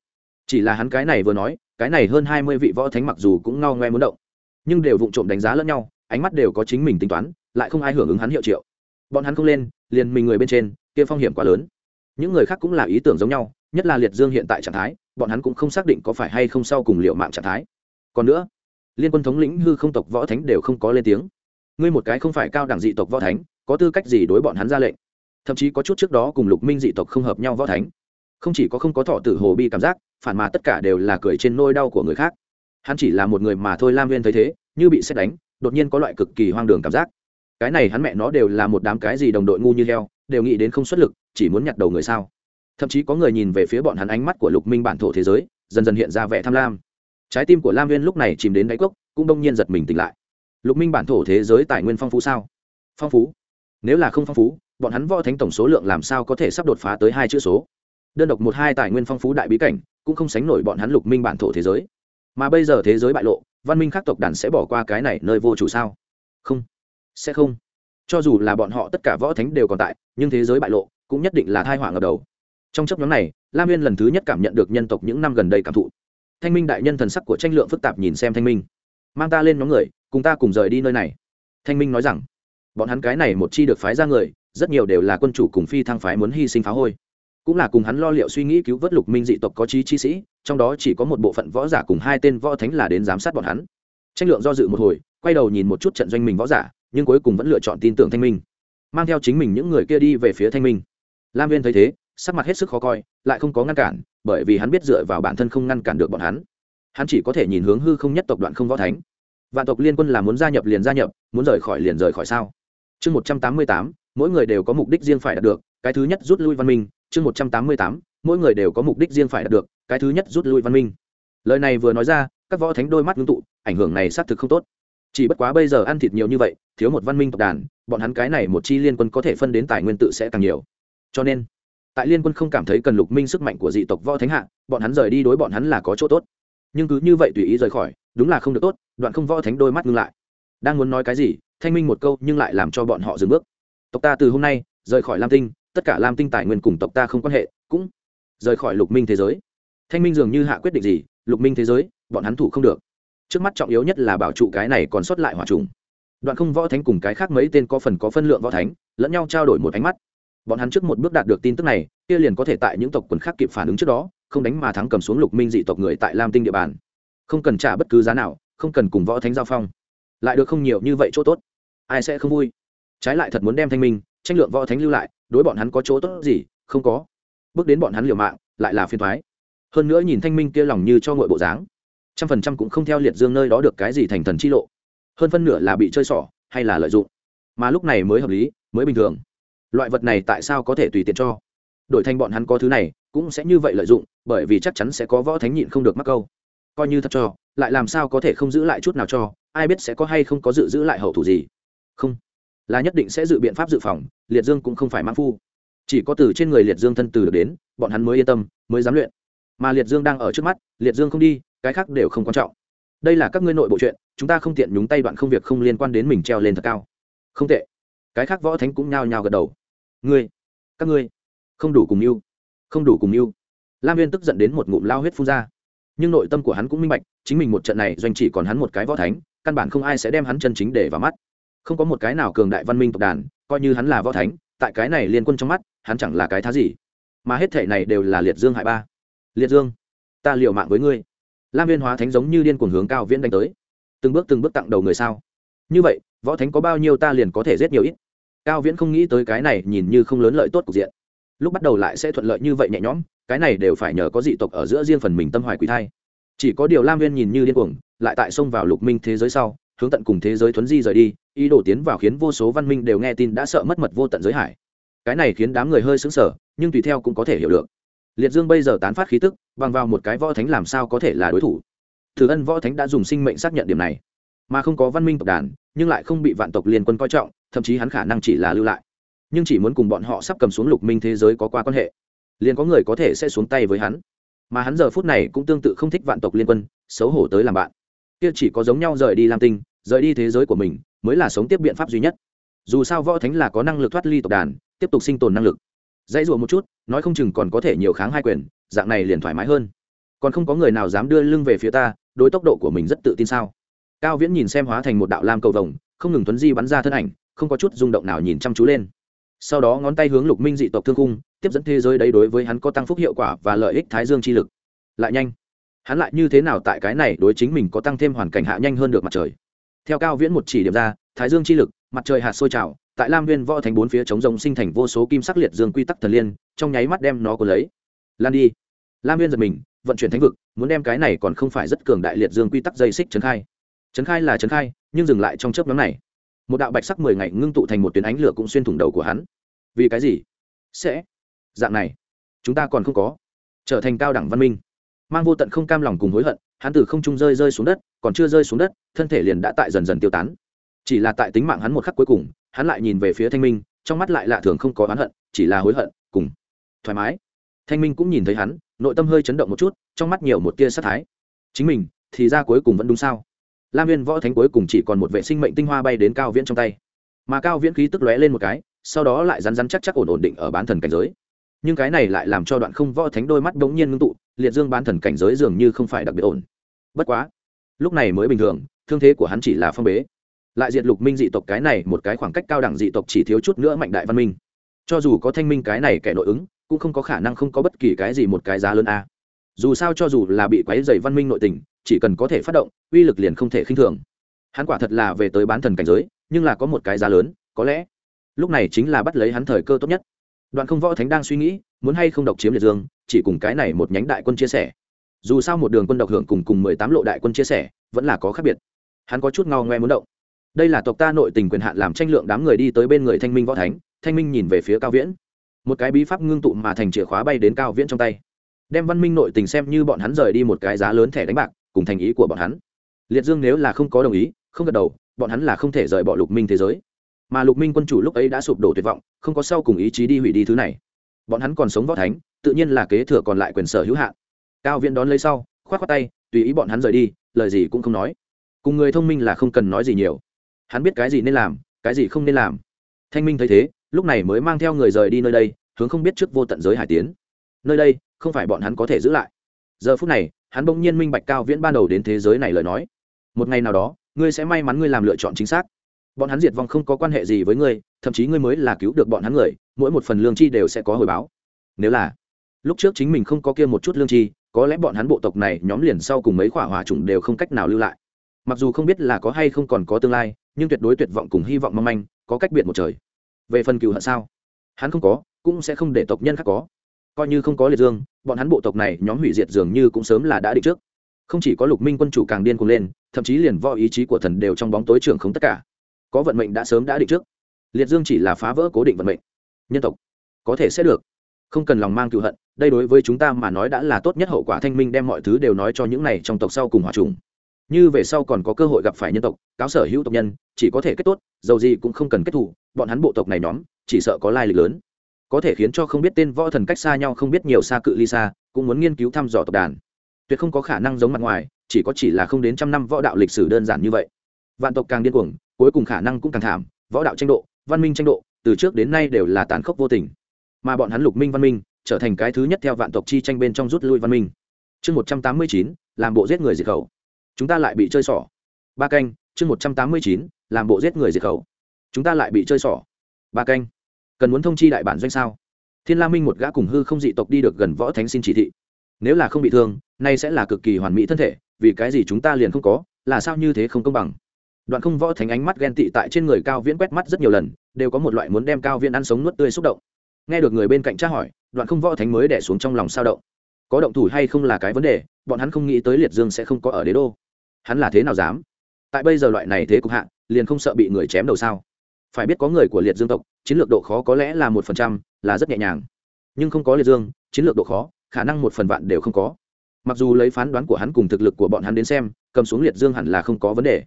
chỉ là hắn cái này vừa nói, cái này hơn hai mươi vị võ thánh mặc dù cũng ngao ngoe muốn động, nhưng đều vụng trộm đánh giá lẫn nhau, ánh mắt đều có chính mình tính toán, lại không ai hưởng ứng hắn hiệu triệu. Bọn hắn không lên, liền mình người bên trên, kia phong hiểm quá lớn. Những người khác cũng là ý tưởng giống nhau, nhất là liệt dương hiện tại trạng thái, bọn hắn cũng không xác định có phải hay không sau cùng liệu mạng trạng thái. Còn nữa, liên quân thống lĩnh hư không tộc võ thánh đều không có lên tiếng. Ngươi một cái không phải cao đẳng dị tộc võ thánh, có tư cách gì đối bọn hắn ra lệnh? Thậm chí có chút trước đó cùng lục minh dị tộc không hợp nhau võ thánh. Không chỉ có không có thọ tử hồ bi cảm giác phản mà tất cả đều là cười trên nôi đau của người khác. Hắn chỉ là một người mà thôi, lam viên thấy thế, như bị xét đánh, đột nhiên có loại cực kỳ hoang đường cảm giác. Cái này hắn mẹ nó đều là một đám cái gì đồng đội ngu như heo, đều nghĩ đến không xuất lực, chỉ muốn nhặt đầu người sao. Thậm chí có người nhìn về phía bọn hắn ánh mắt của lục minh bản thổ thế giới, dần dần hiện ra vẻ tham lam. Trái tim của lam viên lúc này chìm đến đáy cốc, cũng đông nhiên giật mình tỉnh lại. Lục minh bản thổ thế giới tài nguyên phong phú sao? Phong phú? Nếu là không phong phú, bọn hắn võ thánh tổng số lượng làm sao có thể sắp đột phá tới hai chữ số? Đơn độc một hai tài nguyên phong phú đại bí cảnh, cũng không sánh nổi bọn hắn lục minh bản thổ thế giới. Mà bây giờ thế giới bại lộ, văn minh khác tộc đàn sẽ bỏ qua cái này nơi vô chủ sao? Không. Sẽ không. Cho dù là bọn họ tất cả võ thánh đều còn tại, nhưng thế giới bại lộ, cũng nhất định là thai họa ngập đầu. Trong chấp nhóm này, lam viên lần thứ nhất cảm nhận được nhân tộc những năm gần đây cảm thụ. Thanh minh đại nhân thần sắc của tranh lượng phức tạp nhìn xem thanh minh. Mang ta lên nhóm người, cùng ta cùng rời đi nơi này. Thanh minh nói rằng, bọn hắn cái này một chi được phái ra người, rất nhiều đều là quân chủ cùng phi thăng phái muốn hy sinh phá hôi cũng là cùng hắn lo liệu suy nghĩ cứu vớt lục minh dị tộc có trí chi sĩ, trong đó chỉ có một bộ phận võ giả cùng hai tên võ thánh là đến giám sát bọn hắn. Tranh lượng do dự một hồi, quay đầu nhìn một chút trận doanh mình võ giả, nhưng cuối cùng vẫn lựa chọn tin tưởng thanh minh. Mang theo chính mình những người kia đi về phía thanh minh. Lam viên thấy thế, sắc mặt hết sức khó coi, lại không có ngăn cản, bởi vì hắn biết dựa vào bản thân không ngăn cản được bọn hắn. Hắn chỉ có thể nhìn hướng hư không nhất tộc đoạn không võ thánh. Vạn tộc liên quân là muốn gia nhập liền gia nhập, muốn rời khỏi liền rời khỏi sao? Chương một trăm tám mươi tám, mỗi người đều có mục đích riêng phải đạt được, cái thứ nhất rút lui văn minh chương một trăm tám mươi tám, mỗi người đều có mục đích riêng phải đạt được, cái thứ nhất rút lui văn minh. Lời này vừa nói ra, các võ thánh đôi mắt ngưng tụ, ảnh hưởng này xác thực không tốt. Chỉ bất quá bây giờ ăn thịt nhiều như vậy, thiếu một văn minh tộc đàn, bọn hắn cái này một chi liên quân có thể phân đến tài nguyên tự sẽ càng nhiều. Cho nên, tại liên quân không cảm thấy cần lục minh sức mạnh của dị tộc võ thánh hạ, bọn hắn rời đi đối bọn hắn là có chỗ tốt. Nhưng cứ như vậy tùy ý rời khỏi, đúng là không được tốt, đoạn không võ thánh đôi mắt ngưng lại. Đang muốn nói cái gì, thanh minh một câu nhưng lại làm cho bọn họ dừng bước. Tộc ta từ hôm nay, rời khỏi lam tinh tất cả lam tinh tài nguyên cùng tộc ta không quan hệ, cũng rời khỏi lục minh thế giới. Thanh minh dường như hạ quyết định gì, lục minh thế giới, bọn hắn thủ không được. Trước mắt trọng yếu nhất là bảo trụ cái này còn sót lại hỏa trùng. Đoạn không võ thánh cùng cái khác mấy tên có phần có phân lượng võ thánh, lẫn nhau trao đổi một ánh mắt. Bọn hắn trước một bước đạt được tin tức này, kia liền có thể tại những tộc quần khác kịp phản ứng trước đó, không đánh mà thắng cầm xuống lục minh dị tộc người tại lam tinh địa bàn. Không cần trả bất cứ giá nào, không cần cùng võ thánh giao phong. Lại được không nhiều như vậy chỗ tốt. Ai sẽ không vui? Trái lại thật muốn đem thanh minh, tranh lượng võ thánh lưu lại đối bọn hắn có chỗ tốt gì? Không có. Bước đến bọn hắn liều mạng, lại là phiền thoái. Hơn nữa nhìn thanh minh kia lòng như cho ngội bộ dáng, trăm phần trăm cũng không theo liệt dương nơi đó được cái gì thành thần chi lộ. Hơn phân nửa là bị chơi xỏ, hay là lợi dụng. Mà lúc này mới hợp lý, mới bình thường. Loại vật này tại sao có thể tùy tiện cho? Đổi thành bọn hắn có thứ này, cũng sẽ như vậy lợi dụng, bởi vì chắc chắn sẽ có võ thánh nhịn không được mắc câu. Coi như thật cho, lại làm sao có thể không giữ lại chút nào cho? Ai biết sẽ có hay không có dự giữ lại hậu thủ gì? Không là nhất định sẽ dự biện pháp dự phòng, liệt dương cũng không phải mang phu. Chỉ có từ trên người liệt dương thân từ được đến, bọn hắn mới yên tâm, mới dám luyện. Mà liệt dương đang ở trước mắt, liệt dương không đi, cái khác đều không quan trọng. Đây là các ngươi nội bộ chuyện, chúng ta không tiện nhúng tay đoạn không việc không liên quan đến mình treo lên thật cao. Không tệ. Cái khác võ thánh cũng nhao nhao gật đầu. Ngươi, các ngươi, không đủ cùng yêu, không đủ cùng yêu. Lam viên tức giận đến một ngụm lao huyết phun ra. Nhưng nội tâm của hắn cũng minh bạch, chính mình một trận này doanh chỉ còn hắn một cái võ thánh, căn bản không ai sẽ đem hắn chân chính để vào mắt không có một cái nào cường đại văn minh tộc đàn, coi như hắn là võ thánh, tại cái này liên quân trong mắt, hắn chẳng là cái thá gì. Mà hết thể này đều là liệt dương hại ba. Liệt dương, ta liều mạng với ngươi. Lam viên hóa thánh giống như điên cuồng hướng cao viễn đánh tới. Từng bước từng bước tặng đầu người sao? Như vậy, võ thánh có bao nhiêu ta liền có thể giết nhiều ít. Cao viễn không nghĩ tới cái này nhìn như không lớn lợi tốt cục diện. Lúc bắt đầu lại sẽ thuận lợi như vậy nhẹ nhõm, cái này đều phải nhờ có dị tộc ở giữa riêng phần mình tâm hoài quỷ thai. Chỉ có điều lam viên nhìn như điên cuồng, lại tại xông vào lục minh thế giới sau hướng tận cùng thế giới thuấn di rời đi, ý đồ tiến vào khiến vô số văn minh đều nghe tin đã sợ mất mật vô tận giới hải. Cái này khiến đám người hơi xứng sở nhưng tùy theo cũng có thể hiểu được. Liệt dương bây giờ tán phát khí tức, bằng vào một cái võ thánh làm sao có thể là đối thủ? Thử ân võ thánh đã dùng sinh mệnh xác nhận điểm này. Mà không có văn minh tộc đàn, nhưng lại không bị vạn tộc liên quân coi trọng, thậm chí hắn khả năng chỉ là lưu lại. Nhưng chỉ muốn cùng bọn họ sắp cầm xuống lục minh thế giới có qua quan hệ. Liền có người có thể sẽ xuống tay với hắn. Mà hắn giờ phút này cũng tương tự không thích vạn tộc liên quân, xấu hổ tới làm bạn. Kia chỉ có giống nhau rời đi lam tinh rời đi thế giới của mình, mới là sống tiếp biện pháp duy nhất. Dù sao võ thánh là có năng lực thoát ly tộc đàn, tiếp tục sinh tồn năng lực. Dãy rùa một chút, nói không chừng còn có thể nhiều kháng hai quyền, dạng này liền thoải mái hơn. Còn không có người nào dám đưa lưng về phía ta, đối tốc độ của mình rất tự tin sao? Cao viễn nhìn xem hóa thành một đạo lam cầu vồng, không ngừng tuấn di bắn ra thân ảnh, không có chút rung động nào nhìn chăm chú lên. Sau đó ngón tay hướng lục minh dị tộc thương cung tiếp dẫn thế giới đấy đối với hắn có tăng phúc hiệu quả và lợi ích thái dương chi lực. Lại nhanh. Hắn lại như thế nào tại cái này đối chính mình có tăng thêm hoàn cảnh hạ nhanh hơn được mặt trời? Theo cao viễn một chỉ điểm ra, thái dương chi lực, mặt trời hạt sôi trào, tại lam viên võ thành bốn phía chống rồng sinh thành vô số kim sắc liệt dương quy tắc thần liên, trong nháy mắt đem nó cuốn lấy. Lan đi. Lam viên giật mình, vận chuyển thánh vực, muốn đem cái này còn không phải rất cường đại liệt dương quy tắc dây xích trấn khai. Trấn khai là trấn khai, nhưng dừng lại trong chớp nhóm này. Một đạo bạch sắc mười ngày ngưng tụ thành một tuyến ánh lửa cũng xuyên thủng đầu của hắn. Vì cái gì? Sẽ. Dạng này. Chúng ta còn không có. Trở thành cao đẳng văn minh. Mang vô tận không cam lòng cùng hối hận hắn từ không trung rơi rơi xuống đất, còn chưa rơi xuống đất, thân thể liền đã tại dần dần tiêu tán. Chỉ là tại tính mạng hắn một khắc cuối cùng, hắn lại nhìn về phía thanh minh, trong mắt lại lạ thường không có oán hận, chỉ là hối hận, cùng thoải mái. Thanh minh cũng nhìn thấy hắn, nội tâm hơi chấn động một chút, trong mắt nhiều một tia sát thái. Chính mình, thì ra cuối cùng vẫn đúng sao? Lam viên võ thánh cuối cùng chỉ còn một vệ sinh mệnh tinh hoa bay đến cao viễn trong tay. Mà cao viễn khí tức lóe lên một cái, sau đó lại rắn rắn chắc chắc ổn ổn định ở bán thần cảnh giới. Nhưng cái này lại làm cho đoạn không võ thánh đôi mắt đ ố n g nhiên ngưng tụ liệt dương bán thần cảnh giới dường như không phải đặc biệt ổn. Bất quá, lúc này mới bình thường, thương thế của hắn chỉ là phong bế. Lại diệt lục minh dị tộc cái này một cái khoảng cách cao đẳng dị tộc chỉ thiếu chút nữa mạnh đại văn minh. Cho dù có thanh minh cái này kẻ nội ứng, cũng không có khả năng không có bất kỳ cái gì một cái giá lớn a. Dù sao cho dù là bị quáy dày văn minh nội tình, chỉ cần có thể phát động, uy lực liền không thể khinh thường. Hắn quả thật là về tới bán thần cảnh giới, nhưng là có một cái giá lớn, có lẽ, lúc này chính là bắt lấy hắn thời cơ tốt nhất đoạn không võ thánh đang suy nghĩ, muốn hay không độc chiếm liệt dương, chỉ cùng cái này một nhánh đại quân chia sẻ. Dù sao một đường quân độc hưởng cùng cùng mười tám lộ đại quân chia sẻ, vẫn là có khác biệt. Hắn có chút ngao ngoe muốn động. Đây là tộc ta nội tình quyền hạn làm tranh lượng đám người đi tới bên người thanh minh võ thánh, thanh minh nhìn về phía cao viễn. Một cái bí pháp ngưng tụ mà thành chìa khóa bay đến cao viễn trong tay. Đem văn minh nội tình xem như bọn hắn rời đi một cái giá lớn thẻ đánh bạc, cùng thành ý của bọn hắn. Liệt dương nếu là không có đồng ý, không gật đầu, bọn hắn là không thể rời bỏ lục minh thế giới mà lục minh quân chủ lúc ấy đã sụp đổ tuyệt vọng, không có sau cùng ý chí đi hủy đi thứ này. Bọn hắn còn sống võ thánh, tự nhiên là kế thừa còn lại quyền sở hữu hạn. Cao viễn đón lấy sau k h o á t k tay, tùy ý bọn hắn rời đi, lời gì cũng không nói. Cùng người thông minh là không cần nói gì nhiều. Hắn biết cái gì nên làm, cái gì không nên làm. Thanh minh thấy thế, lúc này mới mang theo người rời đi nơi đây, hướng không biết trước vô tận giới hải tiến. Nơi đây, không phải bọn hắn có thể giữ lại. Giờ phút này, hắn bỗng nhiên minh bạch cao viễn ban đầu đến thế giới này lời nói. Một ngày nào đó, ngươi sẽ may mắn ngươi làm lựa chọn chính xác bọn hắn diệt vong không có quan hệ gì với ngươi, thậm chí ngươi mới là cứu được bọn hắn người, mỗi một phần lương chi đều sẽ có hồi báo. Nếu là lúc trước chính mình không có kia một chút lương chi, có lẽ bọn hắn bộ tộc này nhóm liền sau cùng mấy khỏa hỏa trùng đều không cách nào lưu lại. Mặc dù không biết là có hay không còn có tương lai, nhưng tuyệt đối tuyệt vọng cùng hy vọng mong manh, có cách biệt một trời. Về phần cựu hận sao? Hắn không có, cũng sẽ không để tộc nhân khác có. Coi như không có liệt dương, bọn hắn bộ tộc này nhóm hủy diệt dường như cũng sớm là đã định trước. Không chỉ có lục minh quân chủ càng điên cuồng lên, thậm chí liền võ ý chí của thần đều trong bóng tối trưởng không tất cả có vận mệnh đã sớm đã định trước. Liệt dương chỉ là phá vỡ cố định vận mệnh. Nhân tộc, có thể sẽ được. Không cần lòng mang cựu hận, đây đối với chúng ta mà nói đã là tốt nhất hậu quả thanh minh đem mọi thứ đều nói cho những này trong tộc sau cùng hòa trùng. Như về sau còn có cơ hội gặp phải nhân tộc, cáo sở hữu tộc nhân, chỉ có thể kết tốt, dầu gì cũng không cần kết thủ bọn hắn bộ tộc này nhóm, chỉ sợ có lai lịch lớn. Có thể khiến cho không biết tên võ thần cách xa nhau, không biết nhiều xa cự ly xa, cũng muốn nghiên cứu thăm dò tộc đàn. Tuyệt không có khả năng giống mặt ngoài, chỉ có chỉ là không đến trăm năm võ đạo lịch sử đơn giản như vậy. Vạn tộc càng điên cuồng cuối cùng khả năng cũng càng thảm, võ đạo tranh độ, văn minh tranh độ, từ trước đến nay đều là tàn khốc vô tình. Mà bọn hắn lục minh văn minh trở thành cái thứ nhất theo vạn tộc chi tranh bên trong rút lui văn minh. Chương một trăm tám mươi chín, làm bộ giết người diệt khẩu. Chúng ta lại bị chơi xỏ. Ba canh, chương một trăm tám mươi chín, làm bộ giết người diệt khẩu. Chúng ta lại bị chơi xỏ. Ba canh. Cần muốn thông chi đại bản doanh sao? Thiên la minh một gã cùng hư không dị tộc đi được gần võ thánh xin chỉ thị. Nếu là không bị thương, nay sẽ là cực kỳ hoàn mỹ thân thể, vì cái gì chúng ta liền không có, là sao như thế không công bằng? Đoạn không võ thánh ánh mắt ghen tị tại trên người cao viễn quét mắt rất nhiều lần, đều có một loại muốn đem cao viễn ăn sống nuốt tươi xúc động. Nghe được người bên cạnh tra hỏi, đoạn không võ thánh mới đẻ xuống trong lòng sao động. Có động thủ hay không là cái vấn đề, bọn hắn không nghĩ tới liệt dương sẽ không có ở đế đô. Hắn là thế nào dám? Tại bây giờ loại này thế cục hạ, liền không sợ bị người chém đầu sao? Phải biết có người của liệt dương tộc, chiến lược độ khó có lẽ là một phần trăm, là rất nhẹ nhàng. Nhưng không có liệt dương, chiến lược độ khó, khả năng một phần vạn đều không có. Mặc dù lấy phán đoán của hắn cùng thực lực của bọn hắn đến xem, cầm xuống liệt dương hẳn là không có vấn đề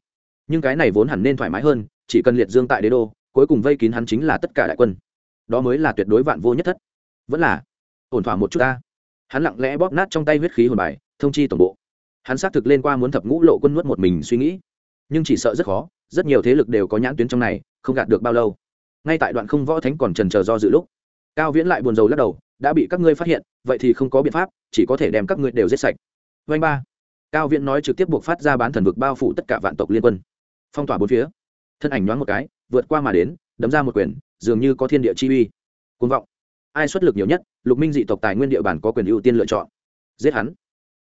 nhưng cái này vốn hẳn nên thoải mái hơn, chỉ cần liệt dương tại đế đô, cuối cùng vây kín hắn chính là tất cả đại quân. Đó mới là tuyệt đối vạn vô nhất thất. Vẫn là, ổn thỏa một chút ta. Hắn lặng lẽ bóp nát trong tay huyết khí hồn bài, thông chi tổng bộ. Hắn xác thực lên qua muốn thập ngũ lộ quân nuốt một mình suy nghĩ. Nhưng chỉ sợ rất khó, rất nhiều thế lực đều có nhãn tuyến trong này, không gạt được bao lâu. Ngay tại đoạn không võ thánh còn trần chờ do dự lúc, cao viễn lại buồn rầu lắc đầu, đã bị các ngươi phát hiện, vậy thì không có biện pháp, chỉ có thể đem các ngươi đều giết sạch. Vanh ba. Cao viễn nói trực tiếp buộc phát ra bán thần vực bao phủ tất cả vạn tộc liên quân phong tỏa bốn phía. Thân ảnh nhoáng một cái, vượt qua mà đến, đấm ra một quyền, dường như có thiên địa chi uy. Côn vọng. Ai xuất lực nhiều nhất, lục minh dị tộc tài nguyên địa bàn có quyền ưu tiên lựa chọn. Giết hắn.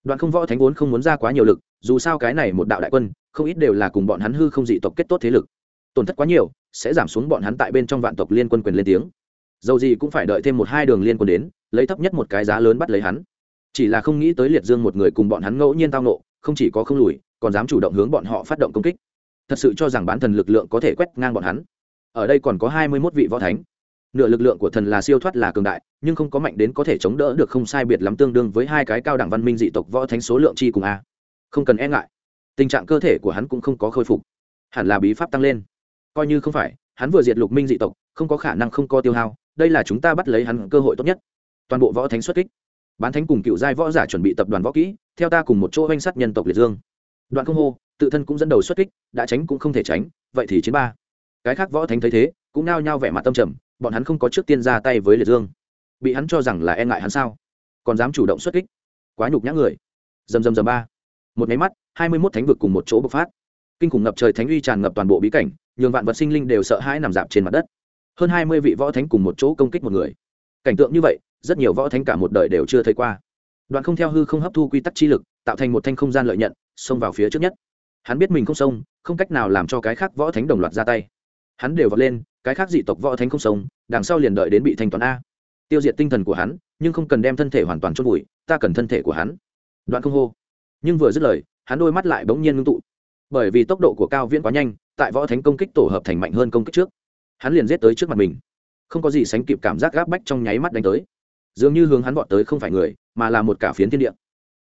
Đoạn không võ thánh vốn không muốn ra quá nhiều lực, dù sao cái này một đạo đại quân, không ít đều là cùng bọn hắn hư không dị tộc kết tốt thế lực. Tổn thất quá nhiều, sẽ giảm xuống bọn hắn tại bên trong vạn tộc liên quân quyền lên tiếng. Dầu gì cũng phải đợi thêm một hai đường liên quân đến, lấy thấp nhất một cái giá lớn bắt lấy hắn. Chỉ là không nghĩ tới liệt dương một người cùng bọn hắn ngẫu nhiên tao nộ không chỉ có không lùi, còn dám chủ động hướng bọn họ phát động công kích thật sự cho rằng bán thần lực lượng có thể quét ngang bọn hắn. Ở đây còn có hai mươi mốt vị võ thánh. Nửa lực lượng của thần là siêu thoát là cường đại, nhưng không có mạnh đến có thể chống đỡ được không sai biệt lắm tương đương với hai cái cao đẳng văn minh dị tộc võ thánh số lượng chi cùng a. Không cần e ngại. Tình trạng cơ thể của hắn cũng không có khôi phục. Hẳn là bí pháp tăng lên. Coi như không phải, hắn vừa diệt lục minh dị tộc, không có khả năng không có tiêu hao. Đây là chúng ta bắt lấy hắn cơ hội tốt nhất. Toàn bộ võ thánh xuất kích. Bán thánh cùng cựu giai võ giả chuẩn bị tập đoàn võ kỹ, theo ta cùng một chỗ oanh sắt nhân tộc liệt dương. Đoạn không hô tự thân cũng dẫn đầu xuất kích, đã tránh cũng không thể tránh, vậy thì chiến ba. Cái khác võ thánh thấy thế, cũng nao nhao vẻ mặt tâm trầm, bọn hắn không có trước tiên ra tay với liệt dương. Bị hắn cho rằng là e ngại hắn sao? Còn dám chủ động xuất kích? Quá nhục nhã người. Dầm dầm dầm ba. Một máy mắt, hai mươi mốt thánh vực cùng một chỗ bộc phát. Kinh khủng ngập trời thánh uy tràn ngập toàn bộ bí cảnh, nhường vạn vật sinh linh đều sợ hãi nằm dạp trên mặt đất. Hơn hai mươi vị võ thánh cùng một chỗ công kích một người. Cảnh tượng như vậy, rất nhiều võ thánh cả một đời đều chưa thấy qua. Đoạn không theo hư không hấp thu quy tắc chi lực, tạo thành một thanh không gian lợi nhận, xông vào phía trước nhất hắn biết mình không xông không cách nào làm cho cái khác võ thánh đồng loạt ra tay. Hắn đều vọt lên, cái khác dị tộc võ thánh không xông đằng sau liền đợi đến bị thanh toán a. Tiêu diệt tinh thần của hắn, nhưng không cần đem thân thể hoàn toàn chốt bụi ta cần thân thể của hắn. Đoạn không hô. Nhưng vừa dứt lời, hắn đôi mắt lại bỗng nhiên ngưng tụ. Bởi vì tốc độ của cao viễn quá nhanh, tại võ thánh công kích tổ hợp thành mạnh hơn công kích trước. Hắn liền giết tới trước mặt mình. Không có gì sánh kịp cảm giác gáp bách trong nháy mắt đánh tới. Dường như hướng hắn vọt tới không phải người, mà là một cả phiến thiên địa.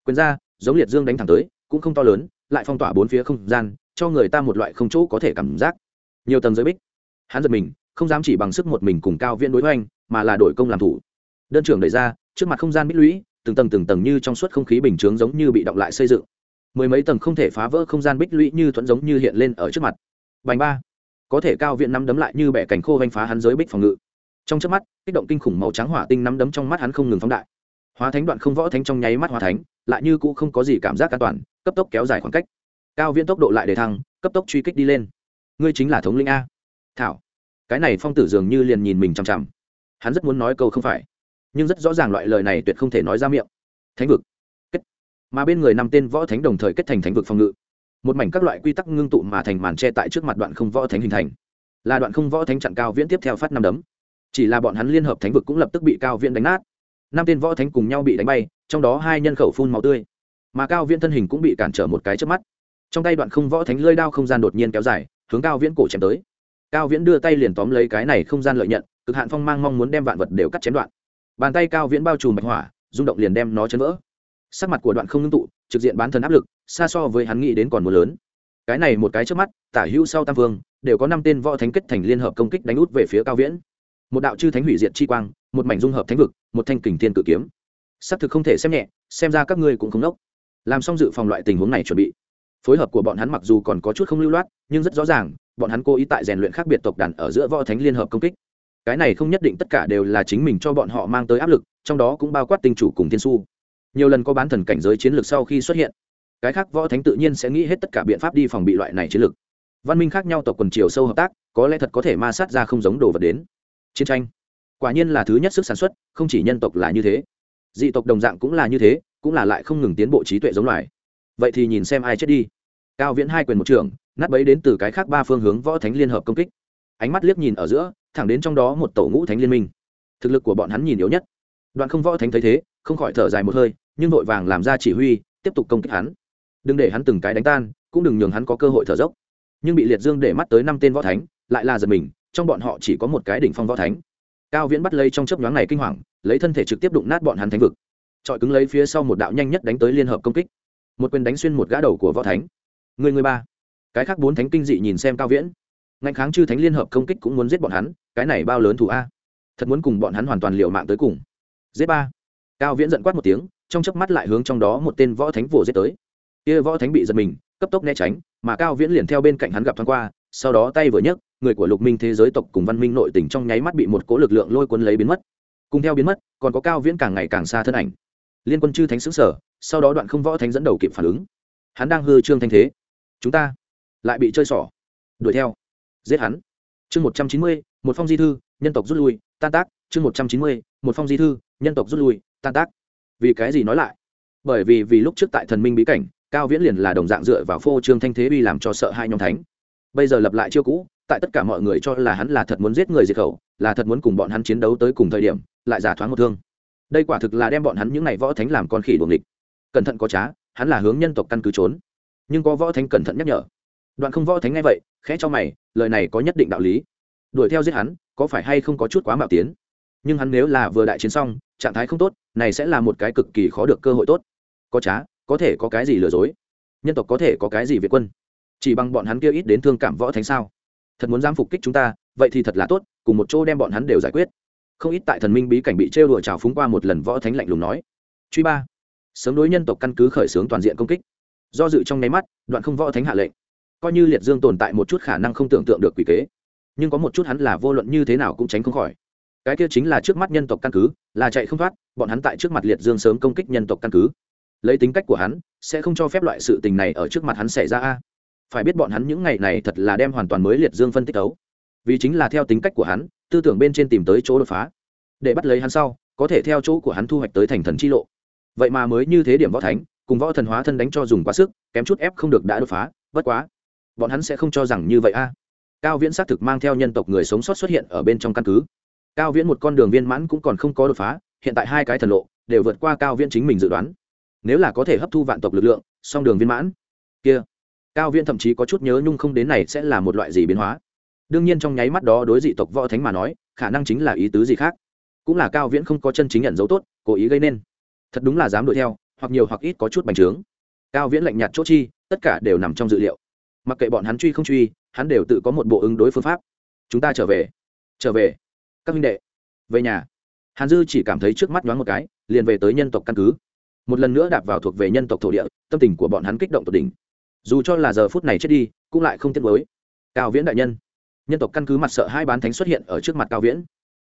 Quyền ra, giống liệt dương đánh thẳng tới, cũng không to lớn lại phong tỏa bốn phía không gian, cho người ta một loại không chỗ có thể cảm giác. Nhiều tầng giới bích. Hắn giật mình, không dám chỉ bằng sức một mình cùng cao viễn đối hoành, mà là đổi công làm thủ. Đơn trưởng đẩy ra, trước mặt không gian bích lũy, từng tầng từng tầng như trong suốt không khí bình chướng giống như bị động lại xây dựng. Mười mấy tầng không thể phá vỡ không gian bích lũy như thuẫn giống như hiện lên ở trước mặt. Bành ba. Có thể cao viện nắm đấm lại như bẻ cành khô vanh phá hắn giới bích phòng ngự. Trong trước mắt, kích động kinh khủng màu trắng hỏa tinh nắm đấm trong mắt hắn không ngừng phóng đại hóa thánh đoạn không võ thánh trong nháy mắt hóa thánh, lại như cũ không có gì cảm giác an toàn, cấp tốc kéo dài khoảng cách. Cao viễn tốc độ lại để thăng, cấp tốc truy kích đi lên. Ngươi chính là thống linh a. Thảo. Cái này phong tử dường như liền nhìn mình chằm chằm. Hắn rất muốn nói câu không phải, nhưng rất rõ ràng loại lời này tuyệt không thể nói ra miệng. Thánh vực. Kết. Mà bên người năm tên võ thánh đồng thời kết thành thánh vực phòng ngự. Một mảnh các loại quy tắc ngưng tụ mà thành màn che tại trước mặt đoạn không võ thánh hình thành. Là đoạn không võ thánh chặn cao viễn tiếp theo phát năm đấm. Chỉ là bọn hắn liên hợp thánh vực cũng lập tức bị cao viễn đánh nát năm tên võ thánh cùng nhau bị đánh bay, trong đó hai nhân khẩu phun màu tươi. Mà cao viễn thân hình cũng bị cản trở một cái trước mắt. Trong tay đoạn không võ thánh lơi đao không gian đột nhiên kéo dài, hướng cao viễn cổ chém tới. Cao viễn đưa tay liền tóm lấy cái này không gian lợi nhận, cực hạn phong mang mong muốn đem vạn vật đều cắt chém đoạn. Bàn tay cao viễn bao trùm bạch hỏa, rung động liền đem nó chấn vỡ. Sắc mặt của đoạn không ngưng tụ, trực diện bán thân áp lực, xa so với hắn nghĩ đến còn mưa lớn. Cái này một cái trước mắt, tả hữu sau tam vương, đều có năm tên võ thánh kết thành liên hợp công kích đánh út về phía cao viễn. Một đạo chư thánh hủy diệt chi quang, một mảnh dung hợp thánh vực một thanh kình thiên cự kiếm. Xác thực không thể xem nhẹ, xem ra các ngươi cũng không đốc làm xong dự phòng loại tình huống này chuẩn bị. Phối hợp của bọn hắn mặc dù còn có chút không lưu loát, nhưng rất rõ ràng, bọn hắn cố ý tại rèn luyện khác biệt tộc đàn ở giữa võ thánh liên hợp công kích. Cái này không nhất định tất cả đều là chính mình cho bọn họ mang tới áp lực, trong đó cũng bao quát tinh chủ cùng thiên su. Nhiều lần có bán thần cảnh giới chiến lược sau khi xuất hiện, cái khác võ thánh tự nhiên sẽ nghĩ hết tất cả biện pháp đi phòng bị loại này chiến lược. Văn minh khác nhau tộc quần chiều sâu hợp tác, có lẽ thật có thể ma sát ra không giống đồ vật đến. Chiến tranh quả nhiên là thứ nhất sức sản xuất, không chỉ nhân tộc là như thế. Dị tộc đồng dạng cũng là như thế, cũng là lại không ngừng tiến bộ trí tuệ giống loài. Vậy thì nhìn xem ai chết đi. Cao viễn hai quyền một trường, nát bấy đến từ cái khác ba phương hướng võ thánh liên hợp công kích. Ánh mắt liếc nhìn ở giữa, thẳng đến trong đó một tổ ngũ thánh liên minh. Thực lực của bọn hắn nhìn yếu nhất. Đoạn không võ thánh thấy thế, không khỏi thở dài một hơi, nhưng vội vàng làm ra chỉ huy, tiếp tục công kích hắn. Đừng để hắn từng cái đánh tan, cũng đừng nhường hắn có cơ hội thở dốc. Nhưng bị liệt dương để mắt tới năm tên võ thánh, lại là giật mình, trong bọn họ chỉ có một cái đỉnh phong võ thánh cao viễn bắt lấy trong chớp nhoáng này kinh hoàng, lấy thân thể trực tiếp đụng nát bọn hắn thánh vực. Trọi cứng lấy phía sau một đạo nhanh nhất đánh tới liên hợp công kích. Một quyền đánh xuyên một gã đầu của võ thánh. Người người ba. Cái khác bốn thánh kinh dị nhìn xem cao viễn. Ngạnh kháng chư thánh liên hợp công kích cũng muốn giết bọn hắn, cái này bao lớn thủ a. Thật muốn cùng bọn hắn hoàn toàn liều mạng tới cùng. Giết ba. Cao viễn giận quát một tiếng, trong chớp mắt lại hướng trong đó một tên võ thánh vồ giết tới. Kia võ thánh bị giật mình, cấp tốc né tránh, mà cao viễn liền theo bên cạnh hắn gặp thoáng qua, sau đó tay vừa nhấc người của lục minh thế giới tộc cùng văn minh nội tỉnh trong nháy mắt bị một cỗ lực lượng lôi cuốn lấy biến mất. Cùng theo biến mất, còn có cao viễn càng ngày càng xa thân ảnh. Liên quân chư thánh xứng sở sau đó đoạn không võ thánh dẫn đầu kịp phản ứng. Hắn đang hư trương thanh thế. Chúng ta lại bị chơi xỏ. Đuổi theo. Giết hắn. Chương một trăm chín mươi, một phong di thư, nhân tộc rút lui, tan tác. Chương một trăm chín mươi, một phong di thư, nhân tộc rút lui, tan tác. Vì cái gì nói lại? Bởi vì vì lúc trước tại thần minh bí cảnh, cao viễn liền là đồng dạng dựa vào phô trương thanh thế uy làm cho sợ hai nhóm thánh. Bây giờ lập lại chiêu cũ tại tất cả mọi người cho là hắn là thật muốn giết người diệt khẩu, là thật muốn cùng bọn hắn chiến đấu tới cùng thời điểm, lại giả thoáng một thương. Đây quả thực là đem bọn hắn những ngày võ thánh làm con khỉ đuồng địch. Cẩn thận có trá, hắn là hướng nhân tộc căn cứ trốn. Nhưng có võ thánh cẩn thận nhắc nhở. Đoạn không võ thánh ngay vậy, khẽ cho mày, lời này có nhất định đạo lý. Đuổi theo giết hắn, có phải hay không có chút quá mạo tiến? Nhưng hắn nếu là vừa đại chiến xong, trạng thái không tốt, này sẽ là một cái cực kỳ khó được cơ hội tốt. Có trá, có thể có cái gì lừa dối? Nhân tộc có thể có cái gì việt quân? Chỉ bằng bọn hắn kia ít đến thương cảm võ thánh sao? Thật muốn dám phục kích chúng ta, vậy thì thật là tốt, cùng một chỗ đem bọn hắn đều giải quyết. Không ít tại thần minh bí cảnh bị trêu đùa trào phúng qua một lần võ thánh lạnh lùng nói. Truy ba. Sớm đối nhân tộc căn cứ khởi xướng toàn diện công kích. Do dự trong nháy mắt, đoạn không võ thánh hạ lệnh. Coi như liệt dương tồn tại một chút khả năng không tưởng tượng được quỷ kế, nhưng có một chút hắn là vô luận như thế nào cũng tránh không khỏi. Cái kia chính là trước mắt nhân tộc căn cứ, là chạy không thoát, bọn hắn tại trước mặt liệt dương sớm công kích nhân tộc căn cứ. Lấy tính cách của hắn, sẽ không cho phép loại sự tình này ở trước mặt hắn xảy ra a phải biết bọn hắn những ngày này thật là đem hoàn toàn mới liệt dương phân tích đấu vì chính là theo tính cách của hắn, tư tưởng bên trên tìm tới chỗ đột phá. Để bắt lấy hắn sau, có thể theo chỗ của hắn thu hoạch tới thành thần chi lộ. Vậy mà mới như thế điểm võ thánh, cùng võ thần hóa thân đánh cho dùng quá sức, kém chút ép không được đã đột phá vất quá. Bọn hắn sẽ không cho rằng như vậy a. Cao viễn xác thực mang theo nhân tộc người sống sót xuất hiện ở bên trong căn cứ. Cao viễn một con đường viên mãn cũng còn không có đột phá, hiện tại hai cái thần lộ đều vượt qua cao viễn chính mình dự đoán. Nếu là có thể hấp thu vạn tộc lực lượng, song đường viên mãn. Kia cao viễn thậm chí có chút nhớ nhung không đến này sẽ là một loại gì biến hóa. Đương nhiên trong nháy mắt đó đối dị tộc võ thánh mà nói, khả năng chính là ý tứ gì khác. Cũng là cao viễn không có chân chính nhận dấu tốt, cố ý gây nên. Thật đúng là dám đuổi theo, hoặc nhiều hoặc ít có chút bành trướng. Cao viễn lạnh nhạt chốt chi, tất cả đều nằm trong dự liệu. Mặc kệ bọn hắn truy không truy, hắn đều tự có một bộ ứng đối phương pháp. Chúng ta trở về. Trở về. Các huynh đệ. Về nhà. Hàn dư chỉ cảm thấy trước mắt nhoáng một cái, liền về tới nhân tộc căn cứ. Một lần nữa đạp vào thuộc về nhân tộc thổ địa, tâm tình của bọn hắn kích động tột đỉnh dù cho là giờ phút này chết đi, cũng lại không tiếc mới cao viễn đại nhân nhân tộc căn cứ mặt sợ hai bán thánh xuất hiện ở trước mặt cao viễn.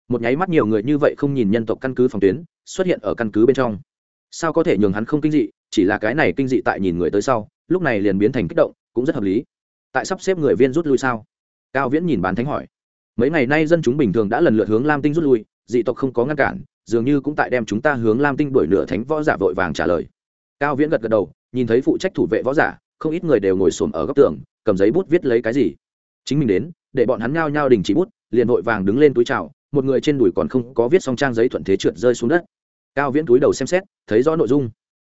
Một nháy mắt nhiều người như vậy không nhìn nhân tộc căn cứ phòng tuyến, xuất hiện ở căn cứ bên trong. Sao có thể nhường hắn không kinh dị, chỉ là cái này kinh dị tại nhìn người tới sau, lúc này liền biến thành kích động, cũng rất hợp lý. Tại sắp xếp người viên rút lui sao? Cao viễn nhìn bán thánh hỏi. Mấy ngày nay dân chúng bình thường đã lần lượt hướng lam tinh rút lui, dị tộc không có ngăn cản, dường như cũng tại đem chúng ta hướng lam tinh đuổi nửa thánh võ giả vội vàng trả lời. Cao viễn gật gật đầu, nhìn thấy phụ trách thủ vệ võ giả không ít người đều ngồi xổm ở góc tường, cầm giấy bút viết lấy cái gì. Chính mình đến, để bọn hắn nhao nhao đình chỉ bút, liền vội vàng đứng lên túi chào, một người trên đùi còn không có viết xong trang giấy thuận thế trượt rơi xuống đất. Cao viễn túi đầu xem xét, thấy rõ nội dung.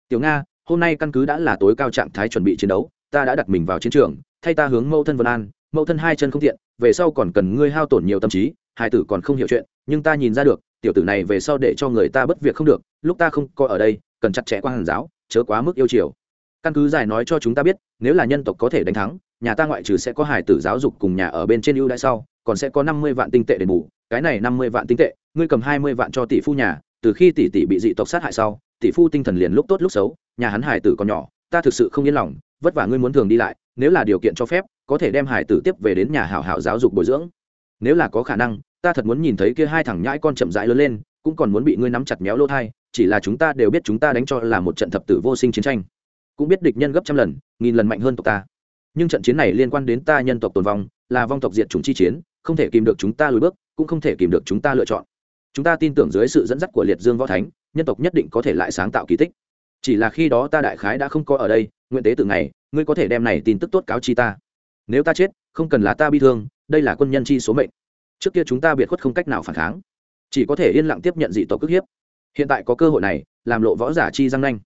Tiểu nga, hôm nay căn cứ đã là tối cao trạng thái chuẩn bị chiến đấu, ta đã đặt mình vào chiến trường, thay ta hướng mẫu thân vân an, mẫu thân hai chân không tiện, về sau còn cần ngươi hao tổn nhiều tâm trí, hai tử còn không hiểu chuyện, nhưng ta nhìn ra được, tiểu tử này về sau để cho người ta bất việc không được, lúc ta không coi ở đây, cần chặt chẽ quan hàn giáo, chớ quá mức yêu chiều căn cứ giải nói cho chúng ta biết, nếu là nhân tộc có thể đánh thắng, nhà ta ngoại trừ sẽ có hải tử giáo dục cùng nhà ở bên trên ưu đãi sau, còn sẽ có năm mươi vạn tinh tệ đền bù. Cái này năm mươi vạn tinh tệ, ngươi cầm hai mươi vạn cho tỷ phu nhà, từ khi tỷ tỷ bị dị tộc sát hại sau, tỷ phu tinh thần liền lúc tốt lúc xấu, nhà hắn hải tử còn nhỏ, ta thực sự không yên lòng, vất vả ngươi muốn thường đi lại, nếu là điều kiện cho phép, có thể đem hải tử tiếp về đến nhà hảo hảo giáo dục bồi dưỡng. Nếu là có khả năng, ta thật muốn nhìn thấy kia hai thằng nhãi con chậm rãi lớn lên, cũng còn muốn bị ngươi nắm chặt méo lỗ thai, chỉ là chúng ta đều biết chúng ta đánh cho là một trận thập tử vô sinh chiến tranh cũng biết địch nhân gấp trăm lần, nghìn lần mạnh hơn tộc ta. Nhưng trận chiến này liên quan đến ta nhân tộc tồn vong, là vong tộc diệt chủng chi chiến, không thể kìm được chúng ta lùi bước, cũng không thể kìm được chúng ta lựa chọn. Chúng ta tin tưởng dưới sự dẫn dắt của liệt dương võ thánh, nhân tộc nhất định có thể lại sáng tạo kỳ tích. Chỉ là khi đó ta đại khái đã không có ở đây, nguyện tế từ ngày ngươi có thể đem này tin tức tốt cáo chi ta. Nếu ta chết, không cần là ta bi thương, đây là quân nhân chi số mệnh. Trước kia chúng ta biệt khuất không cách nào phản kháng. Chỉ có thể yên lặng tiếp nhận dị tộc cước hiếp. Hiện tại có cơ hội này, làm lộ võ giả chi răng nanh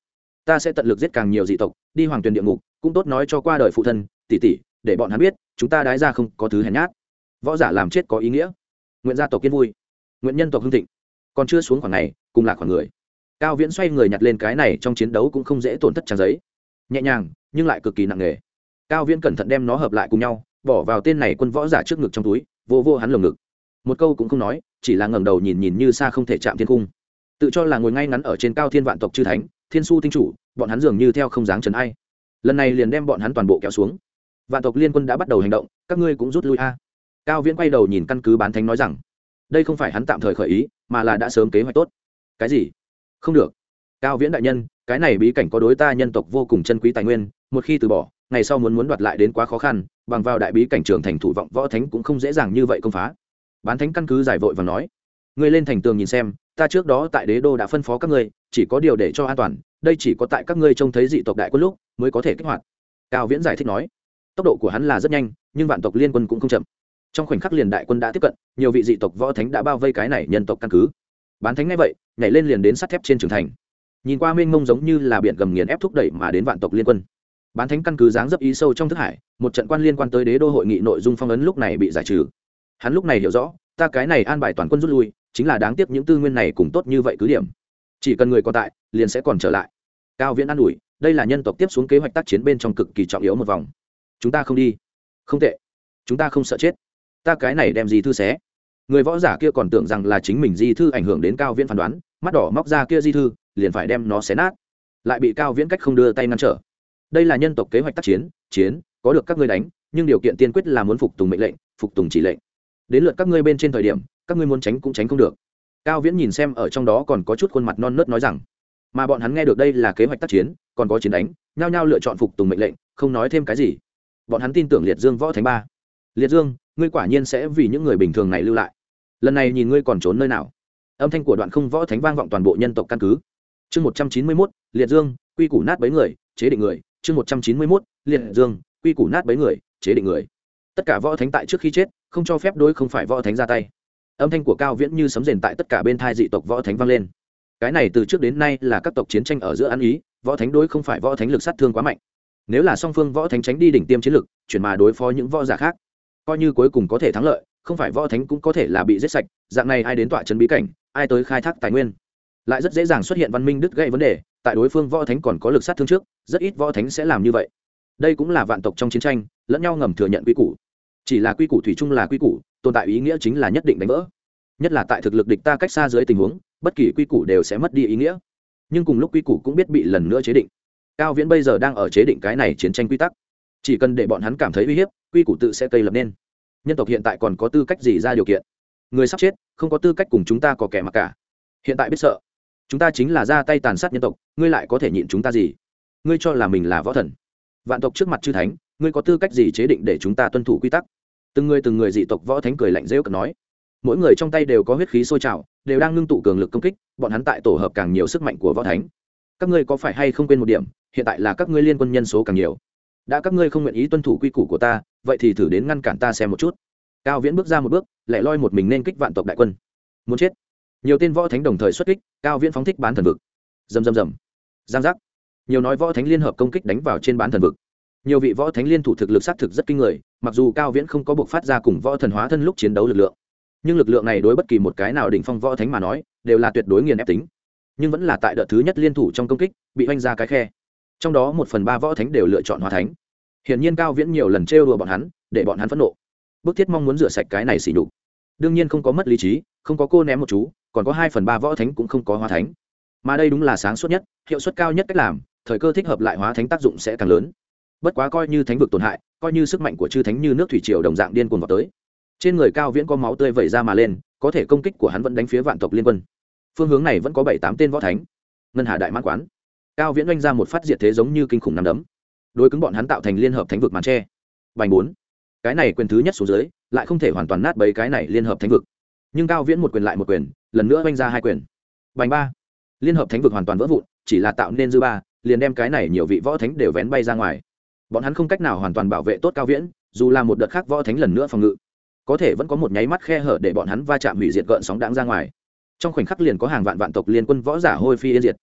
ta sẽ tận lực giết càng nhiều dị tộc, đi hoàng tuyền địa ngục, cũng tốt nói cho qua đời phụ thân, tỷ tỷ, để bọn hắn biết, chúng ta đái ra không có thứ hèn nhát. Võ giả làm chết có ý nghĩa. Nguyện gia tộc kiên vui. Nguyện nhân tộc hưng thịnh. Còn chưa xuống khoảng này, cùng là khoảng người. Cao viễn xoay người nhặt lên cái này trong chiến đấu cũng không dễ tổn thất trang giấy. Nhẹ nhàng, nhưng lại cực kỳ nặng nề. Cao viễn cẩn thận đem nó hợp lại cùng nhau, bỏ vào tên này quân võ giả trước ngực trong túi, vô vô hắn lồng ngực. Một câu cũng không nói, chỉ là ngẩng đầu nhìn nhìn như xa không thể chạm thiên cung. Tự cho là ngồi ngay ngắn ở trên cao thiên vạn tộc chư thánh thiên su tinh chủ, bọn hắn dường như theo không dáng trần ai. Lần này liền đem bọn hắn toàn bộ kéo xuống. Vạn tộc liên quân đã bắt đầu hành động, các ngươi cũng rút lui a. Cao viễn quay đầu nhìn căn cứ bán thánh nói rằng, đây không phải hắn tạm thời khởi ý, mà là đã sớm kế hoạch tốt. Cái gì? Không được. Cao viễn đại nhân, cái này bí cảnh có đối ta nhân tộc vô cùng chân quý tài nguyên, một khi từ bỏ, ngày sau muốn muốn đoạt lại đến quá khó khăn, bằng vào đại bí cảnh trường thành thủ vọng võ thánh cũng không dễ dàng như vậy công phá. Bán thánh căn cứ giải vội và nói ngươi lên thành tường nhìn xem, ta trước đó tại đế đô đã phân phó các ngươi, chỉ có điều để cho an toàn, đây chỉ có tại các ngươi trông thấy dị tộc đại quân lúc mới có thể kích hoạt. Cao viễn giải thích nói. Tốc độ của hắn là rất nhanh, nhưng vạn tộc liên quân cũng không chậm. Trong khoảnh khắc liền đại quân đã tiếp cận, nhiều vị dị tộc võ thánh đã bao vây cái này nhân tộc căn cứ. Bán thánh ngay vậy, nhảy lên liền đến sắt thép trên trường thành. Nhìn qua mênh mông giống như là biển gầm nghiền ép thúc đẩy mà đến vạn tộc liên quân. Bán thánh căn cứ dáng dấp ý sâu trong thức hải, một trận quan liên quan tới đế đô hội nghị nội dung phong ấn lúc này bị giải trừ. Hắn lúc này hiểu rõ, ta cái này an bài toàn quân rút lui chính là đáng tiếc những tư nguyên này cùng tốt như vậy cứ điểm. Chỉ cần người còn tại, liền sẽ còn trở lại. Cao viễn an ủi, đây là nhân tộc tiếp xuống kế hoạch tác chiến bên trong cực kỳ trọng yếu một vòng. Chúng ta không đi. Không tệ. Chúng ta không sợ chết. Ta cái này đem gì thư xé. Người võ giả kia còn tưởng rằng là chính mình di thư ảnh hưởng đến cao viễn phán đoán, mắt đỏ móc ra kia di thư, liền phải đem nó xé nát. Lại bị cao viễn cách không đưa tay ngăn trở. Đây là nhân tộc kế hoạch tác chiến chiến, có được các ngươi đánh, nhưng điều kiện tiên quyết là muốn phục tùng mệnh lệnh, phục tùng chỉ lệnh. Đến lượt các ngươi bên trên thời điểm các ngươi muốn tránh cũng tránh không được. Cao viễn nhìn xem ở trong đó còn có chút khuôn mặt non nớt nói rằng, mà bọn hắn nghe được đây là kế hoạch tác chiến, còn có chiến đánh, nhao nhao lựa chọn phục tùng mệnh lệnh, không nói thêm cái gì. Bọn hắn tin tưởng liệt dương võ thánh ba. Liệt dương, ngươi quả nhiên sẽ vì những người bình thường này lưu lại. Lần này nhìn ngươi còn trốn nơi nào? Âm thanh của đoạn không võ thánh vang vọng toàn bộ nhân tộc căn cứ. Chương một trăm chín mươi mốt, liệt dương, quy củ nát bấy người, chế định người. Chương một trăm chín mươi mốt, liệt dương, quy củ nát bấy người, chế định người. Tất cả võ thánh tại trước khi chết, không cho phép đối không phải võ thánh ra tay âm thanh của cao viễn như sấm rền tại tất cả bên thai dị tộc võ thánh vang lên. Cái này từ trước đến nay là các tộc chiến tranh ở giữa ăn ý, võ thánh đối không phải võ thánh lực sát thương quá mạnh. Nếu là song phương võ thánh tránh đi đỉnh tiêm chiến lực, chuyển mà đối phó những võ giả khác, coi như cuối cùng có thể thắng lợi, không phải võ thánh cũng có thể là bị giết sạch, dạng này ai đến tọa trấn bí cảnh, ai tới khai thác tài nguyên. Lại rất dễ dàng xuất hiện văn minh đứt gãy vấn đề, tại đối phương võ thánh còn có lực sát thương trước, rất ít võ thánh sẽ làm như vậy. Đây cũng là vạn tộc trong chiến tranh, lẫn nhau ngầm thừa nhận quy củ. Chỉ là quy củ thủy chung là quy củ tồn tại ý nghĩa chính là nhất định đánh vỡ. Nhất là tại thực lực địch ta cách xa dưới tình huống, bất kỳ quy củ đều sẽ mất đi ý nghĩa. Nhưng cùng lúc quy củ cũng biết bị lần nữa chế định. Cao viễn bây giờ đang ở chế định cái này chiến tranh quy tắc. Chỉ cần để bọn hắn cảm thấy uy hiếp, quy củ tự sẽ cây lập nên. Nhân tộc hiện tại còn có tư cách gì ra điều kiện? Người sắp chết, không có tư cách cùng chúng ta có kẻ mặc cả. Hiện tại biết sợ. Chúng ta chính là ra tay tàn sát nhân tộc, ngươi lại có thể nhịn chúng ta gì? Ngươi cho là mình là võ thần. Vạn tộc trước mặt chư thánh, ngươi có tư cách gì chế định để chúng ta tuân thủ quy tắc? Từng người từng người dị tộc võ thánh cười lạnh rêu cực nói. Mỗi người trong tay đều có huyết khí sôi trào, đều đang ngưng tụ cường lực công kích, bọn hắn tại tổ hợp càng nhiều sức mạnh của võ thánh. Các ngươi có phải hay không quên một điểm, hiện tại là các ngươi liên quân nhân số càng nhiều. Đã các ngươi không nguyện ý tuân thủ quy củ của ta, vậy thì thử đến ngăn cản ta xem một chút. Cao viễn bước ra một bước, lại loi một mình nên kích vạn tộc đại quân. Muốn chết. Nhiều tên võ thánh đồng thời xuất kích, cao viễn phóng thích bán thần vực. Dầm dầm dầm giang giác. Nhiều nói võ thánh liên hợp công kích đánh vào trên bán thần vực nhiều vị võ thánh liên thủ thực lực xác thực rất kinh người, mặc dù cao viễn không có buộc phát ra cùng võ thần hóa thân lúc chiến đấu lực lượng. Nhưng lực lượng này đối bất kỳ một cái nào đỉnh phong võ thánh mà nói, đều là tuyệt đối nghiền ép tính. Nhưng vẫn là tại đợt thứ nhất liên thủ trong công kích, bị oanh ra cái khe. Trong đó một phần ba võ thánh đều lựa chọn hóa thánh. Hiển nhiên cao viễn nhiều lần trêu đùa bọn hắn, để bọn hắn phẫn nộ. Bức thiết mong muốn rửa sạch cái này xỉ đục đương nhiên không có mất lý trí, không có cô ném một chú, còn có hai phần ba võ thánh cũng không có hóa thánh. Mà đây đúng là sáng suốt nhất, hiệu suất cao nhất cách làm, thời cơ thích hợp lại hóa thánh tác dụng sẽ càng lớn bất quá coi như thánh vực tổn hại, coi như sức mạnh của chư thánh như nước thủy triều đồng dạng điên cuồng vào tới. Trên người cao viễn có máu tươi vẩy ra mà lên, có thể công kích của hắn vẫn đánh phía vạn tộc liên quân. Phương hướng này vẫn có bảy tám tên võ thánh. Ngân hà đại mãn quán. Cao viễn oanh ra một phát diệt thế giống như kinh khủng nằm đấm. Đối cứng bọn hắn tạo thành liên hợp thánh vực màn tre bành bốn. Cái này quyền thứ nhất xuống dưới, lại không thể hoàn toàn nát bấy cái này liên hợp thánh vực. Nhưng cao viễn một quyền lại một quyền, lần nữa oanh ra hai quyền. Bành ba. Liên hợp thánh vực hoàn toàn vỡ vụn, chỉ là tạo nên dư ba, liền đem cái này nhiều vị võ thánh đều vén bay ra ngoài bọn hắn không cách nào hoàn toàn bảo vệ tốt cao viễn, dù là một đợt khác võ thánh lần nữa phòng ngự, có thể vẫn có một nháy mắt khe hở để bọn hắn va chạm hủy diệt gợn sóng đáng ra ngoài. Trong khoảnh khắc liền có hàng vạn vạn tộc liên quân võ giả hôi phi yên diệt.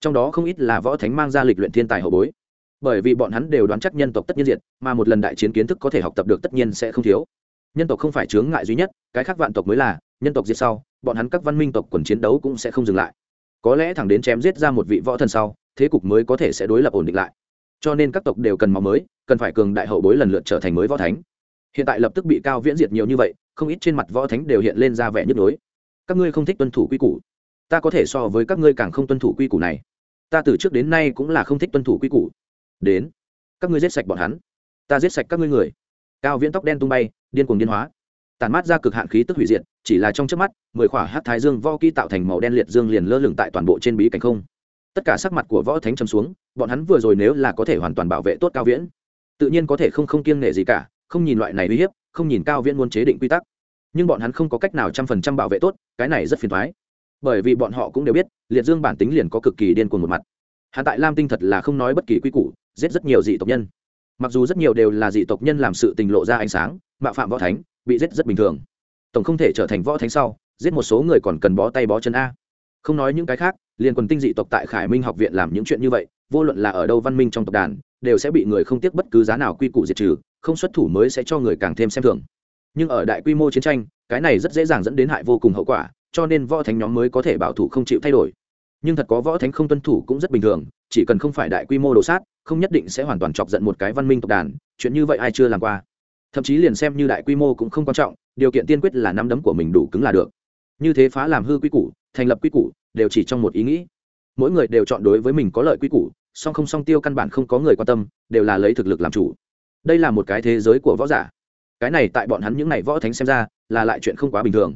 Trong đó không ít là võ thánh mang ra lịch luyện thiên tài hậu bối. Bởi vì bọn hắn đều đoán chắc nhân tộc tất nhiên diệt, mà một lần đại chiến kiến thức có thể học tập được tất nhiên sẽ không thiếu. Nhân tộc không phải chướng ngại duy nhất, cái khác vạn tộc mới là, nhân tộc diệt sau, bọn hắn các văn minh tộc quần chiến đấu cũng sẽ không dừng lại. Có lẽ thẳng đến chém giết ra một vị võ thần sau, thế cục mới có thể sẽ đối lập ổn định lại cho nên các tộc đều cần máu mới, cần phải cường đại hậu bối lần lượt trở thành mới võ thánh. Hiện tại lập tức bị cao viễn diệt nhiều như vậy, không ít trên mặt võ thánh đều hiện lên ra vẻ nhức nhối. Các ngươi không thích tuân thủ quy củ. Ta có thể so với các ngươi càng không tuân thủ quy củ này. Ta từ trước đến nay cũng là không thích tuân thủ quy củ. Đến. Các ngươi giết sạch bọn hắn. Ta giết sạch các ngươi người. Cao viễn tóc đen tung bay, điên cuồng điên hóa. Tàn mát ra cực hạn khí tức hủy diệt, chỉ là trong trước mắt, mười khỏa hát thái dương vo kỹ tạo thành màu đen liệt dương liền lơ lửng tại toàn bộ trên bí cảnh không tất cả sắc mặt của võ thánh trầm xuống, bọn hắn vừa rồi nếu là có thể hoàn toàn bảo vệ tốt cao viễn, tự nhiên có thể không không kiêng nể gì cả, không nhìn loại này uy hiếp, không nhìn cao viễn muốn chế định quy tắc. Nhưng bọn hắn không có cách nào trăm phần trăm bảo vệ tốt, cái này rất phiền thoái bởi vì bọn họ cũng đều biết, liệt dương bản tính liền có cực kỳ điên cuồng một mặt. Hắn tại lam tinh thật là không nói bất kỳ quy củ, giết rất nhiều dị tộc nhân. Mặc dù rất nhiều đều là dị tộc nhân làm sự tình lộ ra ánh sáng, mạo phạm võ thánh, bị giết rất bình thường. Tổng không thể trở thành võ thánh sau, giết một số người còn cần bó tay bó chân a không nói những cái khác, liên quân tinh dị tộc tại khải minh học viện làm những chuyện như vậy, vô luận là ở đâu văn minh trong tộc đàn, đều sẽ bị người không tiếc bất cứ giá nào quy củ diệt trừ, không xuất thủ mới sẽ cho người càng thêm xem thường. Nhưng ở đại quy mô chiến tranh, cái này rất dễ dàng dẫn đến hại vô cùng hậu quả, cho nên võ thánh nhóm mới có thể bảo thủ không chịu thay đổi. Nhưng thật có võ thánh không tuân thủ cũng rất bình thường, chỉ cần không phải đại quy mô đồ sát, không nhất định sẽ hoàn toàn chọc giận một cái văn minh tộc đàn, chuyện như vậy ai chưa làm qua. Thậm chí liền xem như đại quy mô cũng không quan trọng, điều kiện tiên quyết là nắm đấm của mình đủ cứng là được. Như thế phá làm hư quy củ thành lập quy củ đều chỉ trong một ý nghĩ. Mỗi người đều chọn đối với mình có lợi quy củ, song không song tiêu căn bản không có người quan tâm, đều là lấy thực lực làm chủ. Đây là một cái thế giới của võ giả. Cái này tại bọn hắn những n à y võ thánh xem ra là lại chuyện không quá bình thường.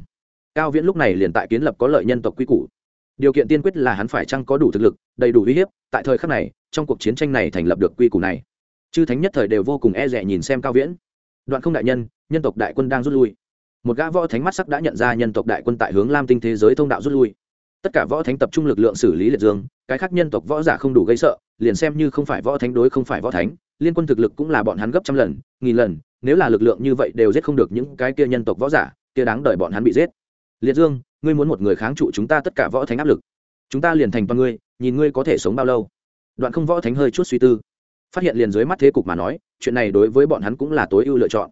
Cao viễn lúc này liền tại kiến lập có lợi nhân tộc quy củ. Điều kiện tiên quyết là hắn phải chăng có đủ thực lực, đầy đủ uy hiếp, tại thời khắc này, trong cuộc chiến tranh này thành lập được quy củ này. Chư thánh nhất thời đều vô cùng e rẻ nhìn xem cao viễn. Đoạn không đại nhân nhân tộc đại quân đang rút lui một gã võ thánh mắt sắc đã nhận ra nhân tộc đại quân tại hướng lam tinh thế giới thông đạo rút lui. Tất cả võ thánh tập trung lực lượng xử lý liệt dương, cái khác nhân tộc võ giả không đủ gây sợ, liền xem như không phải võ thánh đối không phải võ thánh, liên quân thực lực cũng là bọn hắn gấp trăm lần, nghìn lần, nếu là lực lượng như vậy đều giết không được những cái kia nhân tộc võ giả, kia đáng đợi bọn hắn bị giết. Liệt dương, ngươi muốn một người kháng trụ chúng ta tất cả võ thánh áp lực. Chúng ta liền thành toàn ngươi, nhìn ngươi có thể sống bao lâu. Đoạn không võ thánh hơi chút suy tư. Phát hiện liền dưới mắt thế cục mà nói, chuyện này đối với bọn hắn cũng là tối ưu lựa chọn.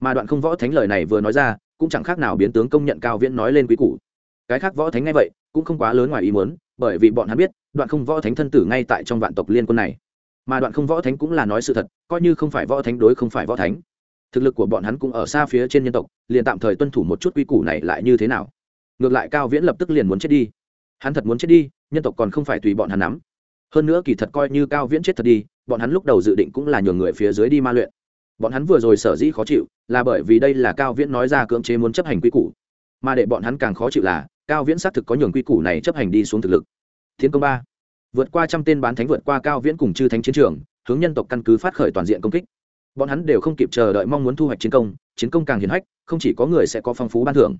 Mà đoạn không võ thánh lời này vừa nói ra cũng chẳng khác nào biến tướng công nhận cao viễn nói lên quý củ. Cái khác võ thánh ngay vậy, cũng không quá lớn ngoài ý muốn, bởi vì bọn hắn biết, đoạn không võ thánh thân tử ngay tại trong vạn tộc liên quân này. Mà đoạn không võ thánh cũng là nói sự thật, coi như không phải võ thánh đối không phải võ thánh. Thực lực của bọn hắn cũng ở xa phía trên nhân tộc, liền tạm thời tuân thủ một chút quy củ này lại như thế nào. Ngược lại cao viễn lập tức liền muốn chết đi. Hắn thật muốn chết đi, nhân tộc còn không phải tùy bọn hắn nắm. Hơn nữa kỳ thật coi như cao viễn chết thật đi, bọn hắn lúc đầu dự định cũng là nhường người phía dưới đi ma luyện bọn hắn vừa rồi sở dĩ khó chịu, là bởi vì đây là cao viễn nói ra cưỡng chế muốn chấp hành quy củ. Mà để bọn hắn càng khó chịu là, cao viễn xác thực có nhường quy củ này chấp hành đi xuống thực lực. Thiên công ba. Vượt qua trăm tên bán thánh vượt qua cao viễn cùng chư thánh chiến trường, hướng nhân tộc căn cứ phát khởi toàn diện công kích. Bọn hắn đều không kịp chờ đợi mong muốn thu hoạch chiến công chiến công càng hiển hách, không chỉ có người sẽ có phong phú ban thưởng,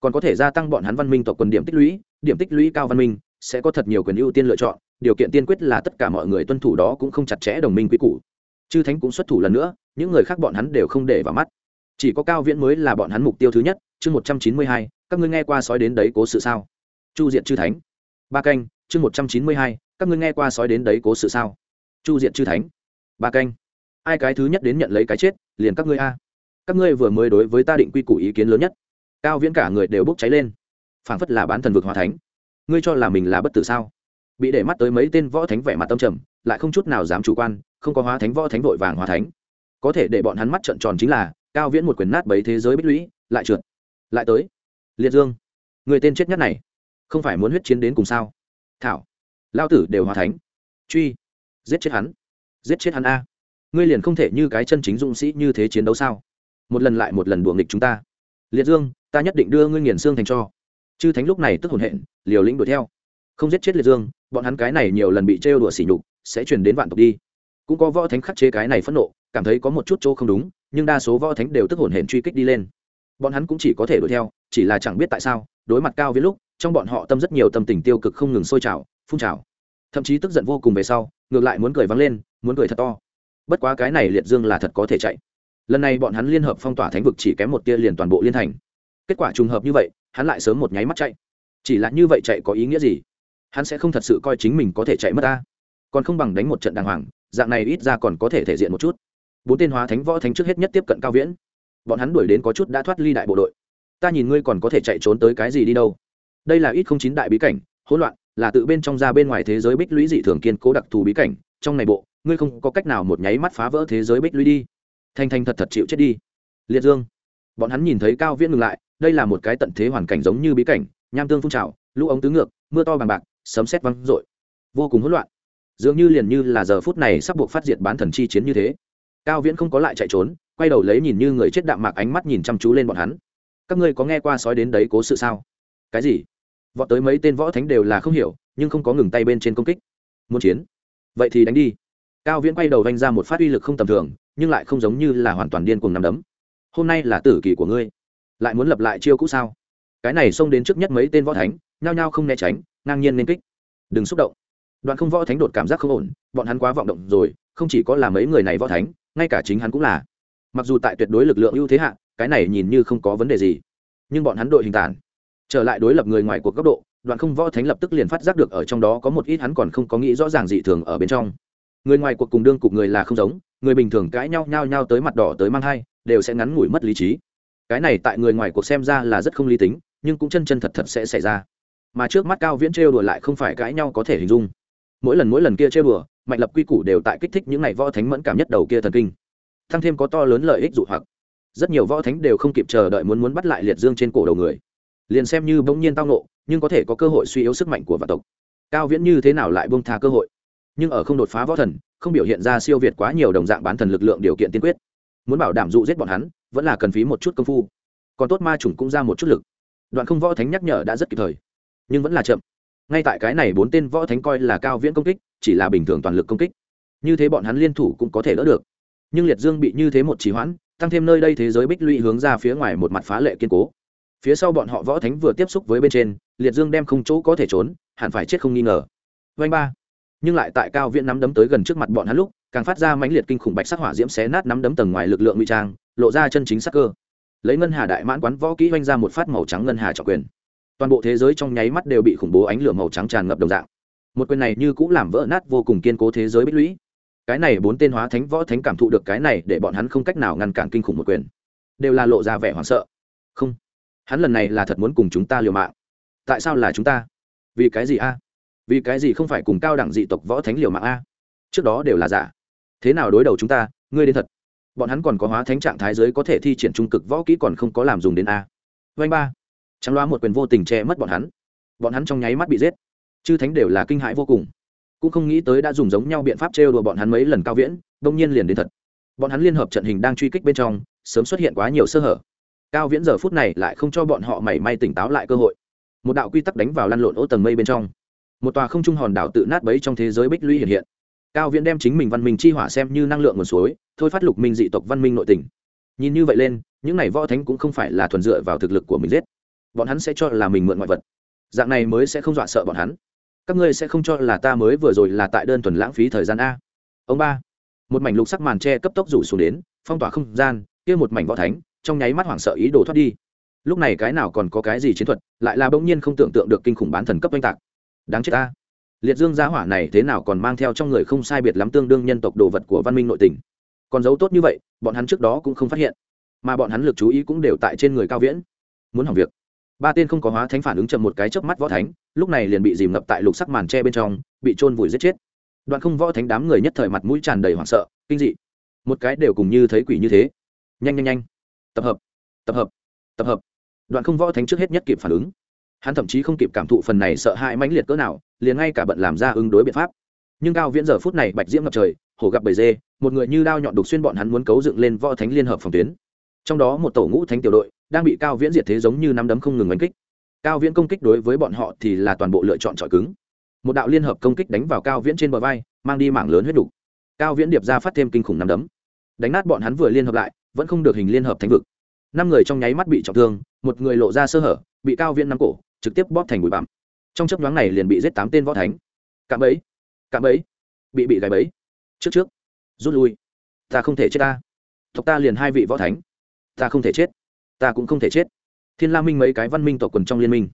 còn có thể gia tăng bọn hắn văn minh tộc quần điểm tích lũy, điểm tích lũy cao văn minh sẽ có thật nhiều quyền ưu tiên lựa chọn, điều kiện tiên quyết là tất cả mọi người tuân thủ đó cũng không chặt chẽ đồng minh quy củ chư thánh cũng xuất thủ lần nữa, những người khác bọn hắn đều không để vào mắt. Chỉ có cao viễn mới là bọn hắn mục tiêu thứ nhất, chương một trăm chín mươi hai, các ngươi nghe qua sói đến đấy cố sự sao? Chu diện chư thánh. Ba canh, chương một trăm chín mươi hai, các ngươi nghe qua sói đến đấy cố sự sao? Chu diện chư thánh. Ba canh. Ai cái thứ nhất đến nhận lấy cái chết, liền các ngươi a. Các ngươi vừa mới đối với ta định quy củ ý kiến lớn nhất. Cao viễn cả người đều bốc cháy lên. Phảng phất là bán thần vực hòa thánh. Ngươi cho là mình là bất tử sao? Bị để mắt tới mấy tên võ thánh vẻ mặt tâm trầm, lại không chút nào dám chủ quan không có hóa thánh võ thánh vội vàng hóa thánh. Có thể để bọn hắn mắt trận tròn chính là, cao viễn một quyền nát bấy thế giới bích lũy, lại trượt. Lại tới. Liệt dương. Người tên chết nhất này. Không phải muốn huyết chiến đến cùng sao? Thảo. Lao tử đều hóa thánh. Truy. Giết chết hắn. Giết chết hắn a. Ngươi liền không thể như cái chân chính dũng sĩ như thế chiến đấu sao? Một lần lại một lần đuồng nghịch chúng ta. Liệt dương, ta nhất định đưa ngươi nghiền xương thành cho. Chư thánh lúc này tức hồn hện, liều lĩnh đuổi theo. Không giết chết liệt dương, bọn hắn cái này nhiều lần bị trêu đùa sỉ nhục, sẽ truyền đến vạn tộc đi cũng có võ thánh khắc chế cái này phẫn nộ, cảm thấy có một chút chỗ không đúng, nhưng đa số võ thánh đều tức hổn hển truy kích đi lên. Bọn hắn cũng chỉ có thể đuổi theo, chỉ là chẳng biết tại sao, đối mặt cao với lúc, trong bọn họ tâm rất nhiều tâm tình tiêu cực không ngừng sôi trào, phun trào. Thậm chí tức giận vô cùng về sau, ngược lại muốn cười vắng lên, muốn cười thật to. Bất quá cái này liệt dương là thật có thể chạy. Lần này bọn hắn liên hợp phong tỏa thánh vực chỉ kém một tia liền toàn bộ liên thành. Kết quả trùng hợp như vậy, hắn lại sớm một nháy mắt chạy. Chỉ là như vậy chạy có ý nghĩa gì? Hắn sẽ không thật sự coi chính mình có thể chạy mất ta. Còn không bằng đánh một trận đàng hoàng dạng này ít ra còn có thể thể diện một chút. Bốn tên hóa thánh võ thánh trước hết nhất tiếp cận cao viễn. Bọn hắn đuổi đến có chút đã thoát ly đại bộ đội. Ta nhìn ngươi còn có thể chạy trốn tới cái gì đi đâu? Đây là ít không chín đại bí cảnh, hỗn loạn, là tự bên trong ra bên ngoài thế giới bích lũy dị thường kiên cố đặc thù bí cảnh, trong này bộ, ngươi không có cách nào một nháy mắt phá vỡ thế giới bích lũy đi. Thanh thanh thật thật chịu chết đi. Liệt dương. Bọn hắn nhìn thấy cao viễn ngừng lại, đây là một cái tận thế hoàn cảnh giống như bí cảnh, nham tương phun trào, lũ ống tứ ngược, mưa to bằng bạc, sấm sét văng rội vô cùng hỗn loạn dường như liền như là giờ phút này sắp buộc phát diệt bán thần chi chiến như thế. Cao viễn không có lại chạy trốn, quay đầu lấy nhìn như người chết đạm mạc ánh mắt nhìn chăm chú lên bọn hắn. Các ngươi có nghe qua sói đến đấy cố sự sao? Cái gì? Vọt tới mấy tên võ thánh đều là không hiểu, nhưng không có ngừng tay bên trên công kích. Muốn chiến? Vậy thì đánh đi. Cao viễn quay đầu vanh ra một phát uy lực không tầm thường, nhưng lại không giống như là hoàn toàn điên cuồng nằm đấm. Hôm nay là tử kỳ của ngươi. Lại muốn lập lại chiêu cũ sao? Cái này xông đến trước nhất mấy tên võ thánh, nhao nhao không né tránh, ngang nhiên nên kích. Đừng xúc động đoạn không võ thánh đột cảm giác không ổn, bọn hắn quá vọng động rồi, không chỉ có là mấy người này võ thánh, ngay cả chính hắn cũng là. Mặc dù tại tuyệt đối lực lượng ưu thế hạ, cái này nhìn như không có vấn đề gì, nhưng bọn hắn đội hình tản. Trở lại đối lập người ngoài cuộc góc độ, đoạn không võ thánh lập tức liền phát giác được ở trong đó có một ít hắn còn không có nghĩ rõ ràng dị thường ở bên trong. Người ngoài cuộc cùng đương cục người là không giống, người bình thường cãi nhau nhau nhau tới mặt đỏ tới mang hai, đều sẽ ngắn ngủi mất lý trí. Cái này tại người ngoài cuộc xem ra là rất không lý tính, nhưng cũng chân chân thật thật sẽ xảy ra. Mà trước mắt cao viễn trêu đùa lại không phải cãi nhau có thể hình dung mỗi lần mỗi lần kia chơi bừa, mạnh lập quy củ đều tại kích thích những ngày võ thánh mẫn cảm nhất đầu kia thần kinh. Thăng thêm có to lớn lợi ích dụ hoặc. Rất nhiều võ thánh đều không kịp chờ đợi muốn muốn bắt lại liệt dương trên cổ đầu người. Liền xem như bỗng nhiên tao nộ nhưng có thể có cơ hội suy yếu sức mạnh của vạn tộc. Cao viễn như thế nào lại bông tha cơ hội? Nhưng ở không đột phá võ thần không biểu hiện ra siêu việt quá nhiều đồng dạng bán thần lực lượng điều kiện tiên quyết. Muốn bảo đảm dụ giết bọn hắn vẫn là cần phí một chút công phu. Còn tốt ma chủng cũng ra một chút lực. Đoạn không võ thánh nhắc nhở đã rất kịp thời nhưng vẫn là chậm ngay tại cái này bốn tên võ thánh coi là cao viễn công kích, chỉ là bình thường toàn lực công kích. Như thế bọn hắn liên thủ cũng có thể đỡ được. Nhưng liệt dương bị như thế một trì hoãn, tăng thêm nơi đây thế giới bích lũy hướng ra phía ngoài một mặt phá lệ kiên cố. Phía sau bọn họ võ thánh vừa tiếp xúc với bên trên, liệt dương đem không chỗ có thể trốn, hẳn phải chết không nghi ngờ. Vanh ba. Nhưng lại tại cao viễn nắm đấm tới gần trước mặt bọn hắn lúc, càng phát ra mãnh liệt kinh khủng bạch sắc hỏa diễm xé nát nắm đấm tầng ngoài lực lượng ngụy trang, lộ ra chân chính sắc cơ. Lấy ngân hà đại mãn quán võ kỹ oanh ra một phát màu trắng ngân hà trọng quyền toàn bộ thế giới trong nháy mắt đều bị khủng bố ánh lửa màu trắng tràn ngập đồng dạng. Một quyền này như cũng làm vỡ nát vô cùng kiên cố thế giới bích lũy. Cái này bốn tên hóa thánh, võ thánh cảm thụ được cái này để bọn hắn không cách nào ngăn cản kinh khủng một quyền. Đều là lộ ra vẻ hoảng sợ. Không, hắn lần này là thật muốn cùng chúng ta liều mạng. Tại sao là chúng ta? Vì cái gì a? Vì cái gì không phải cùng cao đẳng dị tộc võ thánh liều mạng a? Trước đó đều là giả. Thế nào đối đầu chúng ta, ngươi đến thật. Bọn hắn còn có hóa thánh trạng thái giới có thể thi triển trung cực võ kỹ còn không có làm dùng đến a. Vanh ba trắng loa một quyền vô tình che mất bọn hắn. Bọn hắn trong nháy mắt bị giết. Chư thánh đều là kinh hãi vô cùng. Cũng không nghĩ tới đã dùng giống nhau biện pháp trêu đùa bọn hắn mấy lần cao viễn, đông nhiên liền đến thật. Bọn hắn liên hợp trận hình đang truy kích bên trong, sớm xuất hiện quá nhiều sơ hở. Cao viễn giờ phút này lại không cho bọn họ mảy may tỉnh táo lại cơ hội. Một đạo quy tắc đánh vào lăn lộn ô tầng mây bên trong. Một tòa không trung hòn đảo tự nát bấy trong thế giới bích lũy hiện hiện. Cao viễn đem chính mình văn minh chi hỏa xem như năng lượng nguồn suối, thôi phát lục minh dị tộc văn minh nội tình. Nhìn như vậy lên, những này võ thánh cũng không phải là thuần dựa vào thực lực của mình giết bọn hắn sẽ cho là mình mượn ngoại vật. Dạng này mới sẽ không dọa sợ bọn hắn. Các ngươi sẽ không cho là ta mới vừa rồi là tại đơn thuần lãng phí thời gian a. Ông ba, một mảnh lục sắc màn tre cấp tốc rủ xuống đến, phong tỏa không gian, kia một mảnh võ thánh, trong nháy mắt hoảng sợ ý đồ thoát đi. Lúc này cái nào còn có cái gì chiến thuật, lại là bỗng nhiên không tưởng tượng được kinh khủng bán thần cấp oanh tạc. Đáng chết ta. Liệt dương giá hỏa này thế nào còn mang theo trong người không sai biệt lắm tương đương nhân tộc đồ vật của văn minh nội tình. Còn giấu tốt như vậy, bọn hắn trước đó cũng không phát hiện. Mà bọn hắn lực chú ý cũng đều tại trên người cao viễn. Muốn hỏng việc ba tên không có hóa thánh phản ứng chậm một cái chớp mắt võ thánh, lúc này liền bị dìm ngập tại lục sắc màn tre bên trong, bị trôn vùi giết chết. Đoạn không võ thánh đám người nhất thời mặt mũi tràn đầy hoảng sợ, kinh dị. Một cái đều cùng như thấy quỷ như thế. Nhanh nhanh nhanh. Tập hợp tập hợp tập hợp. Đoạn không võ thánh trước hết nhất kịp phản ứng. Hắn thậm chí không kịp cảm thụ phần này sợ hãi mãnh liệt cỡ nào, liền ngay cả bận làm ra ứng đối biện pháp. Nhưng cao viễn giờ phút này bạch diễm ngập trời, hổ gặp bầy dê, một người như đao nhọn đục xuyên bọn hắn muốn cấu dựng lên võ thánh liên hợp phòng tuyến. Trong đó một tổ ngũ thánh tiểu đội đang bị cao viễn diệt thế giống như nắm đấm không ngừng đánh kích. Cao viễn công kích đối với bọn họ thì là toàn bộ lựa chọn trọi cứng. Một đạo liên hợp công kích đánh vào cao viễn trên bờ vai, mang đi mảng lớn huyết đủ. cao viễn điệp ra phát thêm kinh khủng nắm đấm. Đánh nát bọn hắn vừa liên hợp lại, vẫn không được hình liên hợp thánh vực. Năm người trong nháy mắt bị trọng thương, một người lộ ra sơ hở, bị cao viễn nắm cổ, trực tiếp bóp thành bụi bặm. Trong chấp nhoáng này liền bị giết tám tên võ thánh. Cạm ấy cạm ấy bị bị gãy bấy trước trước. Rút lui. Ta không thể chết ta. Tộc ta liền hai vị võ thánh. Ta không thể chết ta cũng không thể chết. Thiên la minh mấy cái văn minh tộc quần trong liên minh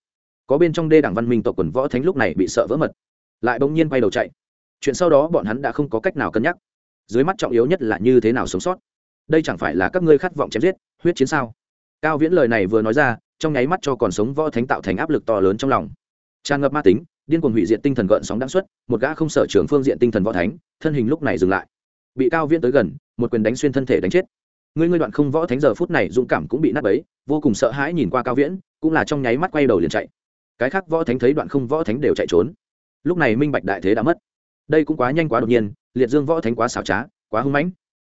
có bên trong đê đảng văn minh tộc quần võ thánh lúc này bị sợ vỡ mật lại bỗng nhiên quay đầu chạy. Chuyện sau đó bọn hắn đã không có cách nào cân nhắc dưới mắt trọng yếu nhất là như thế nào sống sót. Đây chẳng phải là các ngươi khát vọng chém giết huyết chiến sao? Cao viễn lời này vừa nói ra trong nháy mắt cho còn sống võ thánh tạo thành áp lực to lớn trong lòng. Tràn ngập ma tính điên cuồng hủy diệt tinh thần gợn sóng đáng suất, một gã không sở trường phương diện tinh thần võ thánh thân hình lúc này dừng lại. Bị cao viễn tới gần một quyền đánh xuyên thân thể đánh chết ngươi ngươi đoạn không võ thánh giờ phút này dũng cảm cũng bị nát bấy, vô cùng sợ hãi nhìn qua cao viễn, cũng là trong nháy mắt quay đầu liền chạy. Cái khác võ thánh thấy đoạn không võ thánh đều chạy trốn. Lúc này minh bạch đại thế đã mất. Đây cũng quá nhanh quá đột nhiên, liệt dương võ thánh quá xảo trá, quá hưng mãnh.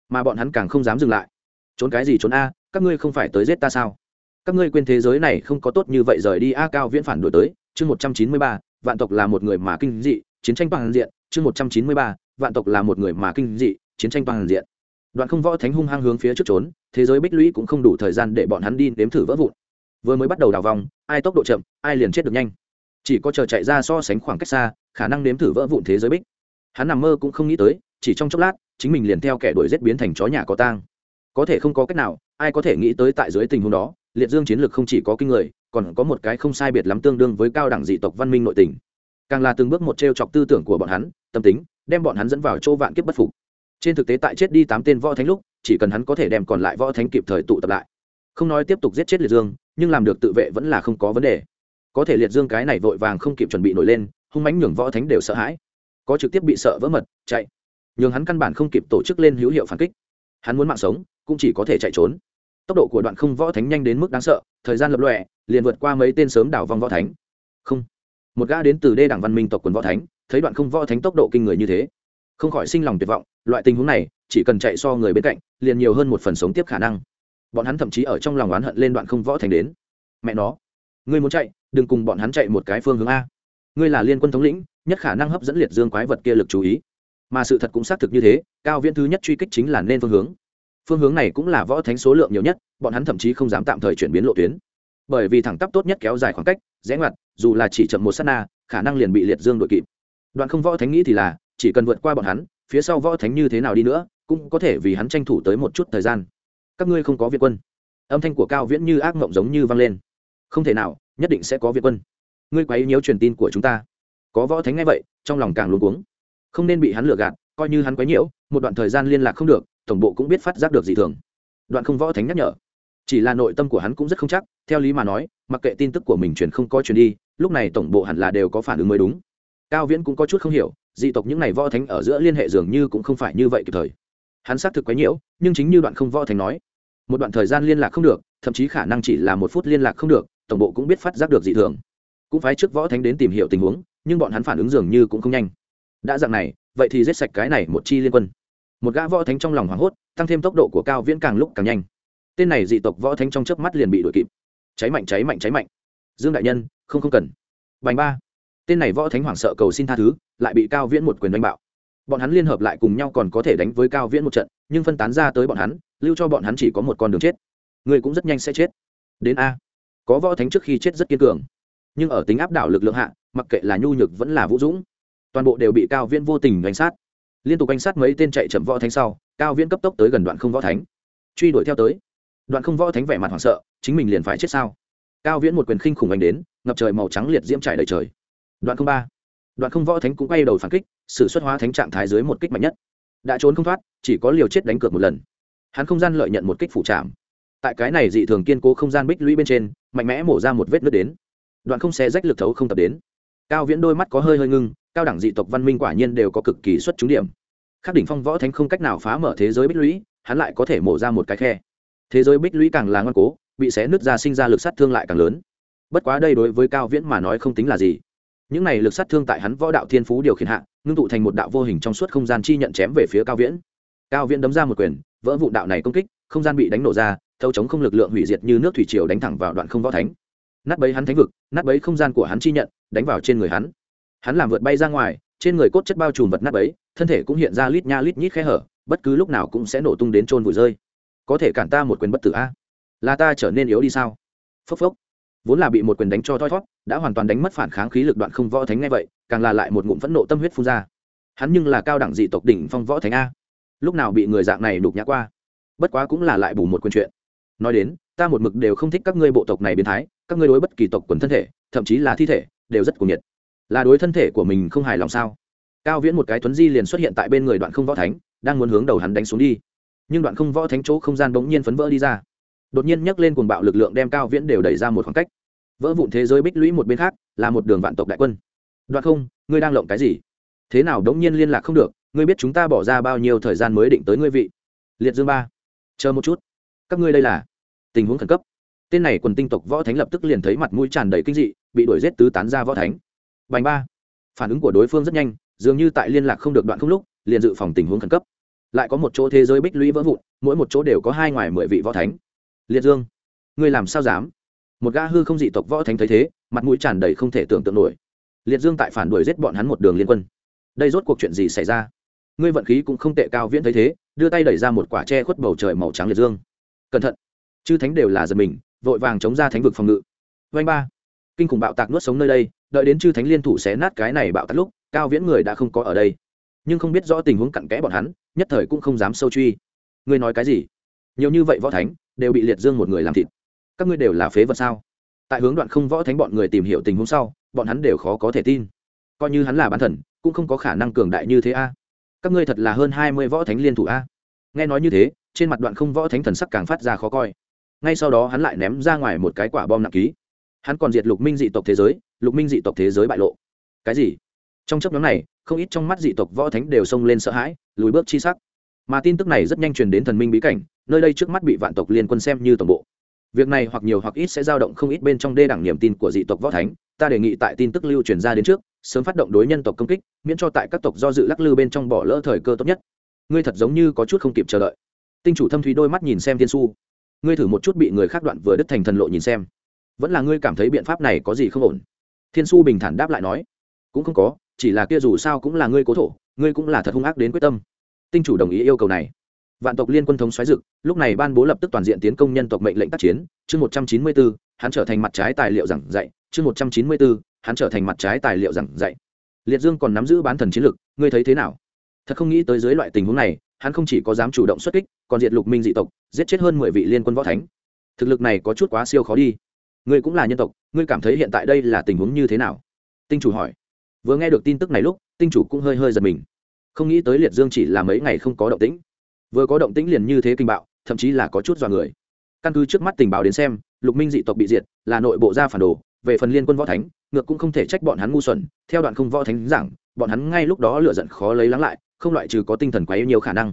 Mà bọn hắn càng không dám dừng lại. Trốn cái gì trốn a, các ngươi không phải tới giết ta sao? Các ngươi quên thế giới này không có tốt như vậy rời đi a, cao viễn phản đổi tới. Chương một trăm chín mươi ba, vạn tộc là một người mà kinh dị, chiến tranh toàn diện. Chương một trăm chín mươi ba, vạn tộc là một người mà kinh dị, chiến tranh toàn diện đoạn không võ thánh hung hăng hướng phía trước trốn, thế giới bích lũy cũng không đủ thời gian để bọn hắn đi nếm thử vỡ vụn. Vừa mới bắt đầu đào vòng, ai tốc độ chậm, ai liền chết được nhanh. Chỉ có chờ chạy ra so sánh khoảng cách xa, khả năng nếm thử vỡ vụn thế giới bích. Hắn nằm mơ cũng không nghĩ tới, chỉ trong chốc lát, chính mình liền theo kẻ đuổi giết biến thành chó nhà có tang. Có thể không có cách nào, ai có thể nghĩ tới tại dưới tình huống đó, liệt dương chiến lược không chỉ có kinh người, còn có một cái không sai biệt lắm tương đương với cao đẳng dị tộc văn minh nội tình. Càng là từng bước một t r e o chọc tư tưởng của bọn hắn, tâm tính, đem bọn hắn dẫn vào chỗ vạn kiếp bất phục trên thực tế tại chết đi tám tên võ thánh lúc, chỉ cần hắn có thể đem còn lại võ thánh kịp thời tụ tập lại. Không nói tiếp tục giết chết liệt dương, nhưng làm được tự vệ vẫn là không có vấn đề. Có thể liệt dương cái này vội vàng không kịp chuẩn bị nổi lên, hung mánh nhường võ thánh đều sợ hãi. Có trực tiếp bị sợ vỡ mật, chạy. Nhường hắn căn bản không kịp tổ chức lên hữu hiệu phản kích. Hắn muốn mạng sống, cũng chỉ có thể chạy trốn. Tốc độ của đoạn không võ thánh nhanh đến mức đáng sợ, thời gian lập lọe liền vượt qua mấy tên sớm đảo vong võ thánh. Không. Một gã đến từ đê đảng văn minh tộc quần võ thánh, thấy đoạn không võ thánh tốc độ kinh người như thế, không khỏi sinh lòng tuyệt vọng loại tình huống này, chỉ cần chạy so người bên cạnh, liền nhiều hơn một phần sống tiếp khả năng. Bọn hắn thậm chí ở trong lòng oán hận lên đoạn không võ thành đến. Mẹ nó, ngươi muốn chạy, đừng cùng bọn hắn chạy một cái phương hướng a. Ngươi là liên quân thống lĩnh, nhất khả năng hấp dẫn liệt dương quái vật kia lực chú ý. Mà sự thật cũng xác thực như thế, cao viễn thứ nhất truy kích chính là nên phương hướng. Phương hướng này cũng là võ thánh số lượng nhiều nhất, bọn hắn thậm chí không dám tạm thời chuyển biến lộ tuyến. Bởi vì thẳng tắp tốt nhất kéo dài khoảng cách, rẽ ngoặt, dù là chỉ chậm một s á t na, khả năng liền bị liệt dương đội kịp. Đoạn không võ thánh nghĩ thì là, chỉ cần vượt qua bọn hắn phía sau võ thánh như thế nào đi nữa, cũng có thể vì hắn tranh thủ tới một chút thời gian. Các ngươi không có việt quân. Âm thanh của cao viễn như ác mộng giống như vang lên. Không thể nào, nhất định sẽ có việt quân. Ngươi quấy nhiễu truyền tin của chúng ta. Có võ thánh ngay vậy, trong lòng càng luống cuống. Không nên bị hắn lừa gạt, coi như hắn quấy nhiễu, một đoạn thời gian liên lạc không được, tổng bộ cũng biết phát giác được gì thường. Đoạn không võ thánh nhắc nhở. Chỉ là nội tâm của hắn cũng rất không chắc, theo lý mà nói, mặc kệ tin tức của mình truyền không có truyền đi, lúc này tổng bộ hẳn là đều có phản ứng mới đúng. Cao viễn cũng có chút không hiểu dị tộc những n à y võ thánh ở giữa liên hệ dường như cũng không phải như vậy kịp thời. Hắn xác thực quấy nhiễu, nhưng chính như đoạn không võ thánh nói, một đoạn thời gian liên lạc không được, thậm chí khả năng chỉ là một phút liên lạc không được, tổng bộ cũng biết phát giác được dị thường. Cũng phải trước võ thánh đến tìm hiểu tình huống, nhưng bọn hắn phản ứng dường như cũng không nhanh. Đã dạng này, vậy thì giết sạch cái này một chi liên quân. Một gã võ thánh trong lòng hoảng hốt, tăng thêm tốc độ của cao viễn càng lúc càng nhanh. Tên này dị tộc võ thánh trong chớp mắt liền bị đuổi kịp. Cháy mạnh cháy mạnh cháy mạnh. Dương đại nhân, không không cần. Bành ba tên này võ thánh hoảng sợ cầu xin tha thứ, lại bị cao viễn một quyền đánh bạo. Bọn hắn liên hợp lại cùng nhau còn có thể đánh với cao viễn một trận, nhưng phân tán ra tới bọn hắn, lưu cho bọn hắn chỉ có một con đường chết. Người cũng rất nhanh sẽ chết. Đến a. Có võ thánh trước khi chết rất kiên cường. Nhưng ở tính áp đảo lực lượng hạ, mặc kệ là nhu nhược vẫn là vũ dũng, toàn bộ đều bị cao viễn vô tình đánh sát. Liên tục đánh sát mấy tên chạy chậm võ thánh sau, cao viễn cấp tốc tới gần đoạn không võ thánh. Truy đuổi theo tới. Đoạn không võ thánh vẻ mặt hoảng sợ, chính mình liền phải chết sao? Cao viễn một quyền khinh khủng đánh đến, ngập trời màu trắng liệt diễm trải đầy trời đoạn không ba. Đoạn không võ thánh cũng quay đầu phản kích sự xuất hóa thánh trạng thái dưới một kích mạnh nhất. Đã trốn không thoát, chỉ có liều chết đánh cược một lần. Hắn không gian lợi nhận một kích phủ chạm tại cái này dị thường kiên cố không gian bích lũy bên trên, mạnh mẽ mổ ra một vết nước đến. Đoạn không xe rách lực thấu không tập đến. Cao viễn đôi mắt có hơi hơi ngưng, cao đẳng dị tộc văn minh quả nhiên đều có cực kỳ xuất trúng điểm. Khắc đỉnh phong võ thánh không cách nào phá mở thế giới bích lũy, hắn lại có thể mổ ra một cái khe. Thế giới bích lũy càng là ngoan cố, bị xé nứt ra sinh ra lực sát thương lại càng lớn. Bất quá đây đối với cao viễn mà nói không tính là gì những này lực sát thương tại hắn võ đạo thiên phú điều khiển hạ, ngưng tụ thành một đạo vô hình trong suốt không gian chi nhận chém về phía cao viễn. Cao viễn đấm ra một quyền, vỡ vụ đạo này công kích, không gian bị đánh nổ ra thâu chống không lực lượng hủy diệt như nước thủy triều đánh thẳng vào đoạn không võ thánh. Nát bấy hắn thánh vực, nát bấy không gian của hắn chi nhận, đánh vào trên người hắn. Hắn làm vượt bay ra ngoài, trên người cốt chất bao trùm vật nát bấy, thân thể cũng hiện ra lít nha lít nhít khe hở, bất cứ lúc nào cũng sẽ nổ tung đến trôn vùi rơi. Có thể cản ta một quyền bất tử a? Là ta trở nên yếu đi sao? Phốc phốc vốn là bị một quyền đánh cho thoi thót đã hoàn toàn đánh mất phản kháng khí lực đoạn không võ thánh ngay vậy, càng là lại một ngụm phẫn nộ tâm huyết phun ra. Hắn nhưng là cao đẳng dị tộc đỉnh phong võ thánh a. Lúc nào bị người dạng này đục nhã qua? Bất quá cũng là lại bù một quyền chuyện. Nói đến, ta một mực đều không thích các ngươi bộ tộc này biến thái, các ngươi đối bất kỳ tộc quần thân thể, thậm chí là thi thể, đều rất cuồng nhiệt. Là đối thân thể của mình không hài lòng sao? Cao viễn một cái tuấn di liền xuất hiện tại bên người đoạn không võ thánh, đang muốn hướng đầu hắn đánh xuống đi. Nhưng đoạn không võ thánh chỗ không gian bỗng nhiên phấn vỡ đi ra đột nhiên nhấc lên cuồng bạo lực lượng đem cao viễn đều đẩy ra một khoảng cách. Vỡ vụn thế giới bích lũy một bên khác, là một đường vạn tộc đại quân. Đoạn không, ngươi đang lộng cái gì? Thế nào đống nhiên liên lạc không được, ngươi biết chúng ta bỏ ra bao nhiêu thời gian mới định tới ngươi vị? Liệt dương ba, chờ một chút. Các ngươi đây là tình huống khẩn cấp. Tên này quần tinh tộc võ thánh lập tức liền thấy mặt mũi tràn đầy kinh dị, bị đuổi giết tứ tán ra võ thánh. Bành ba. Phản ứng của đối phương rất nhanh, dường như tại liên lạc không được đoạn không lúc, liền dự phòng tình huống khẩn cấp. Lại có một chỗ thế giới bích lũy vỡ vụn, mỗi một chỗ đều có hai ngoài mười vị võ thánh liệt dương, ngươi làm sao dám? Một gã hư không dị tộc võ thánh thấy thế, mặt mũi tràn đầy không thể tưởng tượng nổi. Liệt dương tại phản đuổi giết bọn hắn một đường liên quân. Đây rốt cuộc chuyện gì xảy ra? Ngươi vận khí cũng không tệ cao viễn thấy thế, đưa tay đẩy ra một quả tre khuất bầu trời màu trắng liệt dương. Cẩn thận! Chư thánh đều là giật mình, vội vàng chống ra thánh vực phòng ngự. Vanh ba! Kinh khủng bạo tạc nuốt sống nơi đây, đợi đến chư thánh liên thủ xé nát cái này bạo tạc lúc, cao viễn người đã không có ở đây. Nhưng không biết rõ tình huống cặn kẽ bọn hắn, nhất thời cũng không dám sâu truy. Ngươi nói cái gì? Nhiều như vậy võ thánh đều bị liệt dương một người làm thịt. Các ngươi đều là phế vật sao? Tại hướng đoạn không võ thánh bọn người tìm hiểu tình huống sau, bọn hắn đều khó có thể tin. Coi như hắn là bán thần, cũng không có khả năng cường đại như thế a. Các ngươi thật là hơn hai mươi võ thánh liên thủ a. Nghe nói như thế, trên mặt đoạn không võ thánh thần sắc càng phát ra khó coi. Ngay sau đó hắn lại ném ra ngoài một cái quả bom nặng ký. Hắn còn diệt lục minh dị tộc thế giới, lục minh dị tộc thế giới bại lộ. Cái gì? Trong chấp nhóm này, không ít trong mắt dị tộc võ thánh đều xông lên sợ hãi, lùi bước chi sắc mà tin tức này rất nhanh truyền đến thần minh bí cảnh, nơi đây trước mắt bị vạn tộc liên quân xem như tổng bộ. Việc này hoặc nhiều hoặc ít sẽ dao động không ít bên trong đê đẳng niềm tin của dị tộc võ thánh, ta đề nghị tại tin tức lưu truyền ra đến trước, sớm phát động đối nhân tộc công kích, miễn cho tại các tộc do dự lắc lư bên trong bỏ lỡ thời cơ tốt nhất. Ngươi thật giống như có chút không kịp chờ đợi. Tinh chủ thâm thúy đôi mắt nhìn xem thiên su. Ngươi thử một chút bị người khác đoạn vừa đứt thành thần lộ nhìn xem. Vẫn là ngươi cảm thấy biện pháp này có gì không ổn? Thiên su bình thản đáp lại nói. Cũng không có, chỉ là kia dù sao cũng là ngươi cố thổ, ngươi cũng là thật hung ác đến quyết tâm tinh chủ đồng ý yêu cầu này. Vạn tộc liên quân thống xoáy dực lúc này ban bố lập tức toàn diện tiến công nhân tộc mệnh lệnh tác chiến. Chương một trăm chín mươi bốn, hắn trở thành mặt trái tài liệu giảng dạy. Chương một trăm chín mươi bốn, hắn trở thành mặt trái tài liệu giảng dạy. Liệt dương còn nắm giữ bán thần chiến lực ngươi thấy thế nào? Thật không nghĩ tới dưới loại tình huống này, hắn không chỉ có dám chủ động xuất kích, còn diệt lục minh dị tộc, giết chết hơn mười vị liên quân võ thánh. Thực lực này có chút quá siêu khó đi. Ngươi cũng là nhân tộc, ngươi cảm thấy hiện tại đây là tình huống như thế nào? Tinh chủ hỏi. Vừa nghe được tin tức này lúc, tinh chủ cũng hơi hơi giật mình không nghĩ tới liệt dương chỉ là mấy ngày không có động tĩnh. Vừa có động tĩnh liền như thế kinh bạo, thậm chí là có chút dọa người. Căn cứ trước mắt tình báo đến xem, lục minh dị tộc bị diệt, là nội bộ gia phản đồ, về phần liên quân võ thánh, ngược cũng không thể trách bọn hắn ngu xuẩn. Theo đoạn không võ thánh giảng, bọn hắn ngay lúc đó lựa giận khó lấy lắng lại, không loại trừ có tinh thần quá yêu nhiều khả năng.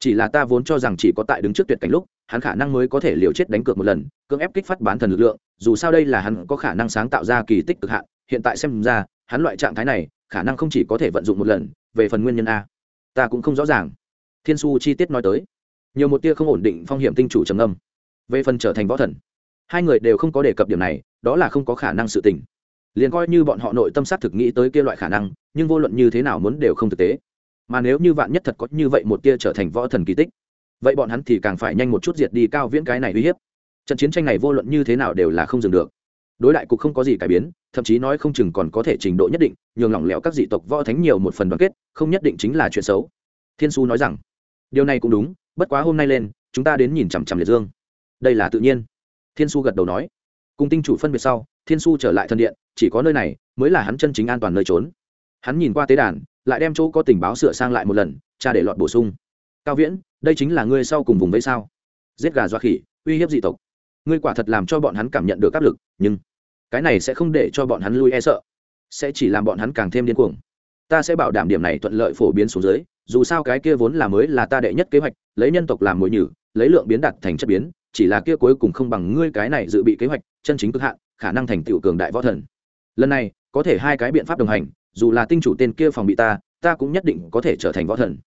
Chỉ là ta vốn cho rằng chỉ có tại đứng trước tuyệt cảnh lúc, hắn khả năng mới có thể liều chết đánh cược một lần, cưỡng ép kích phát bán thần lực lượng, dù sao đây là hắn có khả năng sáng tạo ra kỳ tích cực hạn. Hiện tại xem ra, hắn loại trạng thái này, khả năng không chỉ có thể vận dụng một lần về phần nguyên nhân a? Ta cũng không rõ ràng. Thiên su chi tiết nói tới. Nhiều một tia không ổn định phong hiểm tinh chủ trầm âm về phần trở thành võ thần, hai người đều không có đề cập điểm này, đó là không có khả năng sự tình. Liền coi như bọn họ nội tâm sát thực nghĩ tới kia loại khả năng, nhưng vô luận như thế nào muốn đều không thực tế. Mà nếu như vạn nhất thật có như vậy một tia trở thành võ thần kỳ tích, vậy bọn hắn thì càng phải nhanh một chút diệt đi cao viễn cái này uy hiếp. Trận chiến tranh này vô luận như thế nào đều là không dừng được đối đại cục không có gì cải biến, thậm chí nói không chừng còn có thể trình độ nhất định, nhường lỏng lẻo các dị tộc võ thánh nhiều một phần đoàn kết, không nhất định chính là chuyện xấu. Thiên su nói rằng, điều này cũng đúng, bất quá hôm nay lên, chúng ta đến nhìn chằm chằm liệt dương. Đây là tự nhiên. Thiên su gật đầu nói. Cùng tinh chủ phân biệt sau, thiên su trở lại thân điện, chỉ có nơi này mới là hắn chân chính an toàn nơi trốn. Hắn nhìn qua tế đàn, lại đem chỗ có tình báo sửa sang lại một lần, cha để lọt bổ sung. Cao viễn, đây chính là ngươi sau cùng vùng vây sao? Giết gà doa khỉ, uy hiếp dị tộc ngươi quả thật làm cho bọn hắn cảm nhận được áp lực, nhưng cái này sẽ không để cho bọn hắn lui e sợ, sẽ chỉ làm bọn hắn càng thêm điên cuồng. Ta sẽ bảo đảm điểm này thuận lợi phổ biến xuống dưới, dù sao cái kia vốn là mới là ta đệ nhất kế hoạch, lấy nhân tộc làm mồi nhử, lấy lượng biến đạt thành chất biến, chỉ là kia cuối cùng không bằng ngươi cái này dự bị kế hoạch, chân chính cực hạn, khả năng thành tựu cường đại võ thần. Lần này, có thể hai cái biện pháp đồng hành, dù là tinh chủ tên kia phòng bị ta ta cũng nhất định có thể trở thành võ thần.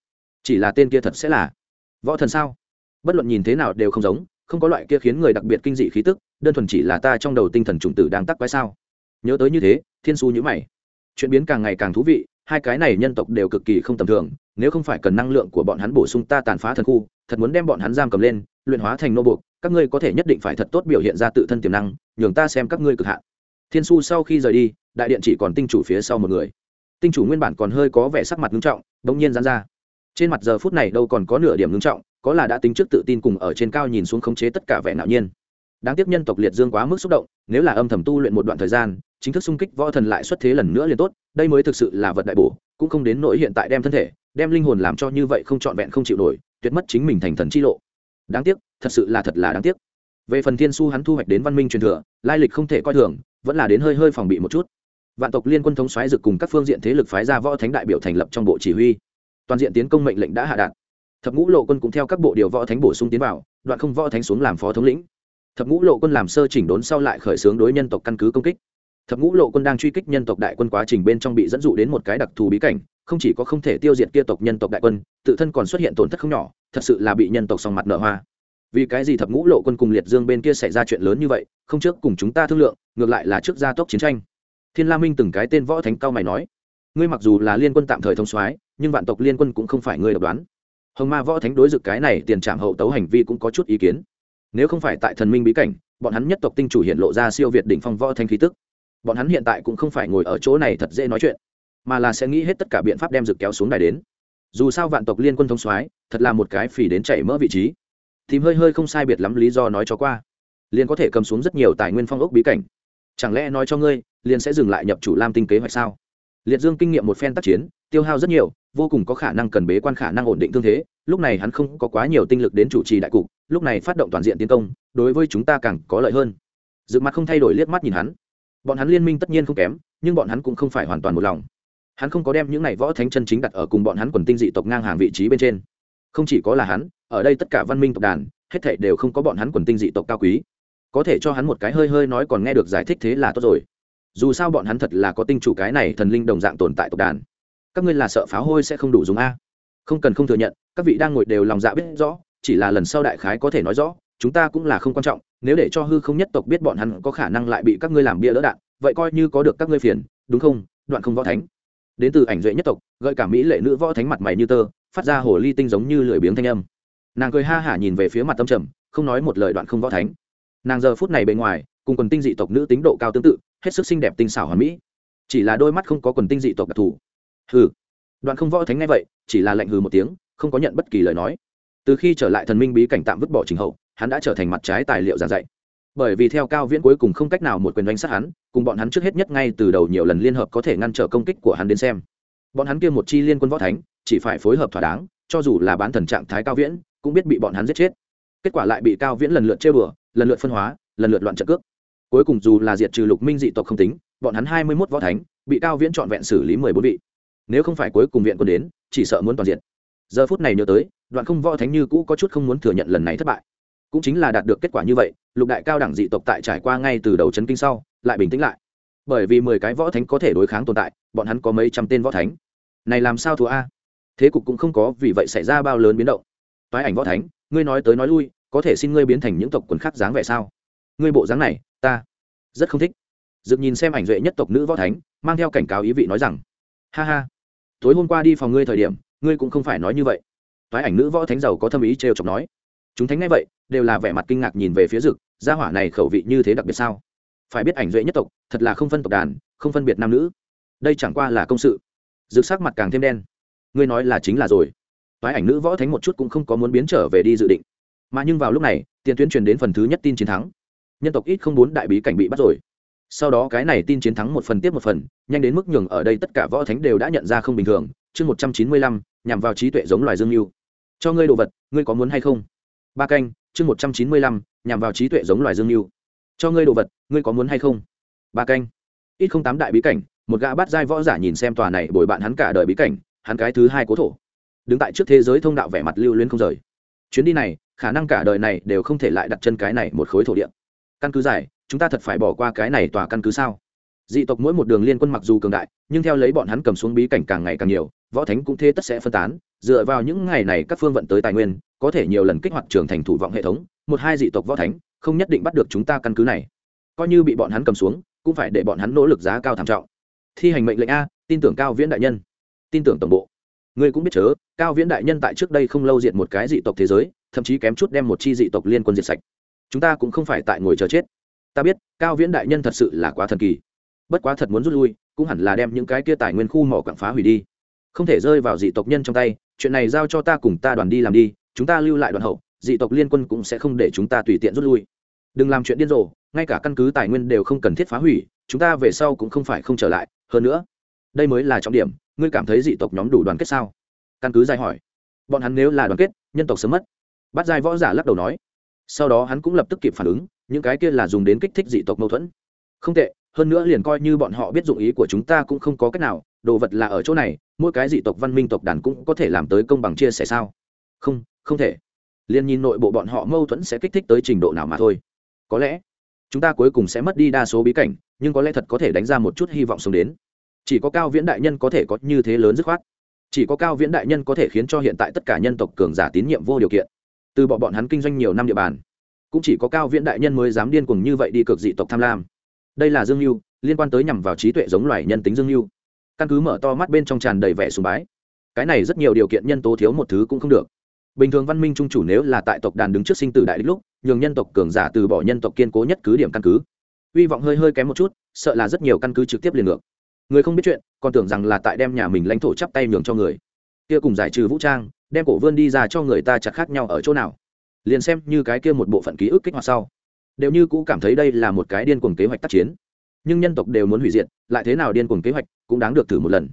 Chỉ là tên kia thật sẽ là võ thần sao? Bất luận nhìn thế nào đều không giống không có loại kia khiến người đặc biệt kinh dị khí tức, đơn thuần chỉ là ta trong đầu tinh thần chủng tử đang tắc quái sao? Nhớ tới như thế, thiên su nhữ mày. Chuyện biến càng ngày càng thú vị, hai cái này nhân tộc đều cực kỳ không tầm thường, nếu không phải cần năng lượng của bọn hắn bổ sung ta tàn phá thần khu, thật muốn đem bọn hắn giam cầm lên, luyện hóa thành nô buộc, các ngươi có thể nhất định phải thật tốt biểu hiện ra tự thân tiềm năng, nhường ta xem các ngươi cực hạn. Thiên su sau khi rời đi, đại điện chỉ còn tinh chủ phía sau một người. Tinh chủ nguyên bản còn hơi có vẻ sắc mặt nghiêm trọng đ ỗ n g nhiên dán ra. Trên mặt giờ phút này đâu còn có nửa điểm ngưng trọng có là đã tính trước tự tin cùng ở trên cao nhìn xuống khống chế tất cả vẻ ngạo nhiên. Đáng tiếc nhân tộc liệt dương quá mức xúc động, nếu là âm thầm tu luyện một đoạn thời gian, chính thức xung kích võ thần lại xuất thế lần nữa liền tốt, đây mới thực sự là vật đại bổ, cũng không đến nỗi hiện tại đem thân thể, đem linh hồn làm cho như vậy không trọn vẹn không chịu nổi, tuyệt mất chính mình thành thần chi lộ. Đáng tiếc, thật sự là thật là đáng tiếc. Về phần thiên su hắn thu hoạch đến văn minh truyền thừa, lai lịch không thể coi thường, vẫn là đến hơi hơi phòng bị một chút. Vạn tộc liên quân thống xoáy dực cùng các phương diện thế lực phái ra võ thánh đại biểu thành lập trong bộ chỉ huy. Toàn diện tiến công mệnh lệnh đã hạ đạt thập ngũ lộ quân cũng theo các bộ điều võ thánh bổ sung tiến vào, đoạn không võ thánh xuống làm phó thống lĩnh. Thập ngũ lộ quân làm sơ chỉnh đốn sau lại khởi xướng đối nhân tộc căn cứ công kích. Thập ngũ lộ quân đang truy kích nhân tộc đại quân quá trình bên trong bị dẫn dụ đến một cái đặc thù bí cảnh, không chỉ có không thể tiêu diệt kia tộc nhân tộc đại quân, tự thân còn xuất hiện tổn thất không nhỏ, thật sự là bị nhân tộc song mặt nợ hoa. Vì cái gì thập ngũ lộ quân cùng liệt dương bên kia xảy ra chuyện lớn như vậy, không trước cùng chúng ta thương lượng, ngược lại là trước gia tốc chiến tranh. Thiên la minh từng cái tên võ thánh cao mày nói, ngươi mặc dù là liên quân tạm thời thông soái, nhưng vạn tộc liên quân cũng không phải người độc đoán hồng ma võ thánh đối dực cái này tiền trạm hậu tấu hành vi cũng có chút ý kiến. Nếu không phải tại thần minh bí cảnh, bọn hắn nhất tộc tinh chủ hiện lộ ra siêu việt đỉnh phong võ thanh khí tức. Bọn hắn hiện tại cũng không phải ngồi ở chỗ này thật dễ nói chuyện, mà là sẽ nghĩ hết tất cả biện pháp đem dực kéo xuống đài đến. Dù sao vạn tộc liên quân thông soái, thật là một cái phỉ đến chảy mỡ vị trí. Tìm hơi hơi không sai biệt lắm lý do nói cho qua. Liền có thể cầm xuống rất nhiều tài nguyên phong ốc bí cảnh. Chẳng lẽ nói cho ngươi, liền sẽ dừng lại nhập chủ lam tinh kế hoạch sao? Liệt dương kinh nghiệm một phen tác chiến, tiêu hao rất nhiều vô cùng có khả năng cần bế quan khả năng ổn định thương thế, lúc này hắn không có quá nhiều tinh lực đến chủ trì đại cục, lúc này phát động toàn diện tiến công, đối với chúng ta càng có lợi hơn. Dự mặt không thay đổi liếc mắt nhìn hắn. Bọn hắn liên minh tất nhiên không kém, nhưng bọn hắn cũng không phải hoàn toàn một lòng. Hắn không có đem những này võ thánh chân chính đặt ở cùng bọn hắn quần tinh dị tộc ngang hàng vị trí bên trên. Không chỉ có là hắn, ở đây tất cả văn minh tộc đàn, hết thảy đều không có bọn hắn quần tinh dị tộc cao quý. Có thể cho hắn một cái hơi hơi nói còn nghe được giải thích thế là tốt rồi. Dù sao bọn hắn thật là có tinh chủ cái này thần linh đồng dạng tồn tại tộc đàn các ngươi là sợ pháo hôi sẽ không đủ dùng a? Không cần không thừa nhận, các vị đang ngồi đều lòng dạ biết rõ, chỉ là lần sau đại khái có thể nói rõ, chúng ta cũng là không quan trọng, nếu để cho hư không nhất tộc biết bọn hắn có khả năng lại bị các ngươi làm bia lỡ đạn, vậy coi như có được các ngươi phiền, đúng không? Đoạn không võ thánh. Đến từ ảnh duệ nhất tộc, gợi cả mỹ lệ nữ võ thánh mặt mày như tơ, phát ra hồ ly tinh giống như lười biếng thanh âm. Nàng cười ha hả nhìn về phía mặt tâm trầm, không nói một lời đoạn không võ thánh. Nàng giờ phút này bề ngoài, cùng quần tinh dị tộc nữ tính độ cao tương tự, hết sức xinh đẹp tinh xảo hoàn mỹ. Chỉ là đôi mắt không có quần tinh dị tộc đặc thù hừ. Đoạn không võ thánh nghe vậy, chỉ là lệnh hừ một tiếng, không có nhận bất kỳ lời nói. Từ khi trở lại thần minh bí cảnh tạm vứt bỏ trình hậu, hắn đã trở thành mặt trái tài liệu giảng dạy. Bởi vì theo cao viễn cuối cùng không cách nào một quyền đánh sát hắn, cùng bọn hắn trước hết nhất ngay từ đầu nhiều lần liên hợp có thể ngăn trở công kích của hắn đến xem. Bọn hắn kia một chi liên quân võ thánh, chỉ phải phối hợp thỏa đáng, cho dù là bán thần trạng thái cao viễn, cũng biết bị bọn hắn giết chết. Kết quả lại bị cao viễn lần lượt chơi bừa lần lượt phân hóa, lần lượt loạn trận cước. Cuối cùng dù là diệt trừ lục minh dị tộc không tính, bọn hắn hai mươi mốt võ thánh, bị cao viễn trọn vẹn xử lý mười bốn vị nếu không phải cuối cùng viện quân đến, chỉ sợ muốn toàn diện. Giờ phút này nhớ tới, đoạn không võ thánh như cũ có chút không muốn thừa nhận lần này thất bại. Cũng chính là đạt được kết quả như vậy, lục đại cao đẳng dị tộc tại trải qua ngay từ đầu c kinh sau, lại bình tĩnh lại. Bởi vì mười cái võ thánh có thể đối kháng tồn tại, bọn hắn có mấy trăm tên võ thánh. Này làm sao thua a? Thế cục cũng không có, vì vậy xảy ra bao lớn biến động. Toái ảnh võ thánh, ngươi nói tới nói lui, có thể xin ngươi biến thành những tộc quần khác dáng vẻ sao? Ngươi bộ dáng này, ta rất không thích. Dựng nhìn xem ảnh duệ nhất tộc nữ võ thánh, mang theo cảnh cáo ý vị nói rằng, ha ha tối hôm qua đi phòng ngươi thời điểm, ngươi cũng không phải nói như vậy. Toái ảnh nữ võ thánh giàu có thâm ý trêu chọc nói. Chúng thánh ngay vậy, đều là vẻ mặt kinh ngạc nhìn về phía rực. gia hỏa này khẩu vị như thế đặc biệt sao? Phải biết ảnh duệ nhất tộc, thật là không phân tộc đàn, không phân biệt nam nữ. Đây chẳng qua là công sự. Rực sắc mặt càng thêm đen. Ngươi nói là chính là rồi. Toái ảnh nữ võ thánh một chút cũng không có muốn biến trở về đi dự định. Mà nhưng vào lúc này, tiền tuyến truyền đến phần thứ nhất tin chiến thắng. Nhân tộc ít không bốn đại bí cảnh bị bắt rồi sau đó cái này tin chiến thắng một phần tiếp một phần, nhanh đến mức nhường ở đây tất cả võ thánh đều đã nhận ra không bình thường, chương một trăm chín mươi lăm, nhằm vào trí tuệ giống loài dương mưu cho ngươi đồ vật, ngươi có muốn hay không? Ba canh, chương một trăm chín mươi lăm, nhằm vào trí tuệ giống loài dương mưu cho ngươi đồ vật, ngươi có muốn hay không? Ba canh. Ít không tám đại bí cảnh, một gã bát giai võ giả nhìn xem tòa này bồi bạn hắn cả đời bí cảnh, hắn cái thứ hai cố thổ. Đứng tại trước thế giới thông đạo vẻ mặt lưu luyến không rời. Chuyến đi này, khả năng cả đời này đều không thể lại đặt chân cái này một khối thổ địa. Căn cứ dài chúng ta thật phải bỏ qua cái này tòa căn cứ sao? Dị tộc mỗi một đường liên quân mặc dù cường đại, nhưng theo lấy bọn hắn cầm xuống bí cảnh càng ngày càng nhiều, võ thánh cũng thế tất sẽ phân tán. Dựa vào những ngày này các phương vận tới tài nguyên, có thể nhiều lần kích hoạt trường thành thủ vọng hệ thống, một hai dị tộc võ thánh, không nhất định bắt được chúng ta căn cứ này. Coi như bị bọn hắn cầm xuống, cũng phải để bọn hắn nỗ lực giá cao thảm trọng. Thi hành mệnh lệnh a, tin tưởng cao viễn đại nhân. Tin tưởng tổng bộ. Ngươi cũng biết chớ, cao viễn đại nhân tại trước đây không lâu diệt một cái dị tộc thế giới, thậm chí kém chút đem một chi dị tộc liên quân diệt sạch. Chúng ta cũng không phải tại ngồi chờ chết ta biết, cao viễn đại nhân thật sự là quá thần kỳ. Bất quá thật muốn rút lui, cũng hẳn là đem những cái kia tài nguyên khu mỏ quảng phá hủy đi. Không thể rơi vào dị tộc nhân trong tay, chuyện này giao cho ta cùng ta đoàn đi làm đi, chúng ta lưu lại đoàn hậu, dị tộc liên quân cũng sẽ không để chúng ta tùy tiện rút lui. Đừng làm chuyện điên rồ, ngay cả căn cứ tài nguyên đều không cần thiết phá hủy, chúng ta về sau cũng không phải không trở lại, hơn nữa, đây mới là trọng điểm, ngươi cảm thấy dị tộc nhóm đủ đoàn kết sao? Căn cứ dài hỏi. Bọn hắn nếu là đoàn kết, nhân tộc sớm mất. Bắt giai võ giả lắc đầu nói. Sau đó hắn cũng lập tức kịp phản ứng những cái kia là dùng đến kích thích dị tộc mâu thuẫn. Không tệ, hơn nữa liền coi như bọn họ biết dụng ý của chúng ta cũng không có cách nào, đồ vật là ở chỗ này, mỗi cái dị tộc văn minh tộc đàn cũng có thể làm tới công bằng chia sẻ sao? Không không thể. Liền nhìn nội bộ bọn họ mâu thuẫn sẽ kích thích tới trình độ nào mà thôi. Có lẽ, chúng ta cuối cùng sẽ mất đi đa số bí cảnh, nhưng có lẽ thật có thể đánh ra một chút hy vọng sống đến. Chỉ có cao viễn đại nhân có thể có như thế lớn dứt khoát. Chỉ có cao viễn đại nhân có thể khiến cho hiện tại tất cả nhân tộc cường giả tín nhiệm vô điều kiện. Từ bọn bọn hắn kinh doanh nhiều năm địa bàn cũng chỉ có cao viễn đại nhân mới dám điên cuồng như vậy đi cực dị tộc tham lam. Đây là dương mưu liên quan tới nhằm vào trí tuệ giống loài nhân tính dương mưu căn cứ mở to mắt bên trong tràn đầy vẻ sùng bái. Cái này rất nhiều điều kiện nhân tố thiếu một thứ cũng không được. Bình thường văn minh trung chủ nếu là tại tộc đàn đứng trước sinh tử đại đích lúc, nhường nhân tộc cường giả từ bỏ nhân tộc kiên cố nhất cứ điểm căn cứ. Hy vọng hơi hơi kém một chút, sợ là rất nhiều căn cứ trực tiếp liền ngược. Người không biết chuyện, còn tưởng rằng là tại đem nhà mình lãnh thổ chắp tay nhường cho người. Kia cùng giải trừ vũ trang, đem cổ vươn đi ra cho người ta chặt khác nhau ở chỗ nào? Liền xem như cái kia một bộ phận ký ức kích hoạt sau. Đều như cũ cảm thấy đây là một cái điên cuồng kế hoạch tác chiến. Nhưng nhân tộc đều muốn hủy diệt, lại thế nào điên cuồng kế hoạch cũng đáng được thử một lần.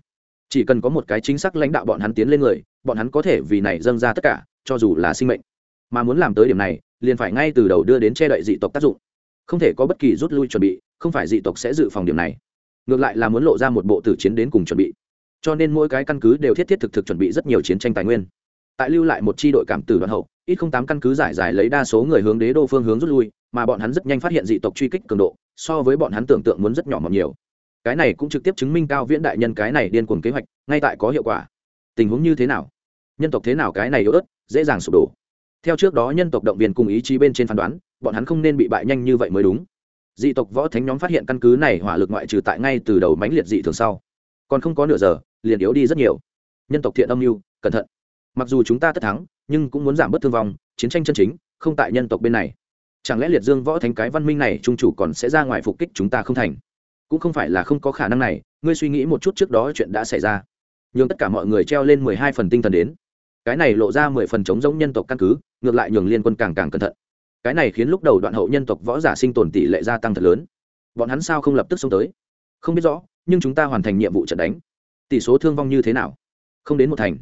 Chỉ cần có một cái chính xác lãnh đạo bọn hắn tiến lên người, bọn hắn có thể vì này dâng ra tất cả, cho dù là sinh mệnh. Mà muốn làm tới điểm này, liền phải ngay từ đầu đưa đến che đậy dị tộc tác dụng. Không thể có bất kỳ rút lui chuẩn bị, không phải dị tộc sẽ dự phòng điểm này. Ngược lại là muốn lộ ra một bộ tử chiến đến cùng chuẩn bị. Cho nên mỗi cái căn cứ đều thiết thiết thực thực chuẩn bị rất nhiều chiến tranh tài nguyên tại lưu lại một chi đội cảm tử đoàn hậu, ít không tám căn cứ giải giải lấy đa số người hướng đế đô phương hướng rút lui, mà bọn hắn rất nhanh phát hiện dị tộc truy kích cường độ, so với bọn hắn tưởng tượng muốn rất nhỏ mỏng nhiều. Cái này cũng trực tiếp chứng minh cao viễn đại nhân cái này điên cuồng kế hoạch, ngay tại có hiệu quả. Tình huống như thế nào? Nhân tộc thế nào cái này yếu ớt, dễ dàng sụp đổ. Theo trước đó nhân tộc động viên cùng ý chí bên trên phán đoán, bọn hắn không nên bị bại nhanh như vậy mới đúng. Dị tộc võ thánh nhóm phát hiện căn cứ này hỏa lực ngoại trừ tại ngay từ đầu mãnh liệt dị thường sau. Còn không có nửa giờ, liền yếu đi rất nhiều. Nhân tộc thiện âm mưu, cẩn thận mặc dù chúng ta tất thắng, nhưng cũng muốn giảm bớt thương vong, chiến tranh chân chính, không tại nhân tộc bên này. Chẳng lẽ liệt dương võ thánh cái văn minh này trung chủ còn sẽ ra ngoài phục kích chúng ta không thành? Cũng không phải là không có khả năng này, ngươi suy nghĩ một chút trước đó chuyện đã xảy ra. Nhường tất cả mọi người treo lên mười hai phần tinh thần đến. Cái này lộ ra mười phần chống giống nhân tộc căn cứ, ngược lại nhường liên quân càng càng cẩn thận. Cái này khiến lúc đầu đoạn hậu nhân tộc võ giả sinh tồn tỷ lệ gia tăng thật lớn. Bọn hắn sao không lập tức xông tới? Không biết rõ, nhưng chúng ta hoàn thành nhiệm vụ trận đánh. Tỷ số thương vong như thế nào? Không đến một thành.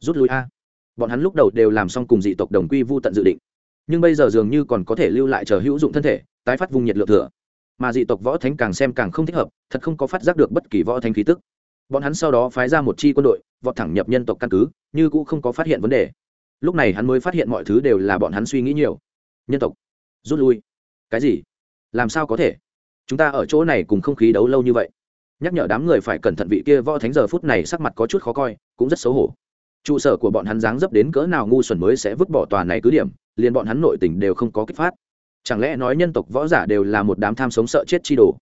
Rút lui a bọn hắn lúc đầu đều làm xong cùng dị tộc đồng quy vu tận dự định. Nhưng bây giờ dường như còn có thể lưu lại chờ hữu dụng thân thể, tái phát vùng nhiệt lượng thừa. Mà dị tộc võ thánh càng xem càng không thích hợp, thật không có phát giác được bất kỳ võ thánh khí tức. Bọn hắn sau đó phái ra một chi quân đội, vọt thẳng nhập nhân tộc căn cứ, như cũng không có phát hiện vấn đề. Lúc này hắn mới phát hiện mọi thứ đều là bọn hắn suy nghĩ nhiều. Nhân tộc, rút lui. Cái gì? Làm sao có thể? Chúng ta ở chỗ này cùng không khí đấu lâu như vậy. Nhắc nhở đám người phải cẩn thận vị kia võ thánh giờ phút này sắc mặt có chút khó coi, cũng rất xấu hổ trụ sở của bọn hắn dáng dấp đến cỡ nào ngu xuẩn mới sẽ vứt bỏ tòa này cứ điểm, liền bọn hắn nội tình đều không có kích phát. Chẳng lẽ nói nhân tộc võ giả đều là một đám tham sống sợ chết chi đồ?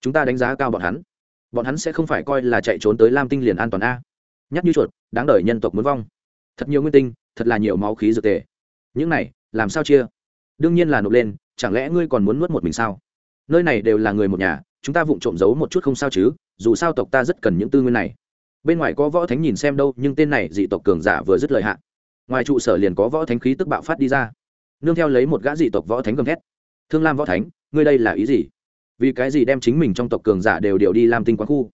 Chúng ta đánh giá cao bọn hắn. Bọn hắn sẽ không phải coi là chạy trốn tới lam tinh liền an toàn a. Nhắc như chuột, đáng đời nhân tộc muốn vong. Thật nhiều nguyên tinh, thật là nhiều máu khí dược tề. Những này, làm sao chia? Đương nhiên là nộp lên, chẳng lẽ ngươi còn muốn nuốt một mình sao? Nơi này đều là người một nhà, chúng ta vụng trộm giấu một chút không sao chứ, dù sao tộc ta rất cần những tư nguyên này bên ngoài có võ thánh nhìn xem đâu, nhưng tên này dị tộc cường giả vừa dứt lời hạ. Ngoài trụ sở liền có võ thánh khí tức bạo phát đi ra. Nương theo lấy một gã dị tộc võ thánh gầm thét. Thương lam võ thánh, ngươi đây là ý gì? Vì cái gì đem chính mình trong tộc cường giả đều điều đi làm tinh quán khu?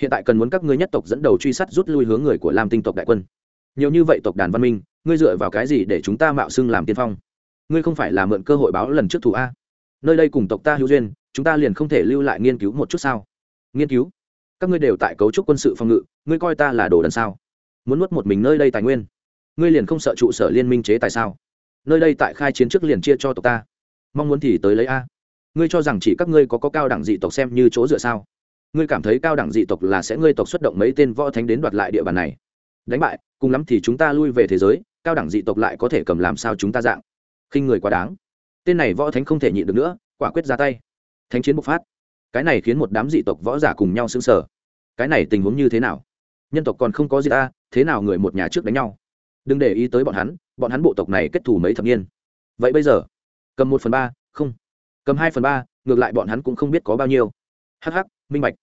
Hiện tại cần muốn các ngươi nhất tộc dẫn đầu truy sát rút lui hướng người của lam tinh tộc đại quân. Nhiều như vậy tộc đàn văn minh, ngươi dựa vào cái gì để chúng ta mạo xưng làm tiên phong? Ngươi không phải là mượn cơ hội báo lần trước thủ a. Nơi đây cùng tộc ta hữu duyên, chúng ta liền không thể lưu lại nghiên cứu một chút sao? Nghiên cứu? Các ngươi đều tại cấu trúc quân sự phòng ngự, ngươi coi ta là đồ đần sao? Muốn nuốt một mình nơi đây tài nguyên, ngươi liền không sợ trụ sở liên minh chế tại sao? Nơi đây tại khai chiến trước liền chia cho tộc ta. Mong muốn thì tới lấy a. Ngươi cho rằng chỉ các ngươi có có cao đẳng dị tộc xem như chỗ dựa sao? Ngươi cảm thấy cao đẳng dị tộc là sẽ ngươi tộc xuất động mấy tên võ thánh đến đoạt lại địa bàn này. Đánh bại, cùng lắm thì chúng ta lui về thế giới, cao đẳng dị tộc lại có thể cầm làm sao chúng ta dạng? Khinh người quá đáng. Tên này võ thánh không thể nhịn được nữa, quả quyết ra tay. Thánh chiến bộc phát cái này khiến một đám dị tộc võ giả cùng nhau xứng sở cái này tình huống như thế nào? Nhân tộc còn không có gì ta, thế nào người một nhà trước đánh nhau? Đừng để ý tới bọn hắn bọn hắn bộ tộc này kết thù mấy thập niên. Vậy bây giờ, cầm một phần ba, không. Cầm hai phần ba, ngược lại bọn hắn cũng không biết có bao nhiêu. Hh minh bạch.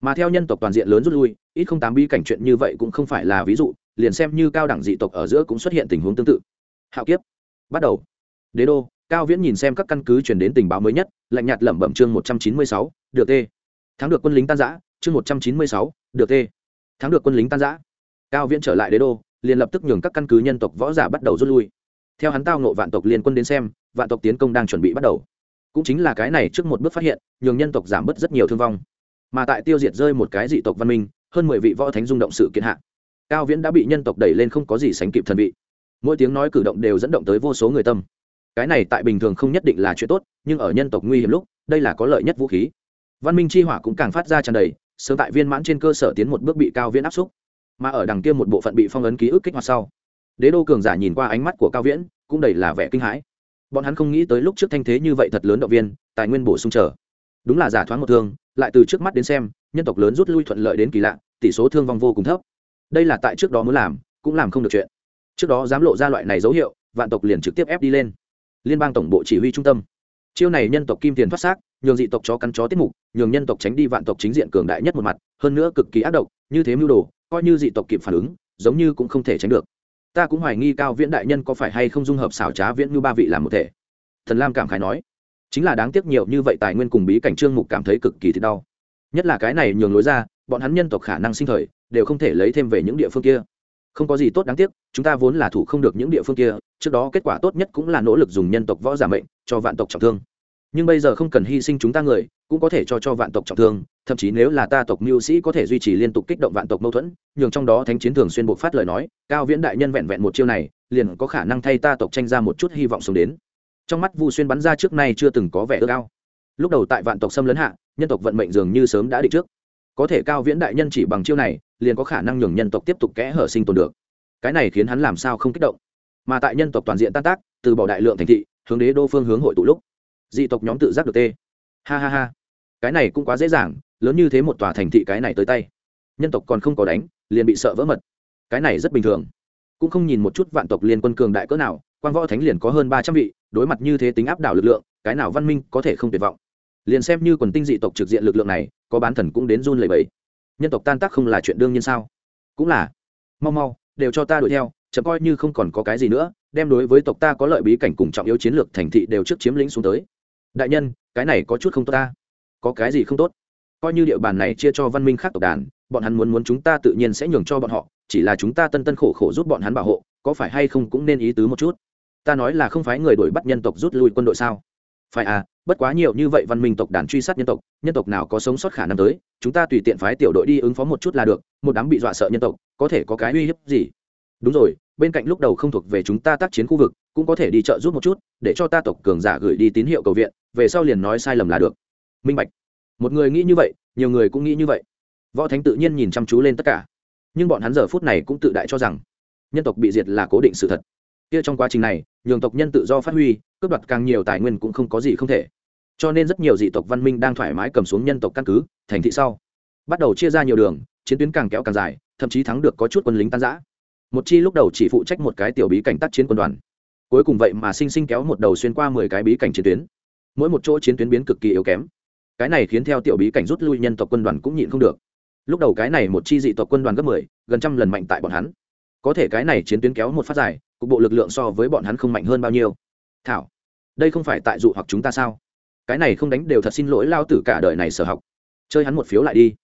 Mà theo nhân tộc toàn diện lớn rút lui, ít không tám bi cảnh chuyện như vậy cũng không phải là ví dụ, liền xem như cao đẳng dị tộc ở giữa cũng xuất hiện tình huống tương tự. Hạo kiếp. Bắt đầu. Đế đô, cao viễn nhìn xem các căn cứ chuyển đến tình báo mới nhất, lạnh nhạt lẩm bẩm chương một trăm chín mươi sáu được t thắng được quân lính tan giã, chương một trăm chín mươi sáu, được t thắng được quân lính tan giã. Cao viễn trở lại đế đô, liền lập tức nhường các căn cứ nhân tộc võ giả bắt đầu rút lui. Theo hắn tao nộ vạn tộc liên quân đến xem, vạn tộc tiến công đang chuẩn bị bắt đầu. Cũng chính là cái này trước một bước phát hiện, nhường nhân tộc giảm bớt rất nhiều thương vong. Mà tại tiêu diệt rơi một cái dị tộc văn minh, hơn mười vị võ thánh rung động sự kiện hạ. Cao viễn đã bị nhân tộc đẩy lên không có gì sánh kịp thần vị. Mỗi tiếng nói cử động đều dẫn động tới vô số người tâm. Cái này tại bình thường không nhất định là chuyện tốt, nhưng ở nhân tộc nguy hiểm lúc, đây là có lợi nhất vũ khí văn minh chi hỏa cũng càng phát ra tràn đầy, sớm tại viên mãn trên cơ sở tiến một bước bị cao viễn áp xúc. Mà ở đằng kia một bộ phận bị phong ấn ký ức kích hoạt sau, đế đô cường giả nhìn qua ánh mắt của cao viễn cũng đầy là vẻ kinh hãi. Bọn hắn không nghĩ tới lúc trước thanh thế như vậy thật lớn động viên, tài nguyên bổ sung trở đúng là giả thoáng một thương, lại từ trước mắt đến xem, nhân tộc lớn rút lui thuận lợi đến kỳ lạ, tỷ số thương vong vô cùng thấp. Đây là tại trước đó muốn làm, cũng làm không được chuyện. Trước đó dám lộ ra loại này dấu hiệu, vạn tộc liền trực tiếp ép đi lên. Liên bang tổng bộ chỉ huy trung tâm. Chiêu này nhân tộc kim tiền thoát xác nhường dị tộc chó cắn chó tiết mục, nhường nhân tộc tránh đi vạn tộc chính diện cường đại nhất một mặt, hơn nữa cực kỳ ác độc, như thế mưu đồ, coi như dị tộc kịp phản ứng, giống như cũng không thể tránh được. Ta cũng hoài nghi cao viễn đại nhân có phải hay không dung hợp xảo trá viễn như ba vị làm một thể. Thần lam cảm khái nói. Chính là đáng tiếc nhiều như vậy tài nguyên cùng bí cảnh trương mục cảm thấy cực kỳ thì đau. Nhất là cái này nhường lối ra, bọn hắn nhân tộc khả năng sinh thời, đều không thể lấy thêm về những địa phương kia. Không có gì tốt đáng tiếc, chúng ta vốn là thủ không được những địa phương kia, trước đó kết quả tốt nhất cũng là nỗ lực dùng nhân tộc võ giả mệnh, cho vạn tộc trọng thương nhưng bây giờ không cần hy sinh chúng ta người, cũng có thể cho cho vạn tộc trọng thương, thậm chí nếu là ta tộc mưu sĩ có thể duy trì liên tục kích động vạn tộc mâu thuẫn, nhường trong đó thánh chiến thường xuyên buộc phát lời nói, cao viễn đại nhân vẹn vẹn một chiêu này, liền có khả năng thay ta tộc tranh ra một chút hy vọng sống đến. Trong mắt vu xuyên bắn ra trước nay chưa từng có vẻ ước ao. Lúc đầu tại vạn tộc xâm lấn hạ, nhân tộc vận mệnh dường như sớm đã định trước. Có thể cao viễn đại nhân chỉ bằng chiêu này, liền có khả năng nhường nhân tộc tiếp tục kẽ hở sinh tồn được. Cái này khiến hắn làm sao không kích động. Mà tại nhân tộc toàn diện tan tác, từ bỏ đại lượng thành thị, hướng đế đô phương hướng hội tụ lúc dị tộc nhóm tự giác được tê. Ha ha ha. Cái này cũng quá dễ dàng, lớn như thế một tòa thành thị cái này tới tay. Nhân tộc còn không có đánh, liền bị sợ vỡ mật. Cái này rất bình thường. Cũng không nhìn một chút vạn tộc liên quân cường đại cỡ nào, quan võ thánh liền có hơn ba trăm vị, đối mặt như thế tính áp đảo lực lượng, cái nào văn minh có thể không tuyệt vọng. Liền xem như quần tinh dị tộc trực diện lực lượng này, có bán thần cũng đến run lẩy bẫy nhân tộc tan tác không là chuyện đương nhiên sao? Cũng là. Mau mau, đều cho ta đuổi theo, chậm coi như không còn có cái gì nữa, đem đối với tộc ta có lợi bí cảnh cùng trọng yếu chiến lược thành thị đều trước chiếm lĩnh xuống tới đại nhân, cái này có chút không tốt ta. Có cái gì không tốt? Coi như địa bàn này chia cho văn minh khác tộc đàn, bọn hắn muốn muốn chúng ta tự nhiên sẽ nhường cho bọn họ, chỉ là chúng ta tân tân khổ khổ giúp bọn hắn bảo hộ, có phải hay không cũng nên ý tứ một chút. Ta nói là không phải người đuổi bắt nhân tộc rút lui quân đội sao? Phải à bất quá nhiều như vậy văn minh tộc đàn truy sát nhân tộc nhân tộc nào có sống sót khả năng tới, chúng ta tùy tiện phái tiểu đội đi ứng phó một chút là được, một đám bị dọa sợ nhân tộc, có thể có cái uy hiếp gì? Đúng rồi, bên cạnh lúc đầu không thuộc về chúng ta tác chiến khu vực, cũng có thể đi chợ giúp một chút, để cho ta tộc cường giả gửi đi tín hiệu cầu viện về sau liền nói sai lầm là được. Minh bạch. Một người nghĩ như vậy, nhiều người cũng nghĩ như vậy. Võ thánh tự nhiên nhìn chăm chú lên tất cả. Nhưng bọn hắn giờ phút này cũng tự đại cho rằng, nhân tộc bị diệt là cố định sự thật. Kia trong quá trình này, nhường tộc nhân tự do phát huy, cướp đoạt càng nhiều tài nguyên cũng không có gì không thể. Cho nên rất nhiều dị tộc văn minh đang thoải mái cầm xuống nhân tộc căn cứ, thành thị sau. Bắt đầu chia ra nhiều đường, chiến tuyến càng kéo càng dài, thậm chí thắng được có chút quân lính tan giã một chi lúc đầu chỉ phụ trách một cái tiểu bí cảnh tác chiến quân đoàn. Cuối cùng vậy mà sinh sinh kéo một đầu xuyên qua mười cái bí cảnh chiến tuyến mỗi một chỗ chiến tuyến biến cực kỳ yếu kém. Cái này khiến theo tiểu bí cảnh rút lui nhân tộc quân đoàn cũng nhịn không được. Lúc đầu cái này một chi dị tộc quân đoàn gấp mười, gần trăm lần mạnh tại bọn hắn. Có thể cái này chiến tuyến kéo một phát dài, cục bộ lực lượng so với bọn hắn không mạnh hơn bao nhiêu. Thảo, đây không phải tại dụ hoặc chúng ta sao? Cái này không đánh đều thật xin lỗi lao tử cả đời này sở học. Chơi hắn một phiếu lại đi.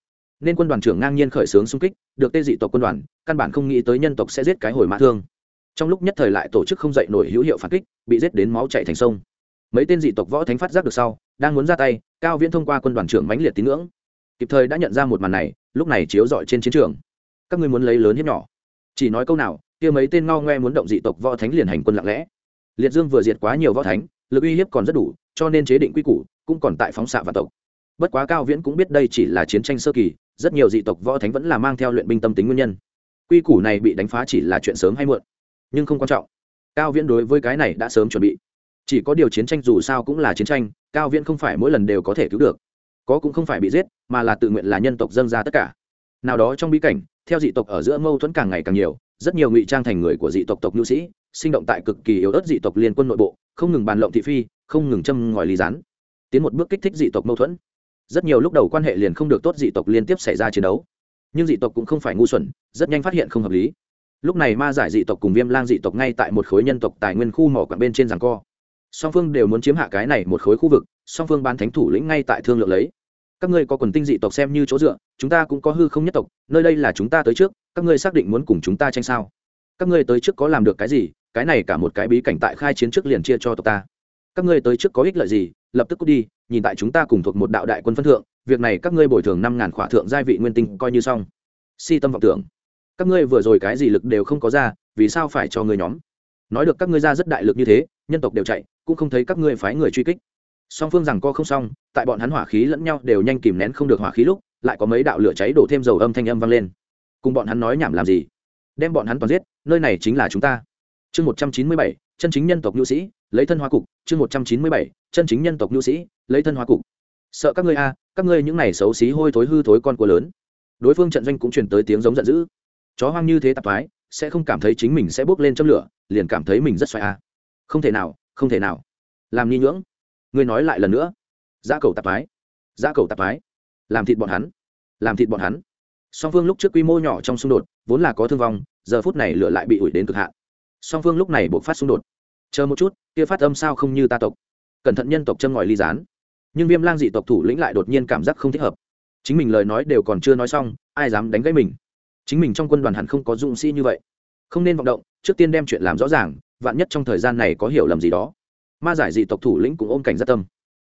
Nên quân đoàn trưởng ngang nhiên khởi xướng xung kích, được tê dị tộc quân đoàn, căn bản không nghĩ tới nhân tộc sẽ giết cái hồi mã thương. Trong lúc nhất thời lại tổ chức không dậy nổi hữu hiệu phản kích, bị giết đến máu chạy thành sông mấy tên dị tộc võ thánh phát giác được sau, đang muốn ra tay, cao viễn thông qua quân đoàn trưởng mãnh liệt tín ngưỡng. Kịp thời đã nhận ra một màn này, lúc này chiếu dọi trên chiến trường. Các ngươi muốn lấy lớn hiếp nhỏ. Chỉ nói câu nào, kia mấy tên ngao ngoe muốn động dị tộc võ thánh liền hành quân lặng lẽ. Liệt dương vừa diệt quá nhiều võ thánh, lực uy hiếp còn rất đủ, cho nên chế định quy củ, cũng còn tại phóng xạ và tộc. Bất quá cao viễn cũng biết đây chỉ là chiến tranh sơ kỳ, rất nhiều dị tộc võ thánh vẫn là mang theo luyện binh tâm tính nguyên nhân. Quy củ này bị đánh phá chỉ là chuyện sớm hay muộn, nhưng không quan trọng. Cao viễn đối với cái này đã sớm chuẩn bị chỉ có điều chiến tranh dù sao cũng là chiến tranh, cao viễn không phải mỗi lần đều có thể cứu được. Có cũng không phải bị giết, mà là tự nguyện là nhân tộc dâng ra tất cả. Nào đó trong bí cảnh, theo dị tộc ở giữa mâu thuẫn càng ngày càng nhiều, rất nhiều ngụy trang thành người của dị tộc tộc nhu sĩ, sinh động tại cực kỳ yếu ớt dị tộc liên quân nội bộ, không ngừng bàn lộng thị phi, không ngừng châm ngòi lý rán tiến một bước kích thích dị tộc mâu thuẫn. Rất nhiều lúc đầu quan hệ liền không được tốt dị tộc liên tiếp xảy ra chiến đấu. Nhưng dị tộc cũng không phải ngu xuẩn, rất nhanh phát hiện không hợp lý. Lúc này ma giải dị tộc cùng viêm lang dị tộc ngay tại một khối nhân tộc tài nguyên khu mỏ quảng bên trên giảng co song phương đều muốn chiếm hạ cái này một khối khu vực, song phương ban thánh thủ lĩnh ngay tại thương lượng lấy. Các ngươi có quần tinh dị tộc xem như chỗ dựa, chúng ta cũng có hư không nhất tộc, nơi đây là chúng ta tới trước, các ngươi xác định muốn cùng chúng ta tranh sao? Các ngươi tới trước có làm được cái gì, cái này cả một cái bí cảnh tại khai chiến trước liền chia cho tộc ta. Các ngươi tới trước có ích lợi gì, lập tức cút đi, nhìn tại chúng ta cùng thuộc một đạo đại quân phân thượng, việc này các ngươi bồi thường năm ngàn khỏa thượng giai vị nguyên tinh coi như xong. Si tâm vọng tưởng. Các ngươi vừa rồi cái gì lực đều không có ra, vì sao phải cho ngươi nhóm? Nói được các ngươi ra rất đại lực như thế, nhân tộc đều chạy, cũng không thấy các ngươi phái người truy kích. Song phương rằng co không xong, tại bọn hắn hỏa khí lẫn nhau đều nhanh kìm nén không được hỏa khí lúc, lại có mấy đạo lửa cháy đổ thêm dầu âm thanh âm vang lên. Cùng bọn hắn nói nhảm làm gì? Đem bọn hắn toàn giết, nơi này chính là chúng ta. Chương một trăm chín mươi bảy, chân chính nhân tộc nhu sĩ, lấy thân hoa cục. Chương một trăm chín mươi bảy, chân chính nhân tộc nhu sĩ, lấy thân hoa cục. Sợ các ngươi a, các ngươi những này xấu xí hôi thối hư thối con của lớn. Đối phương trận doanh cũng truyền tới tiếng giống giận dữ. Chó hoang như thế tạp thoái sẽ không cảm thấy chính mình sẽ bốc lên châm lửa liền cảm thấy mình rất xoài a. À. Không thể nào, không thể nào. Làm ni nhưỡng. Ngươi nói lại lần nữa. Giá cầu tạp mái giá cầu tạp mái làm thịt bọn hắn. Làm thịt bọn hắn. Song phương lúc trước quy mô nhỏ trong xung đột, vốn là có thương vong, giờ phút này lửa lại bị ủi đến cực hạn. Song phương lúc này buộc phát xung đột. Chờ một chút, kia phát âm sao không như ta tộc. Cẩn thận nhân tộc châm ngòi ly gián. Nhưng viêm lang dị tộc thủ lĩnh lại đột nhiên cảm giác không thích hợp. Chính mình lời nói đều còn chưa nói xong, ai dám đánh gãy mình? Chính mình trong quân đoàn hẳn không có dũng sĩ như vậy không nên vọng động, trước tiên đem chuyện làm rõ ràng, vạn nhất trong thời gian này có hiểu lầm gì đó. Ma giải dị tộc thủ lĩnh cũng ôm cảnh giác tâm.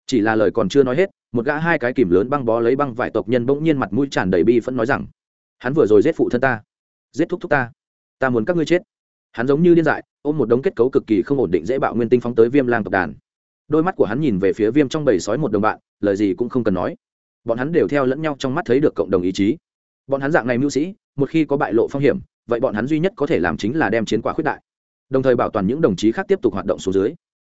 Chỉ là lời còn chưa nói hết, một gã hai cái kìm lớn băng bó lấy băng vải tộc nhân bỗng nhiên mặt mũi tràn đầy bi phẫn nói rằng, hắn vừa rồi giết phụ thân ta, giết thúc thúc ta ta muốn các ngươi chết. Hắn giống như điên dại, ôm một đống kết cấu cực kỳ không ổn định dễ bạo nguyên tinh phóng tới viêm lang tộc đàn. Đôi mắt của hắn nhìn về phía viêm trong bầy sói một đồng bạn, lời gì cũng không cần nói. Bọn hắn đều theo lẫn nhau trong mắt thấy được cộng đồng ý chí. Bọn hắn dạng này mưu sĩ, một khi có bại lộ phong hiểm vậy bọn hắn duy nhất có thể làm chính là đem chiến quả khuyết đại, đồng thời bảo toàn những đồng chí khác tiếp tục hoạt động xuống dưới,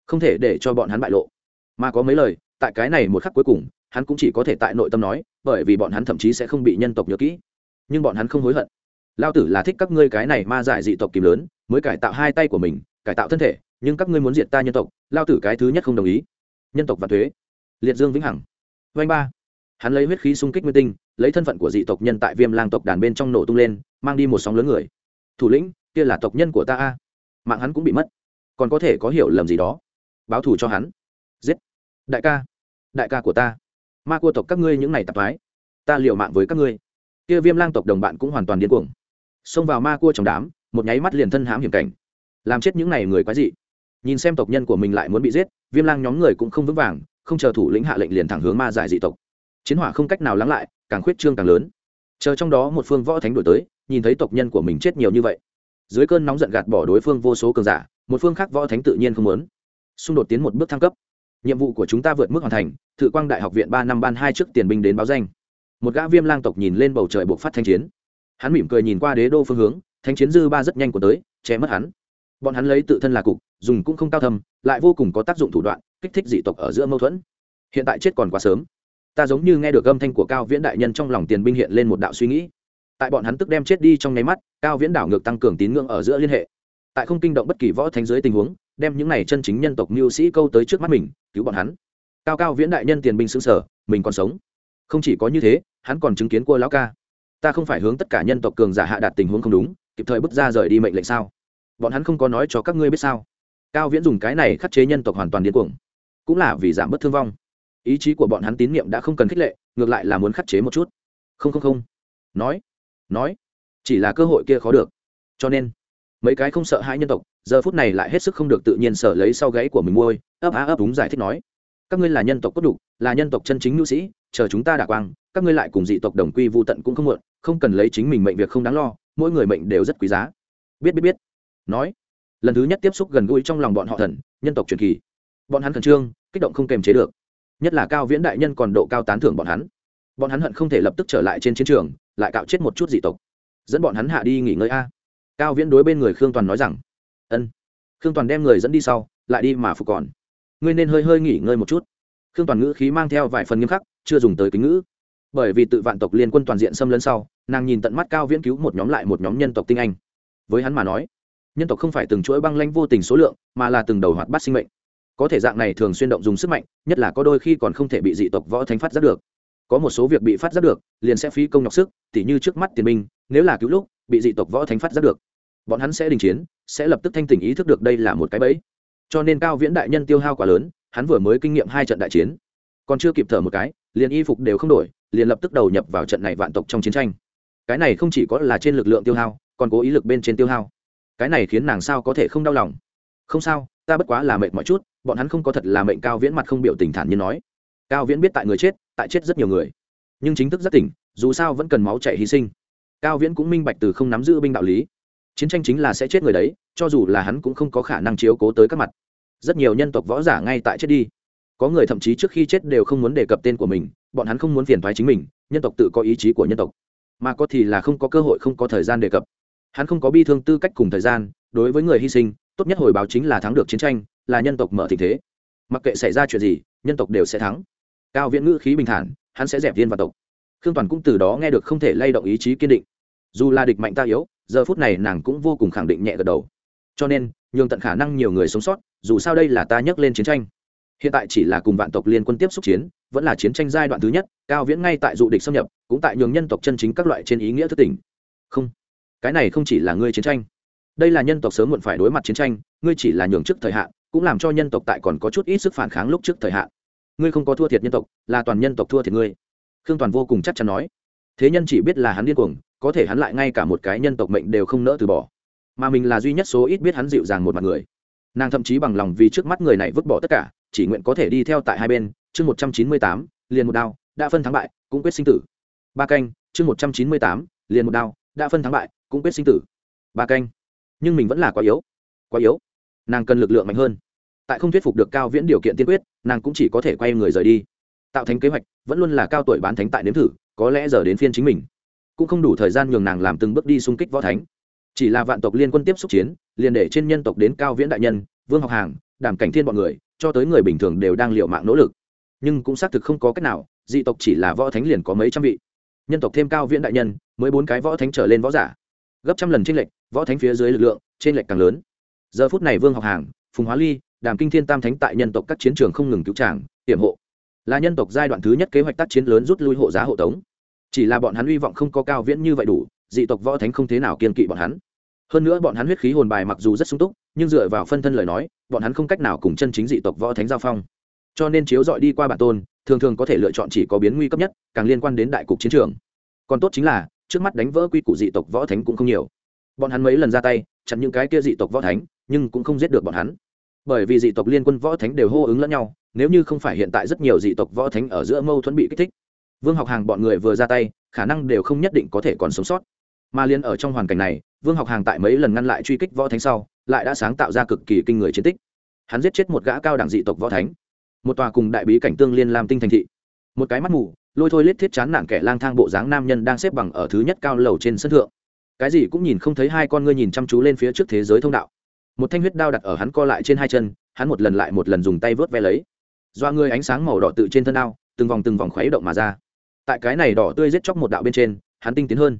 không thể để cho bọn hắn bại lộ. Mà có mấy lời, tại cái này một khắc cuối cùng, hắn cũng chỉ có thể tại nội tâm nói, bởi vì bọn hắn thậm chí sẽ không bị nhân tộc nhớ kỹ. Nhưng bọn hắn không hối hận. Lao tử là thích các ngươi cái này ma giải dị tộc kìm lớn, mới cải tạo hai tay của mình, cải tạo thân thể, nhưng các ngươi muốn diệt ta nhân tộc, lao tử cái thứ nhất không đồng ý. Nhân tộc và thuế. Liệt dương vĩnh hằng. Vanh ba. Hắn lấy huyết khí xung kích nguyên tinh lấy thân phận của dị tộc nhân tại viêm lang tộc đàn bên trong nổ tung lên, mang đi một sóng lớn người. Thủ lĩnh, kia là tộc nhân của ta a. Mạng hắn cũng bị mất. Còn có thể có hiểu lầm gì đó. Báo thù cho hắn. Giết. Đại ca. Đại ca của ta. Ma cua tộc các ngươi những này tạp thoái. Ta liều mạng với các ngươi. Kia viêm lang tộc đồng bạn cũng hoàn toàn điên cuồng. Xông vào ma cua trong đám, một nháy mắt liền thân hãm hiểm cảnh. Làm chết những này người quái dị. Nhìn xem tộc nhân của mình lại muốn bị giết, viêm lang nhóm người cũng không vững vàng, không chờ thủ lĩnh hạ lệnh liền thẳng hướng ma giải dị tộc. Chiến hỏa không cách nào lắng lại càng khuyết trương càng lớn. Chờ trong đó một phương võ thánh đổi tới, nhìn thấy tộc nhân của mình chết nhiều như vậy. Dưới cơn nóng giận gạt bỏ đối phương vô số cường giả, một phương khác võ thánh tự nhiên không muốn. Xung đột tiến một bước thăng cấp. Nhiệm vụ của chúng ta vượt mức hoàn thành, thự quang đại học viện ba năm ban hai trước tiền binh đến báo danh. Một gã viêm lang tộc nhìn lên bầu trời buộc phát thanh chiến. Hắn mỉm cười nhìn qua đế đô phương hướng, thanh chiến dư ba rất nhanh của tới, che mất hắn. Bọn hắn lấy tự thân là cục, dùng cũng không cao thâm, lại vô cùng có tác dụng thủ đoạn, kích thích dị tộc ở giữa mâu thuẫn. Hiện tại chết còn quá sớm ta giống như nghe được âm thanh của cao viễn đại nhân trong lòng tiền binh hiện lên một đạo suy nghĩ. Tại bọn hắn tức đem chết đi trong nháy mắt, cao viễn đảo ngược tăng cường tín ngưỡng ở giữa liên hệ. Tại không kinh động bất kỳ võ thánh giới tình huống, đem những này chân chính nhân tộc mưu sĩ câu tới trước mắt mình, cứu bọn hắn. Cao cao viễn đại nhân tiền binh xứng sở mình còn sống. Không chỉ có như thế, hắn còn chứng kiến cua lão ca. Ta không phải hướng tất cả nhân tộc cường giả hạ đạt tình huống không đúng, kịp thời bước ra rời đi mệnh lệnh sao? Bọn hắn không có nói cho các ngươi biết sao? Cao viễn dùng cái này khắc chế nhân tộc hoàn toàn điên cuồng. Cũng là vì giảm bớt thương vong ý chí của bọn hắn tín nhiệm đã không cần khích lệ, ngược lại là muốn khắc chế một chút. Không không không. Nói nói. Chỉ là cơ hội kia khó được. Cho nên, mấy cái không sợ hãi nhân tộc, giờ phút này lại hết sức không được tự nhiên sở lấy sau gáy của mình môi ấp á ấp đúng giải thích nói. Các ngươi là nhân tộc cốt đục là nhân tộc chân chính nữ sĩ, chờ chúng ta đả quang, các ngươi lại cùng dị tộc đồng quy vô tận cũng không muộn, không cần lấy chính mình mệnh việc không đáng lo, mỗi người mệnh đều rất quý giá. Biết biết biết. Nói, lần thứ nhất tiếp xúc gần gũi trong lòng bọn họ thần, nhân tộc truyền kỳ. Bọn hắn khẩn trương, kích động không kềm chế được nhất là cao viễn đại nhân còn độ cao tán thưởng bọn hắn. Bọn hắn hận không thể lập tức trở lại trên chiến trường, lại cạo chết một chút dị tộc. Dẫn bọn hắn hạ đi nghỉ ngơi a. Cao viễn đối bên người khương toàn nói rằng, ân. Khương toàn đem người dẫn đi sau, lại đi mà phục còn. Ngươi nên hơi hơi nghỉ ngơi một chút. Khương toàn ngữ khí mang theo vài phần nghiêm khắc, chưa dùng tới kính ngữ. Bởi vì tự vạn tộc liên quân toàn diện xâm lấn sau, nàng nhìn tận mắt cao viễn cứu một nhóm lại một nhóm nhân tộc tinh anh. Với hắn mà nói, nhân tộc không phải từng chuỗi băng lanh vô tình số lượng, mà là từng đầu hoạt bát sinh mệnh có thể dạng này thường xuyên động dùng sức mạnh, nhất là có đôi khi còn không thể bị dị tộc võ thánh phát giác được. Có một số việc bị phát giác được, liền sẽ phí công nhọc sức, tỉ như trước mắt tiền binh, nếu là cứu lúc, bị dị tộc võ thánh phát giác được, bọn hắn sẽ đình chiến, sẽ lập tức thanh tỉnh ý thức được đây là một cái bẫy. Cho nên cao viễn đại nhân tiêu hao quá lớn, hắn vừa mới kinh nghiệm hai trận đại chiến, còn chưa kịp thở một cái, liền y phục đều không đổi, liền lập tức đầu nhập vào trận này vạn tộc trong chiến tranh. Cái này không chỉ có là trên lực lượng tiêu hao, còn cố ý lực bên trên tiêu hao. Cái này khiến nàng sao có thể không đau lòng? Không sao ta bất quá là mệnh mọi chút, bọn hắn không có thật là mệnh cao viễn mặt không biểu tình thản như nói. Cao viễn biết tại người chết, tại chết rất nhiều người. Nhưng chính thức rất tỉnh, dù sao vẫn cần máu chảy hy sinh. Cao viễn cũng minh bạch từ không nắm giữ binh đạo lý. Chiến tranh chính là sẽ chết người đấy, cho dù là hắn cũng không có khả năng chiếu cố tới các mặt. Rất nhiều nhân tộc võ giả ngay tại chết đi. Có người thậm chí trước khi chết đều không muốn đề cập tên của mình, bọn hắn không muốn phiền thoái chính mình, nhân tộc tự có ý chí của nhân tộc. Mà có thì là không có cơ hội, không có thời gian đề cập. Hắn không có bi thương tư cách cùng thời gian, đối với người hy sinh tốt nhất hồi báo chính là thắng được chiến tranh, là nhân tộc mở tình thế. Mặc kệ xảy ra chuyện gì, nhân tộc đều sẽ thắng. Cao viễn ngữ khí bình thản, hắn sẽ dẹp viên vào tộc. Khương toàn cũng từ đó nghe được không thể lay động ý chí kiên định. Dù là địch mạnh ta yếu, giờ phút này nàng cũng vô cùng khẳng định nhẹ gật đầu. Cho nên, nhường tận khả năng nhiều người sống sót, dù sao đây là ta nhắc lên chiến tranh. Hiện tại chỉ là cùng vạn tộc liên quân tiếp xúc chiến, vẫn là chiến tranh giai đoạn thứ nhất, cao viễn ngay tại dụ địch xâm nhập, cũng tại nhường nhân tộc chân chính các loại trên ý nghĩa thức tỉnh. Không, cái này không chỉ là ngươi chiến tranh đây là nhân tộc sớm muộn phải đối mặt chiến tranh, ngươi chỉ là nhường trước thời hạn, cũng làm cho nhân tộc tại còn có chút ít sức phản kháng lúc trước thời hạn. Ngươi không có thua thiệt nhân tộc, là toàn nhân tộc thua thiệt ngươi. Khương toàn vô cùng chắc chắn nói. Thế nhân chỉ biết là hắn điên cuồng, có thể hắn lại ngay cả một cái nhân tộc mệnh đều không nỡ từ bỏ. Mà mình là duy nhất số ít biết hắn dịu dàng một mặt người. Nàng thậm chí bằng lòng vì trước mắt người này vứt bỏ tất cả, chỉ nguyện có thể đi theo tại hai bên. Chương một trăm chín mươi tám, liền một đao, đã phân thắng bại, cũng quyết sinh tử. Ba canh, chương một trăm chín mươi tám, liền một đao, đã phân thắng bại, cũng quyết sinh tử. Ba canh nhưng mình vẫn là quá yếu. Quá yếu. Nàng cần lực lượng mạnh hơn. Tại không thuyết phục được cao viễn điều kiện tiên quyết, nàng cũng chỉ có thể quay người rời đi. Tạo thành kế hoạch, vẫn luôn là cao tuổi bán thánh tại nếm thử, có lẽ giờ đến phiên chính mình. Cũng không đủ thời gian nhường nàng làm từng bước đi xung kích võ thánh. Chỉ là vạn tộc liên quân tiếp xúc chiến, liền để trên nhân tộc đến cao viễn đại nhân, vương học hàng, đảm cảnh thiên bọn người, cho tới người bình thường đều đang liệu mạng nỗ lực. Nhưng cũng xác thực không có cách nào, dị tộc chỉ là võ thánh liền có mấy trăm vị. Nhân tộc thêm cao viễn đại nhân, mới bốn cái võ thánh trở lên võ giả gấp trăm lần trên lệnh võ thánh phía dưới lực lượng trên lệnh càng lớn. Giờ phút này vương học hàng, phùng hóa ly, đàm kinh thiên tam thánh tại nhân tộc các chiến trường không ngừng cứu tràng hiểm hộ. Là nhân tộc giai đoạn thứ nhất kế hoạch tác chiến lớn rút lui hộ giá hộ tống. Chỉ là bọn hắn hy vọng không có cao viễn như vậy đủ, dị tộc võ thánh không thế nào kiên kỵ bọn hắn. Hơn nữa bọn hắn huyết khí hồn bài mặc dù rất sung túc, nhưng dựa vào phân thân lời nói, bọn hắn không cách nào cùng chân chính dị tộc võ thánh giao phong. Cho nên chiếu dọi đi qua bản tôn, thường thường có thể lựa chọn chỉ có biến nguy cấp nhất, càng liên quan đến đại cục chiến trường. Còn tốt chính là trước mắt đánh vỡ quy củ dị tộc võ thánh cũng không nhiều. Bọn hắn mấy lần ra tay, chặn những cái kia dị tộc võ thánh, nhưng cũng không giết được bọn hắn. Bởi vì dị tộc liên quân võ thánh đều hô ứng lẫn nhau, nếu như không phải hiện tại rất nhiều dị tộc võ thánh ở giữa mâu thuẫn bị kích thích, vương học hàng bọn người vừa ra tay, khả năng đều không nhất định có thể còn sống sót. Mà liên ở trong hoàn cảnh này, vương học hàng tại mấy lần ngăn lại truy kích võ thánh sau, lại đã sáng tạo ra cực kỳ kinh người chiến tích. Hắn giết chết một gã cao đẳng dị tộc võ thánh. Một tòa cùng đại bí cảnh tương liên làm tinh thành thị một cái mắt mù, lôi thôi lết thiết chán nản kẻ lang thang bộ dáng nam nhân đang xếp bằng ở thứ nhất cao lầu trên sân thượng. Cái gì cũng nhìn không thấy hai con ngươi nhìn chăm chú lên phía trước thế giới thông đạo. Một thanh huyết đao đặt ở hắn co lại trên hai chân, hắn một lần lại một lần dùng tay vớt ve lấy. Doa ngươi ánh sáng màu đỏ tự trên thân đao, từng vòng từng vòng khuấy động mà ra. Tại cái này đỏ tươi giết chóc một đạo bên trên, hắn tinh tiến hơn.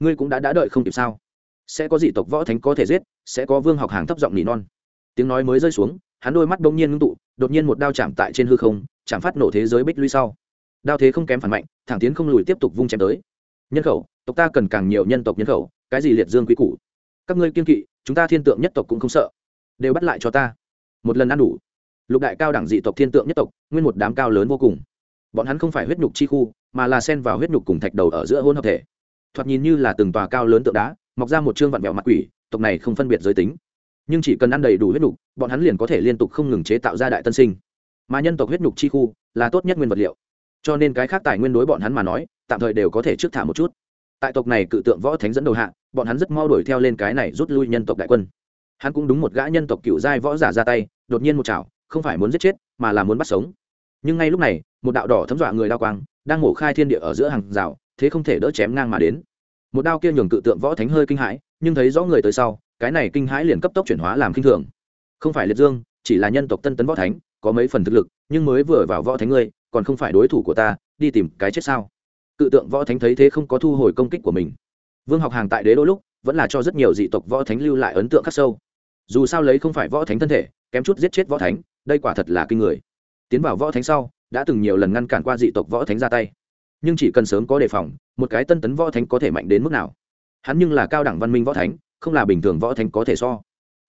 Ngươi cũng đã đã đợi không kịp sao? Sẽ có dị tộc võ thánh có thể giết, sẽ có vương học hàng thấp giọng nỉ non. Tiếng nói mới rơi xuống, hắn đôi mắt đông nhiên ngưng tụ, đột nhiên một đao chạm tại trên hư không, chạm phát nổ thế giới bích lui sau đao thế không kém phản mạnh, thẳng tiến không lùi tiếp tục vung chém tới. Nhân khẩu, tộc ta cần càng nhiều nhân tộc nhân khẩu, cái gì liệt dương quý củ? Các ngươi kiên kỵ, chúng ta thiên tượng nhất tộc cũng không sợ. Đều bắt lại cho ta. Một lần ăn đủ. Lục đại cao đẳng dị tộc thiên tượng nhất tộc, nguyên một đám cao lớn vô cùng. Bọn hắn không phải huyết nhục chi khu, mà là sen vào huyết nhục cùng thạch đầu ở giữa hôn hợp thể. Thoạt nhìn như là từng tòa cao lớn tượng đá, mọc ra một chương vạn vẹo mặt quỷ, tộc này không phân biệt giới tính. Nhưng chỉ cần ăn đầy đủ huyết nhục, bọn hắn liền có thể liên tục không ngừng chế tạo ra đại tân sinh. Mà nhân tộc huyết nhục chi khu là tốt nhất nguyên vật liệu cho nên cái khác tài nguyên đối bọn hắn mà nói, tạm thời đều có thể trước thả một chút. Tại tộc này cự tượng võ thánh dẫn đầu hạ, bọn hắn rất mau đuổi theo lên cái này rút lui nhân tộc đại quân. Hắn cũng đúng một gã nhân tộc cựu giai võ giả ra tay, đột nhiên một chảo, không phải muốn giết chết, mà là muốn bắt sống. Nhưng ngay lúc này, một đạo đỏ thấm dọa người đao quang, đang mổ khai thiên địa ở giữa hàng rào, thế không thể đỡ chém ngang mà đến. Một đao kia nhường cự tượng võ thánh hơi kinh hãi, nhưng thấy rõ người tới sau, cái này kinh hãi liền cấp tốc chuyển hóa làm kinh thường. Không phải liệt dương, chỉ là nhân tộc tân tấn võ thánh, có mấy phần thực lực, nhưng mới vừa vào võ thánh ngươi còn không phải đối thủ của ta, đi tìm cái chết sao? Cự tượng võ thánh thấy thế không có thu hồi công kích của mình. Vương học hàng tại đế đôi lúc, vẫn là cho rất nhiều dị tộc võ thánh lưu lại ấn tượng khắc sâu. Dù sao lấy không phải võ thánh thân thể, kém chút giết chết võ thánh, đây quả thật là kinh người. Tiến vào võ thánh sau, đã từng nhiều lần ngăn cản qua dị tộc võ thánh ra tay. Nhưng chỉ cần sớm có đề phòng, một cái tân tấn võ thánh có thể mạnh đến mức nào? Hắn nhưng là cao đẳng văn minh võ thánh, không là bình thường võ thánh có thể so.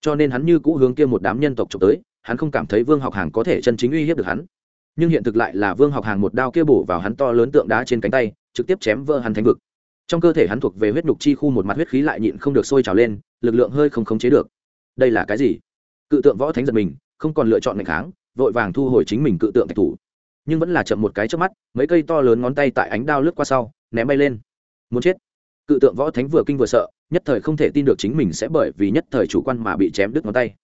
Cho nên hắn như cũ hướng kia một đám nhân tộc trộm tới, hắn không cảm thấy vương học hàng có thể chân chính uy hiếp được hắn nhưng hiện thực lại là vương học hàng một đao kia bổ vào hắn to lớn tượng đá trên cánh tay, trực tiếp chém vỡ hắn thánh vực. Trong cơ thể hắn thuộc về huyết nhục chi khu một mặt huyết khí lại nhịn không được sôi trào lên, lực lượng hơi không khống chế được. Đây là cái gì? Cự tượng võ thánh giật mình, không còn lựa chọn ngày kháng, vội vàng thu hồi chính mình cự tượng thạch thủ. Nhưng vẫn là chậm một cái trước mắt, mấy cây to lớn ngón tay tại ánh đao lướt qua sau, ném bay lên. Muốn chết. Cự tượng võ thánh vừa kinh vừa sợ, nhất thời không thể tin được chính mình sẽ bởi vì nhất thời chủ quan mà bị chém đứt ngón tay.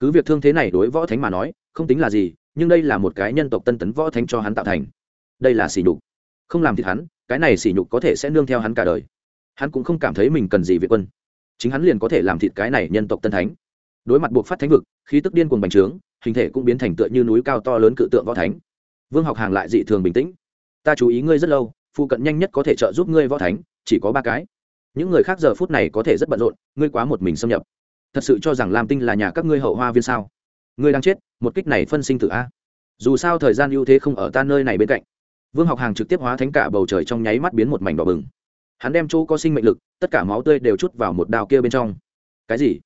Cứ việc thương thế này đối võ thánh mà nói, không tính là gì nhưng đây là một cái nhân tộc tân tấn võ thánh cho hắn tạo thành. Đây là sỉ nhục. Không làm thịt hắn, cái này sỉ nhục có thể sẽ nương theo hắn cả đời. Hắn cũng không cảm thấy mình cần gì viện quân. Chính hắn liền có thể làm thịt cái này nhân tộc tân thánh. Đối mặt buộc phát thánh vực, khí tức điên cuồng bành trướng, hình thể cũng biến thành tựa như núi cao to lớn cự tượng võ thánh. Vương học hàng lại dị thường bình tĩnh. Ta chú ý ngươi rất lâu, phụ cận nhanh nhất có thể trợ giúp ngươi võ thánh, chỉ có ba cái. Những người khác giờ phút này có thể rất bận rộn, ngươi quá một mình xâm nhập. Thật sự cho rằng lam tinh là nhà các ngươi hậu hoa viên sao? Ngươi đang chết, một kích này phân sinh tử a. Dù sao thời gian ưu thế không ở ta nơi này bên cạnh. Vương học hàng trực tiếp hóa thánh cả bầu trời trong nháy mắt biến một mảnh đỏ bừng. Hắn đem chỗ có sinh mệnh lực, tất cả máu tươi đều chút vào một đào kia bên trong. Cái gì?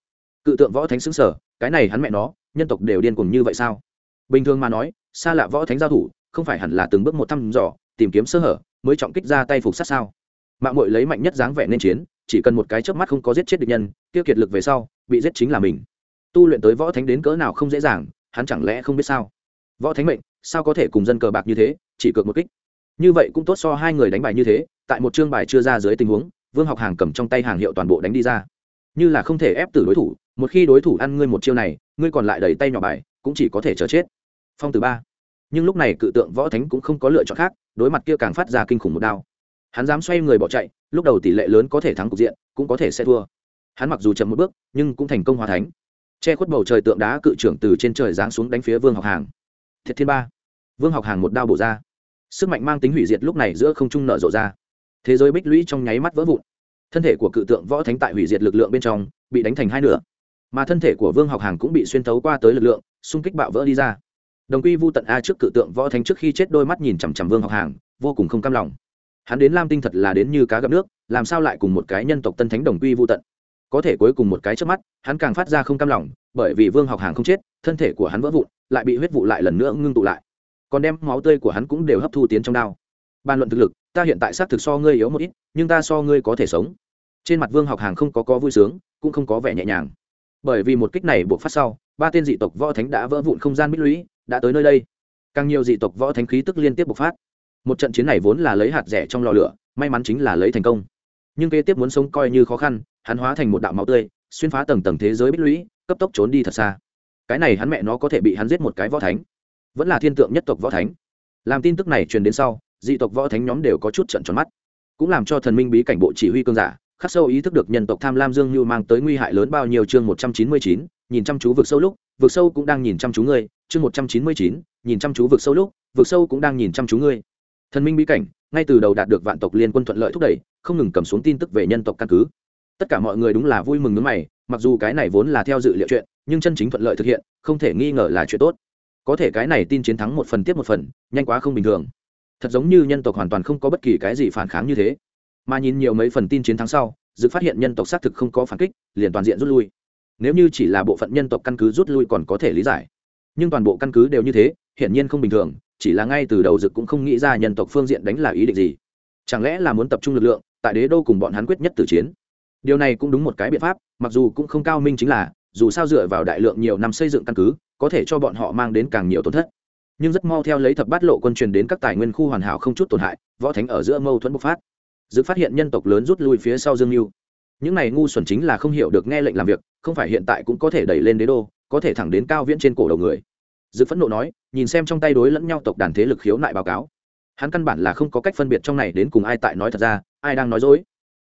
Cự tượng võ thánh xứng sở, cái này hắn mẹ nó, nhân tộc đều điên cùng như vậy sao? Bình thường mà nói, xa lạ võ thánh giao thủ, không phải hẳn là từng bước một thăm dò, tìm kiếm sơ hở, mới trọng kích ra tay phục sát sao? Mạng mội lấy mạnh nhất dáng vẻ nên chiến, chỉ cần một cái chớp mắt không có giết chết địch nhân tiêu kiệt lực về sau, bị giết chính là mình tu luyện tới võ thánh đến cỡ nào không dễ dàng, hắn chẳng lẽ không biết sao? Võ thánh mệnh, sao có thể cùng dân cờ bạc như thế, chỉ cược một kích? Như vậy cũng tốt so hai người đánh bài như thế, tại một chương bài chưa ra dưới tình huống, vương học hàng cầm trong tay hàng hiệu toàn bộ đánh đi ra. Như là không thể ép từ đối thủ, một khi đối thủ ăn ngươi một chiêu này, ngươi còn lại đầy tay nhỏ bài, cũng chỉ có thể chờ chết. Phong từ ba. Nhưng lúc này cự tượng võ thánh cũng không có lựa chọn khác, đối mặt kia càng phát ra kinh khủng một đao. Hắn dám xoay người bỏ chạy, lúc đầu tỷ lệ lớn có thể thắng cục diện, cũng có thể sẽ thua. Hắn mặc dù chậm một bước, nhưng cũng thành công hòa thánh che khuất bầu trời tượng đá cự trưởng từ trên trời giáng xuống đánh phía vương học hàng. Thiệt thiên ba. Vương học hàng một đao bổ ra. Sức mạnh mang tính hủy diệt lúc này giữa không trung nở rộ ra. Thế giới bích lũy trong nháy mắt vỡ vụn. Thân thể của cự tượng võ thánh tại hủy diệt lực lượng bên trong, bị đánh thành hai nửa. Mà thân thể của vương học hàng cũng bị xuyên tấu qua tới lực lượng, xung kích bạo vỡ đi ra. Đồng quy vu tận a trước cự tượng võ thánh trước khi chết đôi mắt nhìn chằm chằm vương học hàng, vô cùng không cam lòng. Hắn đến lam tinh thật là đến như cá gặp nước, làm sao lại cùng một cái nhân tộc tân thánh đồng quy vu tận? Có thể cuối cùng một cái trước mắt, hắn càng phát ra không cam lòng, bởi vì vương học hàng không chết, thân thể của hắn vỡ vụn, lại bị huyết vụ lại lần nữa ngưng tụ lại. Còn đem máu tươi của hắn cũng đều hấp thu tiến trong đao. Bàn luận thực lực, ta hiện tại xác thực so ngươi yếu một ít, nhưng ta so ngươi có thể sống. Trên mặt vương học hàng không có có vui sướng, cũng không có vẻ nhẹ nhàng. Bởi vì một kích này buộc phát sau, ba tên dị tộc võ thánh đã vỡ vụn không gian bích lũy, đã tới nơi đây. Càng nhiều dị tộc võ thánh khí tức liên tiếp bộc phát. Một trận chiến này vốn là lấy hạt rẻ trong lò lửa, may mắn chính là lấy thành công. Nhưng kế tiếp muốn sống coi như khó khăn hắn hóa thành một đạo máu tươi, xuyên phá tầng tầng thế giới bích lũy, cấp tốc trốn đi thật xa. Cái này hắn mẹ nó có thể bị hắn giết một cái võ thánh. Vẫn là thiên tượng nhất tộc võ thánh. Làm tin tức này truyền đến sau, dị tộc võ thánh nhóm đều có chút trận tròn mắt. Cũng làm cho thần minh bí cảnh bộ chỉ huy cương giả, khắc sâu ý thức được nhân tộc tham lam dương như mang tới nguy hại lớn bao nhiêu chương một trăm chín mươi chín, nhìn chăm chú vực sâu lúc, vực sâu cũng đang nhìn chăm chú ngươi, chương một trăm chín mươi chín, nhìn chăm chú vực sâu lúc, vực sâu cũng đang nhìn chăm chú ngươi. Thần minh bí cảnh, ngay từ đầu đạt được vạn tộc liên quân thuận lợi thúc đẩy, không ngừng cầm xuống tin tức về nhân tộc căn cứ tất cả mọi người đúng là vui mừng nước mày, mặc dù cái này vốn là theo dự liệu chuyện, nhưng chân chính thuận lợi thực hiện, không thể nghi ngờ là chuyện tốt. Có thể cái này tin chiến thắng một phần tiếp một phần, nhanh quá không bình thường. Thật giống như nhân tộc hoàn toàn không có bất kỳ cái gì phản kháng như thế. Mà nhìn nhiều mấy phần tin chiến thắng sau, dự phát hiện nhân tộc xác thực không có phản kích, liền toàn diện rút lui. Nếu như chỉ là bộ phận nhân tộc căn cứ rút lui còn có thể lý giải. Nhưng toàn bộ căn cứ đều như thế, hiển nhiên không bình thường, chỉ là ngay từ đầu dực cũng không nghĩ ra nhân tộc phương diện đánh là ý định gì. Chẳng lẽ là muốn tập trung lực lượng, tại đế đô cùng bọn hắn quyết nhất tử chiến? Điều này cũng đúng một cái biện pháp, mặc dù cũng không cao minh chính là, dù sao dựa vào đại lượng nhiều năm xây dựng căn cứ, có thể cho bọn họ mang đến càng nhiều tổn thất. Nhưng rất mau theo lấy thập bát lộ quân truyền đến các tài nguyên khu hoàn hảo không chút tổn hại, võ thánh ở giữa mâu thuẫn bộc phát. Dự phát hiện nhân tộc lớn rút lui phía sau dương mưu những này ngu xuẩn chính là không hiểu được nghe lệnh làm việc, không phải hiện tại cũng có thể đẩy lên đế đô, có thể thẳng đến cao viễn trên cổ đầu người. Dự phẫn nộ nói, nhìn xem trong tay đối lẫn nhau tộc đàn thế lực khiếu nại báo cáo. Hắn căn bản là không có cách phân biệt trong này đến cùng ai tại nói thật ra, ai đang nói dối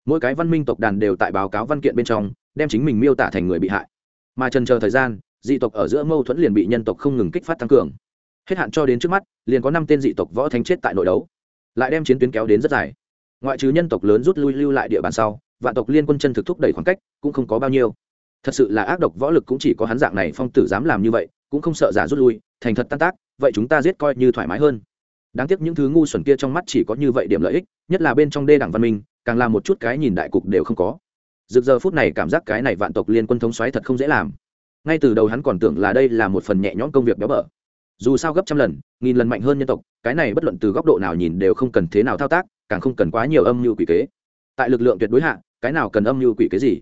mỗi cái văn minh tộc đàn đều tại báo cáo văn kiện bên trong, đem chính mình miêu tả thành người bị hại. Mà trần chờ thời gian, dị tộc ở giữa mâu thuẫn liền bị nhân tộc không ngừng kích phát tăng cường. Hết hạn cho đến trước mắt, liền có năm tên dị tộc võ thánh chết tại nội đấu. Lại đem chiến tuyến kéo đến rất dài. Ngoại trừ nhân tộc lớn rút lui lưu lại địa bàn sau, vạn tộc liên quân chân thực thúc đẩy khoảng cách cũng không có bao nhiêu. Thật sự là ác độc võ lực cũng chỉ có hắn dạng này phong tử dám làm như vậy, cũng không sợ giả rút lui, thành thật tan tác, vậy chúng ta giết coi như thoải mái hơn. Đáng tiếc những thứ ngu xuẩn kia trong mắt chỉ có như vậy điểm lợi ích, nhất là bên trong đê đảng văn minh càng làm một chút cái nhìn đại cục đều không có. Rực giờ phút này cảm giác cái này vạn tộc liên quân thống xoáy thật không dễ làm. Ngay từ đầu hắn còn tưởng là đây là một phần nhẹ nhõm công việc béo bở. Dù sao gấp trăm lần, nghìn lần mạnh hơn nhân tộc, cái này bất luận từ góc độ nào nhìn đều không cần thế nào thao tác, càng không cần quá nhiều âm mưu quỷ kế. Tại lực lượng tuyệt đối hạ, cái nào cần âm mưu quỷ kế gì?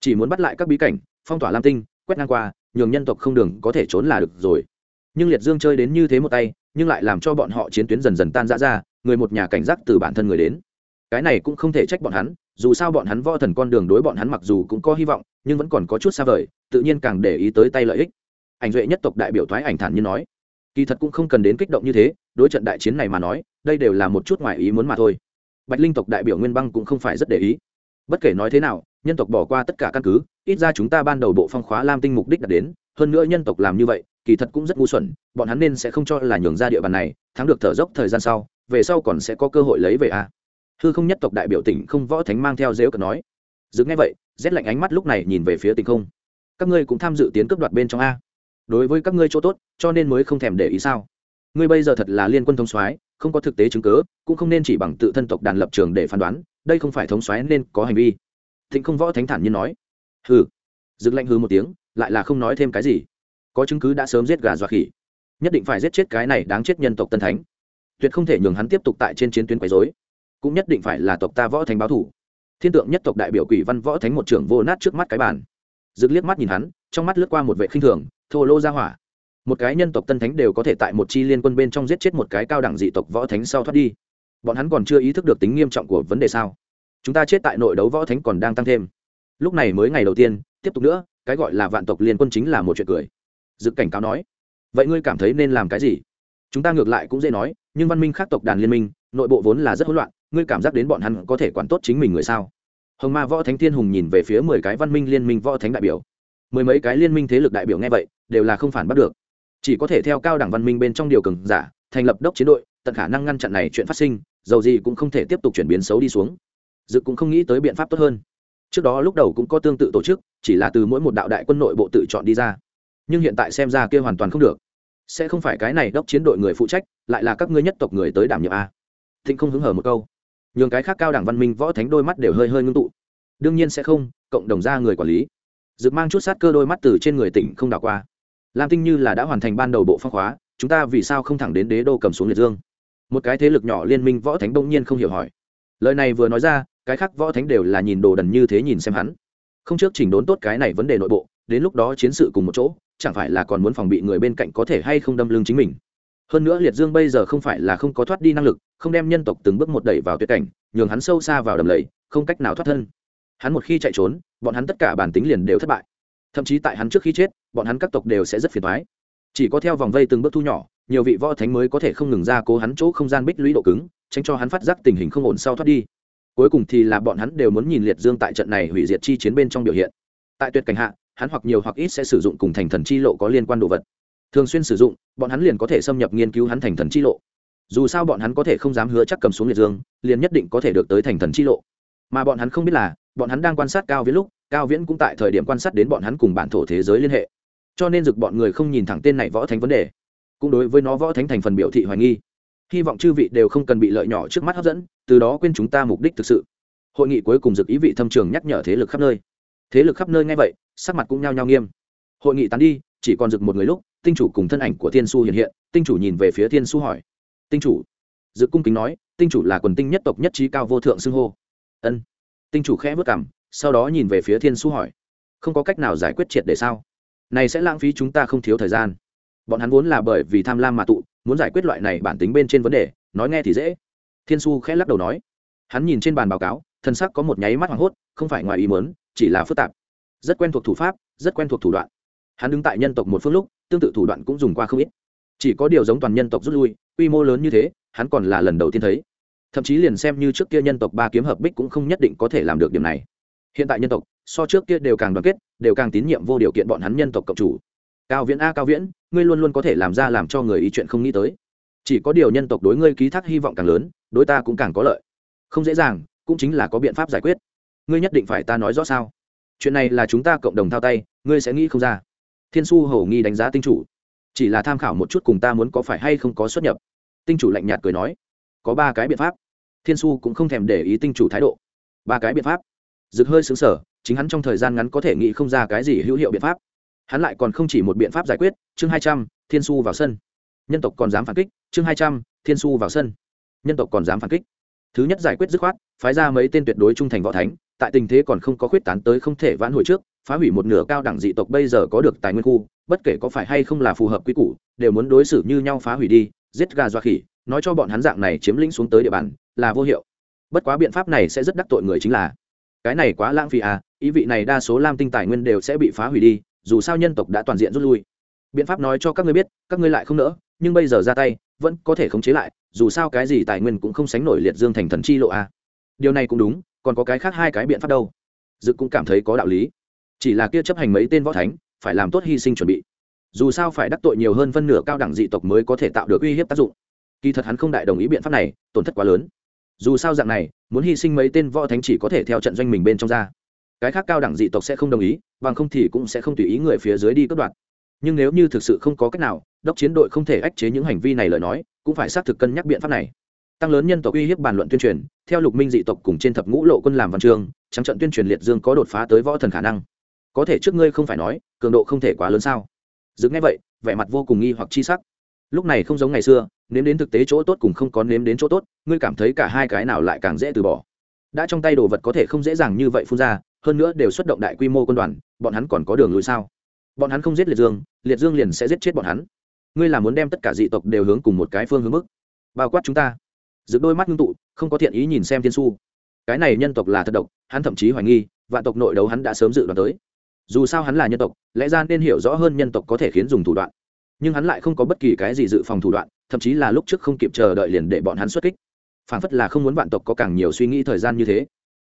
Chỉ muốn bắt lại các bí cảnh, phong tỏa lam tinh, quét ngang qua, nhường nhân tộc không đường có thể trốn là được rồi. Nhưng liệt dương chơi đến như thế một tay, nhưng lại làm cho bọn họ chiến tuyến dần dần tan rã ra, người một nhà cảnh giác từ bản thân người đến cái này cũng không thể trách bọn hắn, dù sao bọn hắn võ thần con đường đối bọn hắn mặc dù cũng có hy vọng, nhưng vẫn còn có chút xa vời, tự nhiên càng để ý tới tay lợi ích. Ảnh duệ nhất tộc đại biểu thoái ảnh thản như nói, kỳ thật cũng không cần đến kích động như thế, đối trận đại chiến này mà nói, đây đều là một chút ngoài ý muốn mà thôi. Bạch linh tộc đại biểu nguyên băng cũng không phải rất để ý. Bất kể nói thế nào, nhân tộc bỏ qua tất cả căn cứ, ít ra chúng ta ban đầu bộ phong khóa lam tinh mục đích đạt đến, hơn nữa nhân tộc làm như vậy, kỳ thật cũng rất ngu xuẩn, bọn hắn nên sẽ không cho là nhường ra địa bàn này, thắng được thở dốc thời gian sau, về sau còn sẽ có cơ hội lấy về a hư không nhất tộc đại biểu tỉnh không võ thánh mang theo dếu cờ nói. Dừng ngay vậy, rét lạnh ánh mắt lúc này nhìn về phía tỉnh không. Các ngươi cũng tham dự tiến cướp đoạt bên trong a. Đối với các ngươi chỗ tốt, cho nên mới không thèm để ý sao? Ngươi bây giờ thật là liên quân thống soái, không có thực tế chứng cớ cũng không nên chỉ bằng tự thân tộc đàn lập trường để phán đoán, đây không phải thống soái nên có hành vi. Thịnh không võ thánh thản nhiên nói. Hừ. Dừng lạnh hư một tiếng, lại là không nói thêm cái gì. Có chứng cứ đã sớm giết gà dọa khỉ. Nhất định phải giết chết cái này đáng chết nhân tộc tân thánh. Tuyệt không thể nhường hắn tiếp tục tại trên chiến tuyến quấy rối cũng nhất định phải là tộc ta võ thánh báo thủ. Thiên tượng nhất tộc đại biểu quỷ văn võ thánh một trưởng vô nát trước mắt cái bàn. Dực liếc mắt nhìn hắn, trong mắt lướt qua một vệ khinh thường, thô lô ra hỏa. Một cái nhân tộc tân thánh đều có thể tại một chi liên quân bên trong giết chết một cái cao đẳng dị tộc võ thánh sau thoát đi. Bọn hắn còn chưa ý thức được tính nghiêm trọng của vấn đề sao? Chúng ta chết tại nội đấu võ thánh còn đang tăng thêm. Lúc này mới ngày đầu tiên, tiếp tục nữa, cái gọi là vạn tộc liên quân chính là một chuyện cười. Dực cảnh cáo nói, vậy ngươi cảm thấy nên làm cái gì? Chúng ta ngược lại cũng dễ nói, nhưng văn minh khác tộc đàn liên minh, nội bộ vốn là rất hỗn loạn ngươi cảm giác đến bọn hắn có thể quản tốt chính mình người sao? Hồng ma võ thánh thiên hùng nhìn về phía mười cái văn minh liên minh võ thánh đại biểu. Mười mấy cái liên minh thế lực đại biểu nghe vậy, đều là không phản bắt được. Chỉ có thể theo cao đẳng văn minh bên trong điều cường giả, thành lập đốc chiến đội, tận khả năng ngăn chặn này chuyện phát sinh, dầu gì cũng không thể tiếp tục chuyển biến xấu đi xuống. Dự cũng không nghĩ tới biện pháp tốt hơn. Trước đó lúc đầu cũng có tương tự tổ chức, chỉ là từ mỗi một đạo đại quân nội bộ tự chọn đi ra. Nhưng hiện tại xem ra kia hoàn toàn không được. Sẽ không phải cái này đốc chiến đội người phụ trách, lại là các ngươi nhất tộc người tới đảm nhiệm a. Thịnh không hứng hở một câu nhường cái khác cao đẳng văn minh võ thánh đôi mắt đều hơi hơi ngưng tụ. Đương nhiên sẽ không, cộng đồng ra người quản lý. Dực mang chút sát cơ đôi mắt từ trên người tỉnh không đảo qua. Lam tinh như là đã hoàn thành ban đầu bộ phong khóa, chúng ta vì sao không thẳng đến đế đô cầm xuống liệt dương? Một cái thế lực nhỏ liên minh võ thánh bỗng nhiên không hiểu hỏi. Lời này vừa nói ra, cái khác võ thánh đều là nhìn đồ đần như thế nhìn xem hắn. Không trước chỉnh đốn tốt cái này vấn đề nội bộ, đến lúc đó chiến sự cùng một chỗ, chẳng phải là còn muốn phòng bị người bên cạnh có thể hay không đâm lưng chính mình? Hơn nữa liệt dương bây giờ không phải là không có thoát đi năng lực, không đem nhân tộc từng bước một đẩy vào tuyệt cảnh, nhường hắn sâu xa vào đầm lầy, không cách nào thoát thân. Hắn một khi chạy trốn, bọn hắn tất cả bản tính liền đều thất bại. Thậm chí tại hắn trước khi chết, bọn hắn các tộc đều sẽ rất phiền thoái chỉ có theo vòng vây từng bước thu nhỏ, nhiều vị võ thánh mới có thể không ngừng ra cố hắn chỗ không gian bích lũy độ cứng, tránh cho hắn phát giác tình hình không ổn sau thoát đi. Cuối cùng thì là bọn hắn đều muốn nhìn liệt dương tại trận này hủy diệt chi chiến bên trong biểu hiện. Tại tuyệt cảnh hạ, hắn hoặc nhiều hoặc ít sẽ sử dụng cùng thành thần chi lộ có liên quan đồ vật thường xuyên sử dụng, bọn hắn liền có thể xâm nhập nghiên cứu hắn thành thần chi lộ. Dù sao bọn hắn có thể không dám hứa chắc cầm xuống liệt dương, liền nhất định có thể được tới thành thần chi lộ. Mà bọn hắn không biết là, bọn hắn đang quan sát cao viễn lúc, cao viễn cũng tại thời điểm quan sát đến bọn hắn cùng bản thổ thế giới liên hệ. Cho nên dực bọn người không nhìn thẳng tên này võ thánh vấn đề. Cũng đối với nó võ thánh thành phần biểu thị hoài nghi. Hy vọng chư vị đều không cần bị lợi nhỏ trước mắt hấp dẫn, từ đó quên chúng ta mục đích thực sự. Hội nghị cuối cùng dực ý vị thâm trường nhắc nhở thế lực khắp nơi. Thế lực khắp nơi ngay vậy, sắc mặt cũng nhao nhao nghiêm. Hội nghị tán đi, chỉ còn dực một người lúc tinh chủ cùng thân ảnh của thiên su hiện hiện, tinh chủ nhìn về phía thiên su hỏi. Tinh chủ. Dự cung kính nói, tinh chủ là quần tinh nhất tộc nhất trí cao vô thượng xưng hô. Ân. Tinh chủ khẽ vất cảm sau đó nhìn về phía thiên su hỏi. Không có cách nào giải quyết triệt để sao? Này sẽ lãng phí chúng ta không thiếu thời gian. Bọn hắn vốn là bởi vì tham lam mà tụ, muốn giải quyết loại này bản tính bên trên vấn đề, nói nghe thì dễ. Thiên su khẽ lắc đầu nói. Hắn nhìn trên bàn báo cáo, thân sắc có một nháy mắt hoảng hốt, không phải ngoài ý mớn chỉ là phức tạp. Rất quen thuộc thủ pháp, rất quen thuộc thủ đoạn. Hắn đứng tại nhân tộc một phương lúc tương tự thủ đoạn cũng dùng qua không ít. Chỉ có điều giống toàn nhân tộc rút lui, quy mô lớn như thế, hắn còn là lần đầu tiên thấy. Thậm chí liền xem như trước kia nhân tộc ba kiếm hợp bích cũng không nhất định có thể làm được điểm này. Hiện tại nhân tộc, so trước kia đều càng đoàn kết, đều càng tín nhiệm vô điều kiện bọn hắn nhân tộc cộng chủ. Cao viễn a, cao viễn, ngươi luôn luôn có thể làm ra làm cho người ý chuyện không nghĩ tới. Chỉ có điều nhân tộc đối ngươi ký thác hy vọng càng lớn, đối ta cũng càng có lợi. Không dễ dàng, cũng chính là có biện pháp giải quyết. Ngươi nhất định phải ta nói rõ sao? Chuyện này là chúng ta cộng đồng thao tay, ngươi sẽ nghĩ không ra thiên su hầu nghi đánh giá tinh chủ. Chỉ là tham khảo một chút cùng ta muốn có phải hay không có xuất nhập. Tinh chủ lạnh nhạt cười nói, có ba cái biện pháp. Thiên su cũng không thèm để ý tinh chủ thái độ. Ba cái biện pháp. Rực hơi xứng sở chính hắn trong thời gian ngắn có thể nghĩ không ra cái gì hữu hiệu biện pháp. Hắn lại còn không chỉ một biện pháp giải quyết, chương hai trăm, thiên su vào sân. Nhân tộc còn dám phản kích, chương hai trăm, thiên su vào sân. Nhân tộc còn dám phản kích. Thứ nhất giải quyết dứt khoát, phái ra mấy tên tuyệt đối trung thành võ thánh, tại tình thế còn không có khuyết tán tới không thể vãn hồi trước phá hủy một nửa cao đẳng dị tộc bây giờ có được tài nguyên khu, bất kể có phải hay không là phù hợp quy củ, đều muốn đối xử như nhau phá hủy đi, giết gà doa khỉ, nói cho bọn hắn dạng này chiếm lĩnh xuống tới địa bàn, là vô hiệu. Bất quá biện pháp này sẽ rất đắc tội người chính là, cái này quá lãng phí à ý vị này đa số lam tinh tài nguyên đều sẽ bị phá hủy đi, dù sao nhân tộc đã toàn diện rút lui. Biện pháp nói cho các ngươi biết, các ngươi lại không nỡ, nhưng bây giờ ra tay, vẫn có thể khống chế lại, dù sao cái gì tài nguyên cũng không sánh nổi liệt dương thành thần chi lộ à. Điều này cũng đúng, còn có cái khác hai cái biện pháp đâu. Dự cũng cảm thấy có đạo lý chỉ là kia chấp hành mấy tên võ thánh, phải làm tốt hy sinh chuẩn bị. Dù sao phải đắc tội nhiều hơn phân nửa cao đẳng dị tộc mới có thể tạo được uy hiếp tác dụng. Kỳ thật hắn không đại đồng ý biện pháp này, tổn thất quá lớn. Dù sao dạng này, muốn hy sinh mấy tên võ thánh chỉ có thể theo trận doanh mình bên trong ra. Cái khác cao đẳng dị tộc sẽ không đồng ý, bằng không thì cũng sẽ không tùy ý người phía dưới đi cướp đoạt. Nhưng nếu như thực sự không có cách nào, đốc chiến đội không thể ách chế những hành vi này lời nói, cũng phải xác thực cân nhắc biện pháp này. Tăng lớn nhân tộc uy hiếp bàn luận tuyên truyền, theo lục minh dị tộc cùng trên thập ngũ lộ quân làm văn chương, trắng trận tuyên truyền liệt dương có đột phá tới võ thần khả năng có thể trước ngươi không phải nói, cường độ không thể quá lớn sao? Dừng nghe vậy, vẻ mặt vô cùng nghi hoặc chi sắc. Lúc này không giống ngày xưa, nếm đến thực tế chỗ tốt cùng không có nếm đến chỗ tốt, ngươi cảm thấy cả hai cái nào lại càng dễ từ bỏ. Đã trong tay đồ vật có thể không dễ dàng như vậy phun ra, hơn nữa đều xuất động đại quy mô quân đoàn, bọn hắn còn có đường lùi sao? Bọn hắn không giết liệt dương liệt dương liền sẽ giết chết bọn hắn. Ngươi là muốn đem tất cả dị tộc đều hướng cùng một cái phương hướng mức bao quát chúng ta. Giữ đôi mắt ngưng tụ, không có thiện ý nhìn xem thiên su. Cái này nhân tộc là thật độc, hắn thậm chí hoài nghi, vạn tộc nội đấu hắn đã sớm dự đoán tới dù sao hắn là nhân tộc, lẽ ra nên hiểu rõ hơn nhân tộc có thể khiến dùng thủ đoạn. Nhưng hắn lại không có bất kỳ cái gì dự phòng thủ đoạn, thậm chí là lúc trước không kịp chờ đợi liền để bọn hắn xuất kích. Phản phất là không muốn vạn tộc có càng nhiều suy nghĩ thời gian như thế.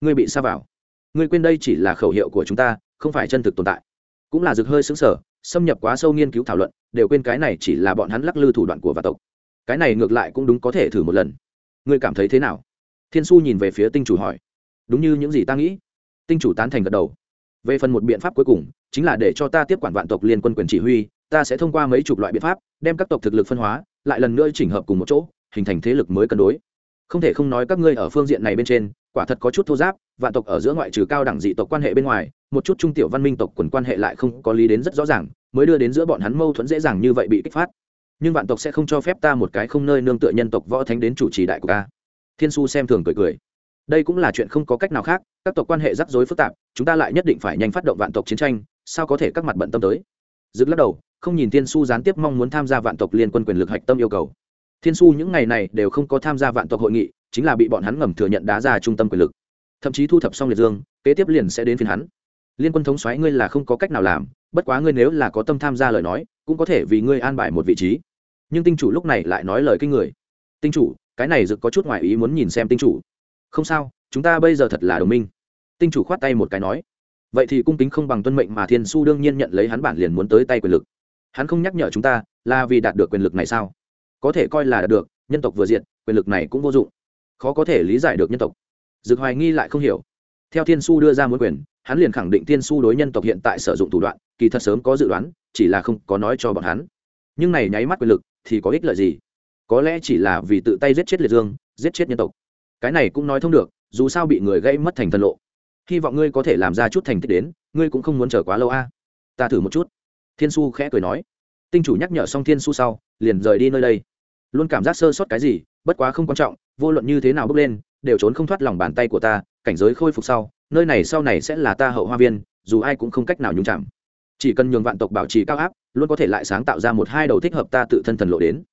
Ngươi bị sa vào. Ngươi quên đây chỉ là khẩu hiệu của chúng ta, không phải chân thực tồn tại. Cũng là rực hơi xứng sở xâm nhập quá sâu nghiên cứu thảo luận, đều quên cái này chỉ là bọn hắn lắc lư thủ đoạn của vạn tộc. Cái này ngược lại cũng đúng có thể thử một lần. Ngươi cảm thấy thế nào? Thiên su nhìn về phía tinh chủ hỏi. Đúng như những gì ta nghĩ. Tinh chủ tán thành gật đầu về phần một biện pháp cuối cùng, chính là để cho ta tiếp quản vạn tộc liên quân quyền chỉ huy, ta sẽ thông qua mấy chục loại biện pháp, đem các tộc thực lực phân hóa, lại lần nữa chỉnh hợp cùng một chỗ, hình thành thế lực mới cân đối. Không thể không nói các ngươi ở phương diện này bên trên, quả thật có chút thô giáp, vạn tộc ở giữa ngoại trừ cao đẳng dị tộc quan hệ bên ngoài, một chút trung tiểu văn minh tộc quần quan hệ lại không có lý đến rất rõ ràng, mới đưa đến giữa bọn hắn mâu thuẫn dễ dàng như vậy bị kích phát. Nhưng vạn tộc sẽ không cho phép ta một cái không nơi nương tựa nhân tộc võ thánh đến chủ trì đại của ta. Thiên su xem thường cười cười đây cũng là chuyện không có cách nào khác, các tộc quan hệ rắc rối phức tạp, chúng ta lại nhất định phải nhanh phát động vạn tộc chiến tranh, sao có thể các mặt bận tâm tới? Dứt lắc đầu, không nhìn thiên su gián tiếp mong muốn tham gia vạn tộc liên quân quyền lực hạch tâm yêu cầu. Thiên su những ngày này đều không có tham gia vạn tộc hội nghị, chính là bị bọn hắn ngầm thừa nhận đá ra trung tâm quyền lực. Thậm chí thu thập xong liệt dương, kế tiếp liền sẽ đến phiên hắn. Liên quân thống xoáy ngươi là không có cách nào làm, bất quá ngươi nếu là có tâm tham gia lời nói, cũng có thể vì ngươi an bài một vị trí. Nhưng tinh chủ lúc này lại nói lời kinh người. Tinh chủ, cái này dực có chút ngoại ý muốn nhìn xem tinh chủ không sao, chúng ta bây giờ thật là đồng minh. Tinh chủ khoát tay một cái nói. Vậy thì cung kính không bằng tuân mệnh mà thiên su đương nhiên nhận lấy hắn bản liền muốn tới tay quyền lực. Hắn không nhắc nhở chúng ta là vì đạt được quyền lực này sao? Có thể coi là đạt được, nhân tộc vừa diện, quyền lực này cũng vô dụng. Khó có thể lý giải được nhân tộc. Dực hoài nghi lại không hiểu. Theo thiên su đưa ra muốn quyền, hắn liền khẳng định thiên su đối nhân tộc hiện tại sử dụng thủ đoạn, kỳ thật sớm có dự đoán, chỉ là không có nói cho bọn hắn. Nhưng này nháy mắt quyền lực thì có ích lợi gì? Có lẽ chỉ là vì tự tay giết chết liệt dương, giết chết nhân tộc cái này cũng nói thông được, dù sao bị người gây mất thành thân lộ. Hy vọng ngươi có thể làm ra chút thành tích đến, ngươi cũng không muốn chờ quá lâu a. Ta thử một chút. Thiên su khẽ cười nói. Tinh chủ nhắc nhở xong thiên su sau, liền rời đi nơi đây. Luôn cảm giác sơ sót cái gì, bất quá không quan trọng, vô luận như thế nào bước lên, đều trốn không thoát lòng bàn tay của ta, cảnh giới khôi phục sau, nơi này sau này sẽ là ta hậu hoa viên, dù ai cũng không cách nào nhúng chạm. Chỉ cần nhường vạn tộc bảo trì cao áp, luôn có thể lại sáng tạo ra một hai đầu thích hợp ta tự thân thần lộ đến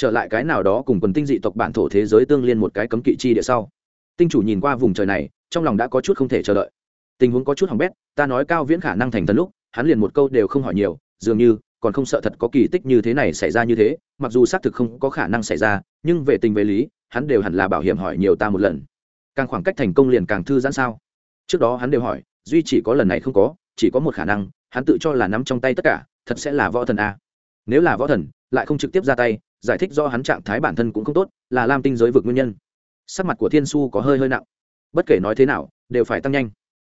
trở lại cái nào đó cùng quần tinh dị tộc bản thổ thế giới tương liên một cái cấm kỵ chi địa sau. Tinh chủ nhìn qua vùng trời này, trong lòng đã có chút không thể chờ đợi. Tình huống có chút hỏng bét, ta nói cao viễn khả năng thành thần lúc, hắn liền một câu đều không hỏi nhiều, dường như, còn không sợ thật có kỳ tích như thế này xảy ra như thế, mặc dù xác thực không có khả năng xảy ra, nhưng về tình về lý, hắn đều hẳn là bảo hiểm hỏi nhiều ta một lần. Càng khoảng cách thành công liền càng thư giãn sao? Trước đó hắn đều hỏi, duy chỉ có lần này không có, chỉ có một khả năng, hắn tự cho là nắm trong tay tất cả, thật sẽ là võ thần a. Nếu là võ thần lại không trực tiếp ra tay, giải thích do hắn trạng thái bản thân cũng không tốt, là lam tinh giới vực nguyên nhân. Sắc mặt của thiên su có hơi hơi nặng. Bất kể nói thế nào, đều phải tăng nhanh.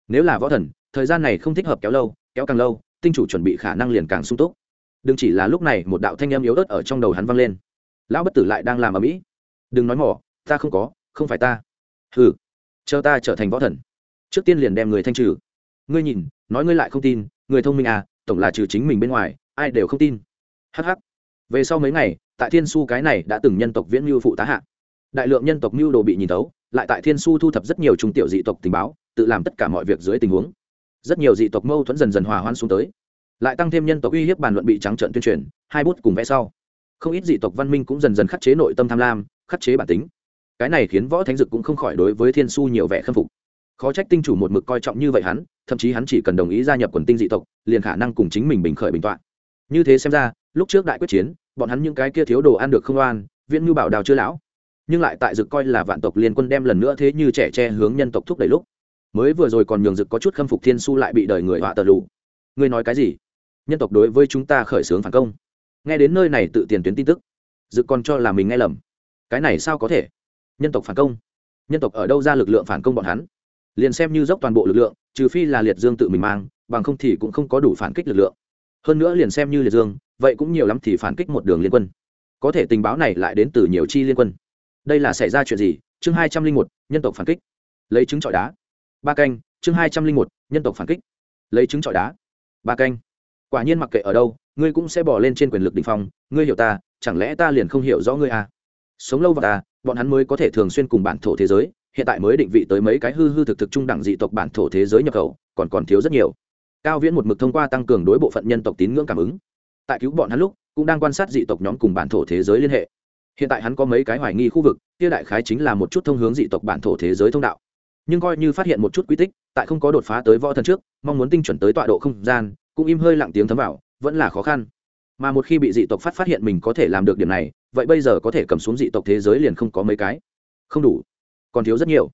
Nếu là võ thần, thời gian này không thích hợp kéo lâu, kéo càng lâu, tinh chủ chuẩn bị khả năng liền càng sung túc. Đừng chỉ là lúc này một đạo thanh âm yếu ớt ở trong đầu hắn vang lên. Lão bất tử lại đang làm ở mỹ. Đừng nói mỏ, ta không có, không phải ta. Hừ, chờ ta trở thành võ thần. Trước tiên liền đem người thanh trừ. Ngươi nhìn, nói ngươi lại không tin, người thông minh à tổng là trừ chính mình bên ngoài, ai đều không tin. Hh về sau mấy ngày, tại thiên su cái này đã từng nhân tộc viễn mưu phụ tá hạ. Đại lượng nhân tộc mưu đồ bị nhìn tấu lại tại thiên su thu thập rất nhiều trung tiểu dị tộc tình báo, tự làm tất cả mọi việc dưới tình huống. Rất nhiều dị tộc mâu thuẫn dần dần hòa hoan xuống tới. Lại tăng thêm nhân tộc uy hiếp bàn luận bị trắng trợn tuyên truyền, hai bút cùng vẽ sau. Không ít dị tộc văn minh cũng dần dần khắc chế nội tâm tham lam, khắc chế bản tính. Cái này khiến võ thánh dực cũng không khỏi đối với thiên su nhiều vẻ khâm phục. Khó trách tinh chủ một mực coi trọng như vậy hắn, thậm chí hắn chỉ cần đồng ý gia nhập quần tinh dị tộc, liền khả năng cùng chính mình bình khởi bình tọa. Như thế xem ra lúc trước đại quyết chiến, bọn hắn những cái kia thiếu đồ ăn được không oan, viễn ngư bảo đào chưa lão. Nhưng lại tại dực coi là vạn tộc liên quân đem lần nữa thế như trẻ tre hướng nhân tộc thúc đẩy lúc. Mới vừa rồi còn nhường dực có chút khâm phục thiên su lại bị đời người họa tờ lụ ngươi nói cái gì? Nhân tộc đối với chúng ta khởi xướng phản công. Nghe đến nơi này tự tiền tuyến tin tức dực còn cho là mình nghe lầm. Cái này sao có thể? Nhân tộc phản công. Nhân tộc ở đâu ra lực lượng phản công bọn hắn? Liền xem như dốc toàn bộ lực lượng, trừ phi là liệt dương tự mình mang, bằng không thì cũng không có đủ phản kích lực lượng. Hơn nữa liền xem như liệt dương vậy cũng nhiều lắm thì phản kích một đường liên quân. Có thể tình báo này lại đến từ nhiều chi liên quân. Đây là xảy ra chuyện gì? Chương hai trăm linh một, nhân tộc phản kích. Lấy trứng trọi đá. Ba canh, chương hai trăm linh một, nhân tộc phản kích. Lấy trứng trọi đá. Ba canh. Quả nhiên mặc kệ ở đâu, ngươi cũng sẽ bỏ lên trên quyền lực đ ỉ n h phong. Ngươi hiểu ta, chẳng lẽ ta liền không hiểu rõ ngươi à? Sống lâu vào ta, bọn hắn mới có thể thường xuyên cùng bản thổ thế giới. Hiện tại mới định vị tới mấy cái hư hư thực thực trung đẳng dị tộc bản thổ thế giới nhập khẩu, còn còn thiếu rất nhiều. Cao viễn một mực thông qua tăng cường đối bộ phận nhân tộc tín ngưỡng cảm ứng tại cứu bọn hắn lúc, cũng đang quan sát dị tộc nhóm cùng bản thổ thế giới liên hệ. Hiện tại hắn có mấy cái hoài nghi khu vực, kia đại khái chính là một chút thông hướng dị tộc bản thổ thế giới thông đạo. Nhưng coi như phát hiện một chút quy tích, tại không có đột phá tới võ thần trước, mong muốn tinh chuẩn tới tọa độ không gian, cũng im hơi lặng tiếng thấm vào, vẫn là khó khăn. Mà một khi bị dị tộc phát phát hiện mình có thể làm được điểm này, vậy bây giờ có thể cầm xuống dị tộc thế giới liền không có mấy cái. Không đủ. Còn thiếu rất nhiều.